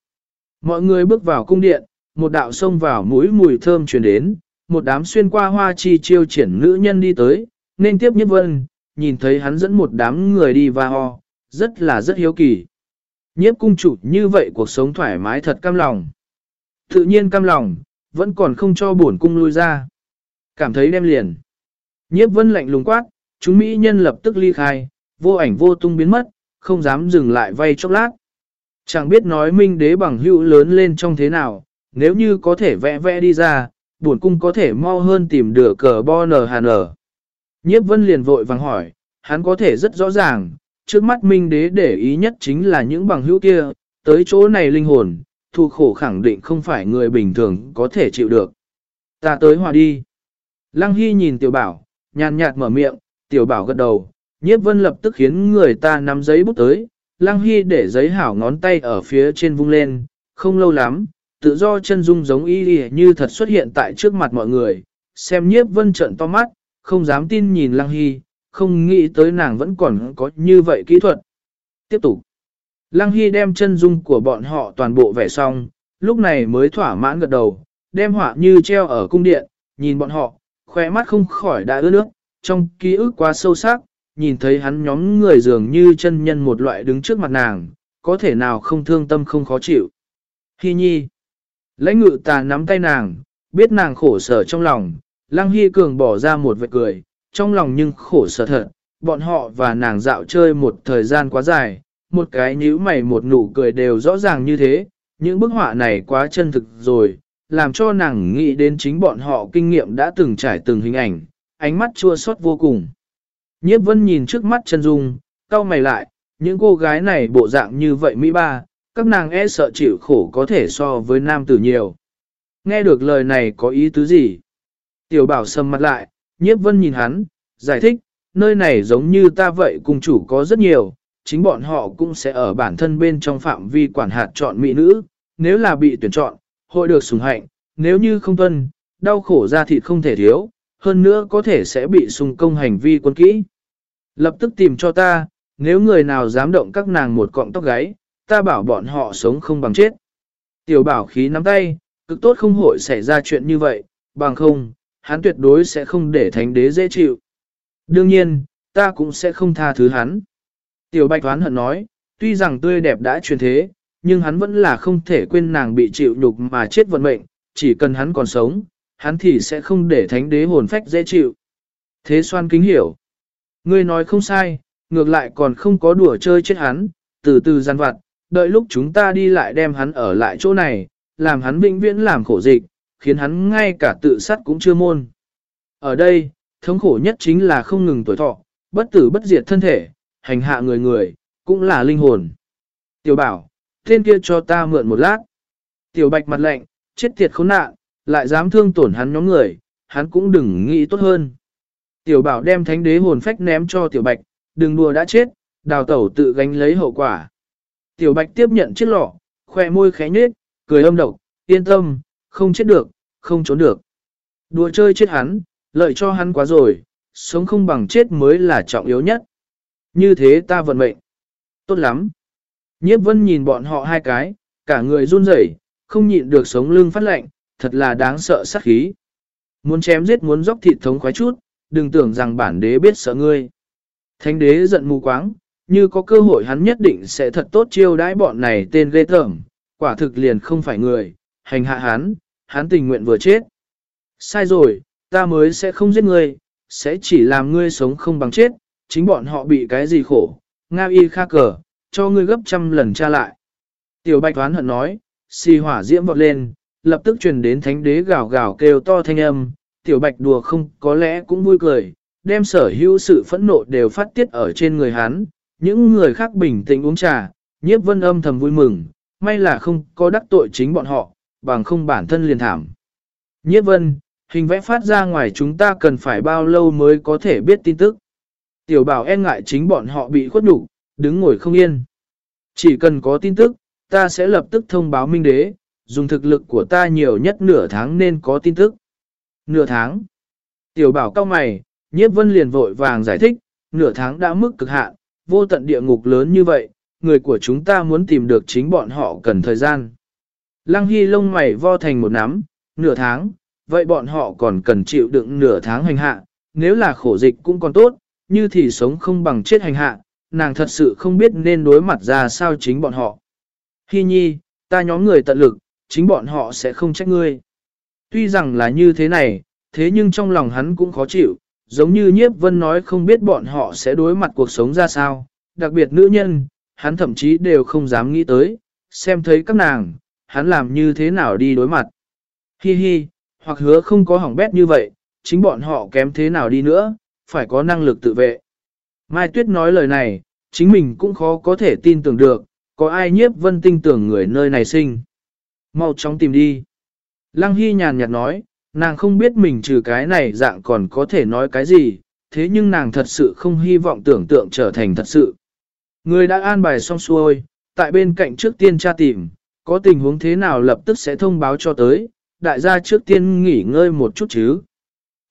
Mọi người bước vào cung điện, một đạo sông vào mũi mùi thơm truyền đến, một đám xuyên qua hoa chi chiêu triển nữ nhân đi tới, nên tiếp nhất vân, nhìn thấy hắn dẫn một đám người đi và ho, rất là rất hiếu kỳ. Nhiếp cung chủ như vậy cuộc sống thoải mái thật cam lòng. Tự nhiên cam lòng, vẫn còn không cho bổn cung lui ra. Cảm thấy đem liền. Nhiếp vân lạnh lùng quát, chúng Mỹ nhân lập tức ly khai, vô ảnh vô tung biến mất, không dám dừng lại vay chốc lát. Chẳng biết nói minh đế bằng hữu lớn lên trong thế nào, nếu như có thể vẽ vẽ đi ra, bổn cung có thể mau hơn tìm được cờ bo nờ hàn ở. Nhiếp vân liền vội vàng hỏi, hắn có thể rất rõ ràng, trước mắt minh đế để ý nhất chính là những bằng hữu kia, tới chỗ này linh hồn, thu khổ khẳng định không phải người bình thường có thể chịu được. Ta tới hòa đi. Lăng Hy nhìn tiểu bảo, nhàn nhạt mở miệng, tiểu bảo gật đầu, nhiếp vân lập tức khiến người ta nắm giấy bút tới, Lăng Hy để giấy hảo ngón tay ở phía trên vung lên, không lâu lắm, tự do chân dung giống y như thật xuất hiện tại trước mặt mọi người, xem nhiếp vân trận to mắt, không dám tin nhìn Lăng Hy, không nghĩ tới nàng vẫn còn có như vậy kỹ thuật. Tiếp tục. Lăng Hy đem chân dung của bọn họ toàn bộ vẽ xong, lúc này mới thỏa mãn gật đầu, đem họa như treo ở cung điện, nhìn bọn họ, khoe mắt không khỏi đã ướt nước, trong ký ức quá sâu sắc, nhìn thấy hắn nhóm người dường như chân nhân một loại đứng trước mặt nàng, có thể nào không thương tâm không khó chịu. Hy nhi. Lãnh ngự tà nắm tay nàng, biết nàng khổ sở trong lòng, Lăng Hy Cường bỏ ra một vệt cười, trong lòng nhưng khổ sở thật, bọn họ và nàng dạo chơi một thời gian quá dài, một cái nhíu mày một nụ cười đều rõ ràng như thế, những bức họa này quá chân thực rồi, làm cho nàng nghĩ đến chính bọn họ kinh nghiệm đã từng trải từng hình ảnh, ánh mắt chua xót vô cùng. Nhiếp vân nhìn trước mắt chân dung, cau mày lại, những cô gái này bộ dạng như vậy Mỹ ba, các nàng e sợ chịu khổ có thể so với nam tử nhiều. Nghe được lời này có ý tứ gì? Tiểu bảo sầm mặt lại, nhiếp vân nhìn hắn, giải thích, nơi này giống như ta vậy cùng chủ có rất nhiều, chính bọn họ cũng sẽ ở bản thân bên trong phạm vi quản hạt chọn mỹ nữ, nếu là bị tuyển chọn, hội được sủng hạnh, nếu như không tuân, đau khổ ra thịt không thể thiếu, hơn nữa có thể sẽ bị sùng công hành vi quân kỹ. Lập tức tìm cho ta, nếu người nào dám động các nàng một cọng tóc gáy, ta bảo bọn họ sống không bằng chết. Tiểu bảo khí nắm tay, cực tốt không hội xảy ra chuyện như vậy, bằng không, hắn tuyệt đối sẽ không để thánh đế dễ chịu. Đương nhiên, ta cũng sẽ không tha thứ hắn. Tiểu bạch toán hận nói, tuy rằng tươi đẹp đã truyền thế, nhưng hắn vẫn là không thể quên nàng bị chịu nhục mà chết vận mệnh, chỉ cần hắn còn sống, hắn thì sẽ không để thánh đế hồn phách dễ chịu. Thế xoan kính hiểu. Ngươi nói không sai, ngược lại còn không có đùa chơi chết hắn, từ từ gian vặt, đợi lúc chúng ta đi lại đem hắn ở lại chỗ này, làm hắn vĩnh viễn làm khổ dịch, khiến hắn ngay cả tự sát cũng chưa môn. Ở đây, thống khổ nhất chính là không ngừng tuổi thọ, bất tử bất diệt thân thể, hành hạ người người, cũng là linh hồn. Tiểu bảo, tên kia cho ta mượn một lát. Tiểu bạch mặt lạnh, chết tiệt khốn nạn, lại dám thương tổn hắn nhóm người, hắn cũng đừng nghĩ tốt hơn. Tiểu bảo đem thánh đế hồn phách ném cho tiểu bạch, đừng đùa đã chết, đào tẩu tự gánh lấy hậu quả. Tiểu bạch tiếp nhận chiếc lọ, khoe môi khẽ nhếch, cười âm độc, yên tâm, không chết được, không trốn được. Đùa chơi chết hắn, lợi cho hắn quá rồi, sống không bằng chết mới là trọng yếu nhất. Như thế ta vận mệnh. Tốt lắm. Nhiếp vân nhìn bọn họ hai cái, cả người run rẩy, không nhịn được sống lưng phát lạnh, thật là đáng sợ sát khí. Muốn chém giết muốn dốc thịt thống khoái chút, đừng tưởng rằng bản đế biết sợ ngươi. Thánh đế giận mù quáng, như có cơ hội hắn nhất định sẽ thật tốt chiêu đãi bọn này tên ghê tởm, quả thực liền không phải người, hành hạ hắn, hắn tình nguyện vừa chết. Sai rồi, ta mới sẽ không giết ngươi, sẽ chỉ làm ngươi sống không bằng chết, chính bọn họ bị cái gì khổ, Nga y kha cờ, cho ngươi gấp trăm lần tra lại. Tiểu bạch toán hận nói, xì hỏa diễm vọt lên, lập tức truyền đến thánh đế gào gào kêu to thanh âm, tiểu bạch đùa không có lẽ cũng vui cười, đem sở hữu sự phẫn nộ đều phát tiết ở trên người hắn, những người khác bình tĩnh uống trà, nhiếp vân âm thầm vui mừng, may là không có đắc tội chính bọn họ, bằng không bản thân liền thảm. Nhiếp vân, hình vẽ phát ra ngoài chúng ta cần phải bao lâu mới có thể biết tin tức. Tiểu bảo e ngại chính bọn họ bị khuất đủ, đứng ngồi không yên. Chỉ cần có tin tức, ta sẽ lập tức thông báo minh đế, dùng thực lực của ta nhiều nhất nửa tháng nên có tin tức. Nửa tháng. Tiểu bảo cao mày, nhiếp vân liền vội vàng giải thích, nửa tháng đã mức cực hạn, vô tận địa ngục lớn như vậy, người của chúng ta muốn tìm được chính bọn họ cần thời gian. Lăng Hy lông mày vo thành một nắm, nửa tháng, vậy bọn họ còn cần chịu đựng nửa tháng hành hạ, nếu là khổ dịch cũng còn tốt, như thì sống không bằng chết hành hạ, nàng thật sự không biết nên đối mặt ra sao chính bọn họ. Hy nhi, ta nhóm người tận lực, chính bọn họ sẽ không trách ngươi. Tuy rằng là như thế này, thế nhưng trong lòng hắn cũng khó chịu, giống như nhiếp vân nói không biết bọn họ sẽ đối mặt cuộc sống ra sao, đặc biệt nữ nhân, hắn thậm chí đều không dám nghĩ tới, xem thấy các nàng, hắn làm như thế nào đi đối mặt. Hi hi, hoặc hứa không có hỏng bét như vậy, chính bọn họ kém thế nào đi nữa, phải có năng lực tự vệ. Mai Tuyết nói lời này, chính mình cũng khó có thể tin tưởng được, có ai nhiếp vân tin tưởng người nơi này sinh. Mau chóng tìm đi. Lăng Hy nhàn nhạt nói, nàng không biết mình trừ cái này dạng còn có thể nói cái gì, thế nhưng nàng thật sự không hy vọng tưởng tượng trở thành thật sự. Người đã an bài xong xuôi, tại bên cạnh trước tiên tra tìm, có tình huống thế nào lập tức sẽ thông báo cho tới, đại gia trước tiên nghỉ ngơi một chút chứ.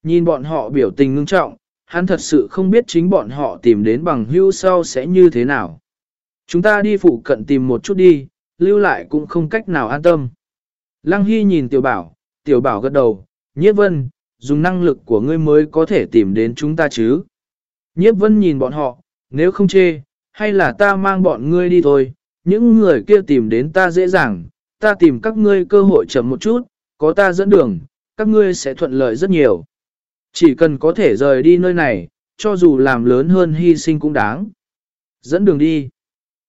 Nhìn bọn họ biểu tình ngưng trọng, hắn thật sự không biết chính bọn họ tìm đến bằng hưu sau sẽ như thế nào. Chúng ta đi phụ cận tìm một chút đi, lưu lại cũng không cách nào an tâm. Lăng Hy nhìn tiểu bảo, tiểu bảo gật đầu, nhiếp vân, dùng năng lực của ngươi mới có thể tìm đến chúng ta chứ. Nhiếp vân nhìn bọn họ, nếu không chê, hay là ta mang bọn ngươi đi thôi, những người kia tìm đến ta dễ dàng, ta tìm các ngươi cơ hội chậm một chút, có ta dẫn đường, các ngươi sẽ thuận lợi rất nhiều. Chỉ cần có thể rời đi nơi này, cho dù làm lớn hơn hy sinh cũng đáng. Dẫn đường đi.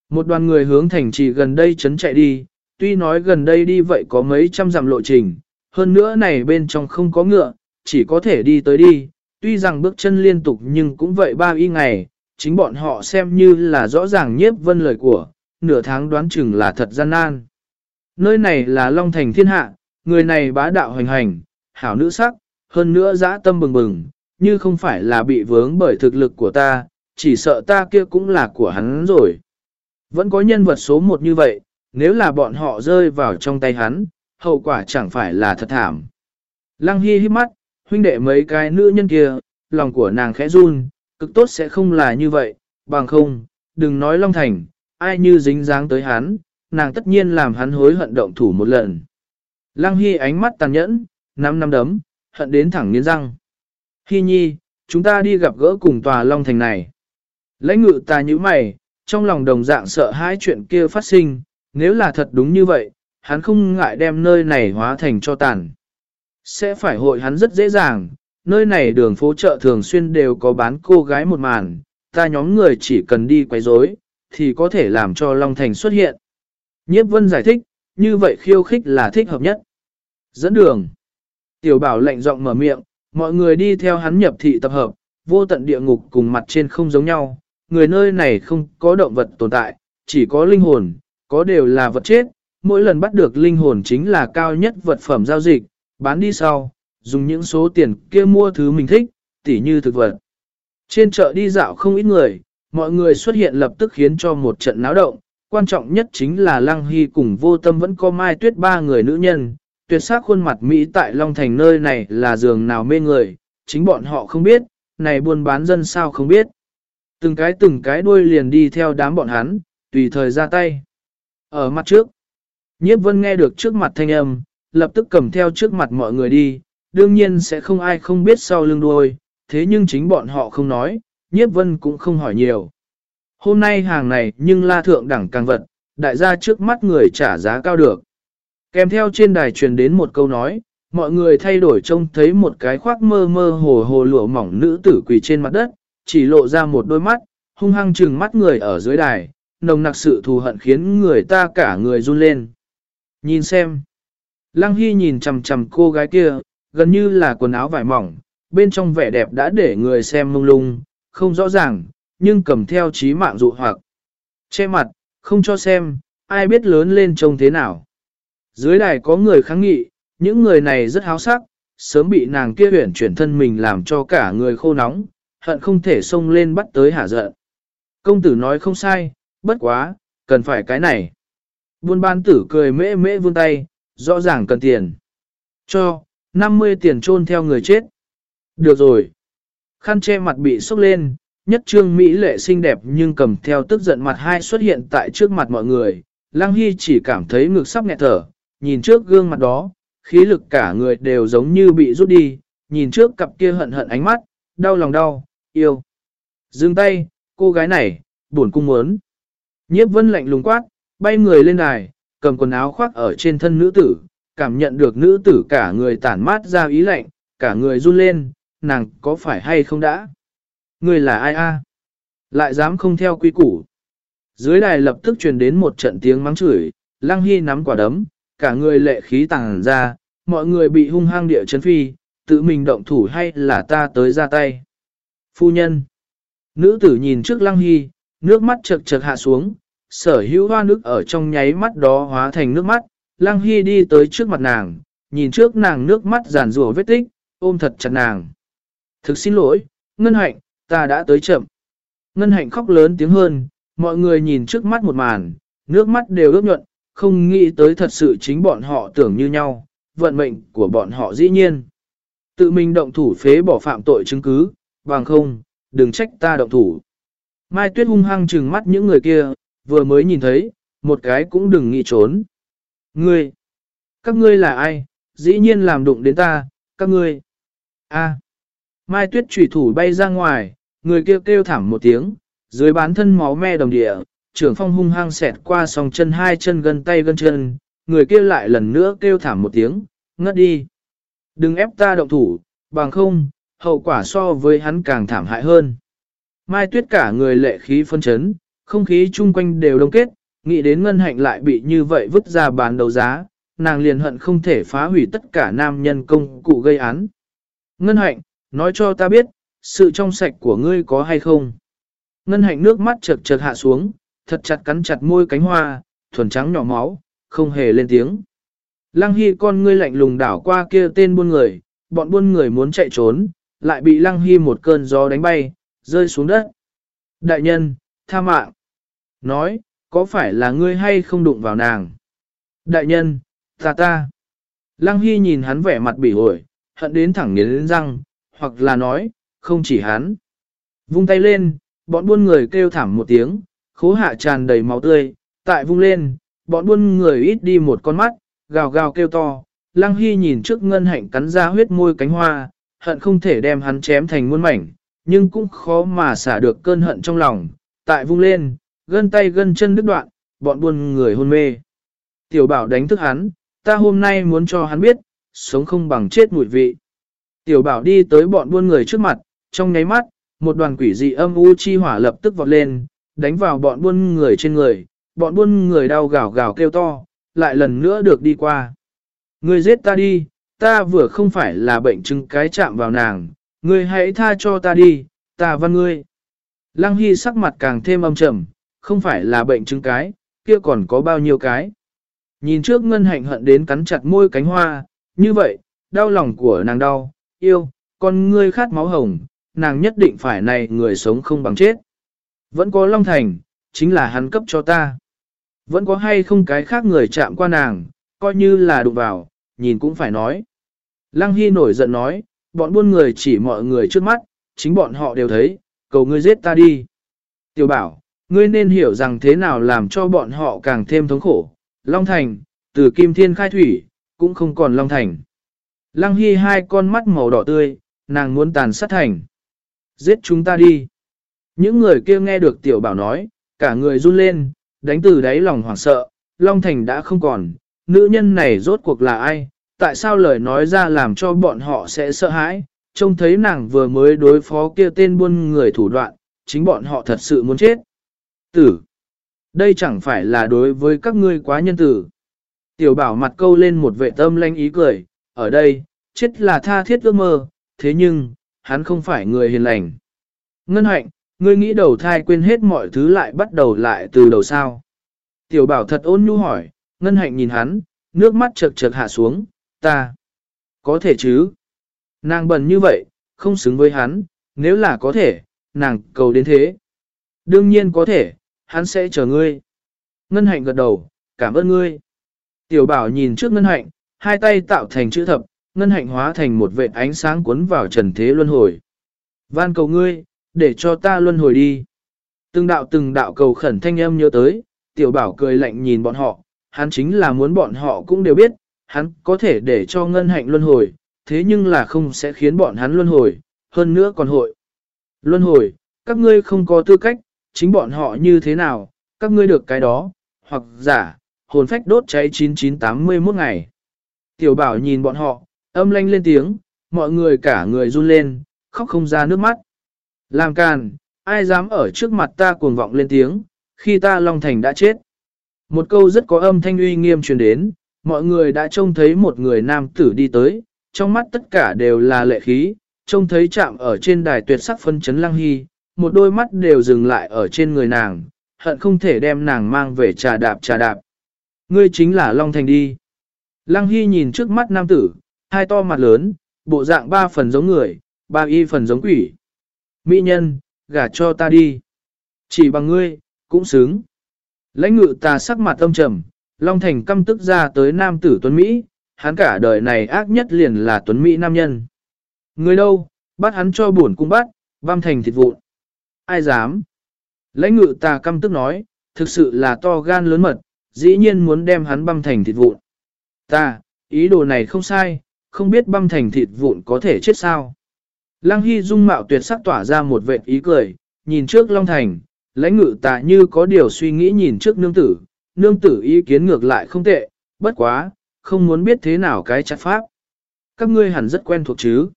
Một đoàn người hướng thành trì gần đây chấn chạy đi, tuy nói gần đây đi vậy có mấy trăm dặm lộ trình, hơn nữa này bên trong không có ngựa, chỉ có thể đi tới đi, tuy rằng bước chân liên tục nhưng cũng vậy ba y ngày, chính bọn họ xem như là rõ ràng nhiếp vân lời của, nửa tháng đoán chừng là thật gian nan. Nơi này là Long Thành thiên hạ, người này bá đạo hoành hành, hảo nữ sắc, hơn nữa dã tâm bừng bừng, như không phải là bị vướng bởi thực lực của ta, chỉ sợ ta kia cũng là của hắn rồi. Vẫn có nhân vật số một như vậy, nếu là bọn họ rơi vào trong tay hắn, hậu quả chẳng phải là thật thảm. Lăng Hy hít mắt, huynh đệ mấy cái nữ nhân kia, lòng của nàng khẽ run, cực tốt sẽ không là như vậy, bằng không, đừng nói Long Thành, ai như dính dáng tới hắn, nàng tất nhiên làm hắn hối hận động thủ một lần. Lăng Hy ánh mắt tàn nhẫn, năm năm đấm, hận đến thẳng nghiến răng. Hy nhi, chúng ta đi gặp gỡ cùng tòa Long Thành này. Lãnh ngự ta như mày, trong lòng đồng dạng sợ hai chuyện kia phát sinh, nếu là thật đúng như vậy, hắn không ngại đem nơi này hóa thành cho tàn. Sẽ phải hội hắn rất dễ dàng, nơi này đường phố chợ thường xuyên đều có bán cô gái một màn, ta nhóm người chỉ cần đi quấy rối, thì có thể làm cho Long Thành xuất hiện. Nhiếp vân giải thích, như vậy khiêu khích là thích hợp nhất. Dẫn đường. Tiểu bảo lệnh giọng mở miệng, mọi người đi theo hắn nhập thị tập hợp, vô tận địa ngục cùng mặt trên không giống nhau, người nơi này không có động vật tồn tại, chỉ có linh hồn, có đều là vật chết, mỗi lần bắt được linh hồn chính là cao nhất vật phẩm giao dịch, bán đi sau, dùng những số tiền kia mua thứ mình thích, tỉ như thực vật. Trên chợ đi dạo không ít người, mọi người xuất hiện lập tức khiến cho một trận náo động, quan trọng nhất chính là Lăng Hy cùng vô tâm vẫn có mai tuyết ba người nữ nhân, tuyệt sắc khuôn mặt Mỹ tại Long Thành nơi này là giường nào mê người, chính bọn họ không biết, này buôn bán dân sao không biết. Từng cái từng cái đuôi liền đi theo đám bọn hắn, tùy thời ra tay. Ở mặt trước, nhiếp vân nghe được trước mặt thanh âm, lập tức cầm theo trước mặt mọi người đi, đương nhiên sẽ không ai không biết sau lưng đuôi, thế nhưng chính bọn họ không nói, nhiếp vân cũng không hỏi nhiều. Hôm nay hàng này nhưng la thượng đẳng càng vật, đại gia trước mắt người trả giá cao được. Kèm theo trên đài truyền đến một câu nói, mọi người thay đổi trông thấy một cái khoác mơ mơ hồ hồ lụa mỏng nữ tử quỳ trên mặt đất, chỉ lộ ra một đôi mắt, hung hăng trừng mắt người ở dưới đài, nồng nặc sự thù hận khiến người ta cả người run lên. Nhìn xem. Lăng Hy nhìn chằm chằm cô gái kia, gần như là quần áo vải mỏng, bên trong vẻ đẹp đã để người xem mông lung, không rõ ràng, nhưng cầm theo trí mạng dụ hoặc. Che mặt, không cho xem, ai biết lớn lên trông thế nào. Dưới đài có người kháng nghị, những người này rất háo sắc, sớm bị nàng kia huyển chuyển thân mình làm cho cả người khô nóng, hận không thể xông lên bắt tới hả giận. Công tử nói không sai, bất quá, cần phải cái này. Buôn ban tử cười mễ mễ vươn tay, rõ ràng cần tiền. Cho, 50 tiền chôn theo người chết. Được rồi. Khăn che mặt bị sốc lên, nhất trương Mỹ lệ xinh đẹp nhưng cầm theo tức giận mặt hai xuất hiện tại trước mặt mọi người. Lăng Hy chỉ cảm thấy ngực sắp nghẹt thở, nhìn trước gương mặt đó, khí lực cả người đều giống như bị rút đi, nhìn trước cặp kia hận hận ánh mắt, đau lòng đau, yêu. Dừng tay, cô gái này, buồn cung muốn. Nhiếp vân lạnh lùng quát, bay người lên đài, cầm quần áo khoác ở trên thân nữ tử, cảm nhận được nữ tử cả người tản mát ra ý lạnh, cả người run lên, nàng có phải hay không đã? Người là ai a? Lại dám không theo quy củ. Dưới đài lập tức truyền đến một trận tiếng mắng chửi, Lăng Hy nắm quả đấm, cả người lệ khí tàng ra, mọi người bị hung hăng địa chấn phi, tự mình động thủ hay là ta tới ra tay. Phu nhân. Nữ tử nhìn trước Lăng Hy, nước mắt chật chật hạ xuống, sở hữu hoa nước ở trong nháy mắt đó hóa thành nước mắt, Lăng Hy đi tới trước mặt nàng, nhìn trước nàng nước mắt giàn rùa vết tích, ôm thật chặt nàng. Thực xin lỗi, Ngân Hạnh, ta đã tới chậm. Ngân Hạnh khóc lớn tiếng hơn, mọi người nhìn trước mắt một màn, nước mắt đều ướt nhuận, không nghĩ tới thật sự chính bọn họ tưởng như nhau, vận mệnh của bọn họ dĩ nhiên. Tự mình động thủ phế bỏ phạm tội chứng cứ, bằng không, đừng trách ta động thủ. Mai Tuyết hung hăng trừng mắt những người kia, vừa mới nhìn thấy, một cái cũng đừng nghĩ trốn. Ngươi, các ngươi là ai, dĩ nhiên làm đụng đến ta, các ngươi. A. Mai Tuyết trùy thủ bay ra ngoài, người kêu kêu thảm một tiếng, dưới bán thân máu me đồng địa, trưởng phong hung hăng xẹt qua song chân hai chân gần tay gần chân, người kia lại lần nữa kêu thảm một tiếng, ngất đi. Đừng ép ta động thủ, bằng không, hậu quả so với hắn càng thảm hại hơn. Mai tuyết cả người lệ khí phân chấn, không khí chung quanh đều đông kết, nghĩ đến ngân hạnh lại bị như vậy vứt ra bán đấu giá, nàng liền hận không thể phá hủy tất cả nam nhân công cụ gây án. Ngân hạnh, nói cho ta biết, sự trong sạch của ngươi có hay không? Ngân hạnh nước mắt chợt chợt hạ xuống, thật chặt cắn chặt môi cánh hoa, thuần trắng nhỏ máu, không hề lên tiếng. Lăng Hy con ngươi lạnh lùng đảo qua kia tên buôn người, bọn buôn người muốn chạy trốn, lại bị Lăng Hy một cơn gió đánh bay, rơi xuống đất. Đại nhân, tha mạng. Nói, có phải là ngươi hay không đụng vào nàng? Đại nhân, ta ta. Lăng Hy nhìn hắn vẻ mặt bỉ ổi, hận đến thẳng nghiến răng, hoặc là nói, không chỉ hắn. Vung tay lên, bọn buôn người kêu thảm một tiếng, khố hạ tràn đầy máu tươi, tại vung lên, bọn buôn người ít đi một con mắt, gào gào kêu to. Lăng Hy nhìn trước ngân hạnh cắn ra huyết môi cánh hoa, hận không thể đem hắn chém thành muôn mảnh, nhưng cũng khó mà xả được cơn hận trong lòng. Tại vung lên, gân tay gân chân đứt đoạn, bọn buôn người hôn mê. Tiểu bảo đánh thức hắn, ta hôm nay muốn cho hắn biết, sống không bằng chết mùi vị. Tiểu bảo đi tới bọn buôn người trước mặt, trong nháy mắt, một đoàn quỷ dị âm u chi hỏa lập tức vọt lên, đánh vào bọn buôn người trên người, bọn buôn người đau gào gào kêu to, lại lần nữa được đi qua. Ngươi giết ta đi, ta vừa không phải là bệnh chứng cái chạm vào nàng, ngươi hãy tha cho ta đi, ta văn ngươi. Lăng Hy sắc mặt càng thêm âm trầm, không phải là bệnh chứng cái, kia còn có bao nhiêu cái. Nhìn trước ngân hạnh hận đến cắn chặt môi cánh hoa, như vậy, đau lòng của nàng đau, yêu, con ngươi khát máu hồng, nàng nhất định phải này người sống không bằng chết. Vẫn có Long Thành, chính là hắn cấp cho ta. Vẫn có hay không cái khác người chạm qua nàng, coi như là đụng vào, nhìn cũng phải nói. Lăng Hy nổi giận nói, bọn buôn người chỉ mọi người trước mắt, chính bọn họ đều thấy, cầu ngươi giết ta đi. Tiểu bảo, ngươi nên hiểu rằng thế nào làm cho bọn họ càng thêm thống khổ. Long Thành, từ Kim Thiên khai thủy, cũng không còn Long Thành. Lăng Hy hai con mắt màu đỏ tươi, nàng muốn tàn sát thành. Giết chúng ta đi. Những người kia nghe được tiểu bảo nói, cả người run lên, đánh từ đáy lòng hoảng sợ, Long Thành đã không còn, nữ nhân này rốt cuộc là ai, tại sao lời nói ra làm cho bọn họ sẽ sợ hãi, trông thấy nàng vừa mới đối phó kia tên buôn người thủ đoạn, chính bọn họ thật sự muốn chết. Tử! Đây chẳng phải là đối với các ngươi quá nhân tử. Tiểu bảo mặt câu lên một vệ tâm lanh ý cười, ở đây, chết là tha thiết ước mơ, thế nhưng, hắn không phải người hiền lành. Ngân hạnh, ngươi nghĩ đầu thai quên hết mọi thứ lại bắt đầu lại từ đầu sao. Tiểu bảo thật ôn nhu hỏi, ngân hạnh nhìn hắn, nước mắt chợt chợt hạ xuống, ta. Có thể chứ. Nàng bần như vậy, không xứng với hắn, nếu là có thể, nàng cầu đến thế. Đương nhiên có thể, hắn sẽ chờ ngươi. Ngân hạnh gật đầu, cảm ơn ngươi. Tiểu bảo nhìn trước ngân hạnh, hai tay tạo thành chữ thập, ngân hạnh hóa thành một vệt ánh sáng cuốn vào trần thế luân hồi. Van cầu ngươi, để cho ta luân hồi đi. Từng đạo từng đạo cầu khẩn thanh âm nhớ tới, tiểu bảo cười lạnh nhìn bọn họ, hắn chính là muốn bọn họ cũng đều biết, hắn có thể để cho ngân hạnh luân hồi, thế nhưng là không sẽ khiến bọn hắn luân hồi, hơn nữa còn hội. Luân hồi, các ngươi không có tư cách, chính bọn họ như thế nào, các ngươi được cái đó, hoặc giả, hồn phách đốt cháy 9981 ngày. Tiểu bảo nhìn bọn họ, âm lanh lên tiếng, mọi người cả người run lên, khóc không ra nước mắt. Làm càn, ai dám ở trước mặt ta cuồng vọng lên tiếng, khi ta Long Thành đã chết. Một câu rất có âm thanh uy nghiêm truyền đến, mọi người đã trông thấy một người nam tử đi tới, trong mắt tất cả đều là lệ khí, trông thấy chạm ở trên đài tuyệt sắc phân chấn lăng hy, một đôi mắt đều dừng lại ở trên người nàng, hận không thể đem nàng mang về trà đạp trà đạp. Ngươi chính là Long Thành đi. Lăng Hy nhìn trước mắt nam tử, hai to mặt lớn, bộ dạng ba phần giống người, ba y phần giống quỷ. Mỹ nhân, gả cho ta đi. Chỉ bằng ngươi, cũng xứng. Lãnh ngự ta sắc mặt âm trầm, Long Thành căm tức ra tới nam tử Tuấn Mỹ, hắn cả đời này ác nhất liền là Tuấn Mỹ nam nhân. Người đâu, bắt hắn cho buồn cung bắt, vam thành thịt vụn. Ai dám? Lãnh ngự ta căm tức nói, thực sự là to gan lớn mật, dĩ nhiên muốn đem hắn băm thành thịt vụn. Ta, ý đồ này không sai, không biết băm thành thịt vụn có thể chết sao. Lăng Hy dung mạo tuyệt sắc tỏa ra một vệt ý cười, nhìn trước Long Thành, lãnh ngự tạ như có điều suy nghĩ nhìn trước nương tử, nương tử ý kiến ngược lại không tệ, bất quá, không muốn biết thế nào cái chặt pháp. Các ngươi hẳn rất quen thuộc chứ.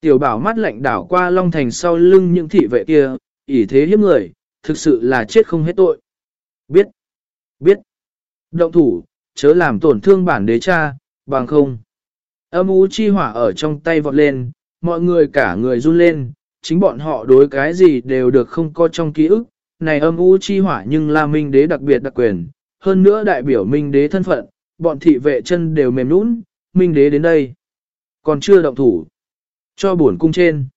Tiểu bảo mắt lạnh đảo qua Long Thành sau lưng những thị vệ kia, ỷ thế hiếp người, thực sự là chết không hết tội. Biết, biết, động thủ, chớ làm tổn thương bản đế cha, bằng không. Âm ú chi hỏa ở trong tay vọt lên, mọi người cả người run lên, chính bọn họ đối cái gì đều được không có trong ký ức. Này âm ú chi hỏa nhưng là minh đế đặc biệt đặc quyền, hơn nữa đại biểu minh đế thân phận, bọn thị vệ chân đều mềm nũng, minh đế đến đây. Còn chưa động thủ. Cho buồn cung trên.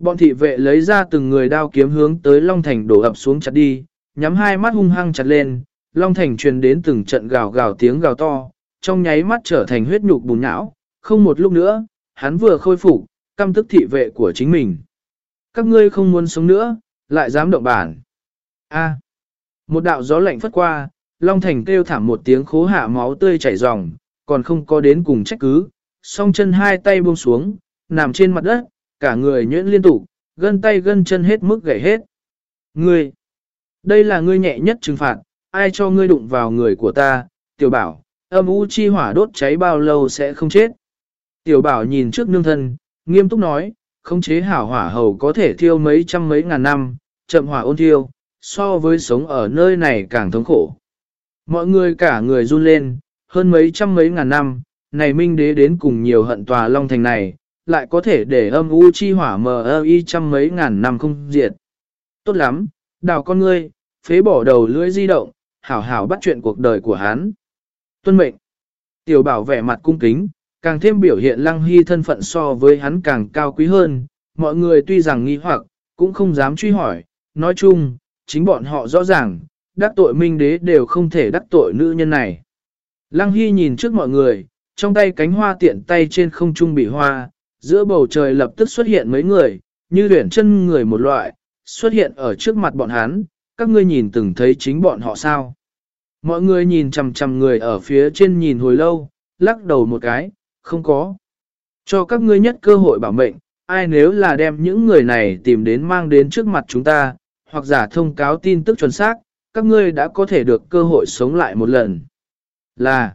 Bọn thị vệ lấy ra từng người đao kiếm hướng tới Long Thành đổ ập xuống chặt đi, nhắm hai mắt hung hăng chặt lên, Long Thành truyền đến từng trận gào gào tiếng gào to, trong nháy mắt trở thành huyết nhục bùn nhão, không một lúc nữa, hắn vừa khôi phục, căm tức thị vệ của chính mình. Các ngươi không muốn sống nữa, lại dám động bản. A. một đạo gió lạnh phất qua, Long Thành kêu thảm một tiếng khố hạ máu tươi chảy ròng, còn không có đến cùng trách cứ, song chân hai tay buông xuống, nằm trên mặt đất, cả người nhuyễn liên tục, gân tay gân chân hết mức gãy hết. Ngươi, đây là ngươi nhẹ nhất trừng phạt, ai cho ngươi đụng vào người của ta, tiểu bảo, âm u chi hỏa đốt cháy bao lâu sẽ không chết. Tiểu bảo nhìn trước nương thân, nghiêm túc nói, không chế hảo hỏa hầu có thể thiêu mấy trăm mấy ngàn năm, chậm hỏa ôn thiêu, so với sống ở nơi này càng thống khổ. Mọi người cả người run lên, hơn mấy trăm mấy ngàn năm, này minh đế đến cùng nhiều hận tòa long thành này, lại có thể để âm u chi hỏa mờ ơ y trăm mấy ngàn năm không diệt. Tốt lắm, đào con ngươi, phế bỏ đầu lưỡi di động, hảo hảo bắt chuyện cuộc đời của hắn. Tuân mệnh. Tiểu bảo vẻ mặt cung kính, càng thêm biểu hiện lăng hy thân phận so với hắn càng cao quý hơn, mọi người tuy rằng nghi hoặc, cũng không dám truy hỏi, nói chung, chính bọn họ rõ ràng, đắc tội minh đế đều không thể đắc tội nữ nhân này. Lăng hy nhìn trước mọi người, trong tay cánh hoa tiện tay trên không trung bị hoa, giữa bầu trời lập tức xuất hiện mấy người, như tuyển chân người một loại, xuất hiện ở trước mặt bọn hắn, các ngươi nhìn từng thấy chính bọn họ sao. Mọi người nhìn chằm chằm người ở phía trên nhìn hồi lâu, lắc đầu một cái, không có. Cho các ngươi nhất cơ hội bảo mệnh, ai nếu là đem những người này tìm đến mang đến trước mặt chúng ta, hoặc giả thông cáo tin tức chuẩn xác, các ngươi đã có thể được cơ hội sống lại một lần. Là,